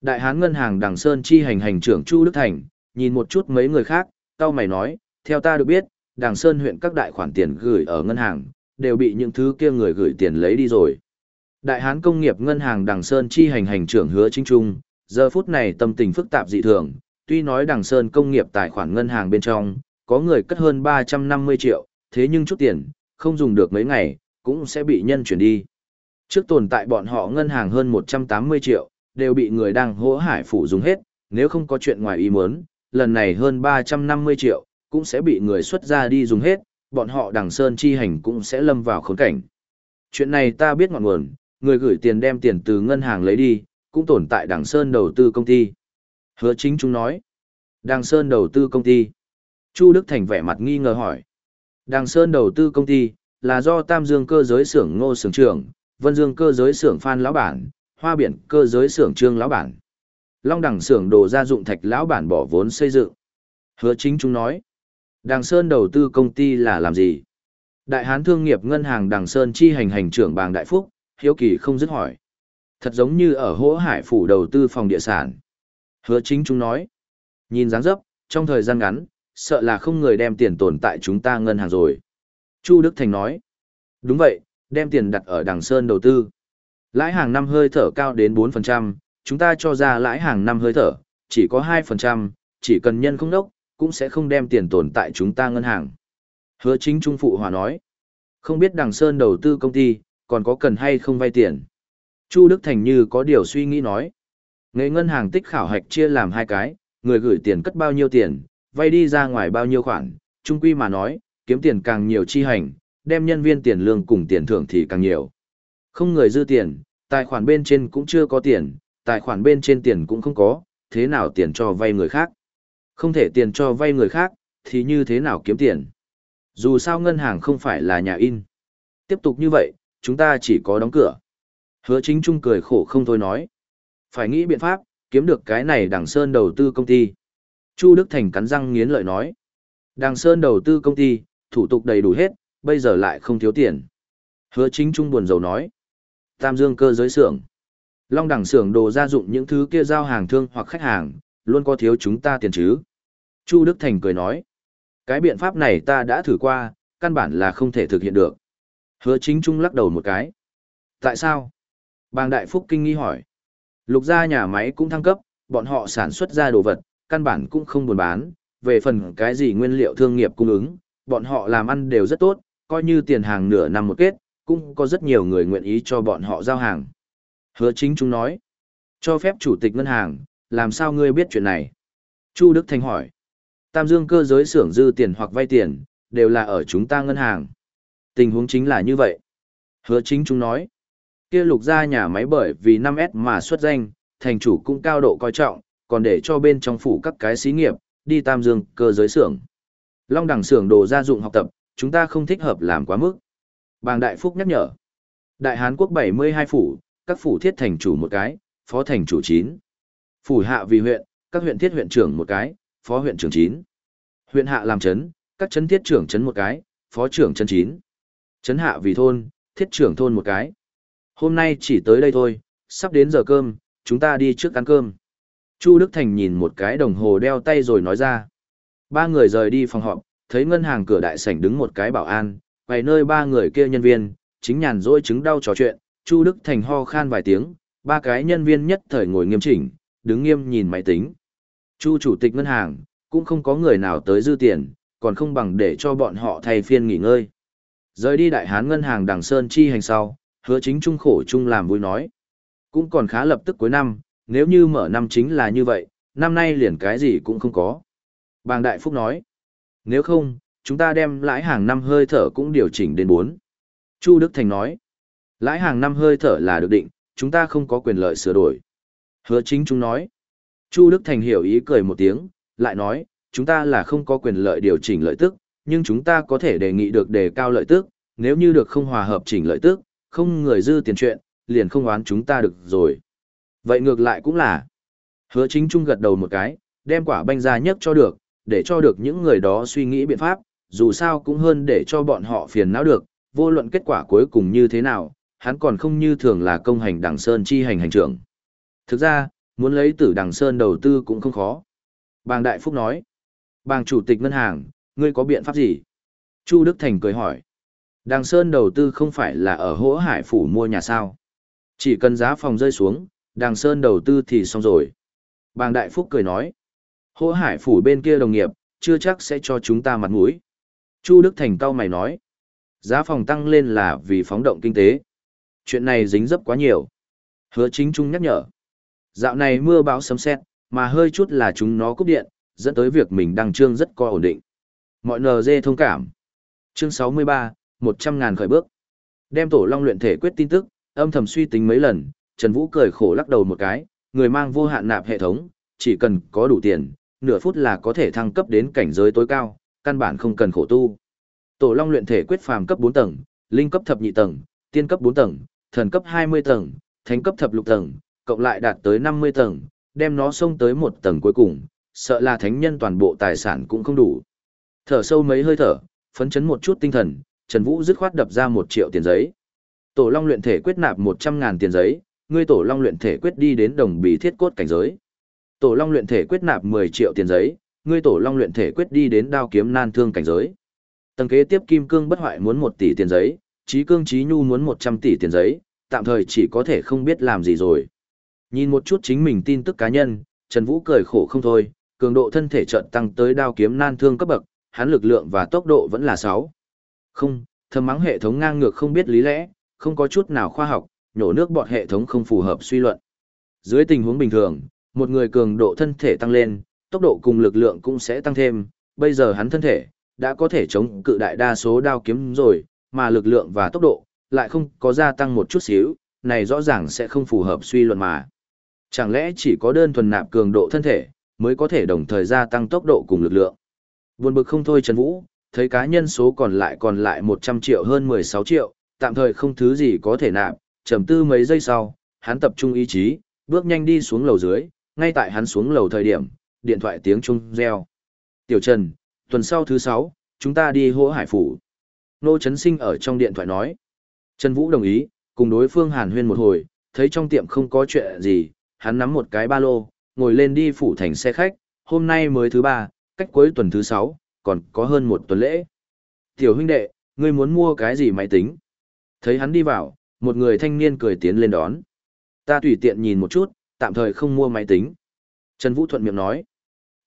Đại Hán Ngân hàng Đàng Sơn chi hành hành trưởng Chu Đức Thành, nhìn một chút mấy người khác, cao mày nói, theo ta được biết, Đàng Sơn huyện các đại khoản tiền gửi ở ngân hàng, đều bị những thứ kia người gửi tiền lấy đi rồi. Đại Hán công nghiệp ngân hàng Đảng Sơn chi hành hành trưởng hứa chính trung, giờ phút này tâm tình phức tạp dị thường, tuy nói Đảng Sơn công nghiệp tài khoản ngân hàng bên trong, có người cất hơn 350 triệu, thế nhưng chút tiền, không dùng được mấy ngày, cũng sẽ bị nhân chuyển đi. Trước tồn tại bọn họ ngân hàng hơn 180 triệu, đều bị người đang hỗ hải phủ dùng hết, nếu không có chuyện ngoài ý muốn, lần này hơn 350 triệu, cũng sẽ bị người xuất ra đi dùng hết, bọn họ đằng sơn chi hành cũng sẽ lâm vào khốn cảnh. Chuyện này ta biết ngọn nguồn, người gửi tiền đem tiền từ ngân hàng lấy đi, cũng tồn tại đằng sơn đầu tư công ty. Hứa chính chúng nói. Đằng sơn đầu tư công ty. Chu Đức Thành vẻ mặt nghi ngờ hỏi. Đàng sơn đầu tư công ty, là do Tam Dương cơ giới xưởng ngô xưởng trưởng, Vân Dương cơ giới xưởng phan lão bản, Hoa biển cơ giới xưởng trương lão bản. Long đẳng xưởng đồ gia dụng thạch lão bản bỏ vốn xây dựng. Hứa chính chúng nói. Đàng Sơn đầu tư công ty là làm gì? Đại Hán Thương nghiệp Ngân hàng Đàng Sơn chi hành hành trưởng bàng Đại Phúc, hiếu kỳ không dứt hỏi. Thật giống như ở hỗ hải phủ đầu tư phòng địa sản. Hứa chính chúng nói. Nhìn dáng dấp, trong thời gian ngắn, sợ là không người đem tiền tồn tại chúng ta ngân hàng rồi. Chu Đức Thành nói. Đúng vậy, đem tiền đặt ở Đằng Sơn đầu tư. Lãi hàng năm hơi thở cao đến 4%, chúng ta cho ra lãi hàng năm hơi thở, chỉ có 2%, chỉ cần nhân không đốc, cũng sẽ không đem tiền tồn tại chúng ta ngân hàng. Hứa chính trung phụ hòa nói, không biết đằng sơn đầu tư công ty, còn có cần hay không vay tiền. Chu Đức Thành như có điều suy nghĩ nói, nghề ngân hàng tích khảo hạch chia làm hai cái, người gửi tiền cất bao nhiêu tiền, vay đi ra ngoài bao nhiêu khoản, trung quy mà nói, kiếm tiền càng nhiều chi hành, đem nhân viên tiền lương cùng tiền thưởng thì càng nhiều. Không người dư tiền, tài khoản bên trên cũng chưa có tiền, tài khoản bên trên tiền cũng không có, thế nào tiền cho vay người khác. Không thể tiền cho vay người khác, thì như thế nào kiếm tiền? Dù sao ngân hàng không phải là nhà in. Tiếp tục như vậy, chúng ta chỉ có đóng cửa. Hứa chính trung cười khổ không thôi nói. Phải nghĩ biện pháp, kiếm được cái này đằng sơn đầu tư công ty. Chu Đức Thành cắn răng nghiến lợi nói. Đàng sơn đầu tư công ty, thủ tục đầy đủ hết, bây giờ lại không thiếu tiền. Hứa chính trung buồn rầu nói. Tam dương cơ giới xưởng. Long đẳng xưởng đồ gia dụng những thứ kia giao hàng thương hoặc khách hàng, luôn có thiếu chúng ta tiền chứ. Chu Đức Thành cười nói, cái biện pháp này ta đã thử qua, căn bản là không thể thực hiện được. Hứa chính trung lắc đầu một cái. Tại sao? Bàng Đại Phúc kinh nghi hỏi. Lục gia nhà máy cũng thăng cấp, bọn họ sản xuất ra đồ vật, căn bản cũng không buồn bán, về phần cái gì nguyên liệu thương nghiệp cung ứng, bọn họ làm ăn đều rất tốt, coi như tiền hàng nửa năm một kết, cũng có rất nhiều người nguyện ý cho bọn họ giao hàng. Hứa chính chúng nói, cho phép chủ tịch ngân hàng, làm sao ngươi biết chuyện này? Chu Đức Thanh hỏi. Tam Dương cơ giới xưởng dư tiền hoặc vay tiền, đều là ở chúng ta ngân hàng. Tình huống chính là như vậy. Hứa chính chúng nói. Kia lục ra nhà máy bởi vì 5S mà xuất danh, thành chủ cũng cao độ coi trọng, còn để cho bên trong phủ các cái xí nghiệp, đi Tam Dương cơ giới xưởng. Long đẳng xưởng đồ gia dụng học tập, chúng ta không thích hợp làm quá mức. Bàng Đại Phúc nhắc nhở. Đại Hán quốc 72 phủ, các phủ thiết thành chủ một cái, phó thành chủ 9. Phủ hạ vì huyện, các huyện thiết huyện trưởng một cái, phó huyện trưởng 9. Huyện hạ làm chấn, các chấn thiết trưởng chấn một cái, phó trưởng chấn 9. Chấn hạ vì thôn, thiết trưởng thôn một cái. Hôm nay chỉ tới đây thôi, sắp đến giờ cơm, chúng ta đi trước ăn cơm. Chu Đức Thành nhìn một cái đồng hồ đeo tay rồi nói ra. Ba người rời đi phòng họp, thấy ngân hàng cửa đại sảnh đứng một cái bảo an, quay nơi ba người kia nhân viên, chính nhàn rỗi chứng đau trò chuyện, Chu Đức Thành ho khan vài tiếng, ba cái nhân viên nhất thời ngồi nghiêm chỉnh, đứng nghiêm nhìn máy tính. Chu chủ tịch ngân hàng, cũng không có người nào tới dư tiền, còn không bằng để cho bọn họ thay phiên nghỉ ngơi. Rời đi đại hán ngân hàng Đằng Sơn chi hành sau, hứa chính trung khổ chung làm vui nói. Cũng còn khá lập tức cuối năm, nếu như mở năm chính là như vậy, năm nay liền cái gì cũng không có. Bàng Đại Phúc nói, nếu không, chúng ta đem lãi hàng năm hơi thở cũng điều chỉnh đến 4. Chu Đức Thành nói, lãi hàng năm hơi thở là được định, chúng ta không có quyền lợi sửa đổi. Hứa chính chúng nói, Chu Đức Thành hiểu ý cười một tiếng, lại nói, chúng ta là không có quyền lợi điều chỉnh lợi tức, nhưng chúng ta có thể đề nghị được đề cao lợi tức, nếu như được không hòa hợp chỉnh lợi tức, không người dư tiền chuyện, liền không oán chúng ta được rồi. Vậy ngược lại cũng là, hứa chính trung gật đầu một cái, đem quả banh ra nhất cho được, để cho được những người đó suy nghĩ biện pháp, dù sao cũng hơn để cho bọn họ phiền não được, vô luận kết quả cuối cùng như thế nào, hắn còn không như thường là công hành đằng sơn chi hành hành trưởng. Thực ra, muốn lấy tử đằng sơn đầu tư cũng không khó. Bàng Đại Phúc nói, bàng chủ tịch ngân hàng, ngươi có biện pháp gì? Chu Đức Thành cười hỏi, đằng sơn đầu tư không phải là ở hỗ hải phủ mua nhà sao? Chỉ cần giá phòng rơi xuống, Đàng sơn đầu tư thì xong rồi. Bàng Đại Phúc cười nói, hỗ hải phủ bên kia đồng nghiệp, chưa chắc sẽ cho chúng ta mặt mũi. Chu Đức Thành cao mày nói, giá phòng tăng lên là vì phóng động kinh tế. Chuyện này dính dấp quá nhiều. Hứa chính trung nhắc nhở. Dạo này mưa bão sấm sét, mà hơi chút là chúng nó cúp điện, dẫn tới việc mình đăng trương rất coi ổn định. Mọi NG thông cảm. Chương 63, 100 ngàn khởi bước. Đem tổ long luyện thể quyết tin tức, âm thầm suy tính mấy lần, Trần Vũ cười khổ lắc đầu một cái, người mang vô hạn nạp hệ thống, chỉ cần có đủ tiền, nửa phút là có thể thăng cấp đến cảnh giới tối cao, căn bản không cần khổ tu. Tổ Long luyện thể quyết phàm cấp 4 tầng, linh cấp thập nhị tầng, tiên cấp 4 tầng, thần cấp 20 tầng, thánh cấp thập lục tầng, cộng lại đạt tới 50 tầng, đem nó xông tới một tầng cuối cùng, sợ là thánh nhân toàn bộ tài sản cũng không đủ. Thở sâu mấy hơi thở, phấn chấn một chút tinh thần, Trần Vũ dứt khoát đập ra một triệu tiền giấy. Tổ Long luyện thể quyết nạp 100 ngàn tiền giấy, ngươi Tổ Long luyện thể quyết đi đến đồng bí thiết cốt cảnh giới. Tổ Long luyện thể quyết nạp 10 triệu tiền giấy, ngươi Tổ Long luyện thể quyết đi đến đao kiếm nan thương cảnh giới. Tầng kế tiếp kim cương bất hoại muốn 1 tỷ tiền giấy, trí cương trí nhu muốn 100 tỷ tiền giấy, tạm thời chỉ có thể không biết làm gì rồi. Nhìn một chút chính mình tin tức cá nhân, Trần Vũ cười khổ không thôi, cường độ thân thể chợt tăng tới đao kiếm nan thương cấp bậc, hắn lực lượng và tốc độ vẫn là 6. Không, thầm mắng hệ thống ngang ngược không biết lý lẽ, không có chút nào khoa học, nhổ nước bọt hệ thống không phù hợp suy luận. Dưới tình huống bình thường, một người cường độ thân thể tăng lên, tốc độ cùng lực lượng cũng sẽ tăng thêm, bây giờ hắn thân thể đã có thể chống cự đại đa số đao kiếm rồi, mà lực lượng và tốc độ lại không có gia tăng một chút xíu, này rõ ràng sẽ không phù hợp suy luận mà. Chẳng lẽ chỉ có đơn thuần nạp cường độ thân thể, mới có thể đồng thời gia tăng tốc độ cùng lực lượng. Buồn bực không thôi Trần Vũ, thấy cá nhân số còn lại còn lại 100 triệu hơn 16 triệu, tạm thời không thứ gì có thể nạp, trầm tư mấy giây sau, hắn tập trung ý chí, bước nhanh đi xuống lầu dưới, ngay tại hắn xuống lầu thời điểm, điện thoại tiếng trung reo. Tiểu Trần, tuần sau thứ 6, chúng ta đi hỗ hải phủ. Nô Trấn Sinh ở trong điện thoại nói. Trần Vũ đồng ý, cùng đối phương hàn huyên một hồi, thấy trong tiệm không có chuyện gì, hắn nắm một cái ba lô, ngồi lên đi phủ thành xe khách, hôm nay mới thứ ba, cách cuối tuần thứ sáu, còn có hơn một tuần lễ. Tiểu huynh đệ, ngươi muốn mua cái gì máy tính? Thấy hắn đi vào, một người thanh niên cười tiến lên đón. Ta tùy tiện nhìn một chút, tạm thời không mua máy tính. Trần Vũ thuận miệng nói.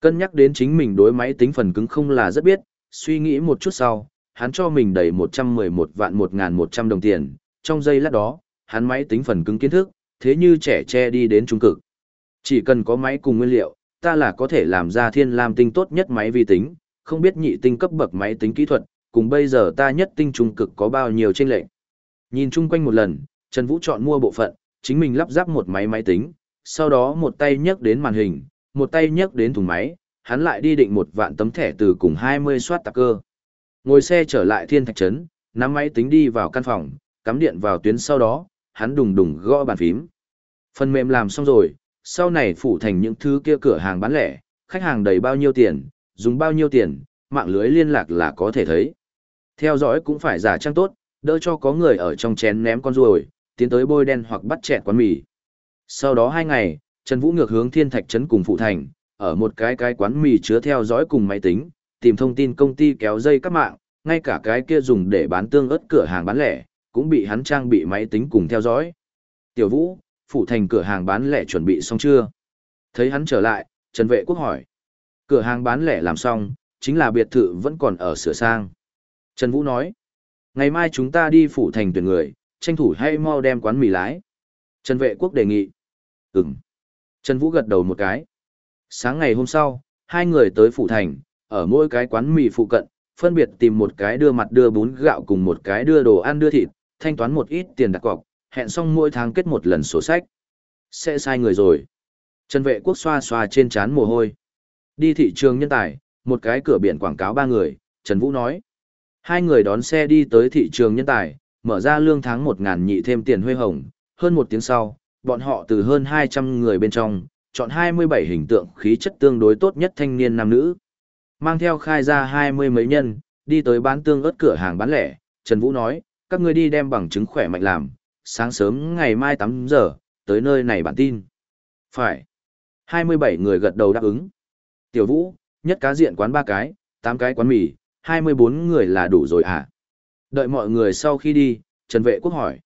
Cân nhắc đến chính mình đối máy tính phần cứng không là rất biết, suy nghĩ một chút sau, hắn cho mình đầy 111 vạn 1.100 đồng tiền. Trong giây lát đó, hắn máy tính phần cứng kiến thức, thế như trẻ che đi đến trung cực. Chỉ cần có máy cùng nguyên liệu, ta là có thể làm ra thiên lam tinh tốt nhất máy vi tính, không biết nhị tinh cấp bậc máy tính kỹ thuật, cùng bây giờ ta nhất tinh trung cực có bao nhiêu chênh lệch. Nhìn chung quanh một lần, Trần Vũ chọn mua bộ phận, chính mình lắp ráp một máy máy tính, sau đó một tay nhấc đến màn hình, một tay nhấc đến thùng máy, hắn lại đi định một vạn tấm thẻ từ cùng 20 soát tạc cơ. Ngồi xe trở lại thiên thạch trấn, nắm máy tính đi vào căn phòng, cắm điện vào tuyến sau đó, hắn đùng đùng gõ bàn phím. Phần mềm làm xong rồi, sau này phủ thành những thứ kia cửa hàng bán lẻ, khách hàng đầy bao nhiêu tiền, dùng bao nhiêu tiền, mạng lưới liên lạc là có thể thấy. Theo dõi cũng phải giả trang tốt, đỡ cho có người ở trong chén ném con ruồi, tiến tới bôi đen hoặc bắt chẹt quán mì. Sau đó hai ngày, Trần Vũ ngược hướng Thiên Thạch Trấn cùng Phụ Thành, ở một cái cái quán mì chứa theo dõi cùng máy tính, tìm thông tin công ty kéo dây các mạng, ngay cả cái kia dùng để bán tương ớt cửa hàng bán lẻ, cũng bị hắn trang bị máy tính cùng theo dõi. Tiểu Vũ, Phụ Thành cửa hàng bán lẻ chuẩn bị xong chưa? Thấy hắn trở lại, Trần Vệ Quốc hỏi. Cửa hàng bán lẻ làm xong, chính là biệt thự vẫn còn ở sửa sang. Trần Vũ nói. Ngày mai chúng ta đi phủ Thành tuyển người, tranh thủ hay mau đem quán mì lái. Trần Vệ Quốc đề nghị. Ừm. Trần Vũ gật đầu một cái. Sáng ngày hôm sau, hai người tới phủ Thành, ở mỗi cái quán mì phụ cận, phân biệt tìm một cái đưa mặt đưa bún gạo cùng một cái đưa đồ ăn đưa thịt, thanh toán một ít tiền đặt cọc, hẹn xong mỗi tháng kết một lần sổ sách. Sẽ sai người rồi. Trần Vệ Quốc xoa xoa trên trán mồ hôi. Đi thị trường nhân tài, một cái cửa biển quảng cáo ba người, Trần Vũ nói. Hai người đón xe đi tới thị trường nhân tài, mở ra lương tháng một ngàn nhị thêm tiền huê hồng, hơn một tiếng sau, bọn họ từ hơn 200 người bên trong, chọn 27 hình tượng khí chất tương đối tốt nhất thanh niên nam nữ. Mang theo khai ra hai mươi mấy nhân, đi tới bán tương ớt cửa hàng bán lẻ, Trần Vũ nói, các người đi đem bằng chứng khỏe mạnh làm, sáng sớm ngày mai 8 giờ, tới nơi này bản tin. Phải. 27 người gật đầu đáp ứng. Tiểu Vũ, nhất cá diện quán ba cái, 8 cái quán mì, 24 người là đủ rồi à? Đợi mọi người sau khi đi, Trần Vệ Quốc hỏi.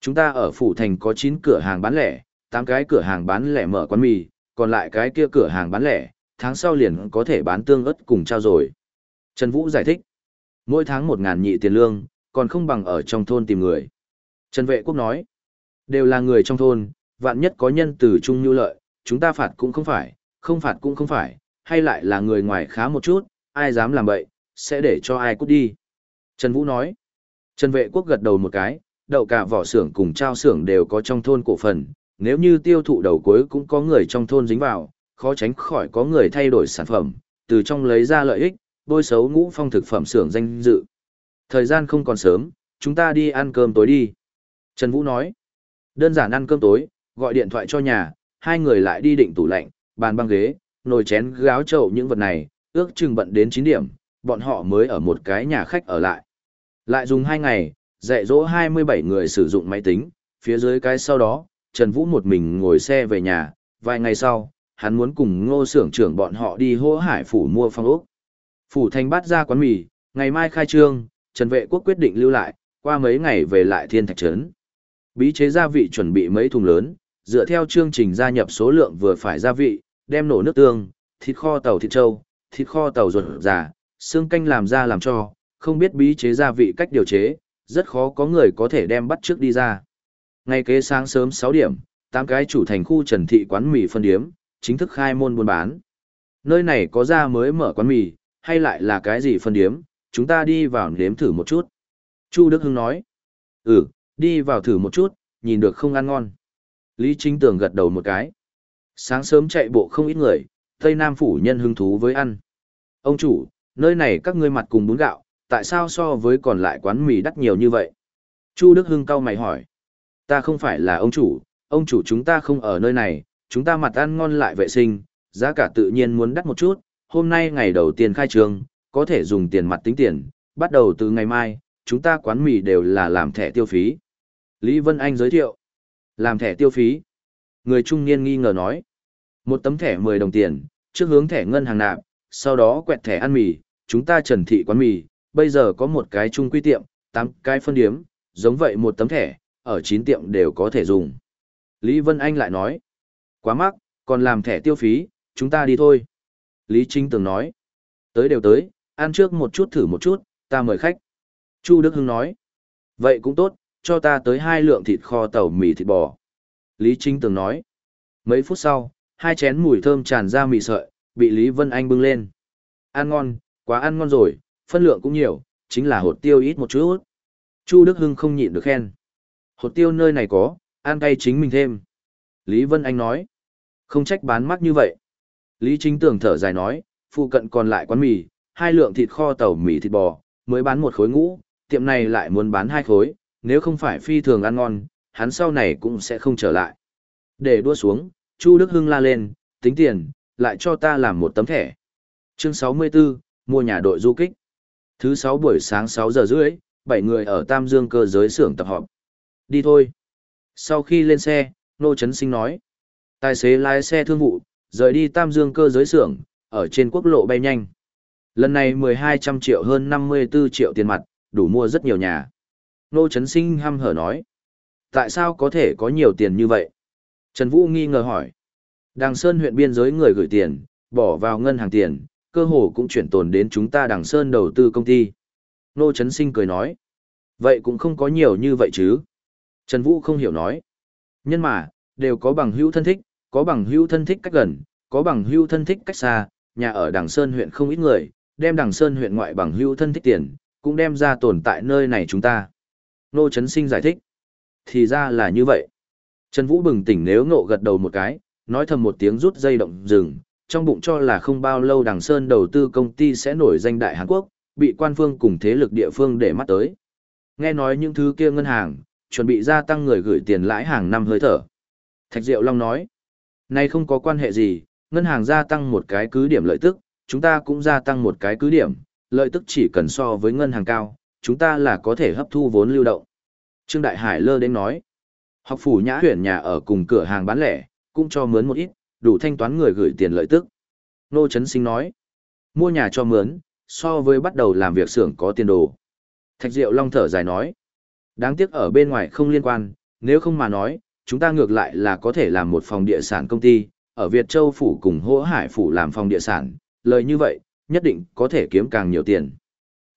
Chúng ta ở Phủ Thành có 9 cửa hàng bán lẻ, 8 cái cửa hàng bán lẻ mở quán mì, còn lại cái kia cửa hàng bán lẻ, tháng sau liền có thể bán tương ớt cùng trao rồi. Trần Vũ giải thích. Mỗi tháng 1.000 nhị tiền lương, còn không bằng ở trong thôn tìm người. Trần Vệ Quốc nói. Đều là người trong thôn, vạn nhất có nhân từ chung như lợi, chúng ta phạt cũng không phải, không phạt cũng không phải, hay lại là người ngoài khá một chút, ai dám làm vậy, sẽ để cho ai cút đi. Trần Vũ nói. Trần Vệ Quốc gật đầu một cái, đậu cả vỏ xưởng cùng trao xưởng đều có trong thôn cổ phần, nếu như tiêu thụ đầu cuối cũng có người trong thôn dính vào, khó tránh khỏi có người thay đổi sản phẩm, từ trong lấy ra lợi ích, bôi xấu ngũ phong thực phẩm xưởng danh dự. Thời gian không còn sớm, chúng ta đi ăn cơm tối đi. Trần Vũ nói, đơn giản ăn cơm tối, gọi điện thoại cho nhà, hai người lại đi định tủ lạnh, bàn băng ghế, nồi chén gáo chậu những vật này, ước chừng bận đến 9 điểm, bọn họ mới ở một cái nhà khách ở lại. Lại dùng 2 ngày, dạy dỗ 27 người sử dụng máy tính, phía dưới cái sau đó, Trần Vũ một mình ngồi xe về nhà, vài ngày sau, hắn muốn cùng ngô xưởng trưởng bọn họ đi hỗ hải phủ mua phong ốc. Phủ thành bắt ra quán mì, ngày mai khai trương, Trần Vệ Quốc quyết định lưu lại, qua mấy ngày về lại thiên thạch trấn. Bí chế gia vị chuẩn bị mấy thùng lớn, dựa theo chương trình gia nhập số lượng vừa phải gia vị, đem nổ nước tương, thịt kho tàu thịt trâu, thịt kho tàu ruột già, xương canh làm ra làm cho, không biết bí chế gia vị cách điều chế, rất khó có người có thể đem bắt trước đi ra. Ngay kế sáng sớm 6 điểm, tám cái chủ thành khu Trần Thị quán mì phân điếm, chính thức khai môn buôn bán. Nơi này có ra mới mở quán mì, hay lại là cái gì phân điếm, chúng ta đi vào nếm thử một chút. Chu Đức Hưng nói, ừ, đi vào thử một chút, nhìn được không ăn ngon. Lý Chính Tường gật đầu một cái. Sáng sớm chạy bộ không ít người, Tây Nam phủ nhân hứng thú với ăn. Ông chủ, nơi này các ngươi mặt cùng bún gạo, tại sao so với còn lại quán mì đắt nhiều như vậy? Chu Đức Hưng cau mày hỏi. Ta không phải là ông chủ, ông chủ chúng ta không ở nơi này, chúng ta mặt ăn ngon lại vệ sinh, giá cả tự nhiên muốn đắt một chút, hôm nay ngày đầu tiên khai trương, có thể dùng tiền mặt tính tiền, bắt đầu từ ngày mai, chúng ta quán mì đều là làm thẻ tiêu phí. Lý Vân Anh giới thiệu, làm thẻ tiêu phí. Người trung niên nghi ngờ nói, một tấm thẻ 10 đồng tiền, trước hướng thẻ ngân hàng nạp, sau đó quẹt thẻ ăn mì, chúng ta trần thị quán mì, bây giờ có một cái chung quy tiệm, 8 cái phân điếm, giống vậy một tấm thẻ, ở 9 tiệm đều có thể dùng. Lý Vân Anh lại nói, Quá mắc, còn làm thẻ tiêu phí, chúng ta đi thôi. Lý Chính Tường nói. Tới đều tới, ăn trước một chút thử một chút, ta mời khách. Chu Đức Hưng nói. Vậy cũng tốt, cho ta tới hai lượng thịt kho tàu mì thịt bò. Lý Chính Tường nói. Mấy phút sau, hai chén mùi thơm tràn ra mì sợi, bị Lý Vân Anh bưng lên. Ăn ngon, quá ăn ngon rồi, phân lượng cũng nhiều, chính là hột tiêu ít một chút. Chu Đức Hưng không nhịn được khen. Hột tiêu nơi này có, ăn cay chính mình thêm. Lý Vân Anh nói. Không trách bán mắc như vậy. Lý Chính Tường thở dài nói, phụ cận còn lại quán mì, hai lượng thịt kho tàu mì thịt bò, mới bán một khối ngũ, tiệm này lại muốn bán hai khối, nếu không phải phi thường ăn ngon, hắn sau này cũng sẽ không trở lại. Để đua xuống, Chu Đức Hưng la lên, tính tiền, lại cho ta làm một tấm thẻ. Chương 64, mua nhà đội du kích. Thứ 6 buổi sáng 6 giờ rưỡi, 7 người ở Tam Dương cơ giới xưởng tập họp. Đi thôi. Sau khi lên xe, Nô Trấn Sinh nói. Tài xế lái xe thương vụ, rời đi Tam Dương cơ giới xưởng, ở trên quốc lộ bay nhanh. Lần này 1200 triệu hơn 54 triệu tiền mặt, đủ mua rất nhiều nhà. Nô Trấn Sinh hăm hở nói. Tại sao có thể có nhiều tiền như vậy? Trần Vũ nghi ngờ hỏi. Đằng Sơn huyện biên giới người gửi tiền, bỏ vào ngân hàng tiền, cơ hồ cũng chuyển tồn đến chúng ta Đằng Sơn đầu tư công ty. Nô Trấn Sinh cười nói. Vậy cũng không có nhiều như vậy chứ. Trần Vũ không hiểu nói. Nhân mà, đều có bằng hữu thân thích, có bằng hữu thân thích cách gần, có bằng hữu thân thích cách xa, nhà ở Đằng Sơn huyện không ít người, đem Đằng Sơn huyện ngoại bằng hữu thân thích tiền, cũng đem ra tồn tại nơi này chúng ta. Nô Trấn Sinh giải thích. Thì ra là như vậy. Trần Vũ bừng tỉnh nếu ngộ gật đầu một cái, nói thầm một tiếng rút dây động rừng, trong bụng cho là không bao lâu Đằng Sơn đầu tư công ty sẽ nổi danh đại Hàn Quốc, bị quan phương cùng thế lực địa phương để mắt tới. Nghe nói những thứ kia ngân hàng, chuẩn bị gia tăng người gửi tiền lãi hàng năm hơi thở. Thạch Diệu Long nói, này không có quan hệ gì, ngân hàng gia tăng một cái cứ điểm lợi tức, chúng ta cũng gia tăng một cái cứ điểm, lợi tức chỉ cần so với ngân hàng cao, chúng ta là có thể hấp thu vốn lưu động. Trương Đại Hải lơ đến nói, học phủ nhã tuyển nhà ở cùng cửa hàng bán lẻ, cũng cho mướn một ít, đủ thanh toán người gửi tiền lợi tức. Nô Trấn Sinh nói, mua nhà cho mướn, so với bắt đầu làm việc xưởng có tiền đồ. Thạch Diệu Long thở dài nói, đáng tiếc ở bên ngoài không liên quan, nếu không mà nói, chúng ta ngược lại là có thể làm một phòng địa sản công ty, ở Việt Châu Phủ cùng Hỗ Hải Phủ làm phòng địa sản, lời như vậy, nhất định có thể kiếm càng nhiều tiền.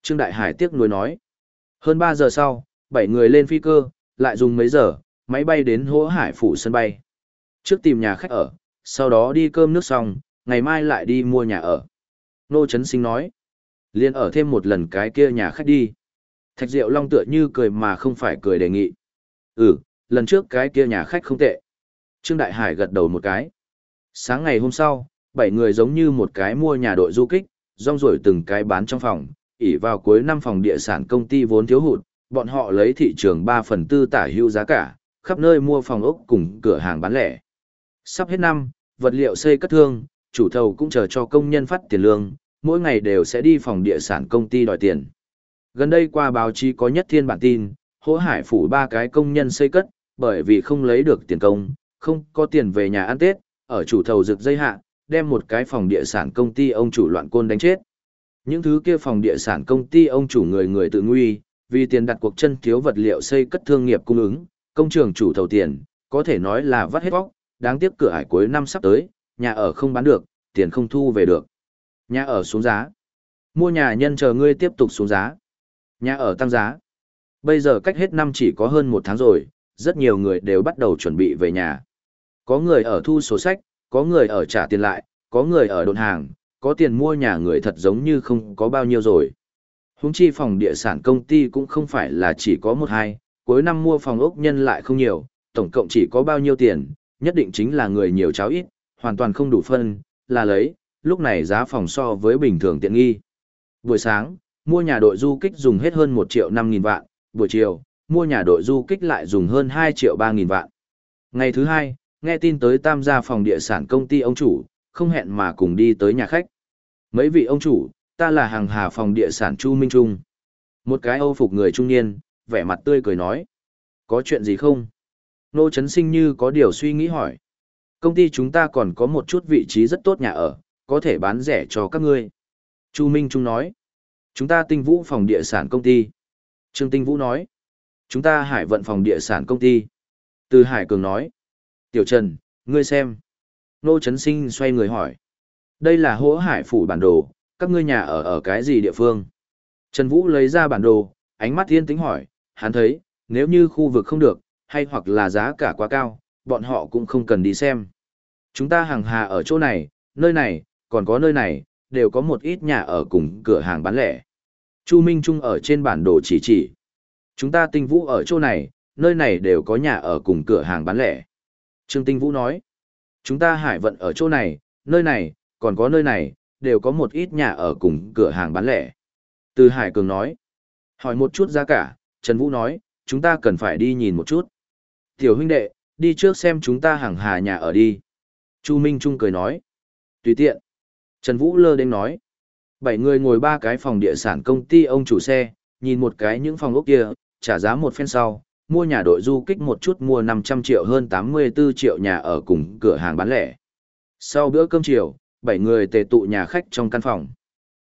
Trương Đại Hải tiếc nuối nói, hơn 3 giờ sau, 7 người lên phi cơ, lại dùng mấy giờ, máy bay đến Hỗ Hải Phủ sân bay. Trước tìm nhà khách ở, sau đó đi cơm nước xong, ngày mai lại đi mua nhà ở. Nô Trấn Sinh nói, liền ở thêm một lần cái kia nhà khách đi. Thạch Diệu Long tựa như cười mà không phải cười đề nghị. Ừ, lần trước cái kia nhà khách không tệ. Trương Đại Hải gật đầu một cái. Sáng ngày hôm sau, bảy người giống như một cái mua nhà đội du kích, rong ruổi từng cái bán trong phòng, ỉ vào cuối năm phòng địa sản công ty vốn thiếu hụt, bọn họ lấy thị trường 3 phần tư tả hữu giá cả, khắp nơi mua phòng ốc cùng cửa hàng bán lẻ. Sắp hết năm, vật liệu xây cất thương, chủ thầu cũng chờ cho công nhân phát tiền lương, mỗi ngày đều sẽ đi phòng địa sản công ty đòi tiền. Gần đây qua báo chí có nhất thiên bản tin, hỗ hải phủ ba cái công nhân xây cất, bởi vì không lấy được tiền công, không có tiền về nhà ăn Tết, ở chủ thầu rực dây hạ, đem một cái phòng địa sản công ty ông chủ loạn côn đánh chết. Những thứ kia phòng địa sản công ty ông chủ người người tự nguy, vì tiền đặt cuộc chân thiếu vật liệu xây cất thương nghiệp cung ứng, công trường chủ thầu tiền, có thể nói là vắt hết bóc, đáng tiếc cửa ải cuối năm sắp tới, nhà ở không bán được, tiền không thu về được. Nhà ở xuống giá. Mua nhà nhân chờ ngươi tiếp tục xuống giá. Nhà ở tăng giá. Bây giờ cách hết năm chỉ có hơn một tháng rồi, rất nhiều người đều bắt đầu chuẩn bị về nhà. Có người ở thu sổ sách, có người ở trả tiền lại, có người ở đồn hàng, có tiền mua nhà người thật giống như không có bao nhiêu rồi. Húng chi phòng địa sản công ty cũng không phải là chỉ có một hai, cuối năm mua phòng ốc nhân lại không nhiều, tổng cộng chỉ có bao nhiêu tiền, nhất định chính là người nhiều cháo ít, hoàn toàn không đủ phân, là lấy, lúc này giá phòng so với bình thường tiện nghi. Buổi sáng, mua nhà đội du kích dùng hết hơn 1 triệu 5 nghìn vạn, buổi chiều, mua nhà đội du kích lại dùng hơn 2 triệu 3 nghìn vạn. Ngày thứ hai, nghe tin tới tam gia phòng địa sản công ty ông chủ, không hẹn mà cùng đi tới nhà khách. Mấy vị ông chủ, ta là hàng hà phòng địa sản Chu Minh Trung. Một cái âu phục người trung niên, vẻ mặt tươi cười nói. Có chuyện gì không? Nô Trấn Sinh như có điều suy nghĩ hỏi. Công ty chúng ta còn có một chút vị trí rất tốt nhà ở, có thể bán rẻ cho các ngươi. Chu Minh Trung nói. Chúng ta tinh vũ phòng địa sản công ty. Trương Tinh Vũ nói. Chúng ta hải vận phòng địa sản công ty. Từ Hải Cường nói. Tiểu Trần, ngươi xem. Nô Trấn Sinh xoay người hỏi. Đây là hỗ hải phủ bản đồ, các ngươi nhà ở ở cái gì địa phương? Trần Vũ lấy ra bản đồ, ánh mắt thiên tính hỏi, hắn thấy, nếu như khu vực không được, hay hoặc là giá cả quá cao, bọn họ cũng không cần đi xem. Chúng ta hàng hà ở chỗ này, nơi này, còn có nơi này, đều có một ít nhà ở cùng cửa hàng bán lẻ. Chu Minh Trung ở trên bản đồ chỉ chỉ. Chúng ta tinh vũ ở chỗ này, nơi này đều có nhà ở cùng cửa hàng bán lẻ. Trương Tinh Vũ nói, chúng ta hải vận ở chỗ này, nơi này, còn có nơi này, đều có một ít nhà ở cùng cửa hàng bán lẻ. Từ Hải Cường nói, hỏi một chút giá cả, Trần Vũ nói, chúng ta cần phải đi nhìn một chút. Tiểu huynh đệ, đi trước xem chúng ta hàng hà nhà ở đi. Chu Minh Trung cười nói, tùy tiện. Trần Vũ lơ đến nói, bảy người ngồi ba cái phòng địa sản công ty ông chủ xe, nhìn một cái những phòng ốc kia, trả giá một phen sau, mua nhà đội du kích một chút mua 500 triệu hơn 84 triệu nhà ở cùng cửa hàng bán lẻ. Sau bữa cơm chiều, bảy người tề tụ nhà khách trong căn phòng.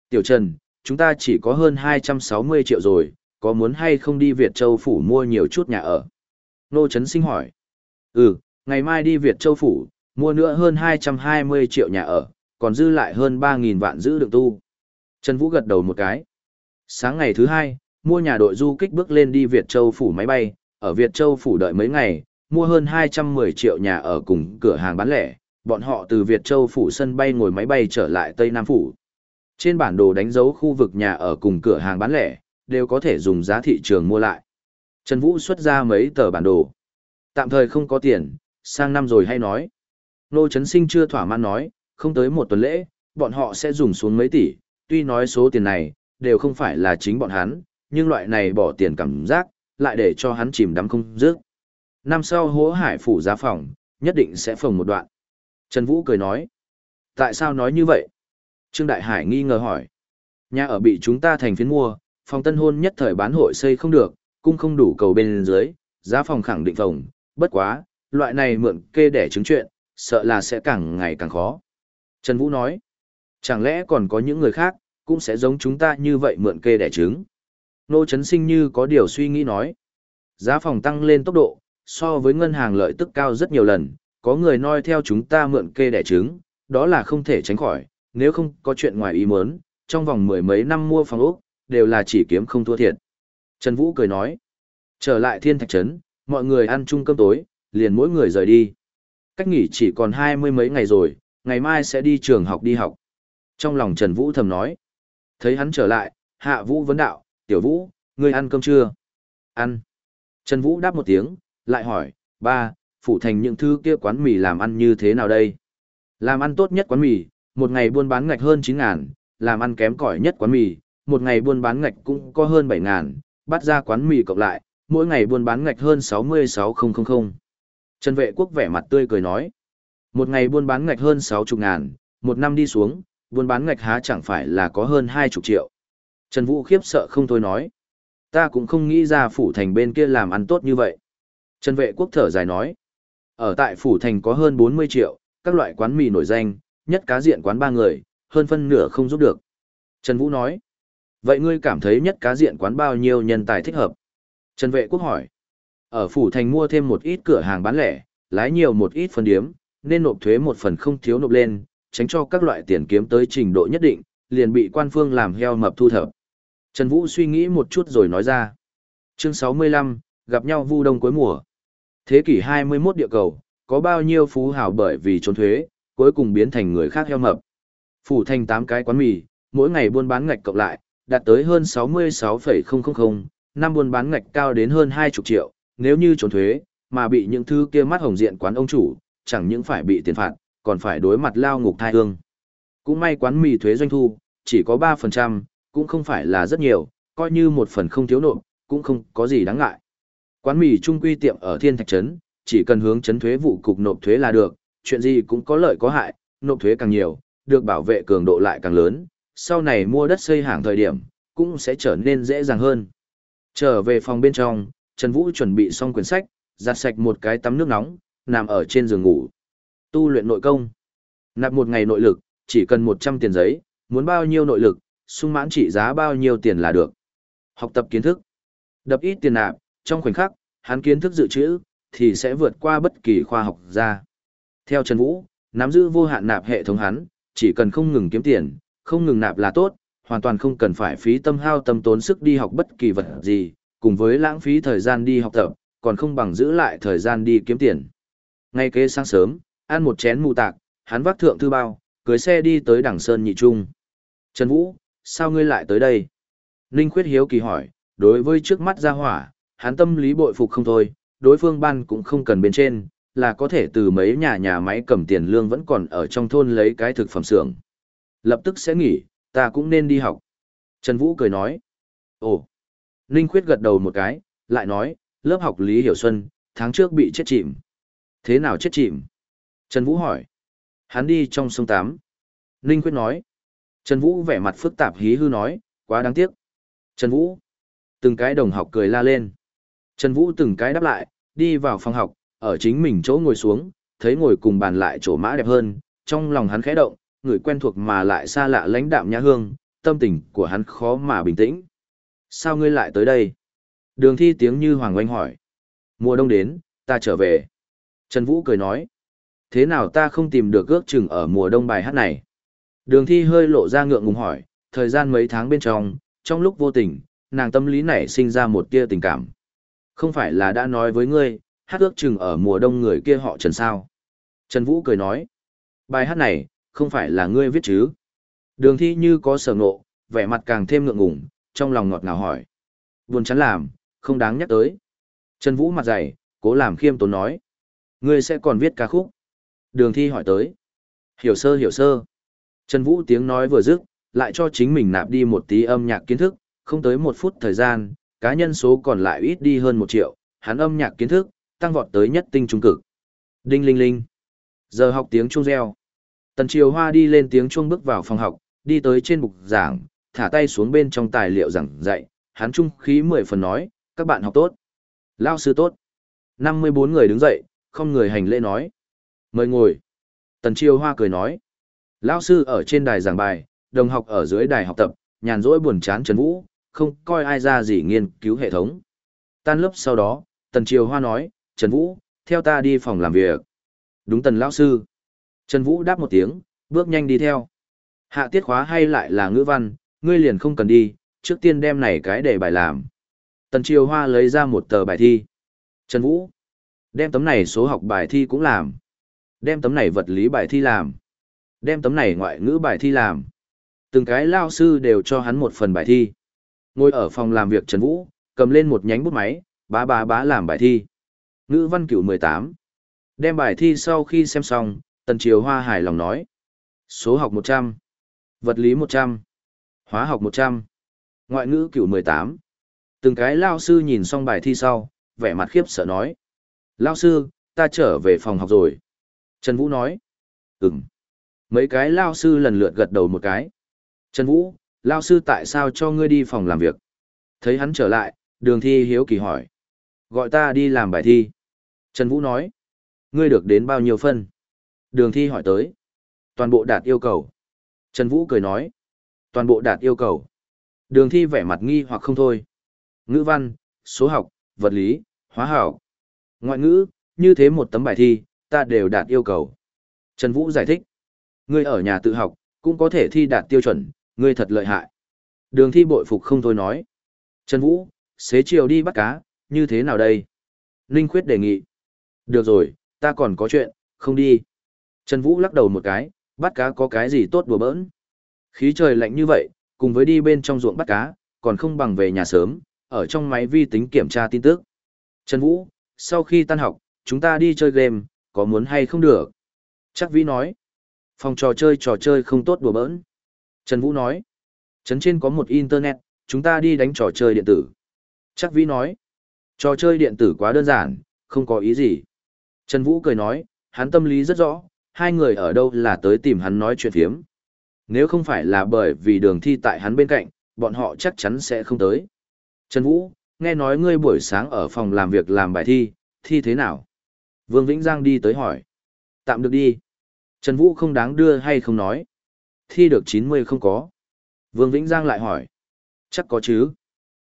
Tiểu Trần, chúng ta chỉ có hơn 260 triệu rồi, có muốn hay không đi Việt Châu Phủ mua nhiều chút nhà ở? Nô Trấn Sinh hỏi. Ừ, ngày mai đi Việt Châu Phủ, mua nữa hơn 220 triệu nhà ở, còn dư lại hơn 3.000 vạn giữ được tu. Trần Vũ gật đầu một cái. Sáng ngày thứ hai, mua nhà đội du kích bước lên đi Việt Châu Phủ máy bay, ở Việt Châu Phủ đợi mấy ngày, mua hơn 210 triệu nhà ở cùng cửa hàng bán lẻ, bọn họ từ Việt Châu Phủ sân bay ngồi máy bay trở lại Tây Nam Phủ. Trên bản đồ đánh dấu khu vực nhà ở cùng cửa hàng bán lẻ, đều có thể dùng giá thị trường mua lại. Trần Vũ xuất ra mấy tờ bản đồ. Tạm thời không có tiền, sang năm rồi hay nói. Nô Trấn Sinh chưa thỏa mãn nói, không tới một tuần lễ, bọn họ sẽ dùng xuống mấy tỷ, tuy nói số tiền này, đều không phải là chính bọn hắn, nhưng loại này bỏ tiền cảm giác, lại để cho hắn chìm đắm không dứt. Năm sau hố hải phủ giá phòng, nhất định sẽ phồng một đoạn. Trần Vũ cười nói. Tại sao nói như vậy? Trương Đại Hải nghi ngờ hỏi. Nhà ở bị chúng ta thành phiến mua, phòng tân hôn nhất thời bán hội xây không được, cung không đủ cầu bên dưới, giá phòng khẳng định phòng, bất quá, loại này mượn kê để chứng chuyện, sợ là sẽ càng ngày càng khó. Trần Vũ nói, chẳng lẽ còn có những người khác, cũng sẽ giống chúng ta như vậy mượn kê đẻ trứng. Nô Trấn Sinh như có điều suy nghĩ nói, giá phòng tăng lên tốc độ, so với ngân hàng lợi tức cao rất nhiều lần, có người noi theo chúng ta mượn kê đẻ trứng, đó là không thể tránh khỏi, nếu không có chuyện ngoài ý muốn, trong vòng mười mấy năm mua phòng ốc, đều là chỉ kiếm không thua thiệt. Trần Vũ cười nói, trở lại thiên thạch trấn, mọi người ăn chung cơm tối, liền mỗi người rời đi. Cách nghỉ chỉ còn hai mươi mấy ngày rồi, ngày mai sẽ đi trường học đi học. Trong lòng Trần Vũ thầm nói, thấy hắn trở lại, hạ Vũ vấn đạo, tiểu Vũ, ngươi ăn cơm chưa? Ăn. Trần Vũ đáp một tiếng, lại hỏi, ba, phụ thành những thứ kia quán mì làm ăn như thế nào đây? Làm ăn tốt nhất quán mì, một ngày buôn bán ngạch hơn 9 ngàn, làm ăn kém cỏi nhất quán mì, một ngày buôn bán ngạch cũng có hơn 7 ngàn, bắt ra quán mì cộng lại, mỗi ngày buôn bán ngạch hơn 66,000. Trần vệ quốc vẻ mặt tươi cười nói, một ngày buôn bán ngạch hơn 60 ngàn, một năm đi xuống, buôn bán ngạch há chẳng phải là có hơn 20 triệu. Trần Vũ khiếp sợ không thôi nói, ta cũng không nghĩ ra phủ thành bên kia làm ăn tốt như vậy. Trần vệ quốc thở dài nói, ở tại phủ thành có hơn 40 triệu, các loại quán mì nổi danh, nhất cá diện quán ba người, hơn phân nửa không giúp được. Trần Vũ nói, vậy ngươi cảm thấy nhất cá diện quán bao nhiêu nhân tài thích hợp? Trần Vệ Quốc hỏi, ở phủ thành mua thêm một ít cửa hàng bán lẻ, lái nhiều một ít phân điếm, nên nộp thuế một phần không thiếu nộp lên, tránh cho các loại tiền kiếm tới trình độ nhất định, liền bị quan phương làm heo mập thu thập. Trần Vũ suy nghĩ một chút rồi nói ra. Chương 65, gặp nhau vu đông cuối mùa. Thế kỷ 21 địa cầu, có bao nhiêu phú hào bởi vì trốn thuế, cuối cùng biến thành người khác heo mập. Phủ thành 8 cái quán mì, mỗi ngày buôn bán ngạch cộng lại, đạt tới hơn 66,000, năm buôn bán ngạch cao đến hơn 20 triệu, nếu như trốn thuế, mà bị những thứ kia mắt hồng diện quán ông chủ, chẳng những phải bị tiền phạt, còn phải đối mặt lao ngục thai hương. Cũng may quán mì thuế doanh thu, chỉ có 3%, cũng không phải là rất nhiều, coi như một phần không thiếu nộp, cũng không có gì đáng ngại. Quán mì trung quy tiệm ở Thiên Thạch Trấn, chỉ cần hướng chấn thuế vụ cục nộp thuế là được, chuyện gì cũng có lợi có hại, nộp thuế càng nhiều, được bảo vệ cường độ lại càng lớn, sau này mua đất xây hàng thời điểm, cũng sẽ trở nên dễ dàng hơn. Trở về phòng bên trong, Trần Vũ chuẩn bị xong quyển sách, giặt sạch một cái tắm nước nóng, nằm ở trên giường ngủ. Tu luyện nội công. Nạp một ngày nội lực, chỉ cần 100 tiền giấy, muốn bao nhiêu nội lực, sung mãn trị giá bao nhiêu tiền là được. Học tập kiến thức. Đập ít tiền nạp, trong khoảnh khắc, hắn kiến thức dự trữ, thì sẽ vượt qua bất kỳ khoa học gia. Theo Trần Vũ, nắm giữ vô hạn nạp hệ thống hắn, chỉ cần không ngừng kiếm tiền, không ngừng nạp là tốt, hoàn toàn không cần phải phí tâm hao tâm tốn sức đi học bất kỳ vật gì, cùng với lãng phí thời gian đi học tập, còn không bằng giữ lại thời gian đi kiếm tiền. Ngay kế sáng sớm, ăn một chén mù tạc, hắn vác thượng thư bao, cưới xe đi tới đằng Sơn Nhị Trung. Trần Vũ, sao ngươi lại tới đây? Ninh Khuyết Hiếu kỳ hỏi, đối với trước mắt ra hỏa, hắn tâm lý bội phục không thôi, đối phương ban cũng không cần bên trên, là có thể từ mấy nhà nhà máy cầm tiền lương vẫn còn ở trong thôn lấy cái thực phẩm xưởng. Lập tức sẽ nghỉ, ta cũng nên đi học. Trần Vũ cười nói. Ồ. Ninh Khuyết gật đầu một cái, lại nói, lớp học Lý Hiểu Xuân, tháng trước bị chết chìm. Thế nào chết chìm? Trần Vũ hỏi. Hắn đi trong sông Tám. Ninh Khuyết nói. Trần Vũ vẻ mặt phức tạp hí hư nói, quá đáng tiếc. Trần Vũ. Từng cái đồng học cười la lên. Trần Vũ từng cái đáp lại, đi vào phòng học, ở chính mình chỗ ngồi xuống, thấy ngồi cùng bàn lại chỗ mã đẹp hơn, trong lòng hắn khẽ động, người quen thuộc mà lại xa lạ lãnh đạm nhã hương, tâm tình của hắn khó mà bình tĩnh. Sao ngươi lại tới đây? Đường thi tiếng như hoàng oanh hỏi. Mùa đông đến, ta trở về. Trần Vũ cười nói. Thế nào ta không tìm được ước chừng ở mùa đông bài hát này? Đường thi hơi lộ ra ngượng ngùng hỏi, thời gian mấy tháng bên trong, trong lúc vô tình, nàng tâm lý nảy sinh ra một tia tình cảm. Không phải là đã nói với ngươi, hát ước chừng ở mùa đông người kia họ Trần sao. Trần Vũ cười nói, bài hát này, không phải là ngươi viết chứ. Đường thi như có sở ngộ, vẻ mặt càng thêm ngượng ngùng, trong lòng ngọt ngào hỏi. Buồn chán làm, không đáng nhắc tới. Trần Vũ mặt dày, cố làm khiêm tốn nói. Ngươi sẽ còn viết ca khúc. Đường thi hỏi tới. Hiểu sơ hiểu sơ. Trần Vũ tiếng nói vừa dứt, lại cho chính mình nạp đi một tí âm nhạc kiến thức, không tới một phút thời gian, cá nhân số còn lại ít đi hơn một triệu, hắn âm nhạc kiến thức, tăng vọt tới nhất tinh trung cực. Đinh linh linh. Giờ học tiếng chuông reo. Tần Triều Hoa đi lên tiếng chuông bước vào phòng học, đi tới trên bục giảng, thả tay xuống bên trong tài liệu giảng dạy, hắn trung khí mười phần nói, các bạn học tốt. Lao sư tốt. 54 người đứng dậy, không người hành lễ nói. Mời ngồi. Tần Triều Hoa cười nói. Lao sư ở trên đài giảng bài, đồng học ở dưới đài học tập, nhàn rỗi buồn chán Trần Vũ, không coi ai ra gì nghiên cứu hệ thống. Tan lớp sau đó, Tần Triều Hoa nói, Trần Vũ, theo ta đi phòng làm việc. Đúng Tần Lão Sư. Trần Vũ đáp một tiếng, bước nhanh đi theo. Hạ tiết khóa hay lại là ngữ văn, ngươi liền không cần đi, trước tiên đem này cái để bài làm. Tần Triều Hoa lấy ra một tờ bài thi. Trần Vũ, đem tấm này số học bài thi cũng làm. Đem tấm này vật lý bài thi làm. Đem tấm này ngoại ngữ bài thi làm. Từng cái lao sư đều cho hắn một phần bài thi. Ngồi ở phòng làm việc Trần Vũ, cầm lên một nhánh bút máy, bá bá bá làm bài thi. Ngữ văn cửu 18. Đem bài thi sau khi xem xong, Tần Triều Hoa hài lòng nói. Số học 100. Vật lý 100. Hóa học 100. Ngoại ngữ cửu 18. Từng cái lao sư nhìn xong bài thi sau, vẻ mặt khiếp sợ nói. Lao sư, ta trở về phòng học rồi. Trần Vũ nói. Ừm. Mấy cái lao sư lần lượt gật đầu một cái. Trần Vũ, lao sư tại sao cho ngươi đi phòng làm việc? Thấy hắn trở lại, đường thi hiếu kỳ hỏi. Gọi ta đi làm bài thi. Trần Vũ nói. Ngươi được đến bao nhiêu phân? Đường thi hỏi tới. Toàn bộ đạt yêu cầu. Trần Vũ cười nói. Toàn bộ đạt yêu cầu. Đường thi vẻ mặt nghi hoặc không thôi. Ngữ văn, số học, vật lý, hóa học. Ngoại ngữ, như thế một tấm bài thi, ta đều đạt yêu cầu. Trần Vũ giải thích. Ngươi ở nhà tự học, cũng có thể thi đạt tiêu chuẩn, ngươi thật lợi hại. Đường thi bội phục không thôi nói. Trần Vũ, xế chiều đi bắt cá, như thế nào đây? Ninh Khuyết đề nghị. Được rồi, ta còn có chuyện, không đi. Trần Vũ lắc đầu một cái, bắt cá có cái gì tốt đùa bỡn. Khí trời lạnh như vậy, cùng với đi bên trong ruộng bắt cá, còn không bằng về nhà sớm, ở trong máy vi tính kiểm tra tin tức. Trần Vũ, sau khi tan học, chúng ta đi chơi game, có muốn hay không được? Chắc Vĩ nói. Phòng trò chơi trò chơi không tốt đùa bỡn. Trần Vũ nói. Trấn trên có một internet, chúng ta đi đánh trò chơi điện tử. Chắc Vĩ nói. Trò chơi điện tử quá đơn giản, không có ý gì. Trần Vũ cười nói, hắn tâm lý rất rõ, hai người ở đâu là tới tìm hắn nói chuyện phiếm. Nếu không phải là bởi vì đường thi tại hắn bên cạnh, bọn họ chắc chắn sẽ không tới. Trần Vũ, nghe nói ngươi buổi sáng ở phòng làm việc làm bài thi, thi thế nào? Vương Vĩnh Giang đi tới hỏi. Tạm được đi. Trần Vũ không đáng đưa hay không nói. Thi được 90 không có. Vương Vĩnh Giang lại hỏi. Chắc có chứ.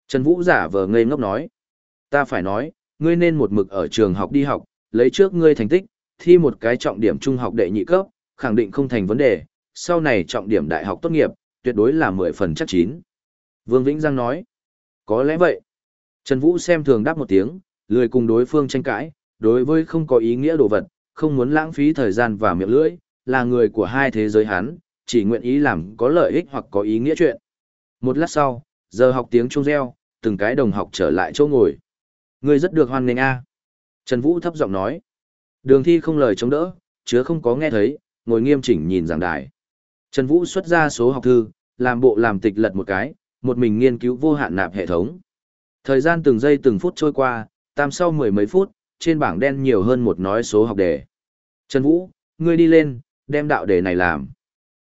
Trần Vũ giả vờ ngây ngốc nói. Ta phải nói, ngươi nên một mực ở trường học đi học, lấy trước ngươi thành tích, thi một cái trọng điểm trung học đệ nhị cấp, khẳng định không thành vấn đề, sau này trọng điểm đại học tốt nghiệp, tuyệt đối là 10 phần chắc chín. Vương Vĩnh Giang nói. Có lẽ vậy. Trần Vũ xem thường đáp một tiếng, lười cùng đối phương tranh cãi, đối với không có ý nghĩa đồ vật, không muốn lãng phí thời gian và miệng lưỡi, là người của hai thế giới hắn, chỉ nguyện ý làm có lợi ích hoặc có ý nghĩa chuyện. Một lát sau, giờ học tiếng chuông reo, từng cái đồng học trở lại chỗ ngồi. Ngươi rất được hoan nghênh a. Trần Vũ thấp giọng nói. Đường thi không lời chống đỡ, chứa không có nghe thấy, ngồi nghiêm chỉnh nhìn giảng đài. Trần Vũ xuất ra số học thư, làm bộ làm tịch lật một cái, một mình nghiên cứu vô hạn nạp hệ thống. Thời gian từng giây từng phút trôi qua, tam sau mười mấy phút, trên bảng đen nhiều hơn một nói số học đề. Trần Vũ, ngươi đi lên, đem đạo đề này làm.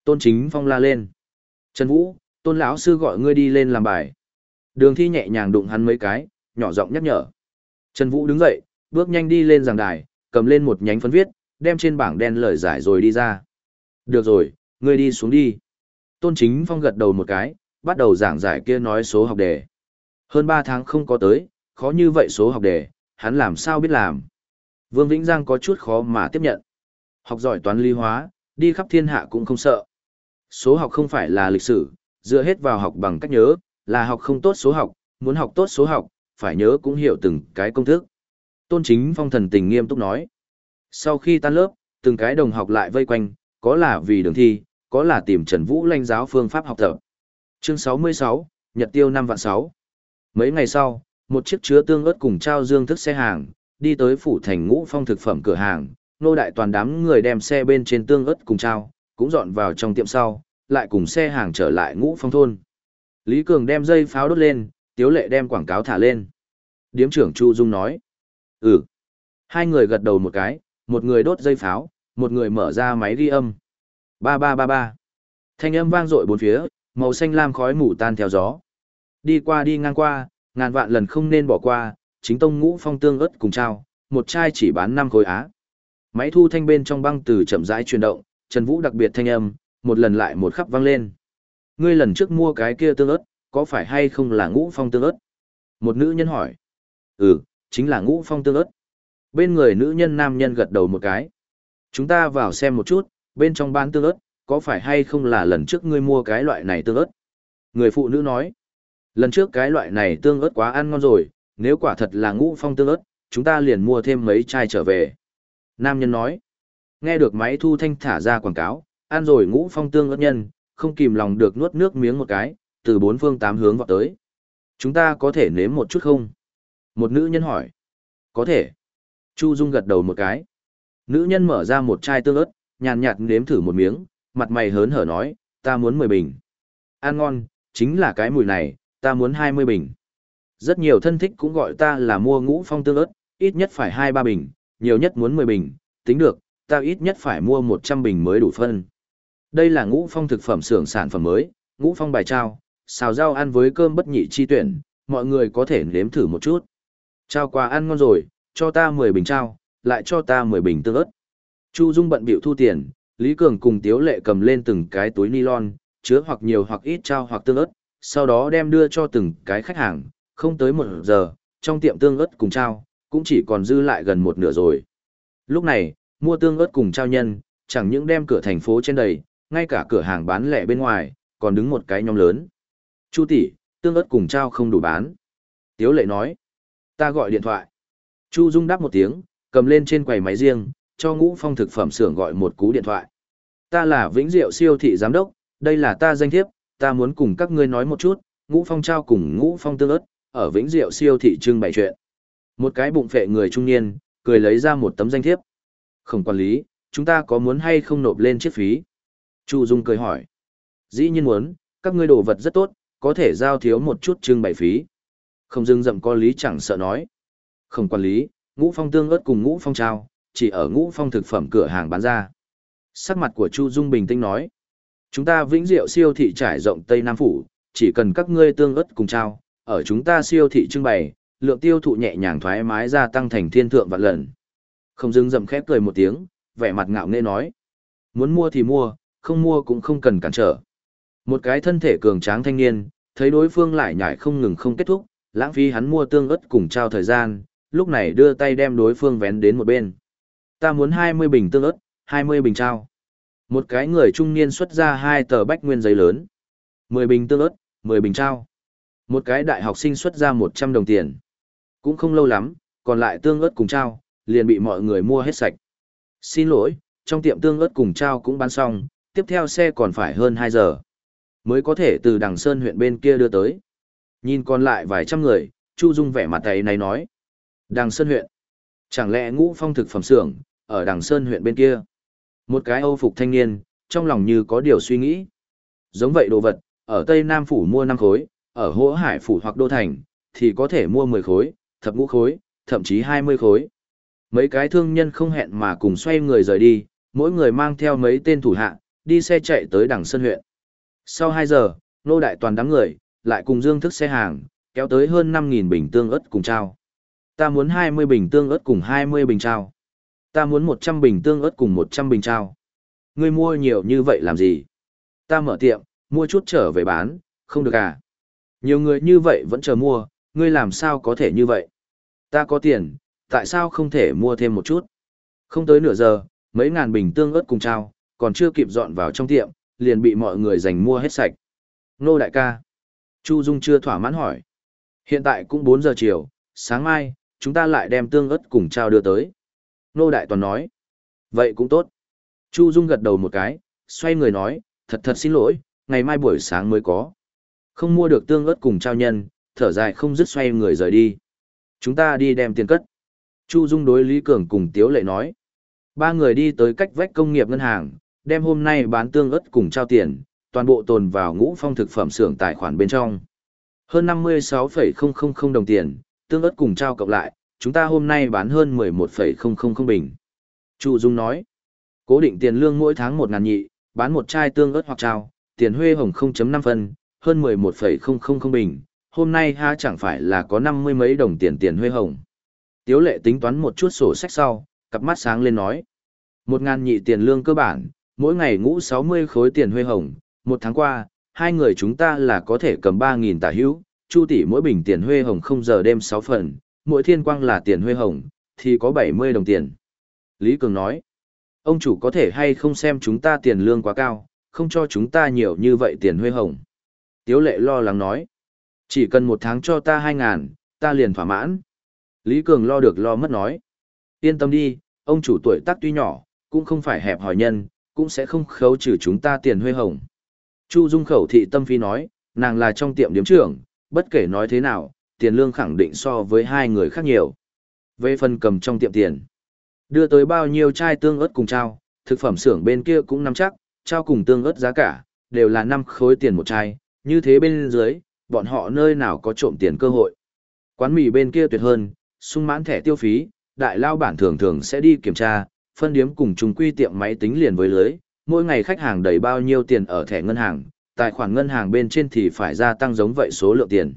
Tôn Chính Phong la lên. Trần Vũ, Tôn lão sư gọi ngươi đi lên làm bài. Đường thi nhẹ nhàng đụng hắn mấy cái, nhỏ giọng nhắc nhở. Trần Vũ đứng dậy, bước nhanh đi lên giảng đài, cầm lên một nhánh phấn viết, đem trên bảng đen lời giải rồi đi ra. Được rồi, ngươi đi xuống đi. Tôn Chính Phong gật đầu một cái, bắt đầu giảng giải kia nói số học đề. Hơn 3 tháng không có tới, khó như vậy số học đề, hắn làm sao biết làm. Vương Vĩnh Giang có chút khó mà tiếp nhận. Học giỏi toán lý hóa, đi khắp thiên hạ cũng không sợ. Số học không phải là lịch sử, dựa hết vào học bằng cách nhớ, là học không tốt số học, muốn học tốt số học, phải nhớ cũng hiểu từng cái công thức. Tôn Chính Phong thần tình nghiêm túc nói. Sau khi tan lớp, từng cái đồng học lại vây quanh, có là vì đường thi, có là tìm Trần Vũ lãnh giáo phương pháp học tập. Chương 66, Nhật tiêu năm vạn 6. Mấy ngày sau, một chiếc chứa tương ớt cùng trao dương thức xe hàng, đi tới phủ thành ngũ phong thực phẩm cửa hàng, nô đại toàn đám người đem xe bên trên tương ớt cùng trao, cũng dọn vào trong tiệm sau, lại cùng xe hàng trở lại ngũ phong thôn. Lý Cường đem dây pháo đốt lên, Tiếu Lệ đem quảng cáo thả lên. Điếm trưởng Chu Dung nói. Ừ. Hai người gật đầu một cái, một người đốt dây pháo, một người mở ra máy ghi âm. Ba ba ba ba. Thanh âm vang dội bốn phía, màu xanh lam khói mù tan theo gió. Đi qua đi ngang qua, ngàn vạn lần không nên bỏ qua, chính tông ngũ phong tương ớt cùng trao, một chai chỉ bán năm khối á. Máy thu thanh bên trong băng từ chậm rãi chuyển động, Trần Vũ đặc biệt thanh âm, một lần lại một khắp vang lên. Ngươi lần trước mua cái kia tương ớt, có phải hay không là ngũ phong tương ớt? Một nữ nhân hỏi. Ừ, chính là ngũ phong tương ớt. Bên người nữ nhân nam nhân gật đầu một cái. Chúng ta vào xem một chút, bên trong bán tương ớt, có phải hay không là lần trước ngươi mua cái loại này tương ớt? Người phụ nữ nói. Lần trước cái loại này tương ớt quá ăn ngon rồi, nếu quả thật là ngũ phong tương ớt, chúng ta liền mua thêm mấy chai trở về. Nam nhân nói. Nghe được máy thu thanh thả ra quảng cáo, ăn rồi ngũ phong tương ớt nhân, không kìm lòng được nuốt nước miếng một cái, từ bốn phương tám hướng vào tới. Chúng ta có thể nếm một chút không? Một nữ nhân hỏi. Có thể. Chu Dung gật đầu một cái. Nữ nhân mở ra một chai tương ớt, nhàn nhạt nếm thử một miếng, mặt mày hớn hở nói, ta muốn 10 bình. Ăn ngon, chính là cái mùi này, ta muốn 20 bình. Rất nhiều thân thích cũng gọi ta là mua ngũ phong tương ớt, ít nhất phải 2-3 bình, nhiều nhất muốn 10 bình, tính được, ta ít nhất phải mua 100 bình mới đủ phân. Đây là ngũ phong thực phẩm xưởng sản phẩm mới, ngũ phong bài trao, xào rau ăn với cơm bất nhị chi tuyển, mọi người có thể nếm thử một chút. Trao quà ăn ngon rồi, cho ta 10 bình trao, lại cho ta 10 bình tương ớt. Chu Dung bận bịu thu tiền, Lý Cường cùng Tiếu Lệ cầm lên từng cái túi nylon, chứa hoặc nhiều hoặc ít trao hoặc tương ớt, sau đó đem đưa cho từng cái khách hàng, không tới một giờ, trong tiệm tương ớt cùng trao, cũng chỉ còn dư lại gần một nửa rồi. Lúc này, mua tương ớt cùng trao nhân, chẳng những đem cửa thành phố trên đầy, ngay cả cửa hàng bán lẻ bên ngoài, còn đứng một cái nhóm lớn. Chu tỷ, tương ớt cùng trao không đủ bán. Tiếu lệ nói, ta gọi điện thoại. Chu Dung đáp một tiếng, cầm lên trên quầy máy riêng, cho ngũ phong thực phẩm xưởng gọi một cú điện thoại. Ta là Vĩnh Diệu siêu thị giám đốc, đây là ta danh thiếp, ta muốn cùng các ngươi nói một chút, ngũ phong trao cùng ngũ phong tương ớt, ở Vĩnh Diệu siêu thị trưng bày chuyện. Một cái bụng phệ người trung niên, cười lấy ra một tấm danh thiếp. Không quản lý, chúng ta có muốn hay không nộp lên chiếc phí? Chu Dung cười hỏi. Dĩ nhiên muốn, các ngươi đồ vật rất tốt, có thể giao thiếu một chút trưng bày phí. Không dưng dậm có lý chẳng sợ nói. Không quản lý, ngũ phong tương ớt cùng ngũ phong trao, chỉ ở ngũ phong thực phẩm cửa hàng bán ra. Sắc mặt của Chu Dung bình tĩnh nói. Chúng ta vĩnh diệu siêu thị trải rộng Tây Nam Phủ, chỉ cần các ngươi tương ớt cùng trao, ở chúng ta siêu thị trưng bày, lượng tiêu thụ nhẹ nhàng thoải mái gia tăng thành thiên thượng vạn lần. Không dưng dậm khép cười một tiếng, vẻ mặt ngạo nghễ nói. Muốn mua thì mua, không mua cũng không cần cản trở. Một cái thân thể cường tráng thanh niên, thấy đối phương lại nhảy không ngừng không kết thúc, lãng phí hắn mua tương ớt cùng trao thời gian, lúc này đưa tay đem đối phương vén đến một bên. Ta muốn 20 bình tương ớt, 20 bình trao. Một cái người trung niên xuất ra hai tờ bách nguyên giấy lớn. 10 bình tương ớt, 10 bình trao. Một cái đại học sinh xuất ra 100 đồng tiền. Cũng không lâu lắm, còn lại tương ớt cùng trao, liền bị mọi người mua hết sạch. Xin lỗi, trong tiệm tương ớt cùng trao cũng bán xong, tiếp theo xe còn phải hơn 2 giờ. Mới có thể từ đằng Sơn huyện bên kia đưa tới. Nhìn còn lại vài trăm người, Chu Dung vẻ mặt tay này nói. Đằng Sơn huyện. Chẳng lẽ ngũ phong thực phẩm xưởng ở đằng Sơn huyện bên kia? Một cái âu phục thanh niên, trong lòng như có điều suy nghĩ. Giống vậy đồ vật, ở Tây Nam Phủ mua 5 khối, ở Hỗ Hải Phủ hoặc Đô Thành, thì có thể mua 10 khối, thập ngũ khối, thậm chí 20 khối. Mấy cái thương nhân không hẹn mà cùng xoay người rời đi, mỗi người mang theo mấy tên thủ hạ, đi xe chạy tới đằng sân huyện. Sau 2 giờ, nô đại toàn đám người, lại cùng dương thức xe hàng, kéo tới hơn 5.000 bình tương ớt cùng trao. Ta muốn 20 bình tương ớt cùng 20 bình trao. Ta muốn 100 bình tương ớt cùng 100 bình trao. Ngươi mua nhiều như vậy làm gì? Ta mở tiệm, mua chút trở về bán, không được à? Nhiều người như vậy vẫn chờ mua, ngươi làm sao có thể như vậy? Ta có tiền, tại sao không thể mua thêm một chút? Không tới nửa giờ, mấy ngàn bình tương ớt cùng trao, còn chưa kịp dọn vào trong tiệm, liền bị mọi người giành mua hết sạch. Nô đại ca. Chu Dung chưa thỏa mãn hỏi. Hiện tại cũng 4 giờ chiều, sáng mai, chúng ta lại đem tương ớt cùng trao đưa tới. Nô đại toàn nói. Vậy cũng tốt. Chu Dung gật đầu một cái, xoay người nói, thật thật xin lỗi, ngày mai buổi sáng mới có. Không mua được tương ớt cùng trao nhân, thở dài không dứt xoay người rời đi. Chúng ta đi đem tiền cất. Chu Dung đối Lý Cường cùng Tiếu Lệ nói. Ba người đi tới cách vách công nghiệp ngân hàng, đem hôm nay bán tương ớt cùng trao tiền, toàn bộ tồn vào ngũ phong thực phẩm xưởng tài khoản bên trong. Hơn 56,000 đồng tiền, tương ớt cùng trao cộng lại, chúng ta hôm nay bán hơn 11,000 bình. Chu Dung nói, cố định tiền lương mỗi tháng 1 ngàn nhị, bán một chai tương ớt hoặc trao, tiền huê hồng 0.5 phân, hơn 11,000 bình, hôm nay ha chẳng phải là có 50 mấy đồng tiền tiền huê hồng. Tiếu lệ tính toán một chút sổ sách sau, cặp mắt sáng lên nói. Một ngàn nhị tiền lương cơ bản, mỗi ngày ngũ 60 khối tiền huê hồng, một tháng qua, hai người chúng ta là có thể cầm 3.000 tả hữu, chu tỷ mỗi bình tiền huê hồng không giờ đêm 6 phần, mỗi thiên quang là tiền huê hồng, thì có 70 đồng tiền. Lý Cường nói, ông chủ có thể hay không xem chúng ta tiền lương quá cao, không cho chúng ta nhiều như vậy tiền huê hồng. Tiếu lệ lo lắng nói, chỉ cần một tháng cho ta 2.000, ta liền thỏa mãn. Lý Cường lo được lo mất nói, yên tâm đi, ông chủ tuổi tác tuy nhỏ, cũng không phải hẹp hòi nhân, cũng sẽ không khấu trừ chúng ta tiền huê hồng. Chu Dung khẩu thị tâm phi nói, nàng là trong tiệm điếm trưởng, bất kể nói thế nào, tiền lương khẳng định so với hai người khác nhiều. Về phần cầm trong tiệm tiền, đưa tới bao nhiêu chai tương ớt cùng trao, thực phẩm xưởng bên kia cũng nắm chắc, trao cùng tương ớt giá cả, đều là 5 khối tiền một chai, như thế bên dưới, bọn họ nơi nào có trộm tiền cơ hội. Quán mì bên kia tuyệt hơn, sung mãn thẻ tiêu phí, đại lao bản thường thường sẽ đi kiểm tra, phân điếm cùng chung quy tiệm máy tính liền với lưới, mỗi ngày khách hàng đầy bao nhiêu tiền ở thẻ ngân hàng, tài khoản ngân hàng bên trên thì phải gia tăng giống vậy số lượng tiền.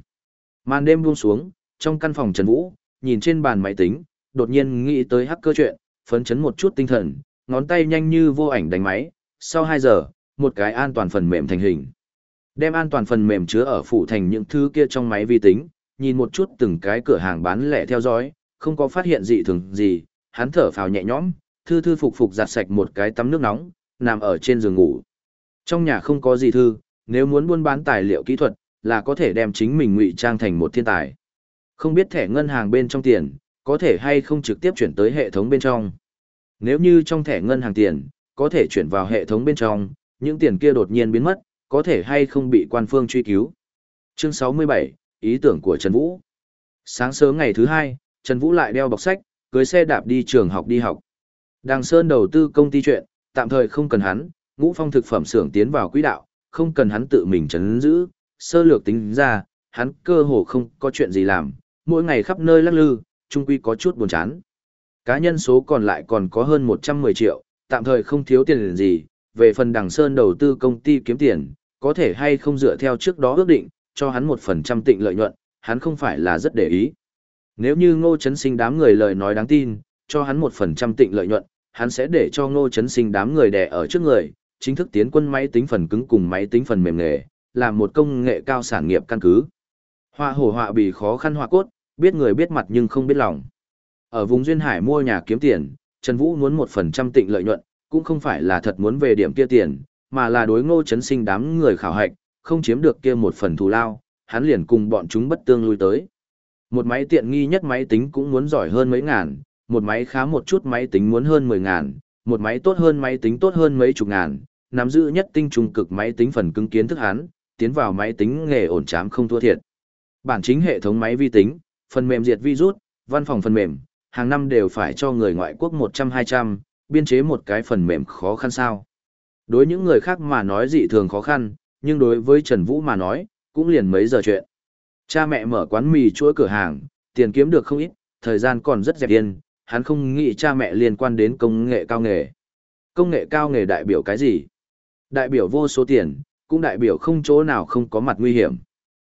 Màn đêm buông xuống, trong căn phòng Trần Vũ, nhìn trên bàn máy tính, đột nhiên nghĩ tới hacker chuyện, phấn chấn một chút tinh thần, ngón tay nhanh như vô ảnh đánh máy, sau 2 giờ, một cái an toàn phần mềm thành hình. Đem an toàn phần mềm chứa ở phụ thành những thứ kia trong máy vi tính, nhìn một chút từng cái cửa hàng bán lẻ theo dõi, không có phát hiện gì thường gì, hắn thở phào nhẹ nhõm, thư thư phục phục giặt sạch một cái tắm nước nóng, nằm ở trên giường ngủ. Trong nhà không có gì thư, nếu muốn buôn bán tài liệu kỹ thuật, là có thể đem chính mình ngụy trang thành một thiên tài. Không biết thẻ ngân hàng bên trong tiền, có thể hay không trực tiếp chuyển tới hệ thống bên trong. Nếu như trong thẻ ngân hàng tiền, có thể chuyển vào hệ thống bên trong, những tiền kia đột nhiên biến mất, có thể hay không bị quan phương truy cứu. Chương 67, ý tưởng của Trần Vũ. Sáng sớm ngày thứ hai, Trần Vũ lại đeo bọc sách, cưới xe đạp đi trường học đi học. Đàng Sơn đầu tư công ty chuyện, tạm thời không cần hắn, ngũ phong thực phẩm xưởng tiến vào quỹ đạo, không cần hắn tự mình chấn giữ, sơ lược tính ra, hắn cơ hồ không có chuyện gì làm, mỗi ngày khắp nơi lắc lư, chung quy có chút buồn chán. Cá nhân số còn lại còn có hơn 110 triệu, tạm thời không thiếu tiền gì, về phần đằng sơn đầu tư công ty kiếm tiền, có thể hay không dựa theo trước đó ước định, cho hắn một phần trăm tịnh lợi nhuận, hắn không phải là rất để ý. Nếu như ngô chấn sinh đám người lời nói đáng tin, cho hắn một phần trăm tịnh lợi nhuận, hắn sẽ để cho ngô chấn sinh đám người đẻ ở trước người, chính thức tiến quân máy tính phần cứng cùng máy tính phần mềm nghề, làm một công nghệ cao sản nghiệp căn cứ. Họa hổ họa bị khó khăn họa cốt, biết người biết mặt nhưng không biết lòng. Ở vùng Duyên Hải mua nhà kiếm tiền, Trần Vũ muốn một phần trăm tịnh lợi nhuận, cũng không phải là thật muốn về điểm kia tiền, mà là đối ngô chấn sinh đám người khảo hạch, không chiếm được kia một phần thù lao, hắn liền cùng bọn chúng bất tương lui tới. Một máy tiện nghi nhất máy tính cũng muốn giỏi hơn mấy ngàn, một máy khá một chút máy tính muốn hơn 10 ngàn, một máy tốt hơn máy tính tốt hơn mấy chục ngàn, nắm giữ nhất tinh trùng cực máy tính phần cứng kiến thức hắn, tiến vào máy tính nghề ổn chám không thua thiệt. Bản chính hệ thống máy vi tính, phần mềm diệt virus, văn phòng phần mềm, hàng năm đều phải cho người ngoại quốc 100-200, biên chế một cái phần mềm khó khăn sao. Đối những người khác mà nói dị thường khó khăn, nhưng đối với Trần Vũ mà nói, cũng liền mấy giờ chuyện. Cha mẹ mở quán mì chuỗi cửa hàng, tiền kiếm được không ít, thời gian còn rất dẹp yên, hắn không nghĩ cha mẹ liên quan đến công nghệ cao nghề. Công nghệ cao nghề đại biểu cái gì? Đại biểu vô số tiền, cũng đại biểu không chỗ nào không có mặt nguy hiểm.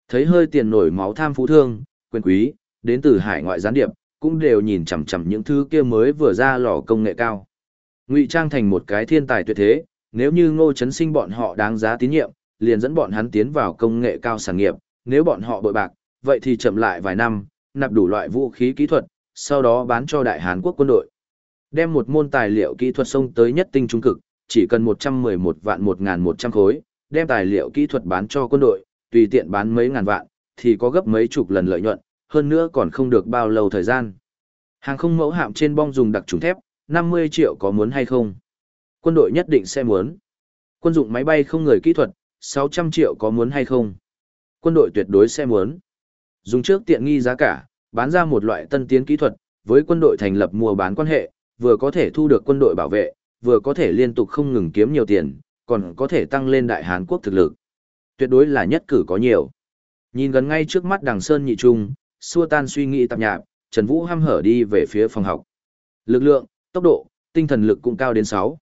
Thấy hơi tiền nổi máu tham phú thương, quyền quý, đến từ hải ngoại gián điệp, cũng đều nhìn chằm chằm những thứ kia mới vừa ra lò công nghệ cao. Ngụy trang thành một cái thiên tài tuyệt thế, nếu như ngô chấn sinh bọn họ đáng giá tín nhiệm, liền dẫn bọn hắn tiến vào công nghệ cao sản nghiệp, nếu bọn họ bội bạc, vậy thì chậm lại vài năm, nạp đủ loại vũ khí kỹ thuật, sau đó bán cho Đại Hàn Quốc quân đội. Đem một môn tài liệu kỹ thuật sông tới nhất tinh trung cực, chỉ cần 111 vạn 1.100 khối, đem tài liệu kỹ thuật bán cho quân đội, tùy tiện bán mấy ngàn vạn, thì có gấp mấy chục lần lợi nhuận, hơn nữa còn không được bao lâu thời gian. Hàng không mẫu hạm trên bong dùng đặc trùng thép, 50 triệu có muốn hay không? Quân đội nhất định sẽ muốn. Quân dụng máy bay không người kỹ thuật, 600 triệu có muốn hay không? Quân đội tuyệt đối sẽ muốn. Dùng trước tiện nghi giá cả, bán ra một loại tân tiến kỹ thuật, với quân đội thành lập mua bán quan hệ, vừa có thể thu được quân đội bảo vệ, vừa có thể liên tục không ngừng kiếm nhiều tiền, còn có thể tăng lên đại Hàn quốc thực lực. Tuyệt đối là nhất cử có nhiều. Nhìn gần ngay trước mắt đằng Sơn nhị trung, xua tan suy nghĩ tạp nhạp, Trần Vũ ham hở đi về phía phòng học. Lực lượng, tốc độ, tinh thần lực cũng cao đến 6.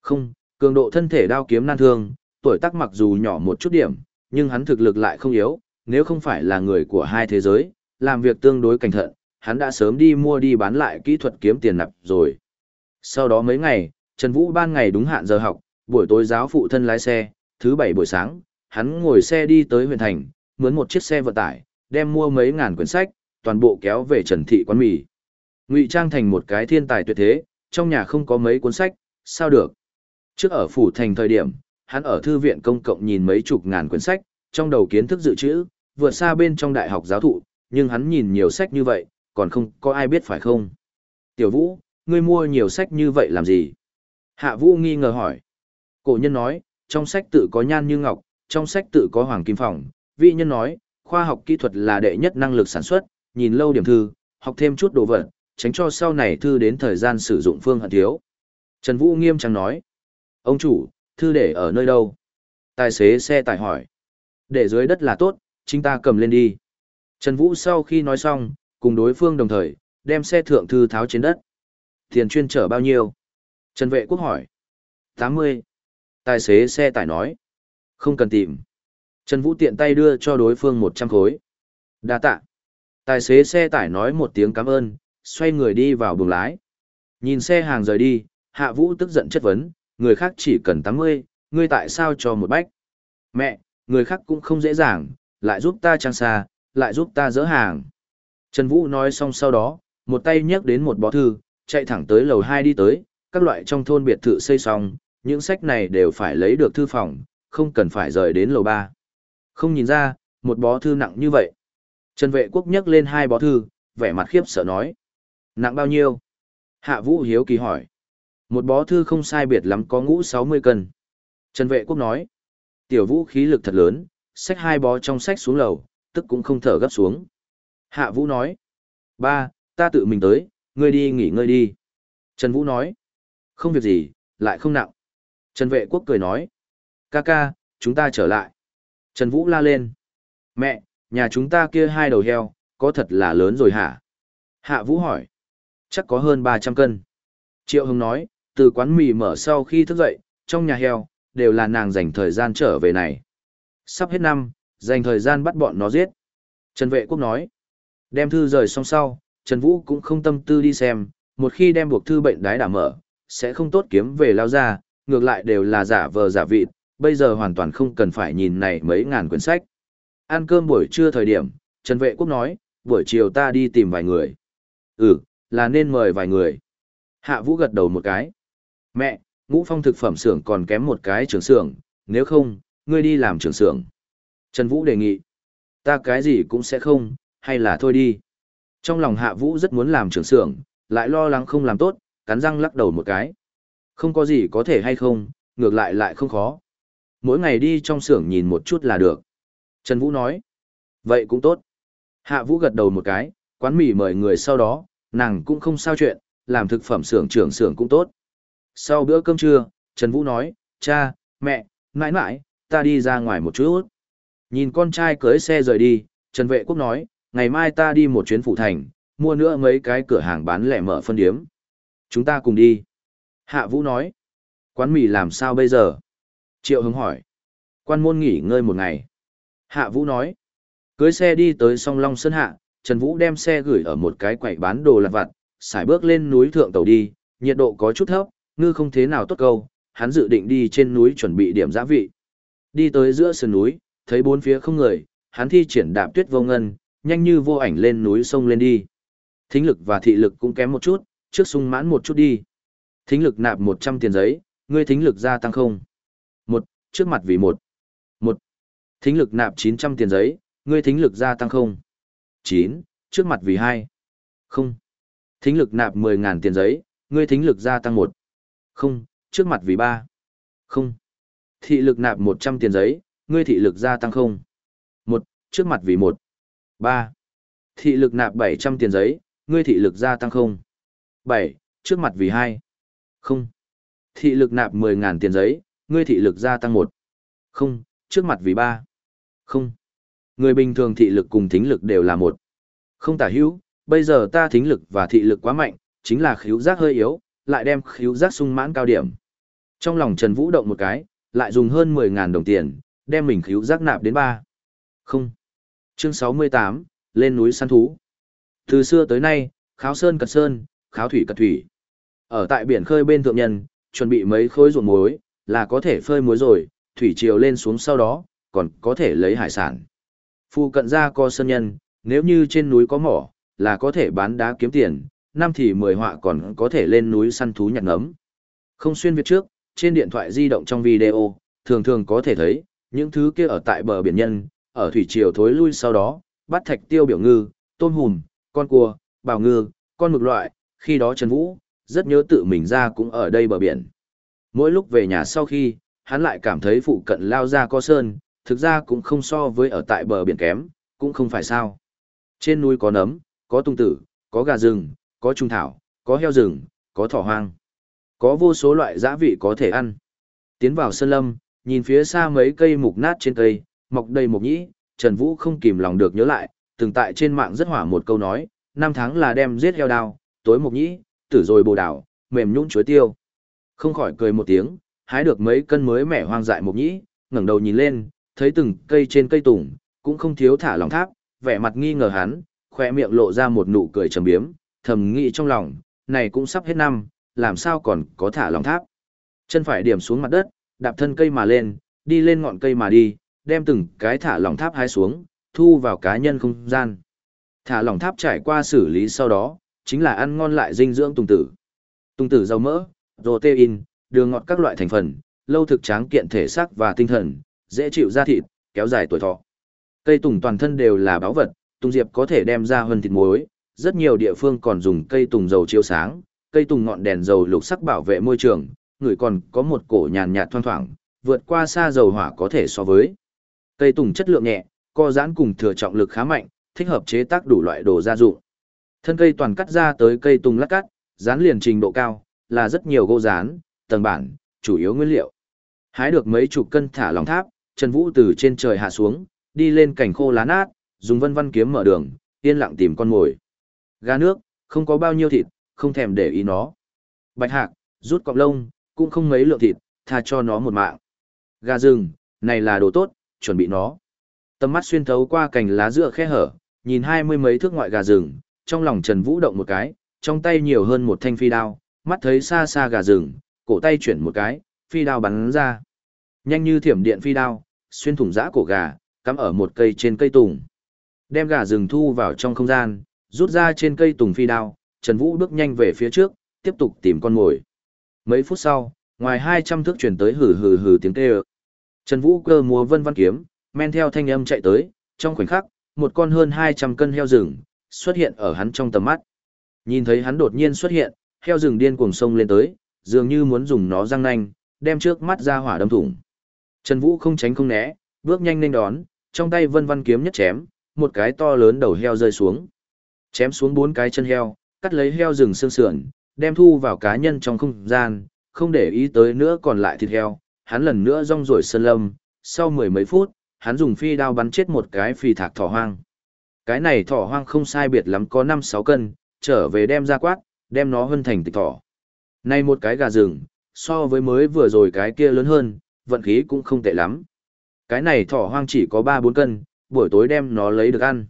Không, cường độ thân thể đao kiếm nan thương, tuổi tác mặc dù nhỏ một chút điểm, nhưng hắn thực lực lại không yếu, nếu không phải là người của hai thế giới, làm việc tương đối cẩn thận, hắn đã sớm đi mua đi bán lại kỹ thuật kiếm tiền nạp rồi. Sau đó mấy ngày, Trần Vũ ban ngày đúng hạn giờ học, buổi tối giáo phụ thân lái xe, thứ bảy buổi sáng, hắn ngồi xe đi tới huyện thành, mướn một chiếc xe vận tải, đem mua mấy ngàn quyển sách, toàn bộ kéo về Trần Thị quán mì. Ngụy Trang thành một cái thiên tài tuyệt thế, trong nhà không có mấy cuốn sách, sao được? Trước ở phủ thành thời điểm, hắn ở thư viện công cộng nhìn mấy chục ngàn quyển sách, trong đầu kiến thức dự trữ, vượt xa bên trong đại học giáo thụ, nhưng hắn nhìn nhiều sách như vậy, còn không có ai biết phải không? Tiểu Vũ, ngươi mua nhiều sách như vậy làm gì? Hạ Vũ nghi ngờ hỏi. Cổ nhân nói, trong sách tự có nhan như ngọc, trong sách tự có hoàng kim phòng. Vị nhân nói, khoa học kỹ thuật là đệ nhất năng lực sản xuất, nhìn lâu điểm thư, học thêm chút đồ vật, tránh cho sau này thư đến thời gian sử dụng phương hận thiếu. Trần Vũ nghiêm trang nói. Ông chủ, thư để ở nơi đâu? Tài xế xe tải hỏi. Để dưới đất là tốt, chính ta cầm lên đi. Trần Vũ sau khi nói xong, cùng đối phương đồng thời, đem xe thượng thư tháo trên đất. Tiền chuyên trở bao nhiêu? Trần Vệ Quốc hỏi. 80. Tài xế xe tải nói. Không cần tìm. Trần Vũ tiện tay đưa cho đối phương 100 khối. Đa tạ. Tài xế xe tải nói một tiếng cảm ơn, xoay người đi vào buồng lái. Nhìn xe hàng rời đi, Hạ Vũ tức giận chất vấn, người khác chỉ cần 80, ngươi tại sao cho một bách? Mẹ, người khác cũng không dễ dàng, lại giúp ta trang xa, lại giúp ta dỡ hàng. Trần Vũ nói xong sau đó, một tay nhấc đến một bó thư, chạy thẳng tới lầu 2 đi tới, các loại trong thôn biệt thự xây xong, những sách này đều phải lấy được thư phòng, không cần phải rời đến lầu 3. Không nhìn ra, một bó thư nặng như vậy. Trần Vệ Quốc nhấc lên hai bó thư, vẻ mặt khiếp sợ nói. Nặng bao nhiêu? Hạ Vũ hiếu kỳ hỏi. Một bó thư không sai biệt lắm có ngũ 60 cân. Trần Vệ Quốc nói. Tiểu Vũ khí lực thật lớn, xách hai bó trong sách xuống lầu, tức cũng không thở gấp xuống. Hạ Vũ nói. Ba, ta tự mình tới, ngươi đi nghỉ ngơi đi. Trần Vũ nói. Không việc gì, lại không nặng. Trần Vệ Quốc cười nói. Ca ca, chúng ta trở lại. Trần Vũ la lên. Mẹ, nhà chúng ta kia hai đầu heo, có thật là lớn rồi hả? Hạ Vũ hỏi. Chắc có hơn 300 cân. Triệu Hưng nói, từ quán mì mở sau khi thức dậy, trong nhà heo, đều là nàng dành thời gian trở về này. Sắp hết năm, dành thời gian bắt bọn nó giết. Trần Vệ Quốc nói, đem thư rời xong sau, Trần Vũ cũng không tâm tư đi xem, một khi đem buộc thư bệnh đái đã mở, sẽ không tốt kiếm về lao ra, ngược lại đều là giả vờ giả vịt, bây giờ hoàn toàn không cần phải nhìn này mấy ngàn quyển sách. Ăn cơm buổi trưa thời điểm, Trần Vệ Quốc nói, buổi chiều ta đi tìm vài người. Ừ, là nên mời vài người. Hạ Vũ gật đầu một cái. Mẹ, ngũ phong thực phẩm xưởng còn kém một cái trưởng xưởng, nếu không, ngươi đi làm trưởng xưởng. Trần Vũ đề nghị. Ta cái gì cũng sẽ không, hay là thôi đi. Trong lòng Hạ Vũ rất muốn làm trưởng xưởng, lại lo lắng không làm tốt, cắn răng lắc đầu một cái. Không có gì có thể hay không, ngược lại lại không khó. Mỗi ngày đi trong xưởng nhìn một chút là được. Trần Vũ nói. Vậy cũng tốt. Hạ Vũ gật đầu một cái, quán mì mời người sau đó, nàng cũng không sao chuyện, làm thực phẩm xưởng trưởng xưởng cũng tốt. Sau bữa cơm trưa, Trần Vũ nói, cha, mẹ, mãi mãi, ta đi ra ngoài một chút. Nhìn con trai cưới xe rời đi, Trần Vệ Quốc nói, ngày mai ta đi một chuyến phủ thành, mua nữa mấy cái cửa hàng bán lẻ mở phân điếm. Chúng ta cùng đi. Hạ Vũ nói, quán mì làm sao bây giờ? Triệu Hưng hỏi, quan môn nghỉ ngơi một ngày. Hạ Vũ nói, cưới xe đi tới song Long Sơn Hạ, Trần Vũ đem xe gửi ở một cái quầy bán đồ lặt vặt, xài bước lên núi thượng tàu đi, nhiệt độ có chút thấp, ngư không thế nào tốt câu, hắn dự định đi trên núi chuẩn bị điểm giã vị. Đi tới giữa sườn núi, thấy bốn phía không người, hắn thi triển đạp tuyết vô ngân, nhanh như vô ảnh lên núi sông lên đi. Thính lực và thị lực cũng kém một chút, trước sung mãn một chút đi. Thính lực nạp 100 tiền giấy, ngươi thính lực gia tăng không? Một, trước mặt vì một. Một. Thính lực nạp 900 tiền giấy, ngươi thính lực gia tăng không? 9, trước mặt vì hai. Không. Thính lực nạp 10.000 tiền giấy, ngươi thính lực gia tăng một. Không, trước mặt vì ba. Không. Thị lực nạp 100 tiền giấy, ngươi thị lực gia tăng không. Một, trước mặt vì một. Ba. Thị lực nạp 700 tiền giấy, ngươi thị lực gia tăng không. Bảy, trước mặt vì hai. Không. Thị lực nạp 10.000 tiền giấy, ngươi thị lực gia tăng một. Không, trước mặt vì ba. Không. Người bình thường thị lực cùng thính lực đều là một. Không tả hữu, bây giờ ta thính lực và thị lực quá mạnh, chính là khíu giác hơi yếu, lại đem khíu giác sung mãn cao điểm. Trong lòng Trần Vũ động một cái, lại dùng hơn 10.000 đồng tiền, đem mình khíu giác nạp đến ba. Không. Chương 68, lên núi săn thú. Từ xưa tới nay, kháo sơn cật sơn, kháo thủy cật thủy. Ở tại biển khơi bên thượng nhân, chuẩn bị mấy khối ruộng muối, là có thể phơi muối rồi, thủy triều lên xuống sau đó, còn có thể lấy hải sản. Phu cận ra co sơn nhân, nếu như trên núi có mỏ, là có thể bán đá kiếm tiền, năm thì mười họa còn có thể lên núi săn thú nhặt ngấm. Không xuyên Việt trước, trên điện thoại di động trong video, thường thường có thể thấy, những thứ kia ở tại bờ biển nhân, ở thủy triều thối lui sau đó, bắt thạch tiêu biểu ngư, tôm hùm, con cua, bào ngư, con mực loại, khi đó Trần Vũ, rất nhớ tự mình ra cũng ở đây bờ biển. Mỗi lúc về nhà sau khi, hắn lại cảm thấy phụ cận lao ra co sơn, thực ra cũng không so với ở tại bờ biển kém, cũng không phải sao. Trên núi có nấm, có tung tử, có gà rừng, có trung thảo, có heo rừng, có thỏ hoang. Có vô số loại dã vị có thể ăn. Tiến vào sơn lâm, nhìn phía xa mấy cây mục nát trên cây, mọc đầy mục nhĩ, Trần Vũ không kìm lòng được nhớ lại, từng tại trên mạng rất hỏa một câu nói, năm tháng là đem giết heo đao, tối mục nhĩ, tử rồi bồ đảo, mềm nhũn chuối tiêu. Không khỏi cười một tiếng, hái được mấy cân mới mẻ hoang dại mục nhĩ, ngẩng đầu nhìn lên, thấy từng cây trên cây tùng, cũng không thiếu thả lòng tháp, vẻ mặt nghi ngờ hắn, khoe miệng lộ ra một nụ cười trầm biếm, thầm nghĩ trong lòng, này cũng sắp hết năm, làm sao còn có thả lòng tháp. Chân phải điểm xuống mặt đất, đạp thân cây mà lên, đi lên ngọn cây mà đi, đem từng cái thả lòng tháp hai xuống, thu vào cá nhân không gian. Thả lòng tháp trải qua xử lý sau đó, chính là ăn ngon lại dinh dưỡng tùng tử. Tùng tử giàu mỡ, protein, đường ngọt các loại thành phần, lâu thực tráng kiện thể xác và tinh thần, dễ chịu da thịt, kéo dài tuổi thọ. Cây tùng toàn thân đều là báu vật, tùng diệp có thể đem ra hơn thịt muối, rất nhiều địa phương còn dùng cây tùng dầu chiếu sáng, cây tùng ngọn đèn dầu lục sắc bảo vệ môi trường, người còn có một cổ nhàn nhạt thoang thoảng, vượt qua xa dầu hỏa có thể so với. Cây tùng chất lượng nhẹ, co giãn cùng thừa trọng lực khá mạnh, thích hợp chế tác đủ loại đồ gia dụng. Thân cây toàn cắt ra tới cây tùng lát cắt, dán liền trình độ cao, là rất nhiều gỗ dán, tầng bản, chủ yếu nguyên liệu. Hái được mấy chục cân thả lòng tháp, Trần Vũ từ trên trời hạ xuống, đi lên cảnh khô lá nát, dùng vân vân kiếm mở đường, yên lặng tìm con mồi. Gà nước, không có bao nhiêu thịt, không thèm để ý nó. Bạch hạc, rút cọng lông, cũng không mấy lượng thịt, tha cho nó một mạng. Gà rừng, này là đồ tốt, chuẩn bị nó. Tầm mắt xuyên thấu qua cành lá dựa khe hở, nhìn hai mươi mấy thước ngoại gà rừng, trong lòng Trần Vũ động một cái, trong tay nhiều hơn một thanh phi đao, mắt thấy xa xa gà rừng, cổ tay chuyển một cái, phi đao bắn ra. Nhanh như thiểm điện phi đao, xuyên thủng dã cổ gà, cắm ở một cây trên cây tùng. Đem gà rừng thu vào trong không gian, rút ra trên cây tùng phi đao, Trần Vũ bước nhanh về phía trước, tiếp tục tìm con mồi. Mấy phút sau, ngoài 200 thước chuyển tới hừ hừ hừ tiếng kêu. Trần Vũ cơ múa vân văn kiếm, men theo thanh âm chạy tới, trong khoảnh khắc, một con hơn 200 cân heo rừng xuất hiện ở hắn trong tầm mắt. Nhìn thấy hắn đột nhiên xuất hiện, heo rừng điên cuồng sông lên tới, dường như muốn dùng nó răng nanh, đem trước mắt ra hỏa đâm thủng. Trần Vũ không tránh không né, bước nhanh lên đón, trong tay vân văn kiếm nhất chém, một cái to lớn đầu heo rơi xuống. Chém xuống bốn cái chân heo, cắt lấy heo rừng xương sườn, đem thu vào cá nhân trong không gian, không để ý tới nữa còn lại thịt heo, hắn lần nữa rong ruổi sơn lâm, sau mười mấy phút, hắn dùng phi đao bắn chết một cái phi thạc thỏ hoang. Cái này thỏ hoang không sai biệt lắm có 5-6 cân, trở về đem ra quát, đem nó hân thành tịch thỏ. Này một cái gà rừng, so với mới vừa rồi cái kia lớn hơn, vận khí cũng không tệ lắm. Cái này thỏ hoang chỉ có 3-4 cân, buổi tối đem nó lấy được ăn.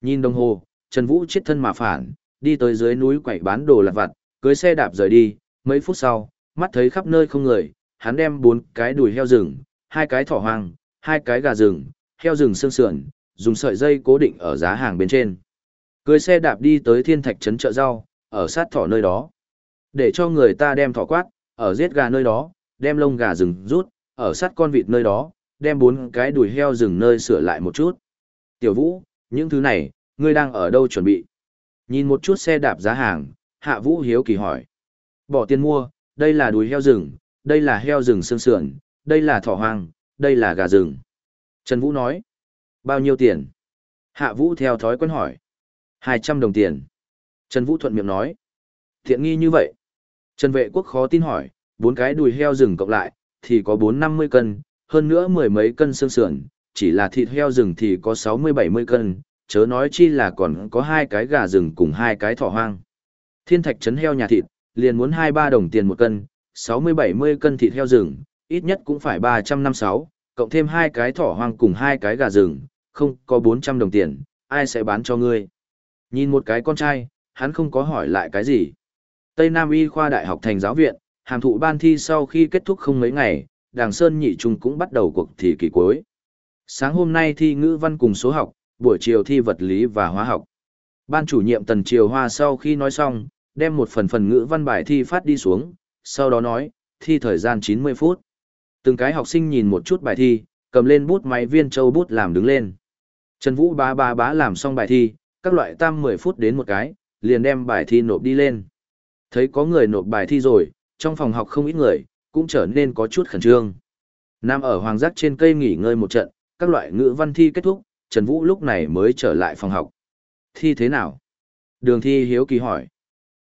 Nhìn đồng hồ, Trần Vũ chết thân mà phản, đi tới dưới núi quẩy bán đồ lặt vặt, cưới xe đạp rời đi, mấy phút sau, mắt thấy khắp nơi không người, hắn đem bốn cái đùi heo rừng, hai cái thỏ hoang, hai cái gà rừng, heo rừng xương sườn, dùng sợi dây cố định ở giá hàng bên trên. Cưới xe đạp đi tới thiên thạch trấn chợ rau, ở sát thỏ nơi đó. Để cho người ta đem thỏ quát, ở giết gà nơi đó, đem lông gà rừng rút, ở sát con vịt nơi đó, đem bốn cái đùi heo rừng nơi sửa lại một chút. Tiểu Vũ, những thứ này, ngươi đang ở đâu chuẩn bị? Nhìn một chút xe đạp giá hàng, Hạ Vũ hiếu kỳ hỏi. Bỏ tiền mua, đây là đùi heo rừng, đây là heo rừng xương sườn, đây là thỏ hoang, đây là gà rừng. Trần Vũ nói. Bao nhiêu tiền? Hạ Vũ theo thói quen hỏi. 200 đồng tiền. Trần Vũ thuận miệng nói. Thiện nghi như vậy. Trần Vệ Quốc khó tin hỏi, bốn cái đùi heo rừng cộng lại, thì có 4-50 cân, hơn nữa mười mấy cân xương sườn, chỉ là thịt heo rừng thì có 60-70 cân, chớ nói chi là còn có hai cái gà rừng cùng hai cái thỏ hoang. Thiên thạch trấn heo nhà thịt, liền muốn 2-3 đồng tiền một cân, 60-70 cân thịt heo rừng, ít nhất cũng phải 356, cộng thêm hai cái thỏ hoang cùng hai cái gà rừng, không có 400 đồng tiền, ai sẽ bán cho ngươi. Nhìn một cái con trai, hắn không có hỏi lại cái gì. Tây Nam Y khoa Đại học thành giáo viện, hàm thụ ban thi sau khi kết thúc không mấy ngày, Đàng Sơn nhị trung cũng bắt đầu cuộc thi kỳ cuối. Sáng hôm nay thi ngữ văn cùng số học, buổi chiều thi vật lý và hóa học. Ban chủ nhiệm Tần Triều Hoa sau khi nói xong, đem một phần phần ngữ văn bài thi phát đi xuống, sau đó nói, thi thời gian 90 phút. Từng cái học sinh nhìn một chút bài thi, cầm lên bút máy viên châu bút làm đứng lên. Trần Vũ bá bá bá làm xong bài thi, các loại tam 10 phút đến một cái, liền đem bài thi nộp đi lên. Thấy có người nộp bài thi rồi, trong phòng học không ít người, cũng trở nên có chút khẩn trương. Nam ở hoàng giác trên cây nghỉ ngơi một trận, các loại ngữ văn thi kết thúc, Trần Vũ lúc này mới trở lại phòng học. Thi thế nào? Đường thi hiếu kỳ hỏi.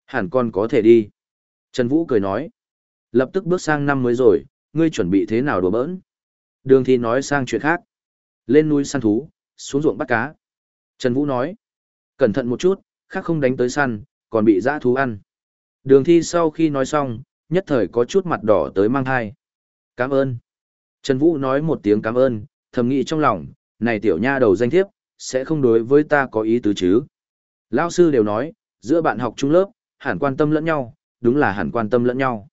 Hẳn con có thể đi. Trần Vũ cười nói. Lập tức bước sang năm mới rồi, ngươi chuẩn bị thế nào đùa bỡn? Đường thi nói sang chuyện khác. Lên núi săn thú, xuống ruộng bắt cá. Trần Vũ nói. Cẩn thận một chút, khác không đánh tới săn, còn bị dã thú ăn. Đường thi sau khi nói xong, nhất thời có chút mặt đỏ tới mang thai. Cảm ơn. Trần Vũ nói một tiếng cảm ơn, thầm nghĩ trong lòng, này tiểu nha đầu danh thiếp, sẽ không đối với ta có ý tứ chứ. Lao sư đều nói, giữa bạn học trung lớp, hẳn quan tâm lẫn nhau, đúng là hẳn quan tâm lẫn nhau.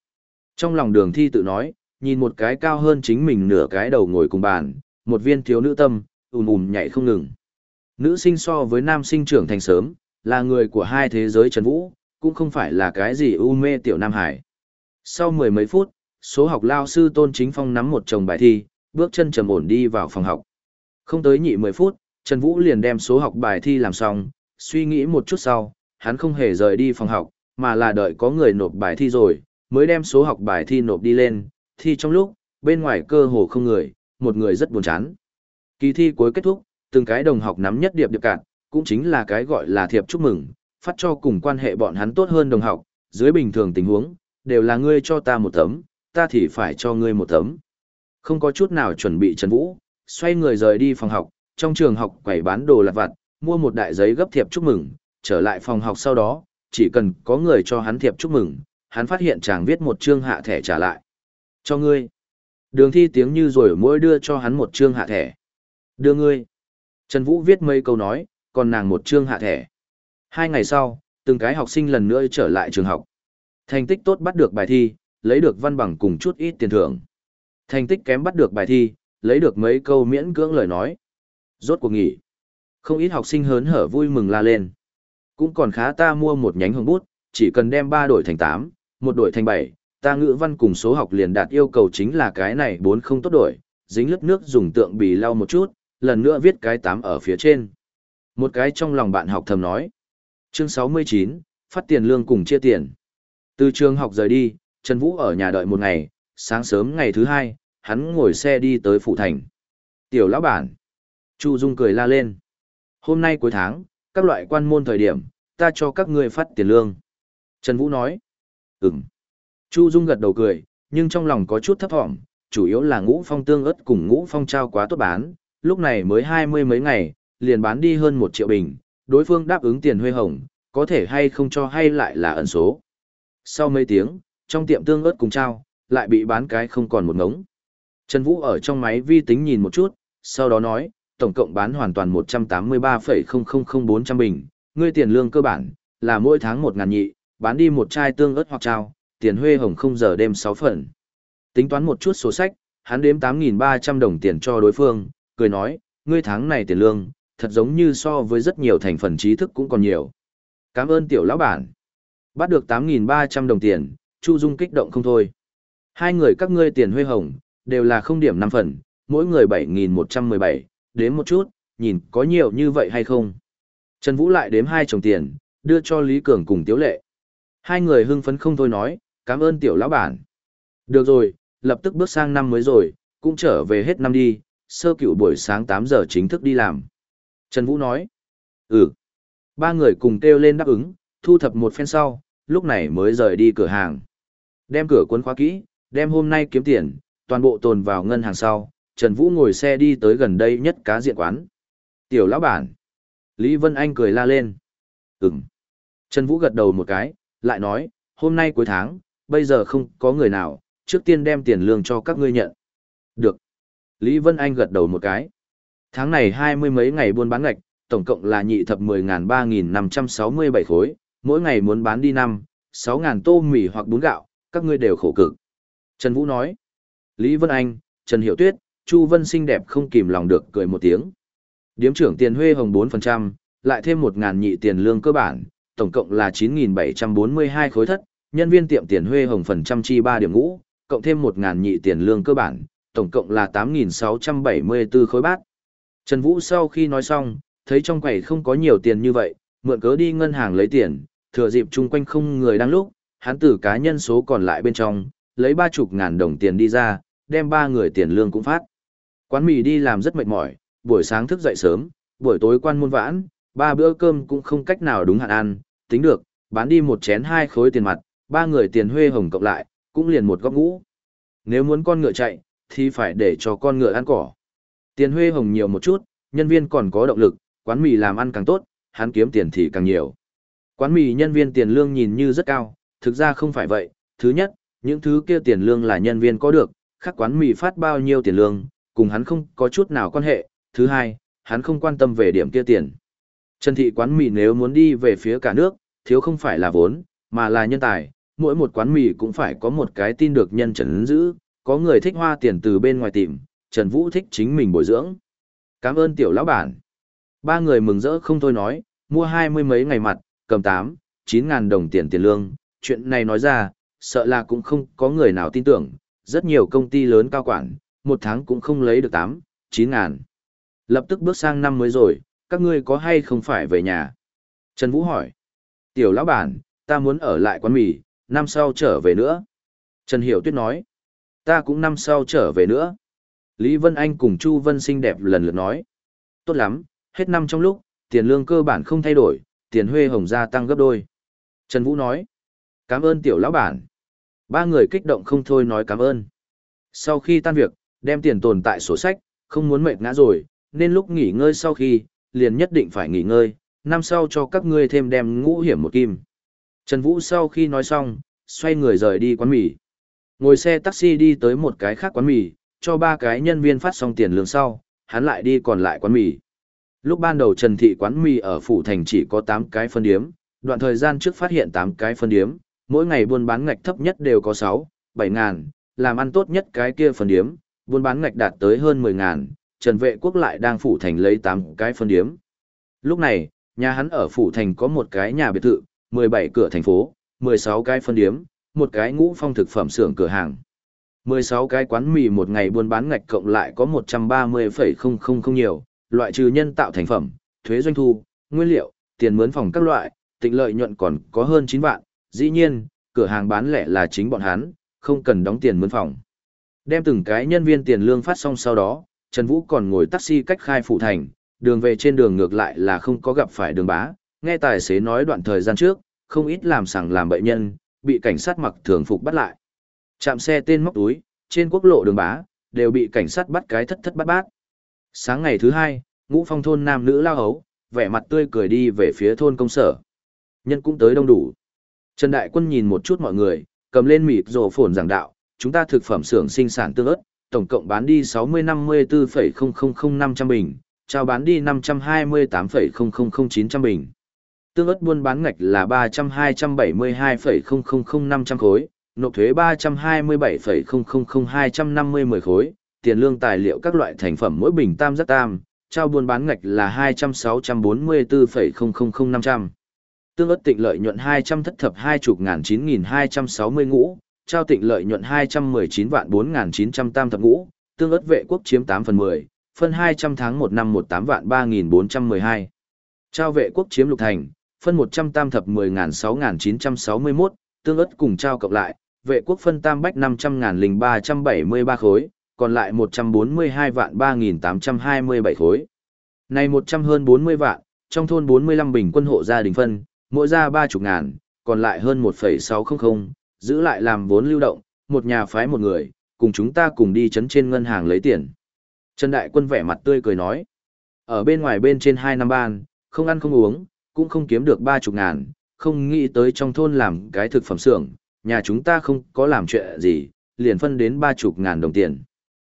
Trong lòng đường thi tự nói, nhìn một cái cao hơn chính mình nửa cái đầu ngồi cùng bàn, một viên thiếu nữ tâm, ùm ùm nhảy không ngừng. Nữ sinh so với nam sinh trưởng thành sớm, là người của hai thế giới Trần Vũ, cũng không phải là cái gì u mê tiểu Nam Hải. Sau mười mấy phút, số học lao sư Tôn Chính Phong nắm một chồng bài thi, bước chân trầm ổn đi vào phòng học. Không tới nhị mười phút, Trần Vũ liền đem số học bài thi làm xong, suy nghĩ một chút sau, hắn không hề rời đi phòng học, mà là đợi có người nộp bài thi rồi, mới đem số học bài thi nộp đi lên, thi trong lúc, bên ngoài cơ hồ không người, một người rất buồn chán. Kỳ thi cuối kết thúc, từng cái đồng học nắm nhất điệp điệp cạn, cũng chính là cái gọi là thiệp chúc mừng, phát cho cùng quan hệ bọn hắn tốt hơn đồng học, dưới bình thường tình huống, đều là ngươi cho ta một tấm, ta thì phải cho ngươi một tấm. Không có chút nào chuẩn bị Trần Vũ, xoay người rời đi phòng học, trong trường học quẩy bán đồ lặt vặt, mua một đại giấy gấp thiệp chúc mừng, trở lại phòng học sau đó, chỉ cần có người cho hắn thiệp chúc mừng, hắn phát hiện chàng viết một chương hạ thẻ trả lại. Cho ngươi. Đường thi tiếng như rồi mỗi đưa cho hắn một chương hạ thẻ. Đưa ngươi. Trần Vũ viết mấy câu nói, còn nàng một chương hạ thẻ. Hai ngày sau, từng cái học sinh lần nữa trở lại trường học. Thành tích tốt bắt được bài thi, lấy được văn bằng cùng chút ít tiền thưởng. Thành tích kém bắt được bài thi, lấy được mấy câu miễn cưỡng lời nói. Rốt cuộc nghỉ. Không ít học sinh hớn hở vui mừng la lên. Cũng còn khá ta mua một nhánh hồng bút, chỉ cần đem ba đổi thành tám, một đổi thành bảy, ta ngữ văn cùng số học liền đạt yêu cầu chính là cái này bốn không tốt đổi, dính lớp nước dùng tượng bì lau một chút, lần nữa viết cái tám ở phía trên. Một cái trong lòng bạn học thầm nói. Chương 69, phát tiền lương cùng chia tiền. Từ trường học rời đi, Trần Vũ ở nhà đợi một ngày, sáng sớm ngày thứ hai, hắn ngồi xe đi tới phụ thành. Tiểu lão bản. Chu Dung cười la lên. Hôm nay cuối tháng, các loại quan môn thời điểm, ta cho các ngươi phát tiền lương. Trần Vũ nói. Ừm. Chu Dung gật đầu cười, nhưng trong lòng có chút thấp thỏm, chủ yếu là ngũ phong tương ớt cùng ngũ phong trao quá tốt bán, lúc này mới hai mươi mấy ngày, liền bán đi hơn một triệu bình, đối phương đáp ứng tiền huê hồng, có thể hay không cho hay lại là ẩn số. Sau mấy tiếng, trong tiệm tương ớt cùng trao, lại bị bán cái không còn một ngống. Trần Vũ ở trong máy vi tính nhìn một chút, sau đó nói, tổng cộng bán hoàn toàn 183,000400 bình, ngươi tiền lương cơ bản, là mỗi tháng 1 ngàn nhị, bán đi một chai tương ớt hoặc trao, tiền huê hồng không giờ đêm 6 phần. Tính toán một chút sổ sách, hắn đếm 8.300 đồng tiền cho đối phương, cười nói, ngươi tháng này tiền lương, thật giống như so với rất nhiều thành phần trí thức cũng còn nhiều. Cảm ơn tiểu lão bản. Bắt được 8.300 đồng tiền, Chu Dung kích động không thôi. Hai người các ngươi tiền huê hồng, đều là không điểm 5 phần, mỗi người 7.117, đếm một chút, nhìn có nhiều như vậy hay không. Trần Vũ lại đếm hai chồng tiền, đưa cho Lý Cường cùng Tiếu Lệ. Hai người hưng phấn không thôi nói, cảm ơn tiểu lão bản. Được rồi, lập tức bước sang năm mới rồi, cũng trở về hết năm đi, sơ cựu buổi sáng 8 giờ chính thức đi làm. Trần Vũ nói, ừ. Ba người cùng kêu lên đáp ứng, thu thập một phen sau, lúc này mới rời đi cửa hàng. Đem cửa cuốn khóa kỹ, đem hôm nay kiếm tiền, toàn bộ tồn vào ngân hàng sau, Trần Vũ ngồi xe đi tới gần đây nhất cá diện quán. Tiểu lão bản. Lý Vân Anh cười la lên. Ừm. Trần Vũ gật đầu một cái, lại nói, hôm nay cuối tháng, bây giờ không có người nào, trước tiên đem tiền lương cho các ngươi nhận. Được. Lý Vân Anh gật đầu một cái. Tháng này hai mươi mấy ngày buôn bán ngạch, tổng cộng là nhị thập mười ngàn ba nghìn năm trăm sáu mươi bảy khối, mỗi ngày muốn bán đi năm, sáu ngàn tô mì hoặc bún gạo, các ngươi đều khổ cực. Trần Vũ nói. Lý Vân Anh, Trần Hiểu Tuyết, Chu Vân xinh đẹp không kìm lòng được cười một tiếng. Điếm trưởng tiền huê hồng 4%, lại thêm 1.000 nhị tiền lương cơ bản, tổng cộng là 9.742 khối thất, nhân viên tiệm tiền huê hồng phần trăm chi 3 điểm ngũ, cộng thêm 1.000 nhị tiền lương cơ bản, tổng cộng là 8.674 khối bát. Trần Vũ sau khi nói xong, thấy trong quầy không có nhiều tiền như vậy, mượn cớ đi ngân hàng lấy tiền, thừa dịp chung quanh không người đang lúc, hắn từ cá nhân số còn lại bên trong, lấy ba chục ngàn đồng tiền đi ra, đem ba người tiền lương cũng phát. Quán mì đi làm rất mệt mỏi, buổi sáng thức dậy sớm, buổi tối quan môn vãn, ba bữa cơm cũng không cách nào đúng hạn ăn, tính được, bán đi một chén hai khối tiền mặt, ba người tiền huê hồng cộng lại, cũng liền một góc ngũ. Nếu muốn con ngựa chạy, thì phải để cho con ngựa ăn cỏ. Tiền huê hồng nhiều một chút, nhân viên còn có động lực, quán mì làm ăn càng tốt, hắn kiếm tiền thì càng nhiều. Quán mì nhân viên tiền lương nhìn như rất cao, thực ra không phải vậy. Thứ nhất, những thứ kia tiền lương là nhân viên có được, khác quán mì phát bao nhiêu tiền lương, cùng hắn không có chút nào quan hệ. Thứ hai, hắn không quan tâm về điểm kia tiền. Trần thị quán mì nếu muốn đi về phía cả nước, thiếu không phải là vốn, mà là nhân tài. Mỗi một quán mì cũng phải có một cái tin được nhân trần giữ, có người thích hoa tiền từ bên ngoài tìm, Trần Vũ thích chính mình bồi dưỡng. Cảm ơn tiểu lão bản. Ba người mừng rỡ không thôi nói, mua hai mươi mấy ngày mặt, cầm tám, chín ngàn đồng tiền tiền lương. Chuyện này nói ra, sợ là cũng không có người nào tin tưởng, rất nhiều công ty lớn cao quản, một tháng cũng không lấy được 8, 9 ngàn. Lập tức bước sang năm mới rồi, các ngươi có hay không phải về nhà? Trần Vũ hỏi. Tiểu lão bản, ta muốn ở lại quán mì, năm sau trở về nữa. Trần Hiểu Tuyết nói. Ta cũng năm sau trở về nữa. Lý Vân Anh cùng Chu Vân xinh đẹp lần lượt nói. Tốt lắm, hết năm trong lúc, tiền lương cơ bản không thay đổi, tiền huê hồng gia tăng gấp đôi. Trần Vũ nói. Cảm ơn tiểu lão bản. Ba người kích động không thôi nói cảm ơn. Sau khi tan việc, đem tiền tồn tại sổ sách, không muốn mệt ngã rồi, nên lúc nghỉ ngơi sau khi, liền nhất định phải nghỉ ngơi, năm sau cho các ngươi thêm đem ngũ hiểm một kim. Trần Vũ sau khi nói xong, xoay người rời đi quán mì. Ngồi xe taxi đi tới một cái khác quán mì, cho ba cái nhân viên phát xong tiền lương sau, hắn lại đi còn lại quán mì. Lúc ban đầu Trần Thị quán mì ở Phủ Thành chỉ có 8 cái phân điếm, đoạn thời gian trước phát hiện 8 cái phân điếm, mỗi ngày buôn bán ngạch thấp nhất đều có 6, 7 ngàn, làm ăn tốt nhất cái kia phân điếm, buôn bán ngạch đạt tới hơn 10 ngàn, Trần Vệ Quốc lại đang phủ thành lấy 8 cái phân điếm. Lúc này, nhà hắn ở phủ thành có một cái nhà biệt thự, 17 cửa thành phố, 16 cái phân điếm, một cái ngũ phong thực phẩm xưởng cửa hàng. 16 cái quán mì một ngày buôn bán ngạch cộng lại có 130,000 nhiều, loại trừ nhân tạo thành phẩm, thuế doanh thu, nguyên liệu, tiền mướn phòng các loại, tịnh lợi nhuận còn có hơn 9 vạn, dĩ nhiên, cửa hàng bán lẻ là chính bọn hắn, không cần đóng tiền mướn phòng. Đem từng cái nhân viên tiền lương phát xong sau đó, Trần Vũ còn ngồi taxi cách khai phụ thành, đường về trên đường ngược lại là không có gặp phải đường bá, nghe tài xế nói đoạn thời gian trước, không ít làm sằng làm bệnh nhân, bị cảnh sát mặc thường phục bắt lại. Chạm xe tên móc túi, trên quốc lộ đường bá, đều bị cảnh sát bắt cái thất thất bát bát. Sáng ngày thứ hai, ngũ phong thôn nam nữ lao hấu, vẻ mặt tươi cười đi về phía thôn công sở. Nhân cũng tới đông đủ. Trần Đại Quân nhìn một chút mọi người, cầm lên mịt rồ phồn giảng đạo, chúng ta thực phẩm xưởng sinh sản tương ớt, tổng cộng bán đi 60-54,000-500 bình, trao bán đi 528,000-900 bình. Tương ớt buôn bán ngạch là 300-272,000-500 khối, nộp thuế 327,000-250 khối, tiền lương tài liệu các loại thành phẩm mỗi bình tam giác tam, trao buôn bán ngạch là 200-644,000-500. Tương ớt tịnh lợi nhuận 200 thất thập 20 ngàn 9.260 ngũ, trao tịnh lợi nhuận 219 vạn 4.900 tam thập ngũ, tương ớt vệ quốc chiếm 8 phần 10, phân 200 tháng 1 năm 18 vạn 3.412. Trao vệ quốc chiếm lục thành, phân 100 tam thập 10.6.961, tương ớt cùng trao cộng lại, vệ quốc phân tam bách 500.0373 khối, còn lại 142 vạn 3.827 khối. Này 100 hơn 40 vạn, trong thôn 45 bình quân hộ gia đình phân, mỗi gia 30 ngàn, còn lại hơn 1,600, giữ lại làm vốn lưu động, một nhà phái một người, cùng chúng ta cùng đi chấn trên ngân hàng lấy tiền. Trần Đại Quân vẻ mặt tươi cười nói, ở bên ngoài bên trên 2 năm ban, không ăn không uống, cũng không kiếm được 30 ngàn, không nghĩ tới trong thôn làm cái thực phẩm xưởng, nhà chúng ta không có làm chuyện gì, liền phân đến 30 ngàn đồng tiền.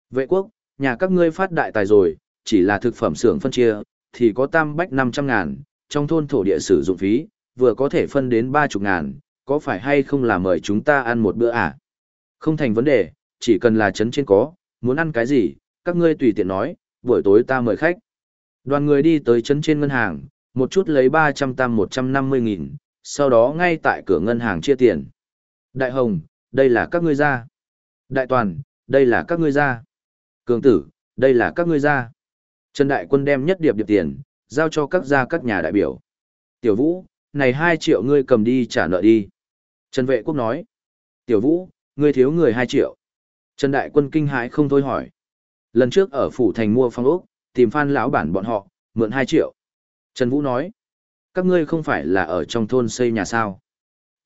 Vệ quốc, nhà các ngươi phát đại tài rồi, chỉ là thực phẩm xưởng phân chia, thì có tam bách 500 ngàn, trong thôn thổ địa sử dụng phí, vừa có thể phân đến 30 ngàn, có phải hay không là mời chúng ta ăn một bữa à? Không thành vấn đề, chỉ cần là chấn trên có, muốn ăn cái gì, các ngươi tùy tiện nói, buổi tối ta mời khách. Đoàn người đi tới chấn trên ngân hàng, một chút lấy 300 tam 150 nghìn, sau đó ngay tại cửa ngân hàng chia tiền. Đại Hồng, đây là các ngươi ra. Đại Toàn, đây là các ngươi ra. Cường Tử, đây là các ngươi ra. Trần Đại Quân đem nhất điệp điệp tiền, giao cho các gia các nhà đại biểu. Tiểu Vũ, này 2 triệu ngươi cầm đi trả nợ đi. Trần Vệ Quốc nói. Tiểu Vũ, ngươi thiếu người 2 triệu. Trần Đại Quân kinh hãi không thôi hỏi. Lần trước ở phủ thành mua phong ốc, tìm Phan lão bản bọn họ, mượn 2 triệu. Trần Vũ nói. Các ngươi không phải là ở trong thôn xây nhà sao?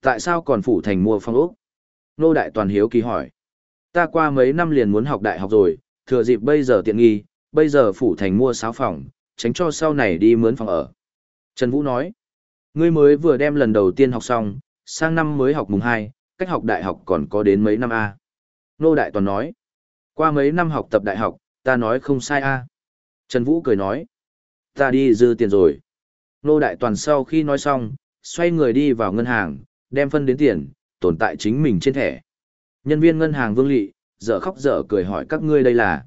Tại sao còn phủ thành mua phong ốc? Nô Đại Toàn hiếu kỳ hỏi. Ta qua mấy năm liền muốn học đại học rồi, thừa dịp bây giờ tiện nghi, bây giờ phủ thành mua sáo phòng, tránh cho sau này đi mướn phòng ở. Trần Vũ nói, ngươi mới vừa đem lần đầu tiên học xong, sang năm mới học mùng 2, cách học đại học còn có đến mấy năm A. Nô Đại Toàn nói, qua mấy năm học tập đại học, ta nói không sai A. Trần Vũ cười nói, ta đi dư tiền rồi. Nô Đại Toàn sau khi nói xong, xoay người đi vào ngân hàng, đem phân đến tiền, tồn tại chính mình trên thẻ. Nhân viên ngân hàng Vương Lị, dở khóc dở cười hỏi các ngươi đây là.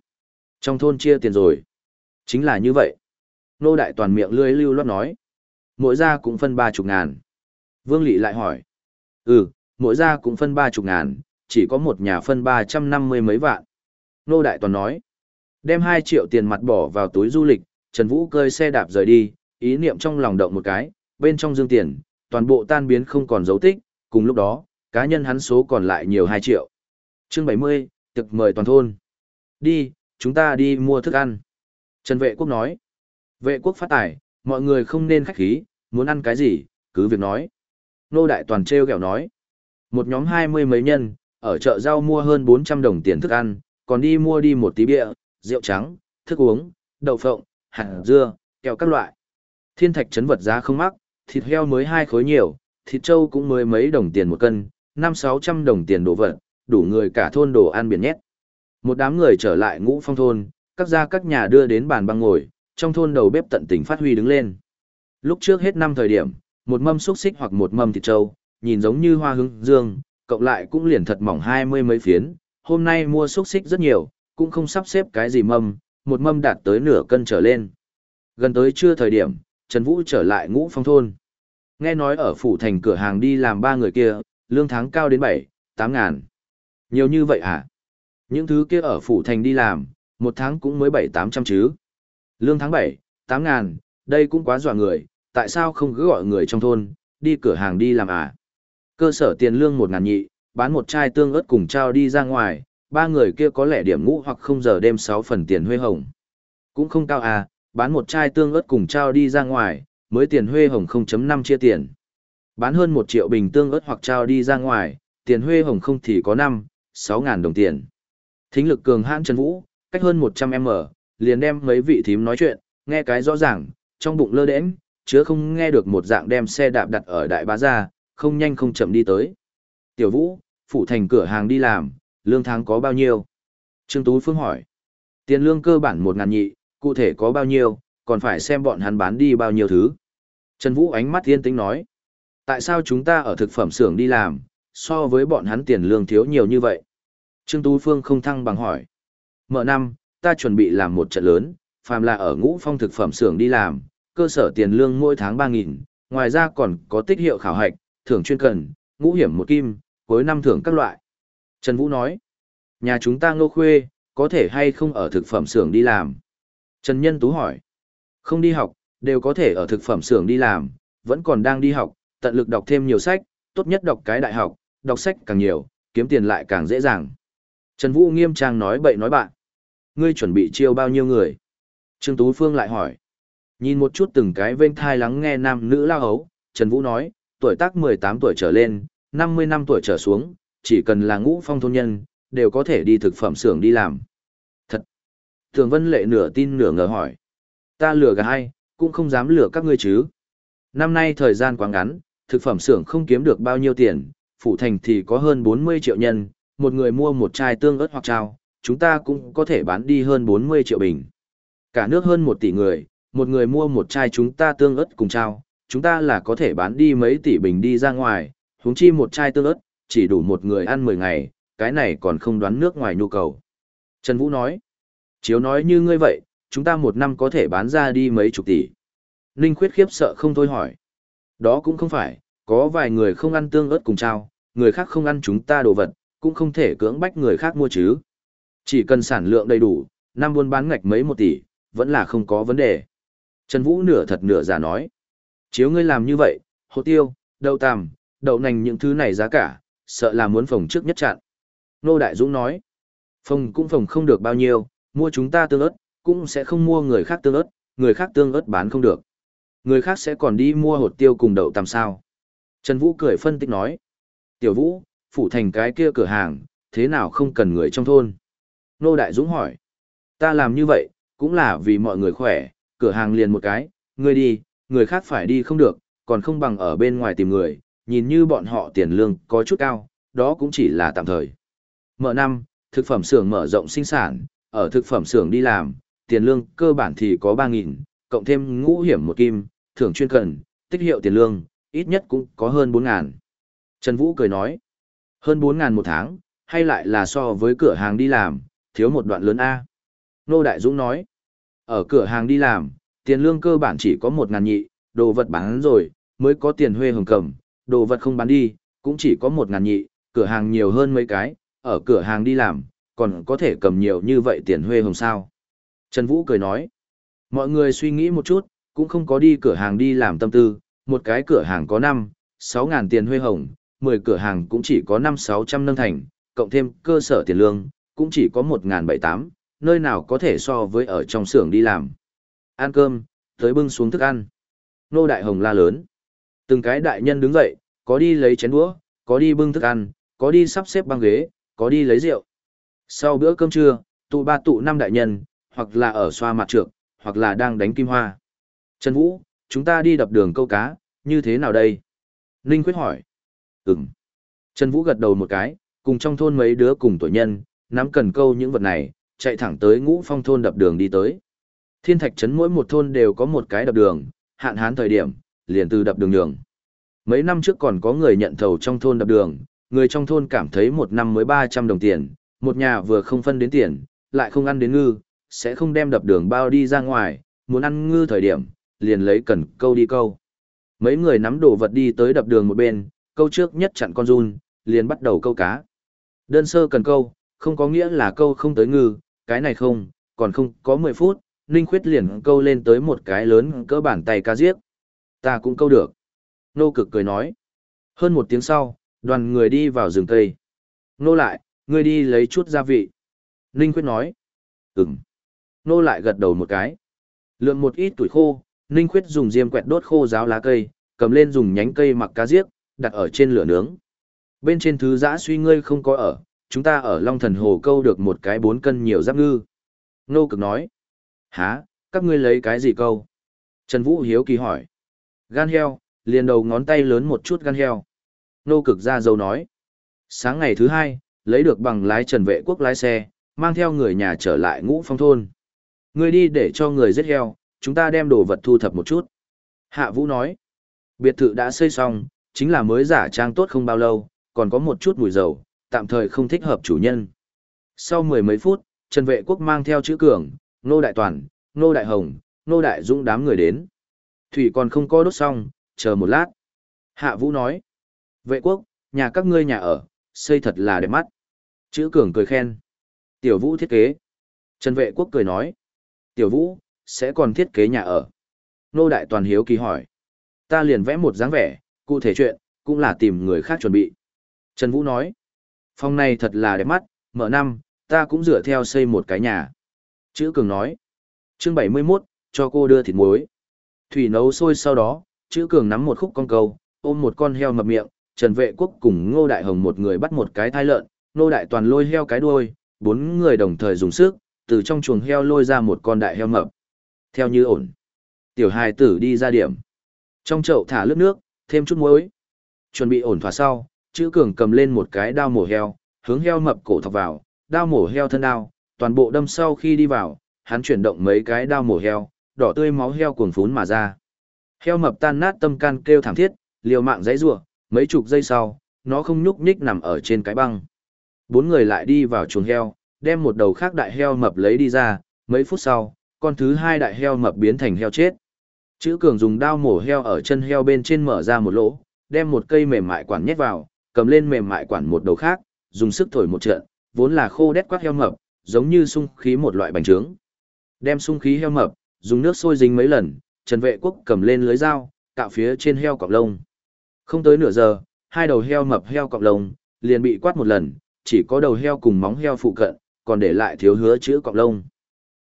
Trong thôn chia tiền rồi. Chính là như vậy. Nô Đại Toàn miệng lươi lưu loát nói. Mỗi gia cũng phân ba chục ngàn. Vương Lị lại hỏi. Ừ, mỗi gia cũng phân ba chục ngàn, chỉ có một nhà phân ba trăm năm mươi mấy vạn. Nô Đại Toàn nói. Đem hai triệu tiền mặt bỏ vào túi du lịch, Trần Vũ cơi xe đạp rời đi, ý niệm trong lòng động một cái, bên trong dương tiền, toàn bộ tan biến không còn dấu tích, cùng lúc đó, cá nhân hắn số còn lại nhiều hai triệu. Chương bảy mươi, thực mời toàn thôn. Đi, chúng ta đi mua thức ăn. Trần vệ quốc nói. Vệ quốc phát tài, mọi người không nên khách khí, muốn ăn cái gì, cứ việc nói. Nô Đại Toàn treo kẹo nói. Một nhóm hai mươi mấy nhân, ở chợ rau mua hơn bốn trăm đồng tiền thức ăn, còn đi mua đi một tí bia, rượu trắng, thức uống, đậu phộng, hạt dưa, kẹo các loại. Thiên thạch trấn vật giá không mắc, thịt heo mới hai khối nhiều, thịt trâu cũng mới mấy đồng tiền một cân, năm sáu trăm đồng tiền đồ vật, đủ người cả thôn đồ ăn biển nhét. Một đám người trở lại ngũ phong thôn, các gia các nhà đưa đến bàn băng ngồi, trong thôn đầu bếp tận tình phát huy đứng lên. Lúc trước hết năm thời điểm, một mâm xúc xích hoặc một mâm thịt trâu, nhìn giống như hoa hướng dương, cộng lại cũng liền thật mỏng hai mươi mấy phiến. Hôm nay mua xúc xích rất nhiều, cũng không sắp xếp cái gì mâm, một mâm đạt tới nửa cân trở lên. Gần tới trưa thời điểm, Trần Vũ trở lại ngũ phong thôn. Nghe nói ở phủ thành cửa hàng đi làm ba người kia, lương tháng cao đến bảy, tám ngàn. Nhiều như vậy hả? Những thứ kia ở phủ thành đi làm, một tháng cũng mới bảy tám trăm chứ. Lương tháng bảy, tám ngàn, đây cũng quá dọa người, tại sao không cứ gọi người trong thôn, đi cửa hàng đi làm à? Cơ sở tiền lương một ngàn nhị, bán một chai tương ớt cùng trao đi ra ngoài, ba người kia có lẽ điểm ngũ hoặc không giờ đêm sáu phần tiền huê hồng. Cũng không cao à, bán một chai tương ớt cùng trao đi ra ngoài, mới tiền huê hồng 0.5 chia tiền. Bán hơn một triệu bình tương ớt hoặc trao đi ra ngoài, tiền huê hồng không thì có 5, 6 ngàn đồng tiền. Thính lực cường hãn Trần Vũ, cách hơn 100m, liền đem mấy vị thím nói chuyện, nghe cái rõ ràng, trong bụng lơ đễnh, chứa không nghe được một dạng đem xe đạp đặt ở đại bá gia, không nhanh không chậm đi tới. Tiểu Vũ, phụ thành cửa hàng đi làm, lương tháng có bao nhiêu? Trương Tú Phương hỏi. Tiền lương cơ bản một ngàn nhị, cụ thể có bao nhiêu, còn phải xem bọn hắn bán đi bao nhiêu thứ. Trần Vũ ánh mắt yên tĩnh nói. Tại sao chúng ta ở thực phẩm xưởng đi làm, so với bọn hắn tiền lương thiếu nhiều như vậy? Trương Tú Phương không thăng bằng hỏi. Mở năm, ta chuẩn bị làm một trận lớn, phàm là ở ngũ phong thực phẩm xưởng đi làm, cơ sở tiền lương mỗi tháng 3.000, ngoài ra còn có tích hiệu khảo hạch, thưởng chuyên cần, ngũ hiểm một kim, cuối năm thưởng các loại. Trần Vũ nói, nhà chúng ta ngô khuê, có thể hay không ở thực phẩm xưởng đi làm? Trần Nhân Tú hỏi, không đi học, đều có thể ở thực phẩm xưởng đi làm, vẫn còn đang đi học, tận lực đọc thêm nhiều sách, tốt nhất đọc cái đại học, đọc sách càng nhiều, kiếm tiền lại càng dễ dàng. Trần Vũ nghiêm trang nói bậy nói bạn. Ngươi chuẩn bị chiêu bao nhiêu người? Trương Tú Phương lại hỏi. Nhìn một chút từng cái vênh thai lắng nghe nam nữ lao hấu, Trần Vũ nói, tuổi tác 18 tuổi trở lên, 50 năm tuổi trở xuống, chỉ cần là ngũ phong thôn nhân, đều có thể đi thực phẩm xưởng đi làm. Thật! Thường Vân Lệ nửa tin nửa ngờ hỏi. Ta lừa gà hay, cũng không dám lừa các ngươi chứ. Năm nay thời gian quá ngắn, thực phẩm xưởng không kiếm được bao nhiêu tiền, phủ thành thì có hơn 40 triệu nhân, một người mua một chai tương ớt hoặc trao, chúng ta cũng có thể bán đi hơn 40 triệu bình. Cả nước hơn 1 tỷ người, một người mua một chai chúng ta tương ớt cùng trao, chúng ta là có thể bán đi mấy tỷ bình đi ra ngoài, huống chi một chai tương ớt, chỉ đủ một người ăn 10 ngày, cái này còn không đoán nước ngoài nhu cầu. Trần Vũ nói, chiếu nói như ngươi vậy, chúng ta một năm có thể bán ra đi mấy chục tỷ. Ninh Khuyết khiếp sợ không thôi hỏi. Đó cũng không phải, có vài người không ăn tương ớt cùng trao, người khác không ăn chúng ta đồ vật, cũng không thể cưỡng bách người khác mua chứ. Chỉ cần sản lượng đầy đủ, năm buôn bán ngạch mấy một tỷ, vẫn là không có vấn đề. Trần Vũ nửa thật nửa giả nói. Chiếu ngươi làm như vậy, hồ tiêu, đậu tằm, đậu nành những thứ này giá cả, sợ là muốn phòng trước nhất chặn. Nô Đại Dũng nói. Phòng cũng phòng không được bao nhiêu, mua chúng ta tương ớt, cũng sẽ không mua người khác tương ớt, người khác tương ớt bán không được. Người khác sẽ còn đi mua hột tiêu cùng đậu tằm sao. Trần Vũ cười phân tích nói. Tiểu Vũ, phủ thành cái kia cửa hàng, thế nào không cần người trong thôn? Nô Đại Dũng hỏi. Ta làm như vậy, cũng là vì mọi người khỏe, cửa hàng liền một cái, người đi, người khác phải đi không được, còn không bằng ở bên ngoài tìm người, nhìn như bọn họ tiền lương có chút cao, đó cũng chỉ là tạm thời. Mở năm, thực phẩm xưởng mở rộng sinh sản, ở thực phẩm xưởng đi làm, tiền lương cơ bản thì có 3.000, cộng thêm ngũ hiểm một kim, thưởng chuyên cần, tích hiệu tiền lương, ít nhất cũng có hơn 4.000. Trần Vũ cười nói, hơn 4.000 một tháng, hay lại là so với cửa hàng đi làm, thiếu một đoạn lớn A. Nô Đại Dũng nói, ở cửa hàng đi làm, tiền lương cơ bản chỉ có 1 ngàn nhị, đồ vật bán rồi, mới có tiền huê hồng cầm, đồ vật không bán đi, cũng chỉ có 1 ngàn nhị, cửa hàng nhiều hơn mấy cái, ở cửa hàng đi làm, còn có thể cầm nhiều như vậy tiền huê hồng sao. Trần Vũ cười nói, mọi người suy nghĩ một chút, cũng không có đi cửa hàng đi làm tâm tư, một cái cửa hàng có 5, 6 ngàn tiền huê hồng, 10 cửa hàng cũng chỉ có 5-600 nâng thành, cộng thêm cơ sở tiền lương, cũng chỉ có 1.708, nơi nào có thể so với ở trong xưởng đi làm. Ăn cơm, tới bưng xuống thức ăn. Nô Đại Hồng la lớn. Từng cái đại nhân đứng dậy, có đi lấy chén đũa, có đi bưng thức ăn, có đi sắp xếp băng ghế, có đi lấy rượu. Sau bữa cơm trưa, tụ ba tụ năm đại nhân, hoặc là ở xoa mặt trượng, hoặc là đang đánh kim hoa. Trần Vũ, chúng ta đi đập đường câu cá, như thế nào đây? Ninh Quyết hỏi. Ừm. Trần Vũ gật đầu một cái, cùng trong thôn mấy đứa cùng tuổi nhân, nắm cần câu những vật này, chạy thẳng tới ngũ phong thôn đập đường đi tới. Thiên thạch trấn mỗi một thôn đều có một cái đập đường, hạn hán thời điểm, liền từ đập đường đường. Mấy năm trước còn có người nhận thầu trong thôn đập đường, người trong thôn cảm thấy một năm mới 300 đồng tiền, một nhà vừa không phân đến tiền, lại không ăn đến ngư, sẽ không đem đập đường bao đi ra ngoài, muốn ăn ngư thời điểm, liền lấy cần câu đi câu. Mấy người nắm đồ vật đi tới đập đường một bên, câu trước nhất chặn con run, liền bắt đầu câu cá. Đơn sơ cần câu, không có nghĩa là câu không tới ngư, cái này không, còn không có 10 phút, Ninh Khuyết liền câu lên tới một cái lớn cỡ bàn tay cá giết. Ta cũng câu được. Nô cực cười nói. Hơn một tiếng sau, Đoàn người đi vào rừng cây. Nô lại, ngươi đi lấy chút gia vị. Ninh Khuyết nói. Ừm. Nô lại gật đầu một cái. Lượng một ít tuổi khô, Ninh Khuyết dùng diêm quẹt đốt khô ráo lá cây, cầm lên dùng nhánh cây mặc cá giết, đặt ở trên lửa nướng. Bên trên thứ giã suy ngươi không có ở, chúng ta ở Long Thần Hồ câu được một cái bốn cân nhiều giáp ngư. Nô cực nói. Hả, các ngươi lấy cái gì câu? Trần Vũ hiếu kỳ hỏi. Gan heo, liền đầu ngón tay lớn một chút gan heo. Nô cực ra dâu nói. Sáng ngày thứ hai, lấy được bằng lái trần vệ quốc lái xe, mang theo người nhà trở lại ngũ phong thôn. Người đi để cho người giết heo, chúng ta đem đồ vật thu thập một chút. Hạ Vũ nói. Biệt thự đã xây xong, chính là mới giả trang tốt không bao lâu, còn có một chút mùi dầu, tạm thời không thích hợp chủ nhân. Sau mười mấy phút, Trần Vệ Quốc mang theo chữ cường, Nô Đại Toàn, Nô Đại Hồng, Nô Đại Dũng đám người đến. Thủy còn không có đốt xong, chờ một lát. Hạ Vũ nói, Vệ Quốc, nhà các ngươi nhà ở, xây thật là đẹp mắt. Chữ cường cười khen. Tiểu Vũ thiết kế. Trần Vệ Quốc cười nói, Tiểu Vũ, sẽ còn thiết kế nhà ở. Nô Đại Toàn hiếu kỳ hỏi. Ta liền vẽ một dáng vẻ, cụ thể chuyện, cũng là tìm người khác chuẩn bị. Trần Vũ nói, phòng này thật là đẹp mắt, mở năm, ta cũng dựa theo xây một cái nhà. Chữ Cường nói, chương 71, cho cô đưa thịt muối. Thủy nấu sôi sau đó, chữ Cường nắm một khúc con câu, ôm một con heo mập miệng, Trần Vệ Quốc cùng Ngô Đại Hồng một người bắt một cái thai lợn, Ngô Đại Toàn lôi heo cái đuôi, bốn người đồng thời dùng sức, từ trong chuồng heo lôi ra một con đại heo mập. Theo như ổn. Tiểu hài tử đi ra điểm. Trong chậu thả lướt nước, thêm chút muối. Chuẩn bị ổn thỏa sau, chữ cường cầm lên một cái đao mổ heo, hướng heo mập cổ thọc vào, đao mổ heo thân đao, toàn bộ đâm sau khi đi vào, hắn chuyển động mấy cái đao mổ heo, đỏ tươi máu heo cuồng phún mà ra. Heo mập tan nát tâm can kêu thảm thiết, liều mạng dãy rủa, mấy chục giây sau, nó không nhúc nhích nằm ở trên cái băng. Bốn người lại đi vào chuồng heo, đem một đầu khác đại heo mập lấy đi ra, mấy phút sau, con thứ hai đại heo mập biến thành heo chết. Chữ cường dùng đao mổ heo ở chân heo bên trên mở ra một lỗ, đem một cây mềm mại quản nhét vào, cầm lên mềm mại quản một đầu khác, dùng sức thổi một trận, vốn là khô đét quát heo mập, giống như sung khí một loại bánh trướng. Đem sung khí heo mập, dùng nước sôi dính mấy lần, Trần Vệ Quốc cầm lên lưới dao, cạo phía trên heo cọp lông. Không tới nửa giờ, hai đầu heo mập heo cọp lông liền bị quát một lần, chỉ có đầu heo cùng móng heo phụ cận, còn để lại thiếu hứa chữ cọp lông.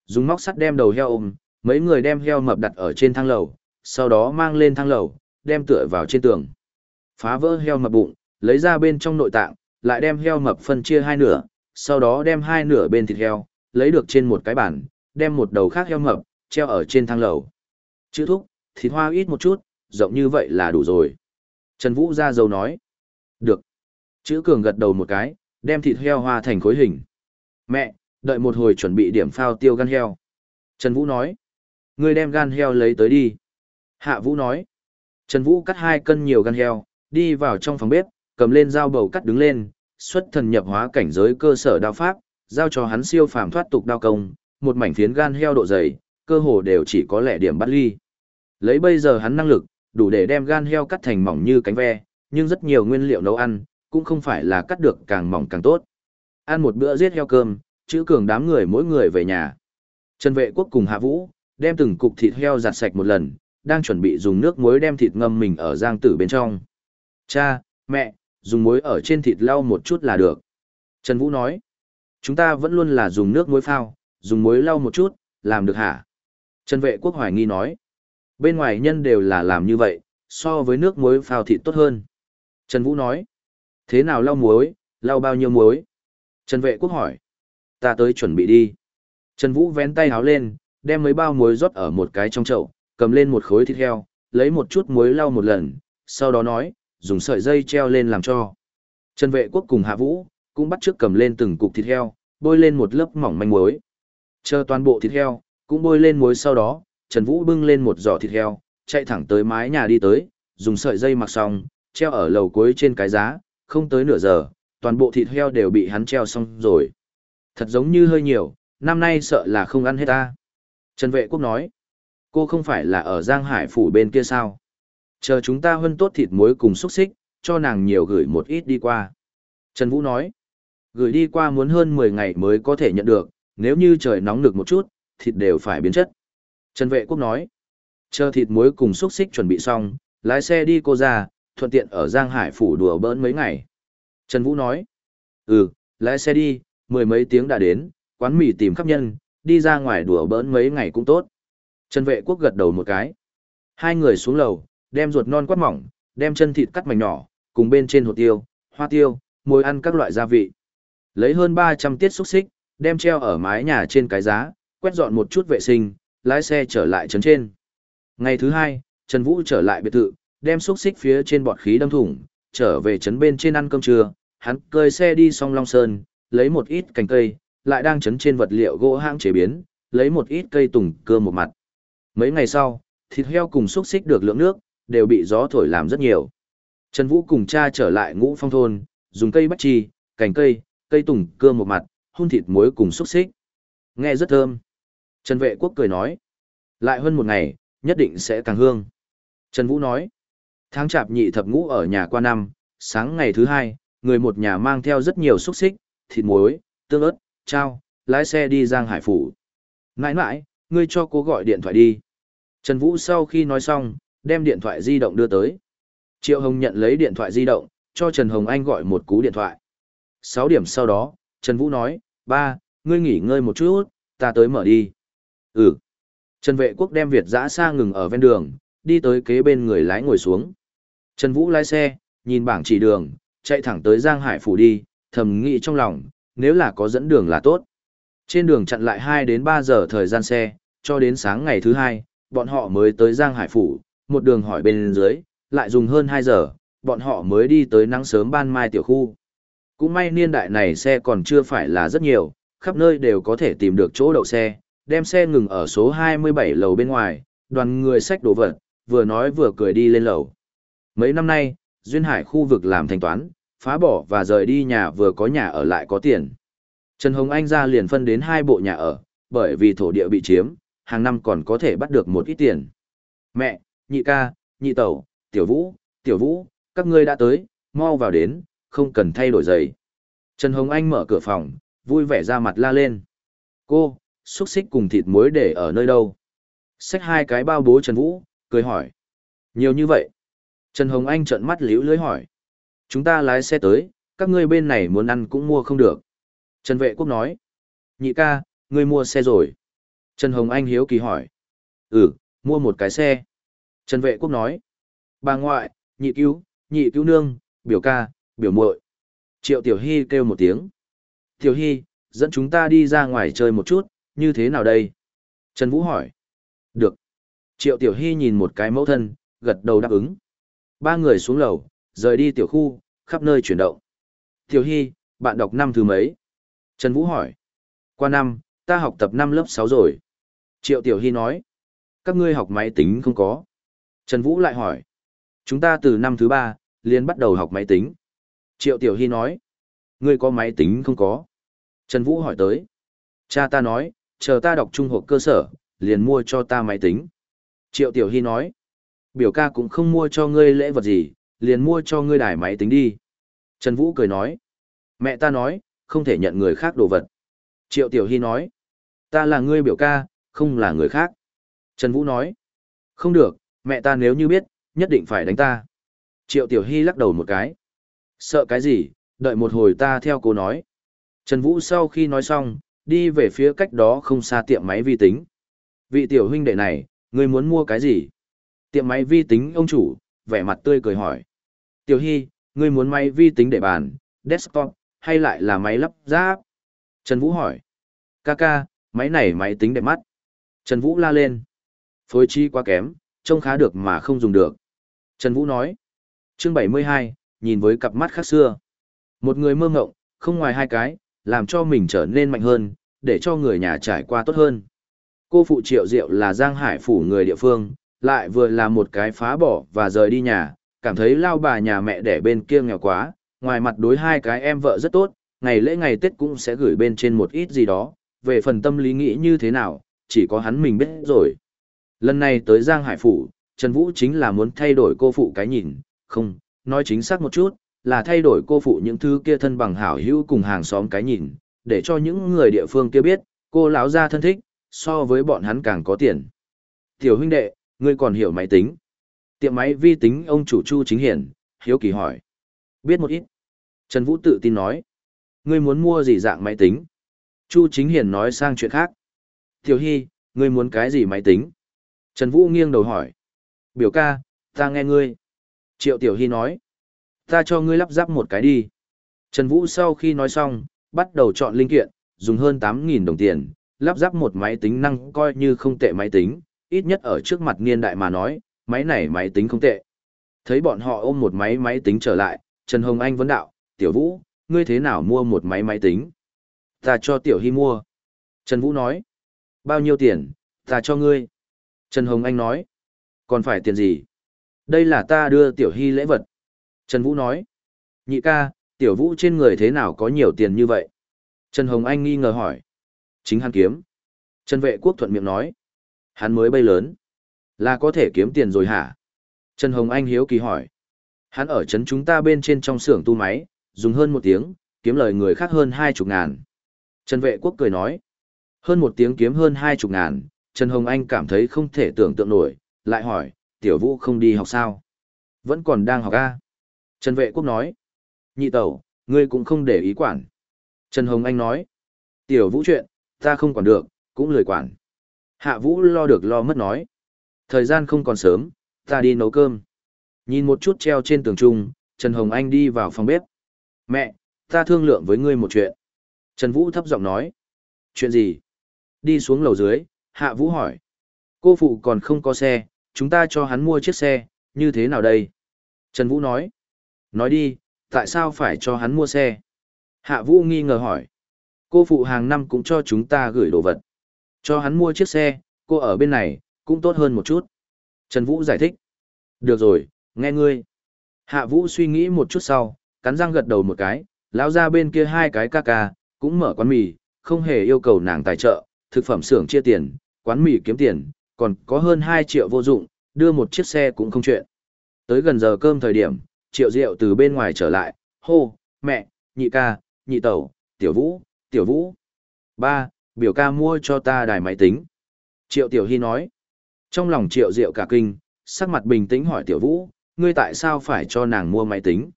Dùng móc sắt đem đầu heo ôm, mấy người đem heo mập đặt ở trên thang lầu, sau đó mang lên thang lầu, đem tựa vào trên tường. Phá vỡ heo mập bụng, lấy ra bên trong nội tạng, lại đem heo mập phân chia hai nửa, sau đó đem hai nửa bên thịt heo, lấy được trên một cái bàn, đem một đầu khác heo mập, treo ở trên thang lầu. Chữ thúc, thịt hoa ít một chút, rộng như vậy là đủ rồi. Trần Vũ ra dầu nói. Được. Chữ cường gật đầu một cái, đem thịt heo hoa thành khối hình. Mẹ, đợi một hồi chuẩn bị điểm phao tiêu gan heo. Trần Vũ nói. Ngươi đem gan heo lấy tới đi. Hạ Vũ nói. Trần Vũ cắt hai cân nhiều gan heo, đi vào trong phòng bếp, cầm lên dao bầu cắt đứng lên, xuất thần nhập hóa cảnh giới cơ sở đao pháp, giao cho hắn siêu phàm thoát tục đao công, một mảnh phiến gan heo độ dày, cơ hồ đều chỉ có lẻ điểm bắt ly. Lấy bây giờ hắn năng lực, đủ để đem gan heo cắt thành mỏng như cánh ve, nhưng rất nhiều nguyên liệu nấu ăn, cũng không phải là cắt được càng mỏng càng tốt. Ăn một bữa giết heo cơm, chữ cường đám người mỗi người về nhà. Trần vệ quốc cùng Hạ Vũ, đem từng cục thịt heo giặt sạch một lần, đang chuẩn bị dùng nước muối đem thịt ngâm mình ở giang tử bên trong. Cha, mẹ, dùng muối ở trên thịt lau một chút là được. Trần Vũ nói, chúng ta vẫn luôn là dùng nước muối phao, dùng muối lau một chút, làm được hả? Trần vệ quốc hoài nghi nói, bên ngoài nhân đều là làm như vậy, so với nước muối phao thịt tốt hơn. Trần Vũ nói, thế nào lau muối, lau bao nhiêu muối? Trần vệ quốc hỏi, ta tới chuẩn bị đi. Trần Vũ vén tay háo lên, đem mấy bao muối rót ở một cái trong chậu, cầm lên một khối thịt heo, lấy một chút muối lau một lần, sau đó nói, dùng sợi dây treo lên làm cho. Trần vệ quốc cùng hạ vũ, cũng bắt trước cầm lên từng cục thịt heo, bôi lên một lớp mỏng manh muối. Chờ toàn bộ thịt heo, cũng bôi lên muối sau đó, Trần Vũ bưng lên một giỏ thịt heo, chạy thẳng tới mái nhà đi tới, dùng sợi dây mặc xong, treo ở lầu cuối trên cái giá, không tới nửa giờ, toàn bộ thịt heo đều bị hắn treo xong rồi. Thật giống như hơi nhiều, năm nay sợ là không ăn hết ta. Trần Vệ Quốc nói, cô không phải là ở Giang Hải phủ bên kia sao? Chờ chúng ta hơn tốt thịt muối cùng xúc xích, cho nàng nhiều gửi một ít đi qua. Trần Vũ nói, gửi đi qua muốn hơn 10 ngày mới có thể nhận được, nếu như trời nóng được một chút, thịt đều phải biến chất. Trần Vệ Quốc nói, chờ thịt muối cùng xúc xích chuẩn bị xong, lái xe đi cô ra, thuận tiện ở Giang Hải phủ đùa bỡn mấy ngày. Trần Vũ nói, ừ, lái xe đi, mười mấy tiếng đã đến, quán mì tìm khắp nhân, đi ra ngoài đùa bỡn mấy ngày cũng tốt. Trần vệ quốc gật đầu một cái. Hai người xuống lầu, đem ruột non quát mỏng, đem chân thịt cắt mảnh nhỏ, cùng bên trên hột tiêu, hoa tiêu, muối ăn các loại gia vị. Lấy hơn 300 tiết xúc xích, đem treo ở mái nhà trên cái giá, quét dọn một chút vệ sinh, lái xe trở lại trấn trên. Ngày thứ hai, Trần Vũ trở lại biệt thự, đem xúc xích phía trên bọt khí đâm thủng, trở về trấn bên trên ăn cơm trưa, hắn cơi xe đi song Long Sơn, lấy một ít cành cây, lại đang trấn trên vật liệu gỗ hãng chế biến, lấy một ít cây tùng cơ một mặt. Mấy ngày sau, thịt heo cùng xúc xích được lượng nước, đều bị gió thổi làm rất nhiều. Trần Vũ cùng cha trở lại ngũ phong thôn, dùng cây bách chi, cành cây, cây tùng cưa một mặt, hun thịt muối cùng xúc xích. Nghe rất thơm. Trần Vệ Quốc cười nói. Lại hơn một ngày, nhất định sẽ càng hương. Trần Vũ nói. Tháng chạp nhị thập ngũ ở nhà qua năm, sáng ngày thứ hai, người một nhà mang theo rất nhiều xúc xích, thịt muối, tương ớt, trao, lái xe đi Giang Hải Phủ. Nãi nãi, ngươi cho cô gọi điện thoại đi. Trần Vũ sau khi nói xong, đem điện thoại di động đưa tới. Triệu Hồng nhận lấy điện thoại di động, cho Trần Hồng Anh gọi một cú điện thoại. 6 điểm sau đó, Trần Vũ nói, ba, ngươi nghỉ ngơi một chút, ta tới mở đi. Ừ. Trần Vệ Quốc đem Việt giã xa ngừng ở ven đường, đi tới kế bên người lái ngồi xuống. Trần Vũ lái xe, nhìn bảng chỉ đường, chạy thẳng tới Giang Hải Phủ đi, thầm nghĩ trong lòng, nếu là có dẫn đường là tốt. Trên đường chặn lại 2 đến 3 giờ thời gian xe, cho đến sáng ngày thứ hai, bọn họ mới tới Giang Hải Phủ, một đường hỏi bên dưới, lại dùng hơn 2 giờ, bọn họ mới đi tới nắng sớm ban mai tiểu khu. Cũng may niên đại này xe còn chưa phải là rất nhiều, khắp nơi đều có thể tìm được chỗ đậu xe, đem xe ngừng ở số 27 lầu bên ngoài, đoàn người xách đồ vật, vừa nói vừa cười đi lên lầu. Mấy năm nay, Duyên Hải khu vực làm thanh toán, phá bỏ và rời đi nhà vừa có nhà ở lại có tiền. Trần Hồng Anh ra liền phân đến hai bộ nhà ở, bởi vì thổ địa bị chiếm, hàng năm còn có thể bắt được một ít tiền. Mẹ, nhị ca, nhị tẩu, tiểu vũ, tiểu vũ, các ngươi đã tới, mau vào đến, không cần thay đổi giày. Trần Hồng Anh mở cửa phòng, vui vẻ ra mặt la lên. Cô, xúc xích cùng thịt muối để ở nơi đâu? Xách hai cái bao bố Trần Vũ, cười hỏi. Nhiều như vậy. Trần Hồng Anh trợn mắt liễu lưới hỏi. Chúng ta lái xe tới, các ngươi bên này muốn ăn cũng mua không được. Trần Vệ Quốc nói. Nhị ca, ngươi mua xe rồi. Trần Hồng Anh hiếu kỳ hỏi. Ừ, mua một cái xe. Trần Vệ Quốc nói. Bà ngoại, nhị cứu, nhị cứu nương, biểu ca, biểu muội. Triệu Tiểu Hy kêu một tiếng. Tiểu Hy, dẫn chúng ta đi ra ngoài chơi một chút, như thế nào đây? Trần Vũ hỏi. Được. Triệu Tiểu Hy nhìn một cái mẫu thân, gật đầu đáp ứng. Ba người xuống lầu, rời đi tiểu khu, khắp nơi chuyển động. Tiểu Hy, bạn đọc năm thứ mấy? Trần Vũ hỏi. Qua năm, ta học tập năm lớp 6 rồi. Triệu Tiểu Hy nói. Các ngươi học máy tính không có. Trần Vũ lại hỏi. Chúng ta từ năm thứ ba, liền bắt đầu học máy tính. Triệu Tiểu Hy nói. Ngươi có máy tính không có? Trần Vũ hỏi tới. Cha ta nói, chờ ta đọc trung học cơ sở, liền mua cho ta máy tính. Triệu Tiểu Hy nói. Biểu ca cũng không mua cho ngươi lễ vật gì, liền mua cho ngươi đài máy tính đi. Trần Vũ cười nói. Mẹ ta nói, không thể nhận người khác đồ vật. Triệu Tiểu Hy nói. Ta là ngươi biểu ca, không là người khác. Trần Vũ nói. Không được, mẹ ta nếu như biết, nhất định phải đánh ta. Triệu Tiểu Hy lắc đầu một cái. Sợ cái gì, đợi một hồi ta theo cô nói. Trần Vũ sau khi nói xong, đi về phía cách đó không xa tiệm máy vi tính. Vị tiểu huynh đệ này, ngươi muốn mua cái gì? Tiệm máy vi tính ông chủ, vẻ mặt tươi cười hỏi. Tiểu Hy, ngươi muốn máy vi tính để bàn, desktop, hay lại là máy lắp ráp? Trần Vũ hỏi. Kaka, máy này máy tính đẹp mắt. Trần Vũ la lên. Phối chi quá kém, trông khá được mà không dùng được. Trần Vũ nói. Chương 72, nhìn với cặp mắt khác xưa. Một người mơ ngộng, không ngoài hai cái, làm cho mình trở nên mạnh hơn, để cho người nhà trải qua tốt hơn. Cô phụ triệu diệu là Giang Hải phủ người địa phương, lại vừa là một cái phá bỏ và rời đi nhà, cảm thấy lao bà nhà mẹ đẻ bên kia nghèo quá, ngoài mặt đối hai cái em vợ rất tốt, ngày lễ ngày Tết cũng sẽ gửi bên trên một ít gì đó, về phần tâm lý nghĩ như thế nào, chỉ có hắn mình biết rồi. Lần này tới Giang Hải Phủ, Trần Vũ chính là muốn thay đổi cô phụ cái nhìn, không, nói chính xác một chút, là thay đổi cô phụ những thứ kia thân bằng hảo hữu cùng hàng xóm cái nhìn, để cho những người địa phương kia biết, cô lão gia thân thích, so với bọn hắn càng có tiền. Tiểu huynh đệ, ngươi còn hiểu máy tính. Tiệm máy vi tính ông chủ Chu Chính Hiển, hiếu kỳ hỏi. Biết một ít. Trần Vũ tự tin nói. Ngươi muốn mua gì dạng máy tính? Chu Chính Hiền nói sang chuyện khác. Tiểu Hy, ngươi muốn cái gì máy tính? Trần Vũ nghiêng đầu hỏi. Biểu ca, ta nghe ngươi. Triệu Tiểu Hy nói. Ta cho ngươi lắp ráp một cái đi. Trần Vũ sau khi nói xong, bắt đầu chọn linh kiện, dùng hơn 8.000 đồng tiền, lắp ráp một máy tính năng coi như không tệ máy tính, ít nhất ở trước mặt niên đại mà nói, máy này máy tính không tệ. Thấy bọn họ ôm một máy máy tính trở lại, Trần Hồng Anh vấn đạo, Tiểu Vũ, ngươi thế nào mua một máy máy tính? Ta cho Tiểu Hy mua. Trần Vũ nói, bao nhiêu tiền, ta cho ngươi. Trần Hồng Anh nói, còn phải tiền gì? Đây là ta đưa Tiểu Hy lễ vật. Trần Vũ nói, nhị ca, Tiểu Vũ trên người thế nào có nhiều tiền như vậy? Trần Hồng Anh nghi ngờ hỏi. Chính hắn kiếm. Trần vệ quốc thuận miệng nói. Hắn mới bay lớn. Là có thể kiếm tiền rồi hả? Trần Hồng Anh hiếu kỳ hỏi. Hắn ở trấn chúng ta bên trên trong xưởng tu máy, dùng hơn một tiếng, kiếm lời người khác hơn hai chục ngàn. Trần vệ quốc cười nói. Hơn một tiếng kiếm hơn hai chục ngàn, Trần Hồng Anh cảm thấy không thể tưởng tượng nổi, lại hỏi, tiểu vũ không đi học sao? Vẫn còn đang học A. Trần vệ quốc nói. Nhị tẩu, ngươi cũng không để ý quản. Trần Hồng Anh nói. Tiểu vũ chuyện, ta không quản được, cũng lười quản. Hạ vũ lo được lo mất nói. Thời gian không còn sớm, ta đi nấu cơm. Nhìn một chút treo trên tường trung, Trần Hồng Anh đi vào phòng bếp. Mẹ, ta thương lượng với ngươi một chuyện. Trần Vũ thấp giọng nói. Chuyện gì? Đi xuống lầu dưới, Hạ Vũ hỏi. Cô phụ còn không có xe, chúng ta cho hắn mua chiếc xe, như thế nào đây? Trần Vũ nói. Nói đi, tại sao phải cho hắn mua xe? Hạ Vũ nghi ngờ hỏi. Cô phụ hàng năm cũng cho chúng ta gửi đồ vật. Cho hắn mua chiếc xe, cô ở bên này, cũng tốt hơn một chút. Trần Vũ giải thích. Được rồi, nghe ngươi. Hạ Vũ suy nghĩ một chút sau, cắn răng gật đầu một cái, lão ra bên kia hai cái ca ca, cũng mở quán mì, không hề yêu cầu nàng tài trợ, thực phẩm xưởng chia tiền, quán mì kiếm tiền, còn có hơn 2 triệu vô dụng, đưa một chiếc xe cũng không chuyện. Tới gần giờ cơm thời điểm, triệu rượu từ bên ngoài trở lại, hô, mẹ, nhị ca, nhị tẩu, tiểu vũ, tiểu vũ. Ba, biểu ca mua cho ta đài máy tính. Triệu tiểu hy nói. Trong lòng triệu diệu cả kinh, sắc mặt bình tĩnh hỏi tiểu vũ, ngươi tại sao phải cho nàng mua máy tính?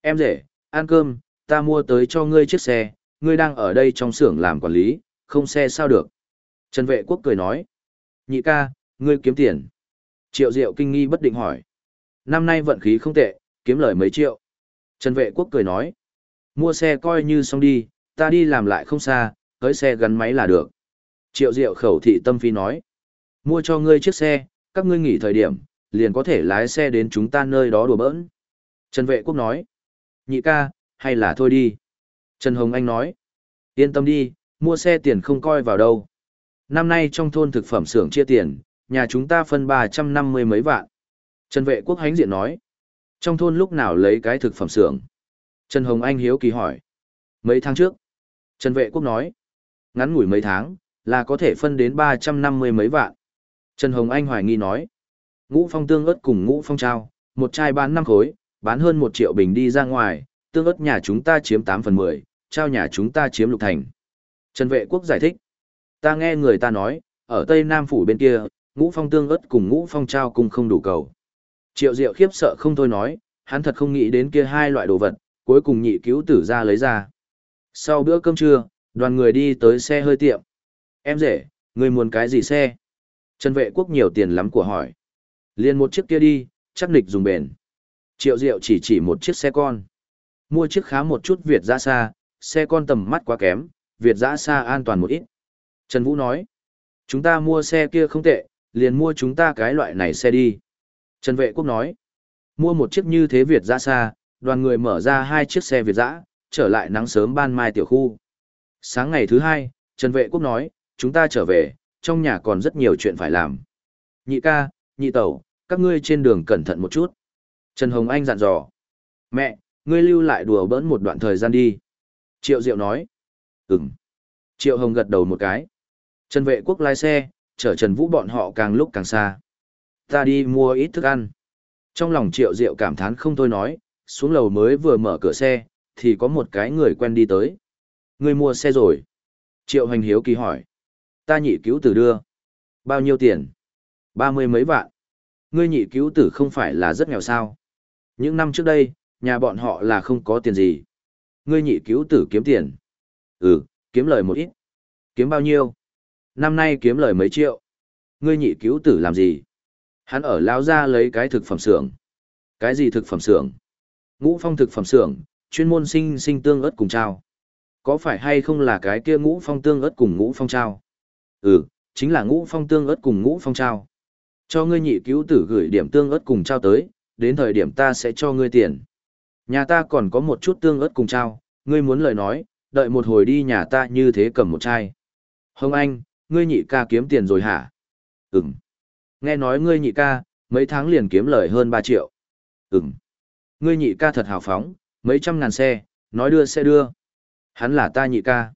Em rể, ăn cơm, ta mua tới cho ngươi chiếc xe, ngươi đang ở đây trong xưởng làm quản lý, không xe sao được. Trần vệ quốc cười nói. Nhị ca, ngươi kiếm tiền. Triệu diệu kinh nghi bất định hỏi. Năm nay vận khí không tệ, kiếm lời mấy triệu. Trần vệ quốc cười nói. Mua xe coi như xong đi, ta đi làm lại không xa, tới xe gắn máy là được. Triệu Diệu khẩu thị tâm phi nói. Mua cho ngươi chiếc xe, các ngươi nghỉ thời điểm, liền có thể lái xe đến chúng ta nơi đó đùa bỡn. Trần Vệ Quốc nói. Nhị ca, hay là thôi đi. Trần Hồng Anh nói. Yên tâm đi, mua xe tiền không coi vào đâu. Năm nay trong thôn thực phẩm xưởng chia tiền, nhà chúng ta phân ba trăm năm mươi mấy vạn. Trần Vệ Quốc hánh diện nói. Trong thôn lúc nào lấy cái thực phẩm xưởng? Trần Hồng Anh hiếu kỳ hỏi. Mấy tháng trước, Trần Vệ Quốc nói, ngắn ngủi mấy tháng, là có thể phân đến 350 mấy vạn. Trần Hồng Anh hoài nghi nói, ngũ phong tương ớt cùng ngũ phong trao, một chai bán 5 khối, bán hơn 1 triệu bình đi ra ngoài, tương ớt nhà chúng ta chiếm 8 phần 10, trao nhà chúng ta chiếm lục thành. Trần Vệ Quốc giải thích, ta nghe người ta nói, ở Tây Nam Phủ bên kia, ngũ phong tương ớt cùng ngũ phong trao cùng không đủ cầu. Triệu Diệu khiếp sợ không thôi nói, hắn thật không nghĩ đến kia hai loại đồ vật, cuối cùng nhị cứu tử ra lấy ra. Sau bữa cơm trưa, đoàn người đi tới xe hơi tiệm. Em rể, người muốn cái gì xe? Trần vệ quốc nhiều tiền lắm của hỏi. Liên một chiếc kia đi, chắc nịch dùng bền. Triệu Diệu chỉ chỉ một chiếc xe con. Mua chiếc khá một chút Việt giã xa, xe con tầm mắt quá kém, Việt giã xa an toàn một ít. Trần Vũ nói, chúng ta mua xe kia không tệ, liền mua chúng ta cái loại này xe đi. Trần Vệ Quốc nói, mua một chiếc như thế Việt giã xa, đoàn người mở ra hai chiếc xe Việt dã, trở lại nắng sớm ban mai tiểu khu. Sáng ngày thứ hai, Trần Vệ Quốc nói, chúng ta trở về, trong nhà còn rất nhiều chuyện phải làm. Nhị ca, nhị tẩu, các ngươi trên đường cẩn thận một chút. Trần Hồng Anh dặn dò. Mẹ, ngươi lưu lại đùa bỡn một đoạn thời gian đi. Triệu Diệu nói. Ừm. Triệu Hồng gật đầu một cái. Trần Vệ Quốc lái xe, chở Trần Vũ bọn họ càng lúc càng xa. Ta đi mua ít thức ăn. Trong lòng Triệu Diệu cảm thán không thôi nói, xuống lầu mới vừa mở cửa xe, thì có một cái người quen đi tới. Người mua xe rồi. Triệu hành hiếu kỳ hỏi. Ta nhị cứu tử đưa. Bao nhiêu tiền? Ba mươi mấy vạn. Ngươi nhị cứu tử không phải là rất nghèo sao. Những năm trước đây, nhà bọn họ là không có tiền gì. Ngươi nhị cứu tử kiếm tiền. Ừ, kiếm lời một ít. Kiếm bao nhiêu? Năm nay kiếm lời mấy triệu. Ngươi nhị cứu tử làm gì? Hắn ở lao ra lấy cái thực phẩm xưởng. Cái gì thực phẩm xưởng? Ngũ phong thực phẩm xưởng, chuyên môn sinh sinh tương ớt cùng trao. Có phải hay không là cái kia ngũ phong tương ớt cùng ngũ phong trao? Ừ, chính là ngũ phong tương ớt cùng ngũ phong trao. Cho ngươi nhị cứu tử gửi điểm tương ớt cùng trao tới, đến thời điểm ta sẽ cho ngươi tiền. Nhà ta còn có một chút tương ớt cùng trao, ngươi muốn lời nói, đợi một hồi đi nhà ta như thế cầm một chai. Hồng Anh, ngươi nhị ca kiếm tiền rồi hả? Ừm. Nghe nói ngươi nhị ca, mấy tháng liền kiếm lời hơn 3 triệu. Ừm. Ngươi nhị ca thật hào phóng, mấy trăm ngàn xe, nói đưa xe đưa. Hắn là ta nhị ca.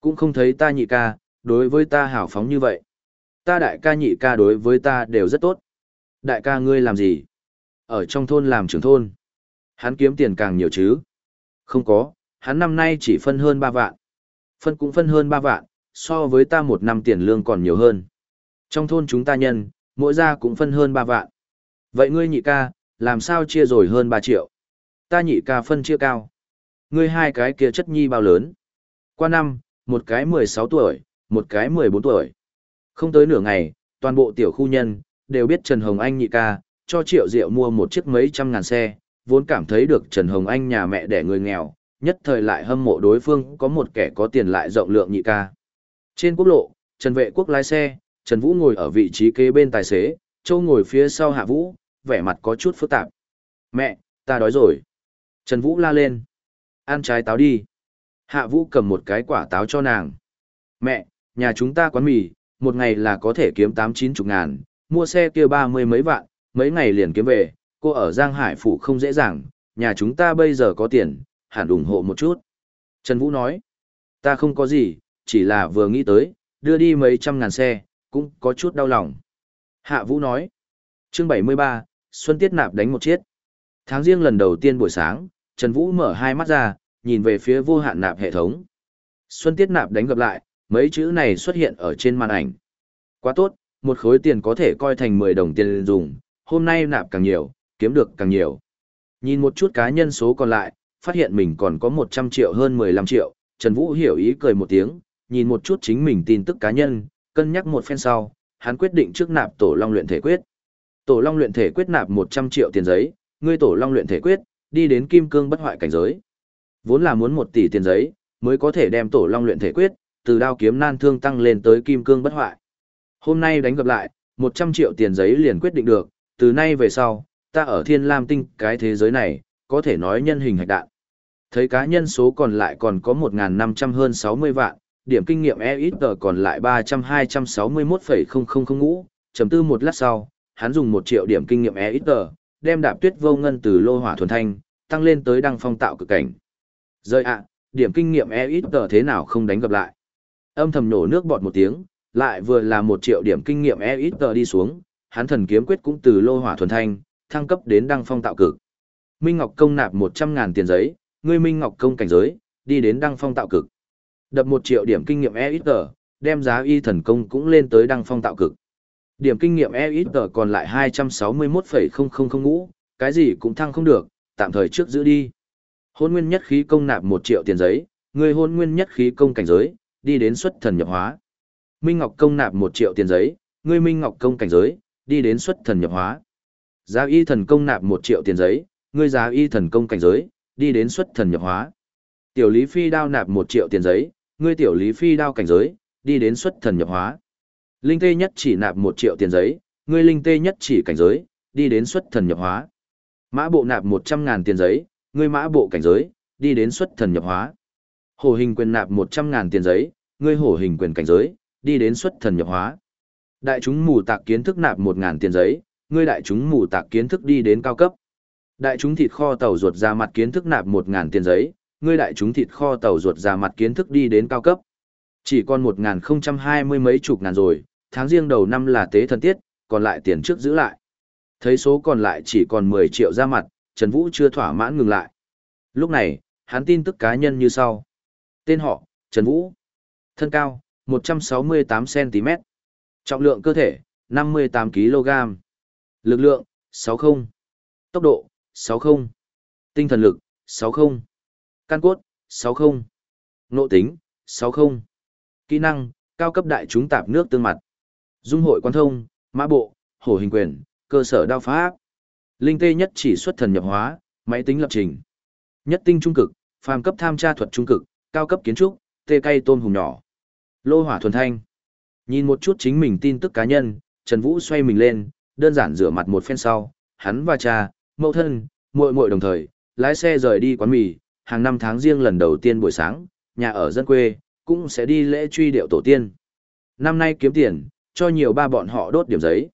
Cũng không thấy ta nhị ca, đối với ta hào phóng như vậy. Ta đại ca nhị ca đối với ta đều rất tốt. Đại ca ngươi làm gì? Ở trong thôn làm trưởng thôn. Hắn kiếm tiền càng nhiều chứ? Không có, hắn năm nay chỉ phân hơn 3 vạn. Phân cũng phân hơn 3 vạn, so với ta một năm tiền lương còn nhiều hơn. Trong thôn chúng ta nhân, mỗi gia cũng phân hơn 3 vạn. Vậy ngươi nhị ca, làm sao chia rồi hơn 3 triệu? Ta nhị ca phân chia cao. Ngươi hai cái kia chất nhi bao lớn? Qua năm, một cái 16 tuổi, một cái 14 tuổi. Không tới nửa ngày, toàn bộ tiểu khu nhân, đều biết Trần Hồng Anh nhị ca, cho triệu diệu mua một chiếc mấy trăm ngàn xe, vốn cảm thấy được Trần Hồng Anh nhà mẹ đẻ người nghèo, nhất thời lại hâm mộ đối phương có một kẻ có tiền lại rộng lượng nhị ca. Trên quốc lộ, Trần Vệ Quốc lái xe, Trần Vũ ngồi ở vị trí kế bên tài xế, Châu ngồi phía sau Hạ Vũ, vẻ mặt có chút phức tạp. Mẹ, ta đói rồi. Trần Vũ la lên. Ăn trái táo đi. Hạ Vũ cầm một cái quả táo cho nàng. Mẹ, nhà chúng ta quán mì, một ngày là có thể kiếm tám chín chục ngàn, mua xe kia ba mươi mấy vạn, mấy ngày liền kiếm về, cô ở Giang Hải Phủ không dễ dàng, nhà chúng ta bây giờ có tiền, hẳn ủng hộ một chút. Trần Vũ nói, ta không có gì, chỉ là vừa nghĩ tới, đưa đi mấy trăm ngàn xe, cũng có chút đau lòng. Hạ Vũ nói, chương 73, Xuân Tiết Nạp đánh một chiếc. Tháng riêng lần đầu tiên buổi sáng, Trần Vũ mở hai mắt ra, nhìn về phía vô hạn nạp hệ thống. Xuân Tiết Nạp đánh gặp lại, mấy chữ này xuất hiện ở trên màn ảnh. Quá tốt, một khối tiền có thể coi thành 10 đồng tiền dùng, hôm nay nạp càng nhiều, kiếm được càng nhiều. Nhìn một chút cá nhân số còn lại, phát hiện mình còn có 100 triệu hơn 15 triệu, Trần Vũ hiểu ý cười một tiếng, nhìn một chút chính mình tin tức cá nhân, cân nhắc một phen sau, hắn quyết định trước nạp tổ long luyện thể quyết. Tổ long luyện thể quyết nạp 100 triệu tiền giấy, ngươi tổ long luyện thể quyết, đi đến kim cương bất hoại cảnh giới. Vốn là muốn 1 tỷ tiền giấy, mới có thể đem tổ long luyện thể quyết, từ đao kiếm nan thương tăng lên tới kim cương bất hoại. Hôm nay đánh gặp lại, 100 triệu tiền giấy liền quyết định được, từ nay về sau, ta ở thiên lam tinh cái thế giới này, có thể nói nhân hình hạch đạn. Thấy cá nhân số còn lại còn có 1.500 hơn 60 vạn, điểm kinh nghiệm EXP còn lại 300-261,000 ngũ, chấm tư một lát sau, hắn dùng 1 triệu điểm kinh nghiệm EXP, đem đạp tuyết vô ngân từ lô hỏa thuần thanh, tăng lên tới đăng phong tạo cực cảnh. Rơi ạ, điểm kinh nghiệm EXP thế nào không đánh gặp lại. Âm thầm nổ nước bọt một tiếng, lại vừa là 1 triệu điểm kinh nghiệm EXP đi xuống, hắn thần kiếm quyết cũng từ lô hỏa thuần thanh, thăng cấp đến đăng phong tạo cực. Minh Ngọc công nạp 100.000 tiền giấy, ngươi Minh Ngọc công cảnh giới, đi đến đăng phong tạo cực. Đập một triệu điểm kinh nghiệm EXP, đem giá y thần công cũng lên tới đăng phong tạo cực. Điểm kinh nghiệm EXP còn lại 261,000 ngũ, cái gì cũng thăng không được, tạm thời trước giữ đi. Hôn nguyên nhất khí công nạp một triệu tiền giấy, ngươi hôn nguyên nhất khí công cảnh giới, đi đến xuất thần nhập hóa. Minh Ngọc công nạp một triệu tiền giấy, ngươi Minh Ngọc công cảnh giới, đi đến xuất thần nhập hóa. Giá y thần công nạp một triệu tiền giấy, ngươi giá y thần công cảnh giới, đi đến xuất thần nhập hóa. Tiểu Lý Phi đao nạp một triệu tiền giấy, ngươi tiểu Lý Phi đao cảnh giới, đi đến xuất thần nhập hóa. Linh tê nhất chỉ nạp một triệu tiền giấy, ngươi linh tê nhất chỉ cảnh giới, đi đến xuất thần nhập hóa. Mã bộ nạp 100 ngàn tiền giấy, ngươi mã bộ cảnh giới, đi đến xuất thần nhập hóa. Hổ hình quyền nạp 100 ngàn tiền giấy, ngươi hổ hình quyền cảnh giới, đi đến xuất thần nhập hóa. Đại chúng mù tạc kiến thức nạp một ngàn tiền giấy, ngươi đại chúng mù tạc kiến thức đi đến cao cấp. Đại chúng thịt kho tàu ruột ra mặt kiến thức nạp một ngàn tiền giấy, ngươi đại chúng thịt kho tàu ruột ra mặt kiến thức đi đến cao cấp. Chỉ còn 1020 mấy chục ngàn rồi, tháng riêng đầu năm là tế thần tiết, còn lại tiền trước giữ lại. Thấy số còn lại chỉ còn 10 triệu ra mặt, Trần Vũ chưa thỏa mãn ngừng lại. Lúc này, hắn tin tức cá nhân như sau. Tên họ, Trần Vũ. Thân cao, 168cm. Trọng lượng cơ thể, 58kg. Lực lượng, 60. Tốc độ, 60. Tinh thần lực, 60. Căn cốt, 60. Nộ tính, 60. Kỹ năng, cao cấp đại chúng tạp nước tương mặt. Dung hội quan thông, mã bộ, hổ hình quyền, cơ sở đao pháp. Linh tê nhất chỉ xuất thần nhập hóa, máy tính lập trình. Nhất tinh trung cực, phàm cấp tham tra thuật trung cực, cao cấp kiến trúc, tê cây tôm hùng nhỏ. Lô hỏa thuần thanh. Nhìn một chút chính mình tin tức cá nhân, Trần Vũ xoay mình lên, đơn giản rửa mặt một phen sau, hắn và cha, mẫu thân, muội muội đồng thời, lái xe rời đi quán mì, hàng năm tháng riêng lần đầu tiên buổi sáng, nhà ở dân quê, cũng sẽ đi lễ truy điệu tổ tiên. Năm nay kiếm tiền, cho nhiều ba bọn họ đốt điểm giấy.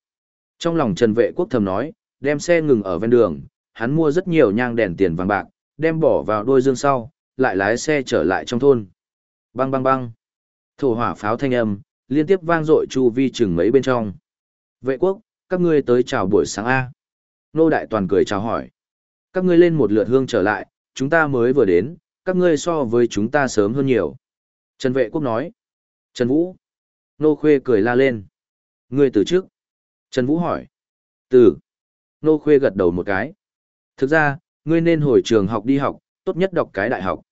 Trong lòng Trần Vệ Quốc thầm nói, đem xe ngừng ở ven đường, hắn mua rất nhiều nhang đèn tiền vàng bạc, đem bỏ vào đôi dương sau, lại lái xe trở lại trong thôn. Bang bang bang. Thổ hỏa pháo thanh âm, liên tiếp vang dội chu vi chừng mấy bên trong. Vệ quốc, các ngươi tới chào buổi sáng A. Nô Đại Toàn cười chào hỏi. Các ngươi lên một lượt hương trở lại, chúng ta mới vừa đến, các ngươi so với chúng ta sớm hơn nhiều. Trần Vệ Quốc nói. Trần Vũ. Nô Khuê cười la lên. Ngươi từ trước. Trần Vũ hỏi. Từ. Nô Khuê gật đầu một cái. Thực ra, ngươi nên hồi trường học đi học, tốt nhất đọc cái đại học.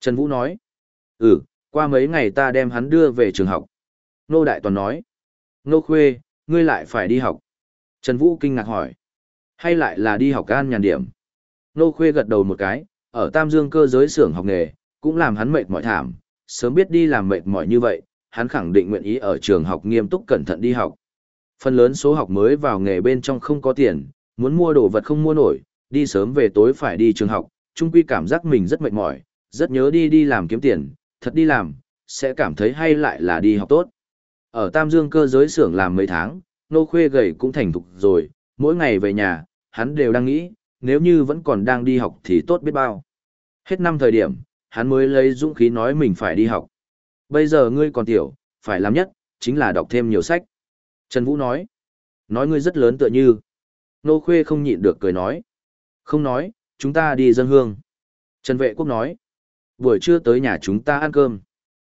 Trần Vũ nói. Ừ, qua mấy ngày ta đem hắn đưa về trường học. Nô Đại Toàn nói. Nô Khuê, ngươi lại phải đi học. Trần Vũ kinh ngạc hỏi. Hay lại là đi học gan nhàn điểm? Nô Khuê gật đầu một cái, ở Tam Dương cơ giới xưởng học nghề, cũng làm hắn mệt mỏi thảm, sớm biết đi làm mệt mỏi như vậy, hắn khẳng định nguyện ý ở trường học nghiêm túc cẩn thận đi học. Phần lớn số học mới vào nghề bên trong không có tiền, muốn mua đồ vật không mua nổi, đi sớm về tối phải đi trường học, chung quy cảm giác mình rất mệt mỏi, rất nhớ đi đi làm kiếm tiền, thật đi làm, sẽ cảm thấy hay lại là đi học tốt. Ở Tam Dương cơ giới xưởng làm mấy tháng, nô khuê gầy cũng thành thục rồi, mỗi ngày về nhà, hắn đều đang nghĩ, nếu như vẫn còn đang đi học thì tốt biết bao. Hết năm thời điểm, hắn mới lấy dũng khí nói mình phải đi học. Bây giờ ngươi còn tiểu, phải làm nhất, chính là đọc thêm nhiều sách. Trần Vũ nói, nói ngươi rất lớn tựa như. Nô khuê không nhịn được cười nói. Không nói, chúng ta đi dân hương. Trần Vệ Quốc nói, buổi trưa tới nhà chúng ta ăn cơm.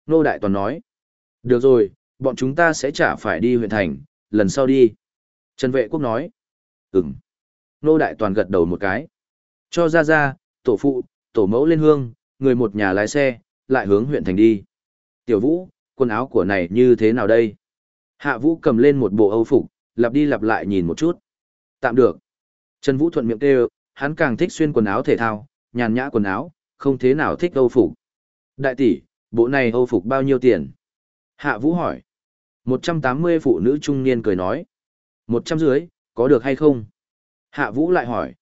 Nô Đại Toàn nói, được rồi, bọn chúng ta sẽ chả phải đi huyện thành, lần sau đi. Trần Vệ Quốc nói, ừm. Nô Đại Toàn gật đầu một cái. Cho ra ra, tổ phụ, tổ mẫu lên hương, người một nhà lái xe, lại hướng huyện thành đi. Tiểu Vũ, quần áo của này như thế nào đây? Hạ Vũ cầm lên một bộ âu phục, lặp đi lặp lại nhìn một chút. Tạm được. Trần Vũ thuận miệng kêu, hắn càng thích xuyên quần áo thể thao, nhàn nhã quần áo, không thế nào thích âu phục. Đại tỷ, bộ này âu phục bao nhiêu tiền? Hạ Vũ hỏi. 180 phụ nữ trung niên cười nói. 100 dưới, có được hay không? Hạ Vũ lại hỏi.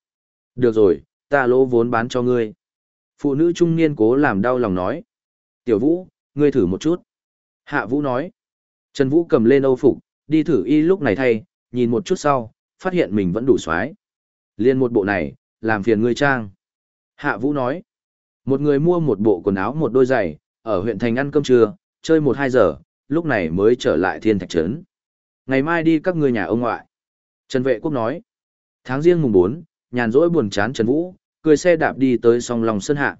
Được rồi, ta lỗ vốn bán cho ngươi. Phụ nữ trung niên cố làm đau lòng nói. Tiểu Vũ, ngươi thử một chút. Hạ Vũ nói. Trần Vũ cầm lên âu phục, đi thử y lúc này thay, nhìn một chút sau, phát hiện mình vẫn đủ xoái. Liên một bộ này, làm phiền ngươi trang. Hạ Vũ nói. Một người mua một bộ quần áo một đôi giày, ở huyện thành ăn cơm trưa, chơi một hai giờ, lúc này mới trở lại thiên thạch trấn. Ngày mai đi các ngươi nhà ông ngoại. Trần Vệ Quốc nói. Tháng riêng mùng 4, nhàn rỗi buồn chán Trần Vũ, cười xe đạp đi tới song lòng sân hạ.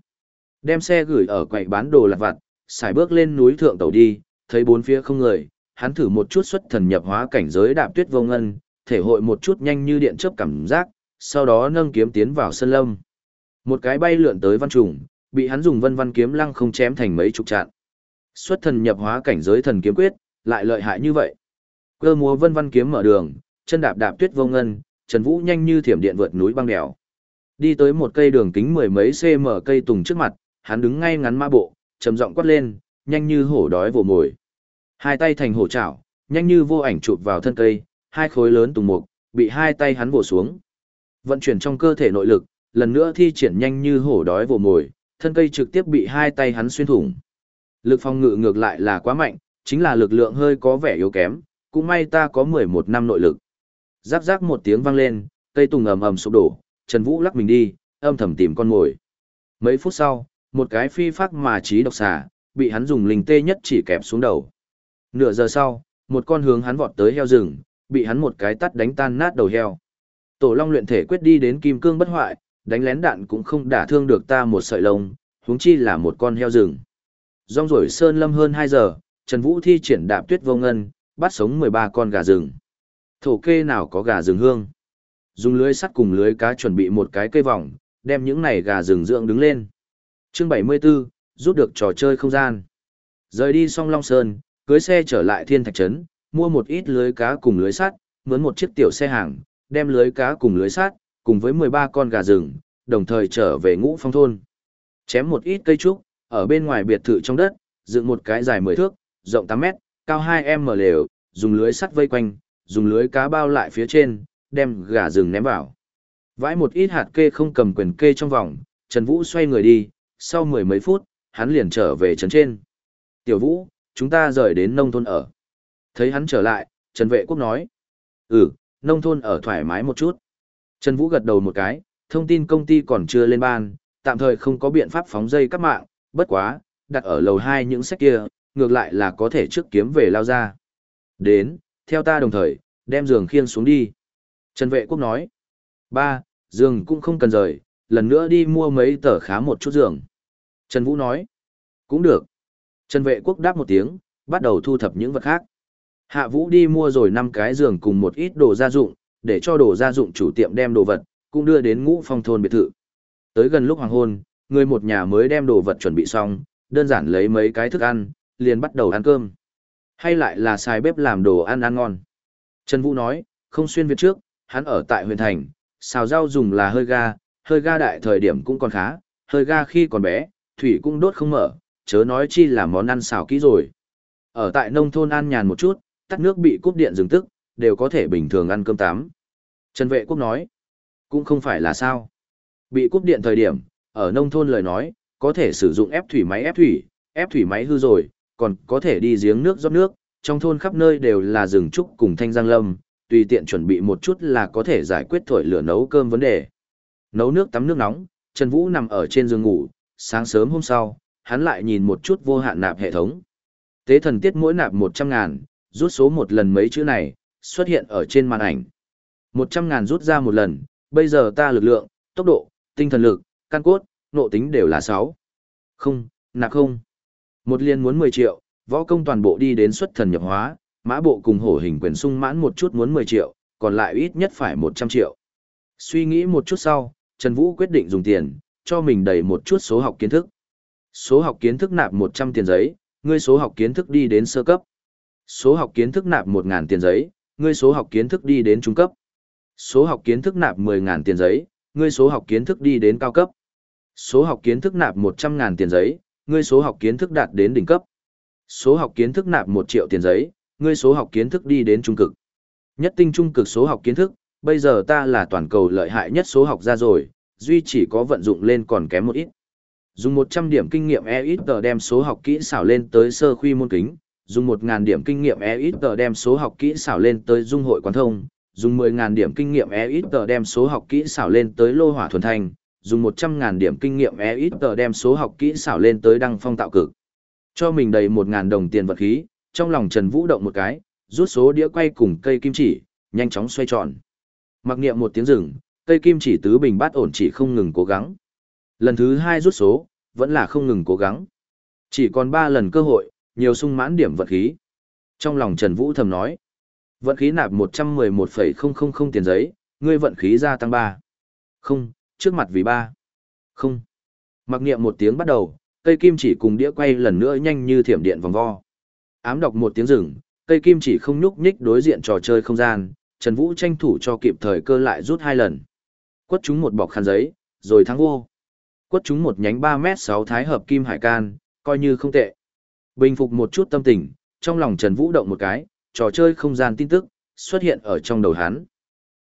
Đem xe gửi ở quầy bán đồ lặt vặt, xài bước lên núi thượng tàu đi, thấy bốn phía không người, hắn thử một chút xuất thần nhập hóa cảnh giới đạp tuyết vô ngân, thể hội một chút nhanh như điện chớp cảm giác, sau đó nâng kiếm tiến vào sân lâm. Một cái bay lượn tới văn trùng, bị hắn dùng vân văn kiếm lăng không chém thành mấy chục trạng. Xuất thần nhập hóa cảnh giới thần kiếm quyết, lại lợi hại như vậy. Cơ múa vân văn kiếm mở đường, chân đạp đạp tuyết vô ngân, Trần Vũ nhanh như thiểm điện vượt núi băng đèo. Đi tới một cây đường kính mười mấy cm cây tùng trước mặt, hắn đứng ngay ngắn ma bộ, trầm giọng quát lên, nhanh như hổ đói vồ mồi. Hai tay thành hổ chảo, nhanh như vô ảnh chụp vào thân cây, hai khối lớn tùng mục, bị hai tay hắn vồ xuống. Vận chuyển trong cơ thể nội lực, lần nữa thi triển nhanh như hổ đói vồ mồi, thân cây trực tiếp bị hai tay hắn xuyên thủng. Lực phòng ngự ngược lại là quá mạnh, chính là lực lượng hơi có vẻ yếu kém, cũng may ta có 11 năm nội lực. Rắc rắc một tiếng vang lên, cây tùng ầm ầm sụp đổ, Trần Vũ lắc mình đi, âm thầm tìm con mồi. Mấy phút sau, một cái phi phác mà trí độc xà, bị hắn dùng linh tê nhất chỉ kẹp xuống đầu. Nửa giờ sau, một con hướng hắn vọt tới heo rừng, bị hắn một cái tắt đánh tan nát đầu heo. Tổ Long luyện thể quyết đi đến kim cương bất hoại, đánh lén đạn cũng không đả thương được ta một sợi lông, huống chi là một con heo rừng. Rong rổi sơn lâm hơn 2 giờ, Trần Vũ thi triển đạp tuyết vô ngân, bắt sống 13 con gà rừng. Thổ kê nào có gà rừng hương. Dùng lưới sắt cùng lưới cá chuẩn bị một cái cây vòng, đem những này gà rừng dưỡng đứng lên. Chương 74, rút được trò chơi không gian. Rời đi song Long Sơn, cưới xe trở lại Thiên Thạch Trấn, mua một ít lưới cá cùng lưới sắt, mướn một chiếc tiểu xe hàng, đem lưới cá cùng lưới sắt, cùng với 13 con gà rừng, đồng thời trở về ngũ phong thôn. Chém một ít cây trúc, ở bên ngoài biệt thự trong đất, dựng một cái dài 10 thước, rộng 8 mét, cao 2 m lều, dùng lưới sắt vây quanh, dùng lưới cá bao lại phía trên, đem gà rừng ném vào. Vãi một ít hạt kê không cầm quyền kê trong vòng, Trần Vũ xoay người đi, sau mười mấy phút, hắn liền trở về trấn trên. Tiểu Vũ, chúng ta rời đến nông thôn ở. Thấy hắn trở lại, Trần Vệ Quốc nói. Ừ, nông thôn ở thoải mái một chút. Trần Vũ gật đầu một cái, thông tin công ty còn chưa lên ban, tạm thời không có biện pháp phóng dây các mạng, bất quá, đặt ở lầu 2 những sách kia, ngược lại là có thể trước kiếm về lao ra. Đến, theo ta đồng thời, đem giường khiêng xuống đi. Trần Vệ Quốc nói. Ba, giường cũng không cần rời, lần nữa đi mua mấy tờ khá một chút giường. Trần Vũ nói. Cũng được. Trần Vệ Quốc đáp một tiếng, bắt đầu thu thập những vật khác. Hạ Vũ đi mua rồi năm cái giường cùng một ít đồ gia dụng, để cho đồ gia dụng chủ tiệm đem đồ vật, cũng đưa đến ngũ phong thôn biệt thự. Tới gần lúc hoàng hôn, người một nhà mới đem đồ vật chuẩn bị xong, đơn giản lấy mấy cái thức ăn, liền bắt đầu ăn cơm. Hay lại là xài bếp làm đồ ăn ăn ngon. Trần Vũ nói, không xuyên Việt trước, hắn ở tại huyện thành, xào rau dùng là hơi ga, hơi ga đại thời điểm cũng còn khá, hơi ga khi còn bé, thủy cũng đốt không mở, chớ nói chi là món ăn xào kỹ rồi. Ở tại nông thôn an nhàn một chút, tắt nước bị cúp điện dừng tức, đều có thể bình thường ăn cơm tám. Trần Vệ Quốc nói, cũng không phải là sao. Bị cúp điện thời điểm, ở nông thôn lời nói, có thể sử dụng ép thủy máy ép thủy, ép thủy máy hư rồi, còn có thể đi giếng nước rót nước, trong thôn khắp nơi đều là rừng trúc cùng thanh giang lâm, tùy tiện chuẩn bị một chút là có thể giải quyết thổi lửa nấu cơm vấn đề. Nấu nước tắm nước nóng, Trần Vũ nằm ở trên giường ngủ, sáng sớm hôm sau, hắn lại nhìn một chút vô hạn nạp hệ thống. Tế thần tiết mỗi nạp 100 ngàn, rút số một lần mấy chữ này, xuất hiện ở trên màn ảnh. 100 ngàn rút ra một lần, bây giờ ta lực lượng, tốc độ, tinh thần lực, căn cốt, nộ tính đều là 6. Không, nạp không. Một liên muốn 10 triệu, võ công toàn bộ đi đến xuất thần nhập hóa, mã bộ cùng hổ hình quyền sung mãn một chút muốn 10 triệu, còn lại ít nhất phải 100 triệu. Suy nghĩ một chút sau, Trần Vũ quyết định dùng tiền, cho mình đầy một chút số học kiến thức. Số học kiến thức nạp 100 tiền giấy, ngươi số học kiến thức đi đến sơ cấp. Số học kiến thức nạp 1.000 tiền giấy, ngươi số học kiến thức đi đến trung cấp. Số học kiến thức nạp 10.000 tiền giấy, ngươi số học kiến thức đi đến cao cấp. Số học kiến thức nạp 100.000 tiền giấy, ngươi số học kiến thức đạt đến đỉnh cấp. Số học kiến thức nạp 1 triệu tiền giấy, ngươi số học kiến thức đi đến trung cực. Nhất tinh trung cực số học kiến thức, bây giờ ta là toàn cầu lợi hại nhất số học ra rồi, duy chỉ có vận dụng lên còn kém một ít. Dùng 100 điểm kinh nghiệm EXT đem số học kỹ xảo lên tới sơ khuy môn kính, dùng 1000 điểm kinh nghiệm EXT đem số học kỹ xảo lên tới dung hội quán thông, dùng 10000 điểm kinh nghiệm EXT đem số học kỹ xảo lên tới lô hỏa thuần thành, dùng 100.000 điểm kinh nghiệm EXT đem số học kỹ xảo lên tới đăng phong tạo cực. Cho mình đầy 1.000 đồng tiền vật khí, trong lòng Trần Vũ động một cái, rút số đĩa quay cùng cây kim chỉ, nhanh chóng xoay tròn. Mặc niệm một tiếng rừng, cây kim chỉ tứ bình bát ổn chỉ không ngừng cố gắng. Lần thứ hai rút số, vẫn là không ngừng cố gắng. Chỉ còn 3 lần cơ hội, nhiều sung mãn điểm vật khí. Trong lòng Trần Vũ thầm nói, vận khí nạp 111,000 tiền giấy, ngươi vận khí gia tăng 3. Không, trước mặt vì ba Không. Mặc niệm một tiếng bắt đầu, cây kim chỉ cùng đĩa quay lần nữa nhanh như thiểm điện vòng vo. Ám đọc một tiếng rừng, cây kim chỉ không nhúc nhích đối diện trò chơi không gian, Trần Vũ tranh thủ cho kịp thời cơ lại rút hai lần. Quất chúng một bọc khăn giấy, rồi thắng vô. Quất chúng một nhánh 3 mét sáu thái hợp kim hải can, coi như không tệ. Bình phục một chút tâm tình, trong lòng Trần Vũ động một cái, trò chơi không gian tin tức, xuất hiện ở trong đầu hắn.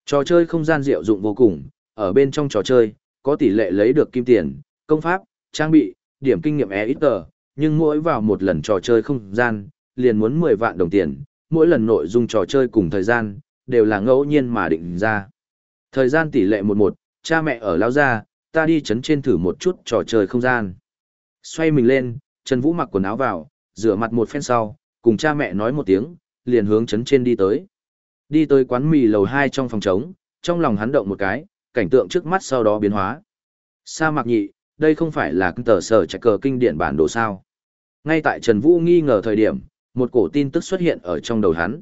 Trò chơi không gian diệu dụng vô cùng, ở bên trong trò chơi, có tỷ lệ lấy được kim tiền, công pháp, trang bị, điểm kinh nghiệm e ít tờ, nhưng mỗi vào một lần trò chơi không gian, liền muốn 10 vạn đồng tiền, mỗi lần nội dung trò chơi cùng thời gian, đều là ngẫu nhiên mà định ra. Thời gian tỷ lệ 11, cha mẹ ở lao ra, ta đi chấn trên thử một chút trò chơi không gian. Xoay mình lên, Trần Vũ mặc quần áo vào, rửa mặt một phen sau, cùng cha mẹ nói một tiếng, liền hướng chấn trên đi tới. Đi tới quán mì lầu 2 trong phòng trống, trong lòng hắn động một cái, cảnh tượng trước mắt sau đó biến hóa. Sa mạc nhị, đây không phải là tờ sở trạch cờ kinh điển bản đồ sao. Ngay tại Trần Vũ nghi ngờ thời điểm, một cổ tin tức xuất hiện ở trong đầu hắn.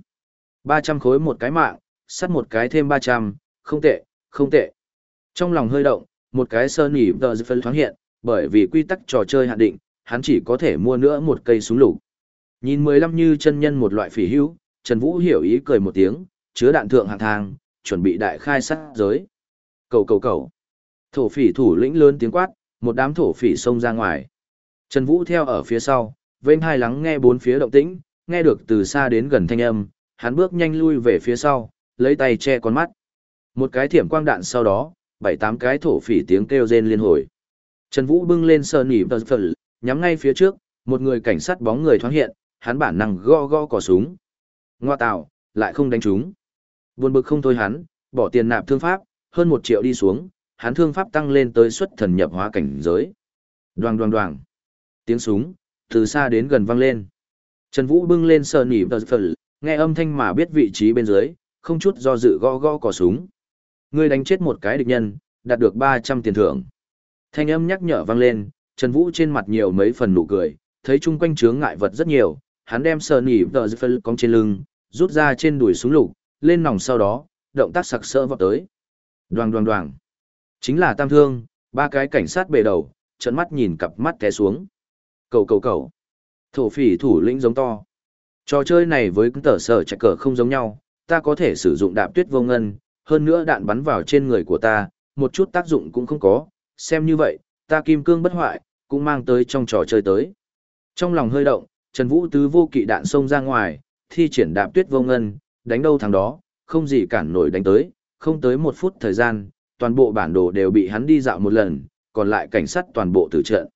300 khối một cái mạng, sắt một cái thêm 300, không tệ, không tệ. Trong lòng hơi động, một cái sơ nỉ tờ dự phân thoáng hiện, bởi vì quy tắc trò chơi hạn định, hắn chỉ có thể mua nữa một cây súng lục. Nhìn mười lăm như chân nhân một loại phỉ hữu, Trần Vũ hiểu ý cười một tiếng, chứa đạn thượng hạng thang, chuẩn bị đại khai sát giới. Cầu cầu cầu. Thổ phỉ thủ lĩnh lớn tiếng quát, một đám thổ phỉ xông ra ngoài. Trần Vũ theo ở phía sau, vênh hai lắng nghe bốn phía động tĩnh, nghe được từ xa đến gần thanh âm, hắn bước nhanh lui về phía sau, lấy tay che con mắt. Một cái thiểm quang đạn sau đó, bảy tám cái thổ phỉ tiếng kêu rên liên hồi. Trần Vũ bưng lên sơn nỉ vật phật, nhắm ngay phía trước, một người cảnh sát bóng người thoáng hiện, hắn bản năng go go cò súng. Ngoa tạo, lại không đánh chúng. Buồn bực không thôi hắn, bỏ tiền nạp thương pháp, hơn một triệu đi xuống, hắn thương pháp tăng lên tới xuất thần nhập hóa cảnh giới. Đoàng đoàng đoàng. Tiếng súng, từ xa đến gần vang lên. Trần Vũ bưng lên sờ nỉ vật phật, nghe âm thanh mà biết vị trí bên dưới, không chút do dự gõ gõ cò súng. Ngươi đánh chết một cái địch nhân, đạt được 300 tiền thưởng. Thanh âm nhắc nhở vang lên, Trần Vũ trên mặt nhiều mấy phần nụ cười, thấy chung quanh chướng ngại vật rất nhiều, hắn đem sờ nỉ tờ phân cong trên lưng, rút ra trên đùi súng lục, lên nòng sau đó, động tác sặc sỡ vọt tới. Đoàng đoàng đoàng. Chính là tam thương, ba cái cảnh sát bề đầu, trận mắt nhìn cặp mắt té xuống. Cầu cầu cầu. Thổ phỉ thủ lĩnh giống to. Trò chơi này với tờ sở chạy cờ không giống nhau, ta có thể sử dụng đạp tuyết vô ngân, hơn nữa đạn bắn vào trên người của ta, một chút tác dụng cũng không có, xem như vậy, ta kim cương bất hoại, cũng mang tới trong trò chơi tới. Trong lòng hơi động, Trần Vũ Tứ vô kỵ đạn xông ra ngoài, thi triển đạp tuyết vô ngân, đánh đâu thằng đó, không gì cản nổi đánh tới, không tới một phút thời gian, toàn bộ bản đồ đều bị hắn đi dạo một lần, còn lại cảnh sát toàn bộ tử trận.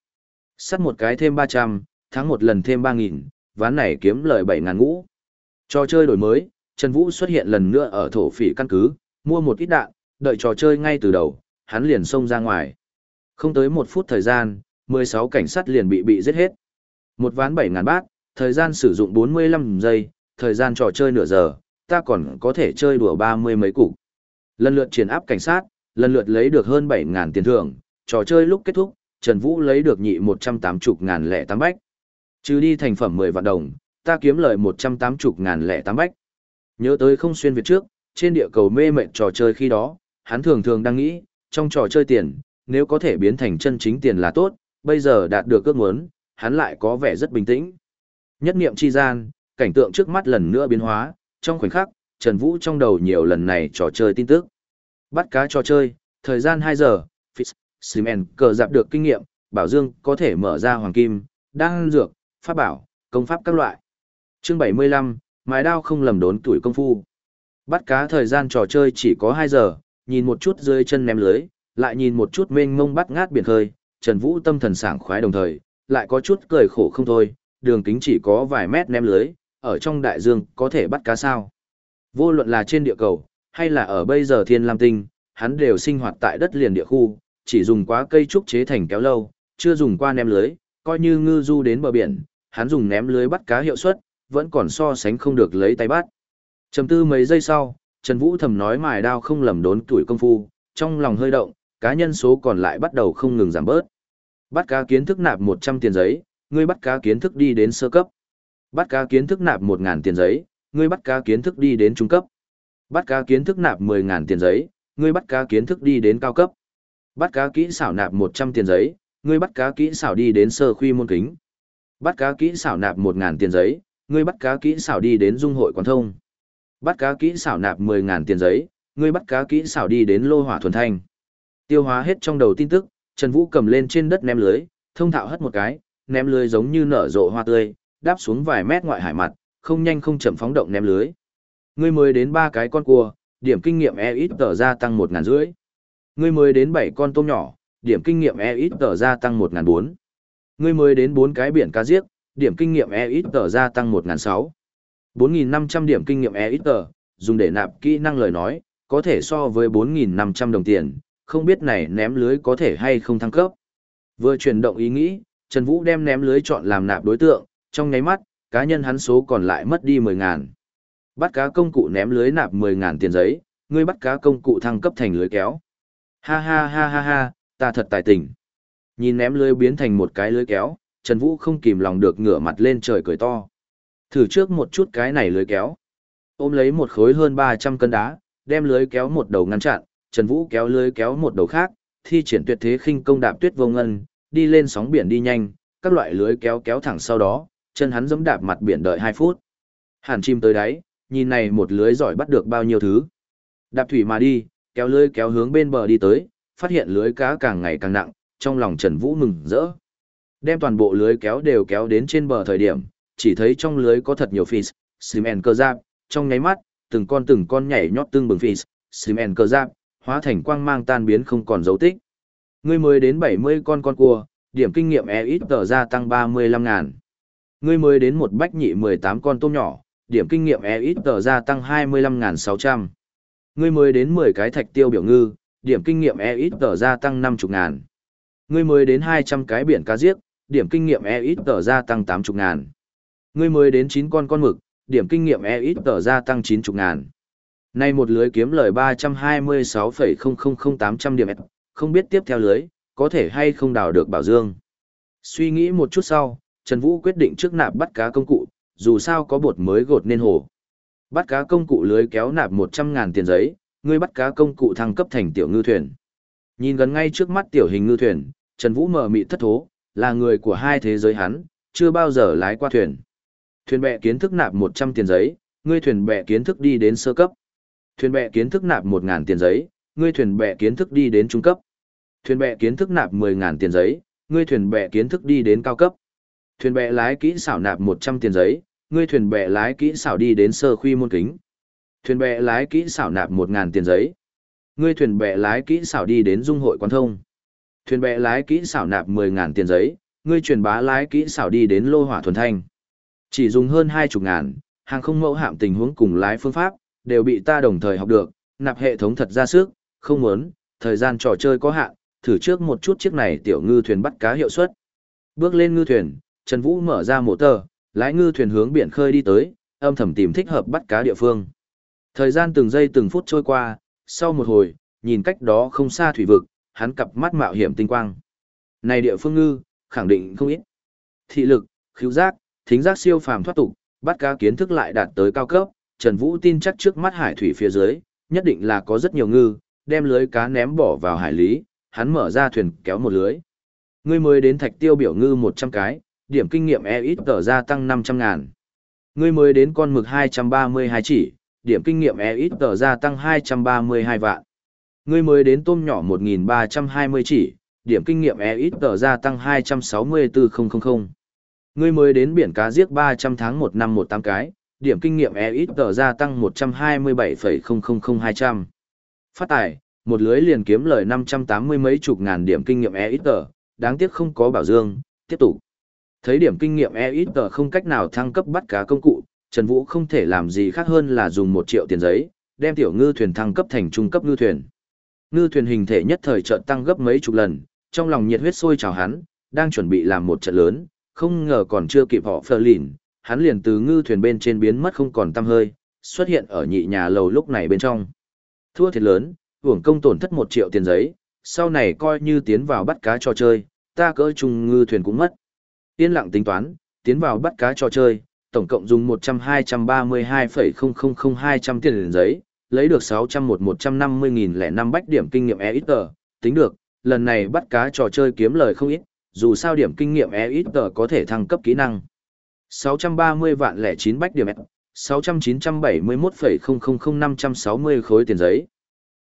Sắt một cái thêm 300, thắng một lần thêm 3.000, ván này kiếm lời 7.000 ngũ. Trò chơi đổi mới, Trần Vũ xuất hiện lần nữa ở thổ phỉ căn cứ, mua một ít đạn, đợi trò chơi ngay từ đầu, hắn liền xông ra ngoài. Không tới một phút thời gian, 16 cảnh sát liền bị bị giết hết. Một ván 7.000 bát, thời gian sử dụng 45 giây, thời gian trò chơi nửa giờ, ta còn có thể chơi đùa 30 mấy cục. Lần lượt triển áp cảnh sát, lần lượt lấy được hơn 7.000 tiền thưởng, trò chơi lúc kết thúc, Trần Vũ lấy được nhị 180 ngàn lẻ tám bách. Trừ đi thành phẩm 10 vạn đồng, ta kiếm lời 180 ngàn lẻ tám bách. Nhớ tới không xuyên Việt trước, trên địa cầu mê mệt trò chơi khi đó, hắn thường thường đang nghĩ, trong trò chơi tiền, nếu có thể biến thành chân chính tiền là tốt, bây giờ đạt được ước muốn, hắn lại có vẻ rất bình tĩnh. Nhất niệm chi gian, cảnh tượng trước mắt lần nữa biến hóa, trong khoảnh khắc, Trần Vũ trong đầu nhiều lần này trò chơi tin tức. Bắt cá trò chơi, thời gian 2 giờ, Fitz, Simen cờ dạp được kinh nghiệm, Bảo Dương có thể mở ra hoàng kim, đăng dược, pháp bảo, công pháp các loại. Chương 75, mái đao không lầm đốn tuổi công phu. Bắt cá thời gian trò chơi chỉ có 2 giờ, nhìn một chút dưới chân ném lưới, lại nhìn một chút mênh mông bắt ngát biển khơi, Trần Vũ tâm thần sảng khoái đồng thời, lại có chút cười khổ không thôi, đường kính chỉ có vài mét ném lưới, ở trong đại dương có thể bắt cá sao. Vô luận là trên địa cầu, hay là ở bây giờ thiên lam tinh, hắn đều sinh hoạt tại đất liền địa khu, chỉ dùng quá cây trúc chế thành kéo lâu, chưa dùng qua ném lưới, coi như ngư du đến bờ biển, hắn dùng ném lưới bắt cá hiệu suất, vẫn còn so sánh không được lấy tay bắt. Chầm tư mấy giây sau, Trần Vũ thầm nói mài đao không lầm đốn tuổi công phu, trong lòng hơi động, cá nhân số còn lại bắt đầu không ngừng giảm bớt. Bắt cá kiến thức nạp 100 tiền giấy, ngươi bắt cá kiến thức đi đến sơ cấp. Bắt cá kiến thức nạp 1000 tiền giấy, ngươi bắt cá kiến thức đi đến trung cấp. Bắt cá kiến thức nạp 10.000 tiền giấy, ngươi bắt cá kiến thức đi đến cao cấp. Bắt cá kỹ xảo nạp 100 tiền giấy, ngươi bắt cá kỹ xảo đi đến sơ khuy môn kính. Bắt cá kỹ xảo nạp 1.000 tiền giấy, ngươi bắt cá kỹ xảo đi đến dung hội quán thông. Bắt cá kỹ xảo nạp 10.000 tiền giấy, ngươi bắt cá kỹ xảo đi đến lô hỏa thuần thanh. Tiêu hóa hết trong đầu tin tức, Trần Vũ cầm lên trên đất ném lưới, thông thạo hất một cái, ném lưới giống như nở rộ hoa tươi, đáp xuống vài mét ngoại hải mặt, không nhanh không chậm phóng động ném lưới. Ngươi mới đến ba cái con cua, điểm kinh nghiệm e ít tờ gia tăng một ngàn rưỡi. Ngươi mới đến bảy con tôm nhỏ, điểm kinh nghiệm e ít tờ gia tăng một ngàn bốn. Ngươi mới đến bốn cái biển cá giếc, điểm kinh nghiệm e ít tờ gia tăng một ngàn sáu. 4.500 điểm kinh nghiệm EXP, dùng để nạp kỹ năng lời nói, có thể so với 4.500 đồng tiền, không biết này ném lưới có thể hay không thăng cấp. Vừa chuyển động ý nghĩ, Trần Vũ đem ném lưới chọn làm nạp đối tượng, trong nháy mắt, cá nhân hắn số còn lại mất đi 10.000. Bắt cá công cụ ném lưới nạp 10.000 tiền giấy, ngươi bắt cá công cụ thăng cấp thành lưới kéo. Ha ha ha ha ha, ta thật tài tình. Nhìn ném lưới biến thành một cái lưới kéo, Trần Vũ không kìm lòng được ngửa mặt lên trời cười to. Thử trước một chút cái này lưới kéo. Ôm lấy một khối hơn 300 cân đá, đem lưới kéo một đầu ngăn chặn, Trần Vũ kéo lưới kéo một đầu khác, thi triển tuyệt thế khinh công đạp tuyết vô ngân, đi lên sóng biển đi nhanh, các loại lưới kéo kéo thẳng sau đó, chân hắn giẫm đạp mặt biển đợi 2 phút. Hàn chim tới đáy, nhìn này một lưới giỏi bắt được bao nhiêu thứ. Đạp thủy mà đi, kéo lưới kéo hướng bên bờ đi tới, phát hiện lưới cá càng ngày càng nặng, trong lòng Trần Vũ mừng rỡ. Đem toàn bộ lưới kéo đều kéo đến trên bờ thời điểm, chỉ thấy trong lưới có thật nhiều fish, simen cơ giáp, trong nháy mắt, từng con từng con nhảy nhót tương bừng fish, simen cơ giáp, hóa thành quang mang tan biến không còn dấu tích. Ngươi mới đến 70 con con cua, điểm kinh nghiệm e ít tờ gia tăng 35 ngàn. Ngươi mới đến một bách nhị 18 con tôm nhỏ, điểm kinh nghiệm e ít tờ gia tăng 25.600. Ngươi mới đến 10 cái thạch tiêu biểu ngư, điểm kinh nghiệm e ít tờ gia tăng 50.000. Ngươi mới đến 200 cái biển cá giếc, điểm kinh nghiệm e ít tờ gia tăng 80.000. Ngươi mới đến 9 con con mực, điểm kinh nghiệm e ít tờ gia tăng 90 ngàn. Nay một lưới kiếm lời 326,000800 điểm, e, không biết tiếp theo lưới, có thể hay không đào được bảo dương. Suy nghĩ một chút sau, Trần Vũ quyết định trước nạp bắt cá công cụ, dù sao có bột mới gột nên hồ. Bắt cá công cụ lưới kéo nạp 100.000 tiền giấy, ngươi bắt cá công cụ thăng cấp thành tiểu ngư thuyền. Nhìn gần ngay trước mắt tiểu hình ngư thuyền, Trần Vũ mở mị thất thố, là người của hai thế giới hắn, chưa bao giờ lái qua thuyền. Thuyền bè kiến thức nạp 100 tiền giấy, ngươi thuyền bè kiến thức đi đến sơ cấp. Thuyền bè kiến thức nạp 1000 tiền giấy, ngươi thuyền bè kiến thức đi đến trung cấp. Thuyền bè kiến thức nạp 10000 tiền giấy, ngươi thuyền bè kiến thức đi đến cao cấp. Thuyền bè lái kỹ xảo nạp 100 tiền giấy, ngươi thuyền bè lái kỹ xảo đi đến sơ khuy môn kính. Thuyền bè lái kỹ xảo nạp 1000 tiền giấy. Ngươi thuyền bè lái kỹ xảo đi đến dung hội quan thông. Thuyền bè lái kỹ xảo nạp 10000 tiền giấy, ngươi truyền bá lái kỹ xảo đi đến lô hỏa thuần thanh. Chỉ dùng hơn 20 ngàn, hàng không mẫu hạm tình huống cùng lái phương pháp, đều bị ta đồng thời học được, nạp hệ thống thật ra sức, không muốn, thời gian trò chơi có hạn, thử trước một chút chiếc này tiểu ngư thuyền bắt cá hiệu suất. Bước lên ngư thuyền, Trần Vũ mở ra mổ tờ, lái ngư thuyền hướng biển khơi đi tới, âm thầm tìm thích hợp bắt cá địa phương. Thời gian từng giây từng phút trôi qua, sau một hồi, nhìn cách đó không xa thủy vực, hắn cặp mắt mạo hiểm tinh quang. Này địa phương ngư, khẳng định không ít. Thị lực, khứu giác, thính giác siêu phàm thoát tục, bắt cá kiến thức lại đạt tới cao cấp, Trần Vũ tin chắc trước mắt hải thủy phía dưới, nhất định là có rất nhiều ngư, đem lưới cá ném bỏ vào hải lý, hắn mở ra thuyền kéo một lưới. Ngươi mới đến thạch tiêu biểu ngư 100 cái, điểm kinh nghiệm e ít tờ gia tăng 500 ngàn. Ngươi mới đến con mực 232 chỉ, điểm kinh nghiệm e ít tờ gia tăng 232 vạn. Ngươi mới đến tôm nhỏ 1320 chỉ, điểm kinh nghiệm e ít tờ gia tăng 264000. Ngươi mới đến biển cá giết 300 tháng 1 năm 18 cái, điểm kinh nghiệm e ít tờ gia tăng 127,000200. Phát tài, một lưới liền kiếm lời 580 mấy chục ngàn điểm kinh nghiệm e ít tờ, đáng tiếc không có bảo dương, tiếp tục. Thấy điểm kinh nghiệm e ít tờ không cách nào thăng cấp bắt cá công cụ, Trần Vũ không thể làm gì khác hơn là dùng 1 triệu tiền giấy, đem tiểu ngư thuyền thăng cấp thành trung cấp ngư thuyền. Ngư thuyền hình thể nhất thời chợt tăng gấp mấy chục lần, trong lòng nhiệt huyết sôi trào hắn, đang chuẩn bị làm một trận lớn, không ngờ còn chưa kịp họ phờ lìn, hắn liền từ ngư thuyền bên trên biến mất không còn tăm hơi, xuất hiện ở nhị nhà lầu lúc này bên trong. Thua thiệt lớn, hưởng công tổn thất một triệu tiền giấy, sau này coi như tiến vào bắt cá trò chơi, ta cỡ chung ngư thuyền cũng mất. Yên lặng tính toán, tiến vào bắt cá trò chơi, tổng cộng dùng 100-232,000200 tiền giấy, lấy được 601-150.005 bách điểm kinh nghiệm EXT, tính được, lần này bắt cá trò chơi kiếm lời không ít, dù sao điểm kinh nghiệm EXT có thể thăng cấp kỹ năng. 630 vạn lẻ 9 bách điểm 60971,000560 khối tiền giấy.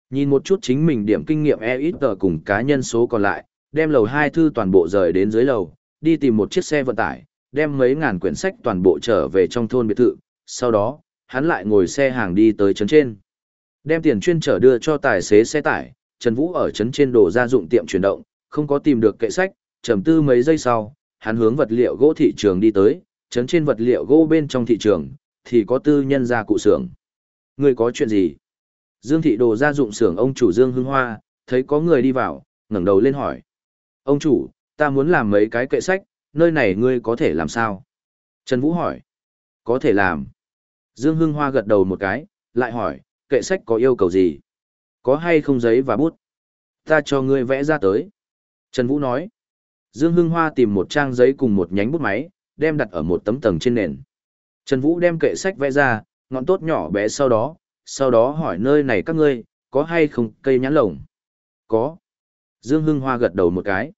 Nhìn một chút chính mình điểm kinh nghiệm EXT cùng cá nhân số còn lại, đem lầu 2 thư toàn bộ rời đến dưới lầu, đi tìm một chiếc xe vận tải, đem mấy ngàn quyển sách toàn bộ trở về trong thôn biệt thự, sau đó, hắn lại ngồi xe hàng đi tới trấn trên. Đem tiền chuyên trở đưa cho tài xế xe tải, Trần Vũ ở trấn trên đổ gia dụng tiệm chuyển động, không có tìm được kệ sách, trầm tư mấy giây sau, hắn hướng vật liệu gỗ thị trường đi tới, trấn trên vật liệu gỗ bên trong thị trường, thì có tư nhân gia cụ xưởng. Người có chuyện gì? Dương thị đồ gia dụng xưởng ông chủ Dương Hưng Hoa, thấy có người đi vào, ngẩng đầu lên hỏi. Ông chủ, ta muốn làm mấy cái kệ sách, nơi này ngươi có thể làm sao? Trần Vũ hỏi. Có thể làm. Dương Hưng Hoa gật đầu một cái, lại hỏi, kệ sách có yêu cầu gì? Có hay không giấy và bút? Ta cho ngươi vẽ ra tới. Trần Vũ nói. Dương Hưng Hoa tìm một trang giấy cùng một nhánh bút máy, đem đặt ở một tấm tầng trên nền. Trần Vũ đem kệ sách vẽ ra, ngọn tốt nhỏ bé sau đó, sau đó hỏi nơi này các ngươi, có hay không cây nhãn lồng? Có. Dương Hưng Hoa gật đầu một cái.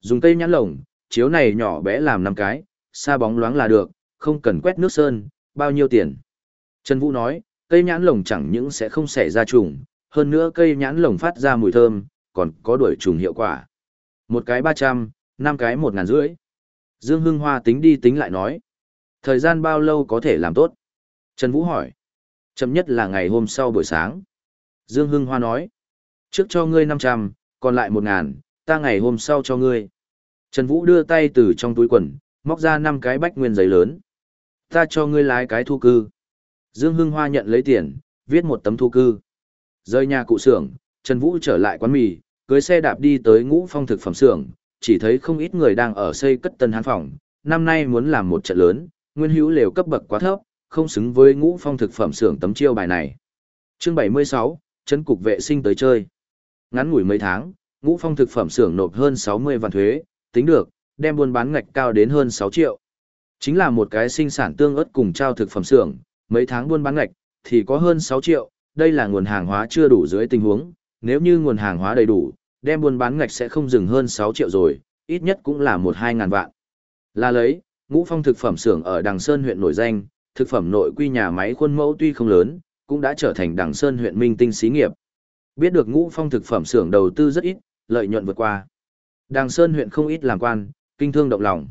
Dùng cây nhãn lồng, chiếu này nhỏ bé làm năm cái, xa bóng loáng là được, không cần quét nước sơn, bao nhiêu tiền. Trần Vũ nói, cây nhãn lồng chẳng những sẽ không xảy ra trùng, hơn nữa cây nhãn lồng phát ra mùi thơm, còn có đuổi trùng hiệu quả. Một cái 300, năm cái một ngàn rưỡi. Dương Hưng Hoa tính đi tính lại nói. Thời gian bao lâu có thể làm tốt? Trần Vũ hỏi. Chậm nhất là ngày hôm sau buổi sáng. Dương Hưng Hoa nói. Trước cho ngươi 500, còn lại 1 ngàn, ta ngày hôm sau cho ngươi. Trần Vũ đưa tay từ trong túi quần, móc ra 5 cái bách nguyên giấy lớn. Ta cho ngươi lái cái thu cư. Dương Hưng Hoa nhận lấy tiền, viết một tấm thu cư. Rơi nhà cụ xưởng, Trần Vũ trở lại quán mì, cưới xe đạp đi tới ngũ phong thực phẩm xưởng, chỉ thấy không ít người đang ở xây cất tân hán phòng. Năm nay muốn làm một trận lớn, nguyên hữu lều cấp bậc quá thấp, không xứng với ngũ phong thực phẩm xưởng tấm chiêu bài này. Chương 76, Trấn cục vệ sinh tới chơi. Ngắn ngủi mấy tháng, ngũ phong thực phẩm xưởng nộp hơn 60 vạn thuế, tính được, đem buôn bán ngạch cao đến hơn 6 triệu. Chính là một cái sinh sản tương ớt cùng trao thực phẩm xưởng, mấy tháng buôn bán ngạch, thì có hơn 6 triệu, đây là nguồn hàng hóa chưa đủ dưới tình huống, nếu như nguồn hàng hóa đầy đủ, đem buôn bán ngạch sẽ không dừng hơn 6 triệu rồi, ít nhất cũng là 1-2 ngàn vạn. Là lấy, ngũ phong thực phẩm xưởng ở Đằng Sơn huyện nổi danh, thực phẩm nội quy nhà máy khuôn mẫu tuy không lớn, cũng đã trở thành Đằng Sơn huyện minh tinh xí nghiệp. Biết được ngũ phong thực phẩm xưởng đầu tư rất ít, lợi nhuận vượt qua. đàng Sơn huyện không ít làm quan, kinh thương động lòng.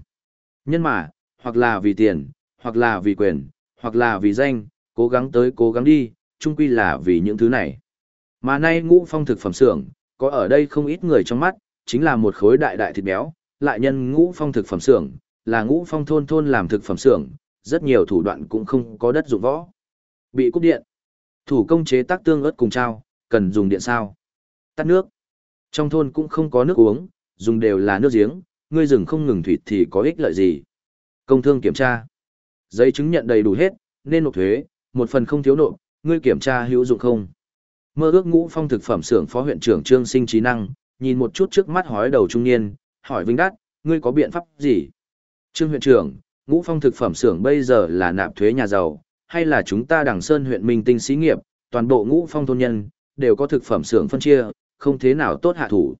Nhân mà, hoặc là vì tiền, hoặc là vì quyền, hoặc là vì danh, cố gắng tới cố gắng đi, chung quy là vì những thứ này. Mà nay ngũ phong thực phẩm xưởng, có ở đây không ít người trong mắt, chính là một khối đại đại thịt béo, lại nhân ngũ phong thực phẩm xưởng, là ngũ phong thôn thôn làm thực phẩm xưởng, rất nhiều thủ đoạn cũng không có đất dụng võ. Bị cúp điện. Thủ công chế tác tương ớt cùng trao, cần dùng điện sao? Tắt nước. Trong thôn cũng không có nước uống, dùng đều là nước giếng, ngươi rừng không ngừng thủy thì có ích lợi gì? Công thương kiểm tra. Giấy chứng nhận đầy đủ hết, nên nộp thuế, một phần không thiếu nộp, ngươi kiểm tra hữu dụng không? Mơ ước ngũ phong thực phẩm xưởng phó huyện trưởng Trương Sinh Trí Năng, nhìn một chút trước mắt hói đầu trung niên, hỏi Vinh Đát, ngươi có biện pháp gì? Trương huyện trưởng, ngũ phong thực phẩm xưởng bây giờ là nạp thuế nhà giàu, hay là chúng ta đằng sơn huyện minh tinh xí nghiệp, toàn bộ ngũ phong thôn nhân, đều có thực phẩm xưởng phân chia, không thế nào tốt hạ thủ.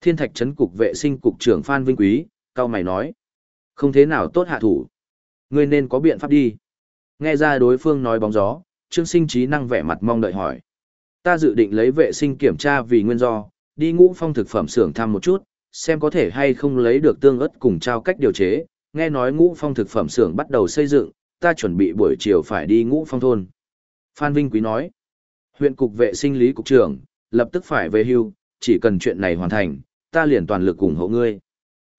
Thiên thạch trấn cục vệ sinh cục trưởng Phan Vinh Quý, cao mày nói, không thế nào tốt hạ thủ. Ngươi nên có biện pháp đi. Nghe ra đối phương nói bóng gió, Trương Sinh trí năng vẻ mặt mong đợi hỏi. Ta dự định lấy vệ sinh kiểm tra vì nguyên do, đi ngũ phong thực phẩm xưởng thăm một chút, xem có thể hay không lấy được tương ớt cùng trao cách điều chế, nghe nói ngũ phong thực phẩm xưởng bắt đầu xây dựng, ta chuẩn bị buổi chiều phải đi ngũ phong thôn. Phan Vinh Quý nói, huyện cục vệ sinh lý cục trưởng, lập tức phải về hưu, chỉ cần chuyện này hoàn thành, ta liền toàn lực ủng hộ ngươi.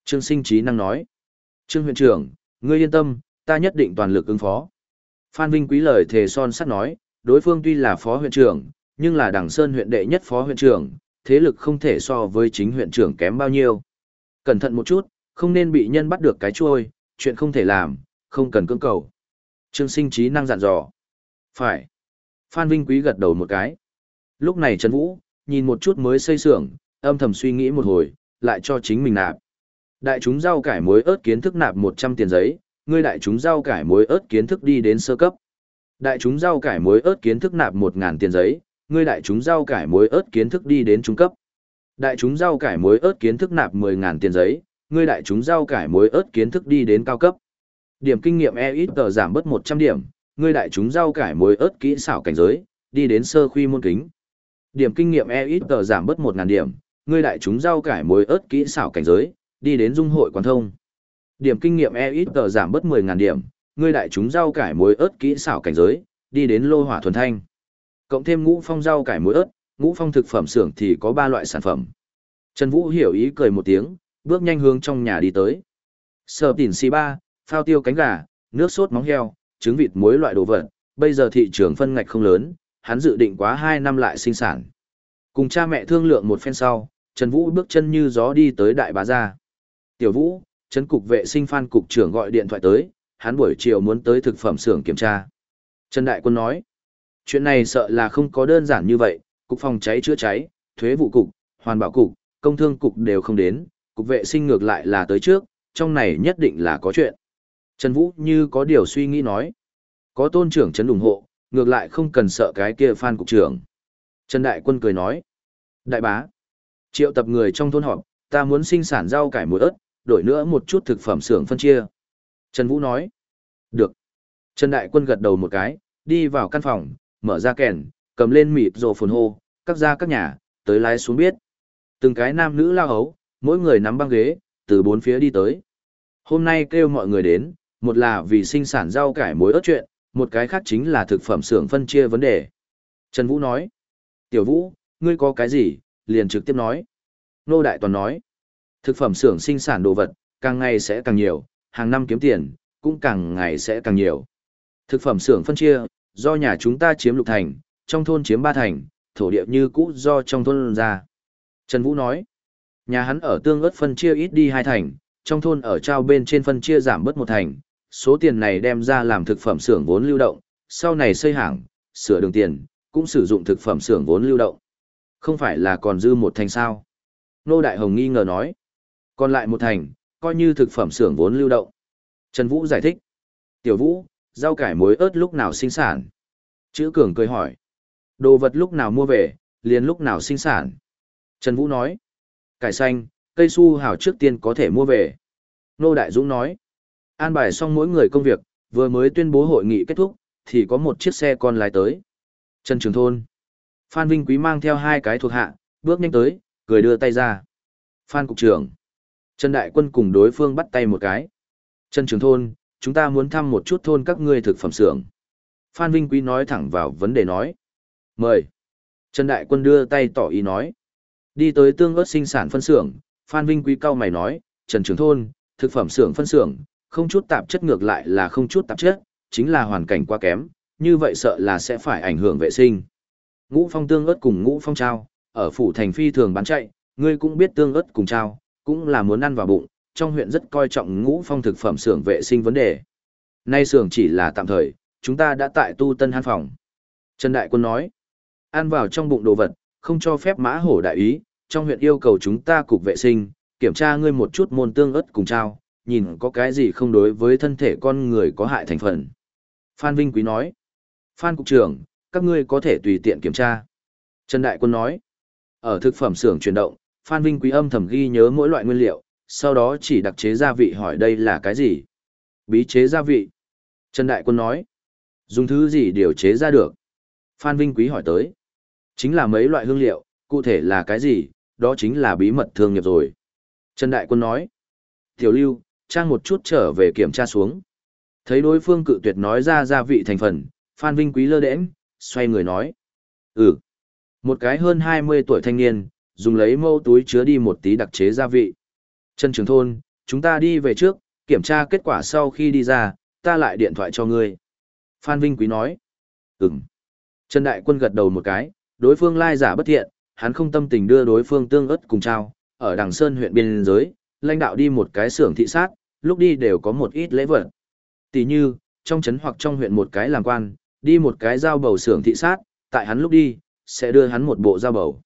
Trương sinh trí năng nói, Trương huyện trưởng, ngươi yên tâm, ta nhất định toàn lực ứng phó. Phan Vinh Quý lời thề son sắt nói, đối phương tuy là phó huyện trưởng, nhưng là đảng sơn huyện đệ nhất phó huyện trưởng, thế lực không thể so với chính huyện trưởng kém bao nhiêu. Cẩn thận một chút, không nên bị nhân bắt được cái chuôi, chuyện không thể làm, không cần cưỡng cầu. Trương sinh trí năng dặn dò. Phải. Phan Vinh Quý gật đầu một cái. Lúc này Trần Vũ, nhìn một chút mới xây xưởng, âm thầm suy nghĩ một hồi, lại cho chính mình nạp. Đại chúng rau cải muối ớt kiến thức nạp 100 tiền giấy, ngươi đại chúng rau cải muối ớt kiến thức đi đến sơ cấp. Đại chúng rau cải muối ớt kiến thức nạp 1000 tiền giấy, ngươi đại chúng rau cải muối ớt kiến thức đi đến trung cấp. Đại chúng rau cải muối ớt kiến thức nạp 10000 tiền giấy, ngươi đại chúng rau cải muối ớt kiến thức đi đến cao cấp. Điểm kinh nghiệm EXP giảm bớt 100 điểm, ngươi đại chúng rau cải muối ớt kỹ xảo cảnh giới, đi đến sơ khuy môn kính. Điểm kinh nghiệm e ít tờ giảm bớt 1000 điểm, ngươi đại chúng rau cải muối ớt kỹ xảo cảnh giới, đi đến dung hội quán thông. Điểm kinh nghiệm e ít tờ giảm bớt 10.000 điểm, ngươi đại chúng rau cải muối ớt kỹ xảo cảnh giới, đi đến lô hỏa thuần thanh. Cộng thêm ngũ phong rau cải muối ớt, ngũ phong thực phẩm xưởng thì có 3 loại sản phẩm. Trần Vũ hiểu ý cười một tiếng, bước nhanh hướng trong nhà đi tới. Sở tỉn xì ba, phao tiêu cánh gà, nước sốt móng heo, trứng vịt muối loại đồ vật, bây giờ thị trường phân ngạch không lớn, hắn dự định quá 2 năm lại sinh sản. Cùng cha mẹ thương lượng một phen sau, Trần Vũ bước chân như gió đi tới đại bá gia. Tiểu Vũ, Trấn cục vệ sinh Phan cục trưởng gọi điện thoại tới, hắn buổi chiều muốn tới thực phẩm xưởng kiểm tra. Trần Đại Quân nói, chuyện này sợ là không có đơn giản như vậy, cục phòng cháy chữa cháy, thuế vụ cục, hoàn bảo cục, công thương cục đều không đến, cục vệ sinh ngược lại là tới trước, trong này nhất định là có chuyện. Trần Vũ như có điều suy nghĩ nói, có tôn trưởng Trấn ủng hộ, ngược lại không cần sợ cái kia Phan cục trưởng. Trần Đại Quân cười nói, đại bá, triệu tập người trong thôn họp, ta muốn sinh sản rau cải mùi ớt, đổi nữa một chút thực phẩm xưởng phân chia. Trần Vũ nói. Được. Trần Đại Quân gật đầu một cái, đi vào căn phòng, mở ra kèn, cầm lên mịt rồ phồn hô, các ra các nhà, tới lái xuống biết. Từng cái nam nữ lao hấu, mỗi người nắm băng ghế, từ bốn phía đi tới. Hôm nay kêu mọi người đến, một là vì sinh sản rau cải mối ớt chuyện, một cái khác chính là thực phẩm xưởng phân chia vấn đề. Trần Vũ nói, Tiểu Vũ, ngươi có cái gì, liền trực tiếp nói. Nô Đại Toàn nói, thực phẩm xưởng sinh sản đồ vật, càng ngày sẽ càng nhiều, hàng năm kiếm tiền, cũng càng ngày sẽ càng nhiều. Thực phẩm xưởng phân chia, do nhà chúng ta chiếm lục thành, trong thôn chiếm ba thành, thổ địa như cũ do trong thôn ra. Trần Vũ nói, nhà hắn ở tương ớt phân chia ít đi hai thành, trong thôn ở trao bên trên phân chia giảm bớt một thành, số tiền này đem ra làm thực phẩm xưởng vốn lưu động, sau này xây hàng, sửa đường tiền, cũng sử dụng thực phẩm xưởng vốn lưu động. Không phải là còn dư một thành sao? Nô Đại Hồng nghi ngờ nói. Còn lại một thành, coi như thực phẩm xưởng vốn lưu động. Trần Vũ giải thích. Tiểu Vũ, rau cải muối ớt lúc nào sinh sản? Chữ Cường cười hỏi. Đồ vật lúc nào mua về, liền lúc nào sinh sản? Trần Vũ nói. Cải xanh, cây su hào trước tiên có thể mua về. Nô Đại Dũng nói. An bài xong mỗi người công việc, vừa mới tuyên bố hội nghị kết thúc, thì có một chiếc xe con lái tới. Trần Trường Thôn. Phan Vinh Quý mang theo hai cái thuộc hạ, bước nhanh tới, cười đưa tay ra. Phan Cục trưởng. Trần Đại Quân cùng đối phương bắt tay một cái. Trần Trường Thôn, chúng ta muốn thăm một chút thôn các ngươi thực phẩm xưởng. Phan Vinh Quý nói thẳng vào vấn đề nói. Mời. Trần Đại Quân đưa tay tỏ ý nói. Đi tới tương ớt sinh sản phân xưởng, Phan Vinh Quý cao mày nói, Trần Trường Thôn, thực phẩm xưởng phân xưởng, không chút tạp chất ngược lại là không chút tạp chất, chính là hoàn cảnh quá kém, như vậy sợ là sẽ phải ảnh hưởng vệ sinh. Ngũ phong tương ớt cùng ngũ phong trao, ở phủ thành phi thường bán chạy, ngươi cũng biết tương ớt cùng trao, cũng là muốn ăn vào bụng, trong huyện rất coi trọng ngũ phong thực phẩm xưởng vệ sinh vấn đề. Nay xưởng chỉ là tạm thời, chúng ta đã tại tu tân han phòng. Trần Đại Quân nói, ăn vào trong bụng đồ vật, không cho phép mã hổ đại ý, trong huyện yêu cầu chúng ta cục vệ sinh, kiểm tra ngươi một chút môn tương ớt cùng trao, nhìn có cái gì không đối với thân thể con người có hại thành phần. Phan Vinh Quý nói, Phan Cục trưởng, các ngươi có thể tùy tiện kiểm tra. Trần Đại Quân nói, ở thực phẩm xưởng chuyển động, Phan Vinh Quý âm thầm ghi nhớ mỗi loại nguyên liệu, sau đó chỉ đặc chế gia vị hỏi đây là cái gì. Bí chế gia vị. Trần Đại Quân nói, dùng thứ gì điều chế ra được. Phan Vinh Quý hỏi tới, chính là mấy loại hương liệu, cụ thể là cái gì, đó chính là bí mật thương nghiệp rồi. Trần Đại Quân nói, Tiểu Lưu, trang một chút trở về kiểm tra xuống. Thấy đối phương cự tuyệt nói ra gia vị thành phần, Phan Vinh Quý lơ đễnh, xoay người nói. Ừ. Một cái hơn 20 tuổi thanh niên, dùng lấy mâu túi chứa đi một tí đặc chế gia vị. Trần Trường Thôn, chúng ta đi về trước, kiểm tra kết quả sau khi đi ra, ta lại điện thoại cho ngươi. Phan Vinh Quý nói. Ừm. Trần Đại Quân gật đầu một cái, đối phương lai giả bất thiện, hắn không tâm tình đưa đối phương tương ớt cùng trao, ở Đằng Sơn huyện biên giới, lãnh đạo đi một cái xưởng thị sát, lúc đi đều có một ít lễ vật. Tỷ như, trong trấn hoặc trong huyện một cái làm quan, đi một cái giao bầu xưởng thị sát, tại hắn lúc đi, sẽ đưa hắn một bộ giao bầu.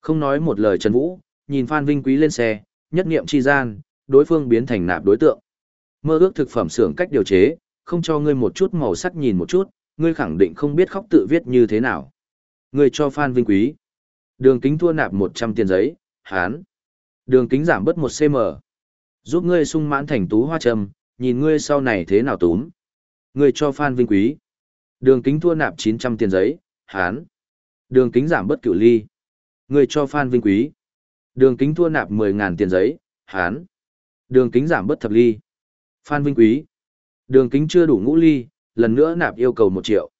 Không nói một lời Trần Vũ, nhìn Phan Vinh Quý lên xe, nhất niệm chi gian, đối phương biến thành nạp đối tượng. Mơ ước thực phẩm xưởng cách điều chế, không cho ngươi một chút màu sắc nhìn một chút, ngươi khẳng định không biết khóc tự viết như thế nào. Ngươi cho Phan Vinh Quý. Đường kính thua nạp 100 tiền giấy, hán. Đường kính giảm bớt 1 cm. Giúp ngươi sung mãn thành tú hoa trầm, nhìn ngươi sau này thế nào túm. Ngươi cho Phan Vinh Quý. Đường kính thua nạp 900 tiền giấy, hán. Đường kính giảm bớt cửu ly. Ngươi cho Phan Vinh Quý. Đường kính thua nạp 10.000 tiền giấy, hán. Đường kính giảm bớt thập ly. Phan Vinh Quý. Đường kính chưa đủ ngũ ly, lần nữa nạp yêu cầu 1 triệu.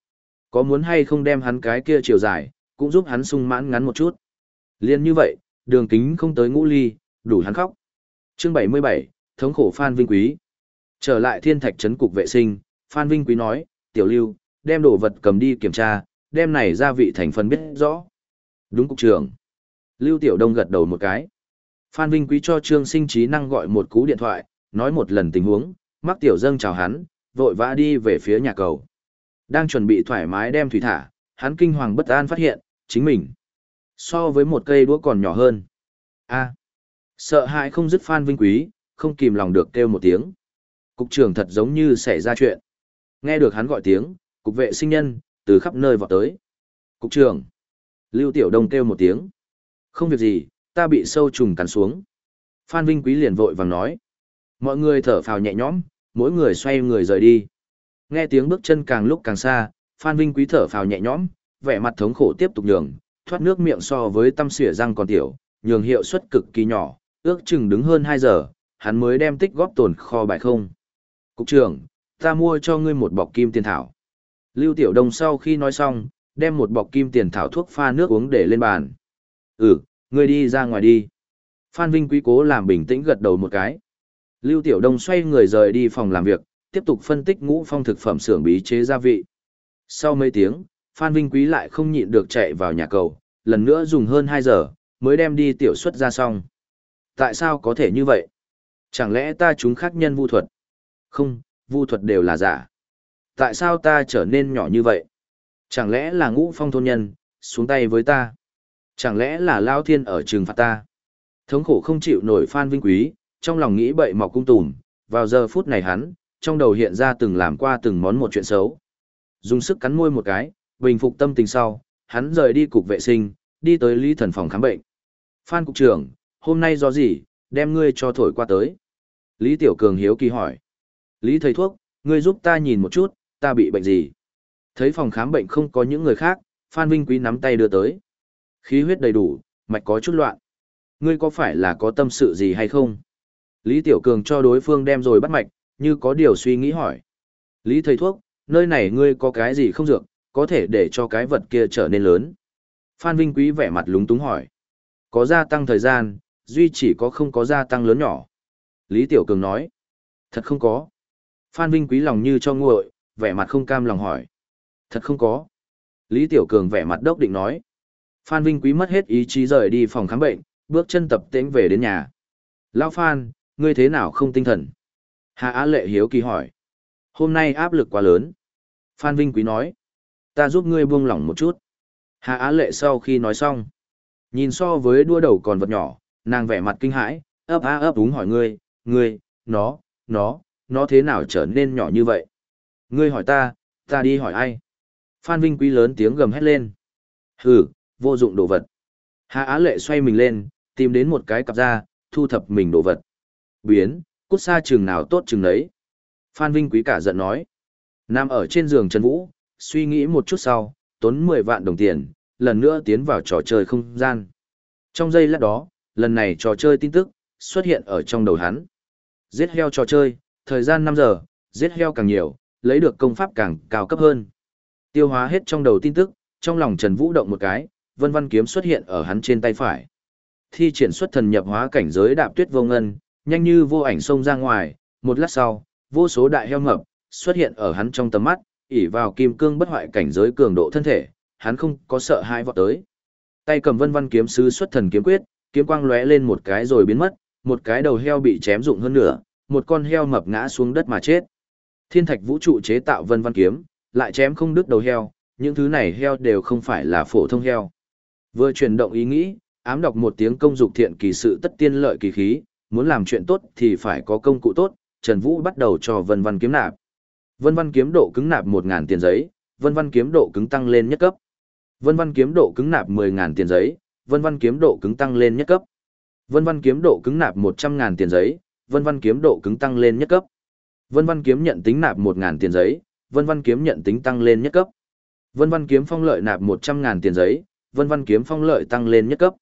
Có muốn hay không đem hắn cái kia chiều dài, cũng giúp hắn sung mãn ngắn một chút. Liên như vậy, đường kính không tới ngũ ly, đủ hắn khóc. Chương 77, thống khổ Phan Vinh Quý. Trở lại thiên thạch trấn cục vệ sinh, Phan Vinh Quý nói, tiểu lưu, đem đồ vật cầm đi kiểm tra, đem này gia vị thành phần biết rõ. Đúng cục trưởng. Lưu Tiểu Đông gật đầu một cái. Phan Vinh Quý cho Trương Sinh Trí năng gọi một cú điện thoại, nói một lần tình huống, mắc Tiểu Dâng chào hắn, vội vã đi về phía nhà cầu. Đang chuẩn bị thoải mái đem thủy thả, hắn kinh hoàng bất an phát hiện, chính mình. So với một cây đũa còn nhỏ hơn. a sợ hãi không dứt Phan Vinh Quý, không kìm lòng được kêu một tiếng. Cục trưởng thật giống như xảy ra chuyện. Nghe được hắn gọi tiếng, cục vệ sinh nhân, từ khắp nơi vọt tới. Cục trưởng. Lưu Tiểu Đông kêu một tiếng. Không việc gì, ta bị sâu trùng cắn xuống. Phan Vinh Quý liền vội vàng nói. Mọi người thở phào nhẹ nhõm, mỗi người xoay người rời đi. Nghe tiếng bước chân càng lúc càng xa, Phan Vinh Quý thở phào nhẹ nhõm, vẻ mặt thống khổ tiếp tục nhường, thoát nước miệng so với tâm xỉa răng còn tiểu, nhường hiệu suất cực kỳ nhỏ, ước chừng đứng hơn 2 giờ, hắn mới đem tích góp tồn kho bài không. Cục trưởng, ta mua cho ngươi một bọc kim tiền thảo. Lưu Tiểu Đông sau khi nói xong, đem một bọc kim tiền thảo thuốc pha nước uống để lên bàn. Ừ, ngươi đi ra ngoài đi. Phan Vinh Quý cố làm bình tĩnh gật đầu một cái. Lưu Tiểu Đông xoay người rời đi phòng làm việc, tiếp tục phân tích ngũ phong thực phẩm xưởng bí chế gia vị. Sau mấy tiếng, Phan Vinh Quý lại không nhịn được chạy vào nhà cầu, lần nữa dùng hơn 2 giờ, mới đem đi tiểu xuất ra xong. Tại sao có thể như vậy? Chẳng lẽ ta chúng khác nhân vu thuật? Không, vu thuật đều là giả. Tại sao ta trở nên nhỏ như vậy? Chẳng lẽ là ngũ phong thôn nhân, xuống tay với ta? Chẳng lẽ là Lao Thiên ở trường phạt ta? Thống khổ không chịu nổi Phan Vinh Quý, trong lòng nghĩ bậy mọc cung tùm, vào giờ phút này hắn, trong đầu hiện ra từng làm qua từng món một chuyện xấu. Dùng sức cắn môi một cái, bình phục tâm tình sau, hắn rời đi cục vệ sinh, đi tới Lý Thần phòng khám bệnh. Phan cục trưởng, hôm nay do gì, đem ngươi cho thổi qua tới. Lý Tiểu Cường hiếu kỳ hỏi. Lý thầy thuốc, ngươi giúp ta nhìn một chút, ta bị bệnh gì? Thấy phòng khám bệnh không có những người khác, Phan Vinh Quý nắm tay đưa tới. Khí huyết đầy đủ, mạch có chút loạn. Ngươi có phải là có tâm sự gì hay không? Lý Tiểu Cường cho đối phương đem rồi bắt mạch, như có điều suy nghĩ hỏi. Lý thầy thuốc, nơi này ngươi có cái gì không dược, có thể để cho cái vật kia trở nên lớn. Phan Vinh Quý vẻ mặt lúng túng hỏi. Có gia tăng thời gian, duy chỉ có không có gia tăng lớn nhỏ. Lý Tiểu Cường nói. Thật không có. Phan Vinh Quý lòng như cho nguội, vẻ mặt không cam lòng hỏi. Thật không có. Lý Tiểu Cường vẻ mặt đốc định nói. Phan Vinh Quý mất hết ý chí rời đi phòng khám bệnh, bước chân tập tễnh về đến nhà. Lão Phan, ngươi thế nào không tinh thần? Hà Á Lệ hiếu kỳ hỏi. Hôm nay áp lực quá lớn. Phan Vinh Quý nói. Ta giúp ngươi buông lỏng một chút. Hà Á Lệ sau khi nói xong. Nhìn so với đua đầu còn vật nhỏ, nàng vẻ mặt kinh hãi, ấp á ấp đúng hỏi ngươi, ngươi, nó, nó, nó thế nào trở nên nhỏ như vậy? Ngươi hỏi ta, ta đi hỏi ai? Phan Vinh Quý lớn tiếng gầm hét lên. Hừ, vô dụng đồ vật. Hà Á Lệ xoay mình lên, tìm đến một cái cặp da, thu thập mình đồ vật. Biến, cút xa chừng nào tốt chừng đấy. Phan Vinh Quý cả giận nói. Nằm ở trên giường Trần Vũ, suy nghĩ một chút sau, tốn 10 vạn đồng tiền, lần nữa tiến vào trò chơi không gian. Trong giây lát đó, lần này trò chơi tin tức, xuất hiện ở trong đầu hắn. Giết heo trò chơi, thời gian 5 giờ, giết heo càng nhiều, lấy được công pháp càng cao cấp hơn. Tiêu hóa hết trong đầu tin tức, trong lòng Trần Vũ động một cái, vân văn kiếm xuất hiện ở hắn trên tay phải. Thi triển xuất thần nhập hóa cảnh giới đạp tuyết vô ngân, nhanh như vô ảnh xông ra ngoài, một lát sau, vô số đại heo mập xuất hiện ở hắn trong tầm mắt, ỉ vào kim cương bất hoại cảnh giới cường độ thân thể, hắn không có sợ hai vọt tới. Tay cầm vân văn kiếm sứ xuất thần kiếm quyết, kiếm quang lóe lên một cái rồi biến mất, một cái đầu heo bị chém dụng hơn nửa, một con heo mập ngã xuống đất mà chết. Thiên thạch vũ trụ chế tạo vân văn kiếm, lại chém không đứt đầu heo, những thứ này heo đều không phải là phổ thông heo. Vừa chuyển động ý nghĩ, ám đọc một tiếng công dục thiện kỳ sự tất tiên lợi kỳ khí, muốn làm chuyện tốt thì phải có công cụ tốt, Trần Vũ bắt đầu cho vân văn kiếm nạp. Vân văn kiếm độ cứng nạp 1000 tiền giấy, vân văn kiếm độ cứng tăng lên nhất cấp. Vân văn kiếm độ cứng nạp 10.000 tiền giấy, vân văn kiếm độ cứng tăng lên nhất cấp. Vân văn kiếm độ cứng nạp 100.000 tiền giấy, vân văn kiếm độ cứng tăng lên nhất cấp. Vân văn kiếm nhận tính nạp 1.000 tiền giấy, vân văn kiếm nhận tính tăng lên nhất cấp. Vân văn kiếm phong lợi nạp 100.000 tiền giấy, vân văn kiếm phong lợi tăng lên nhất cấp.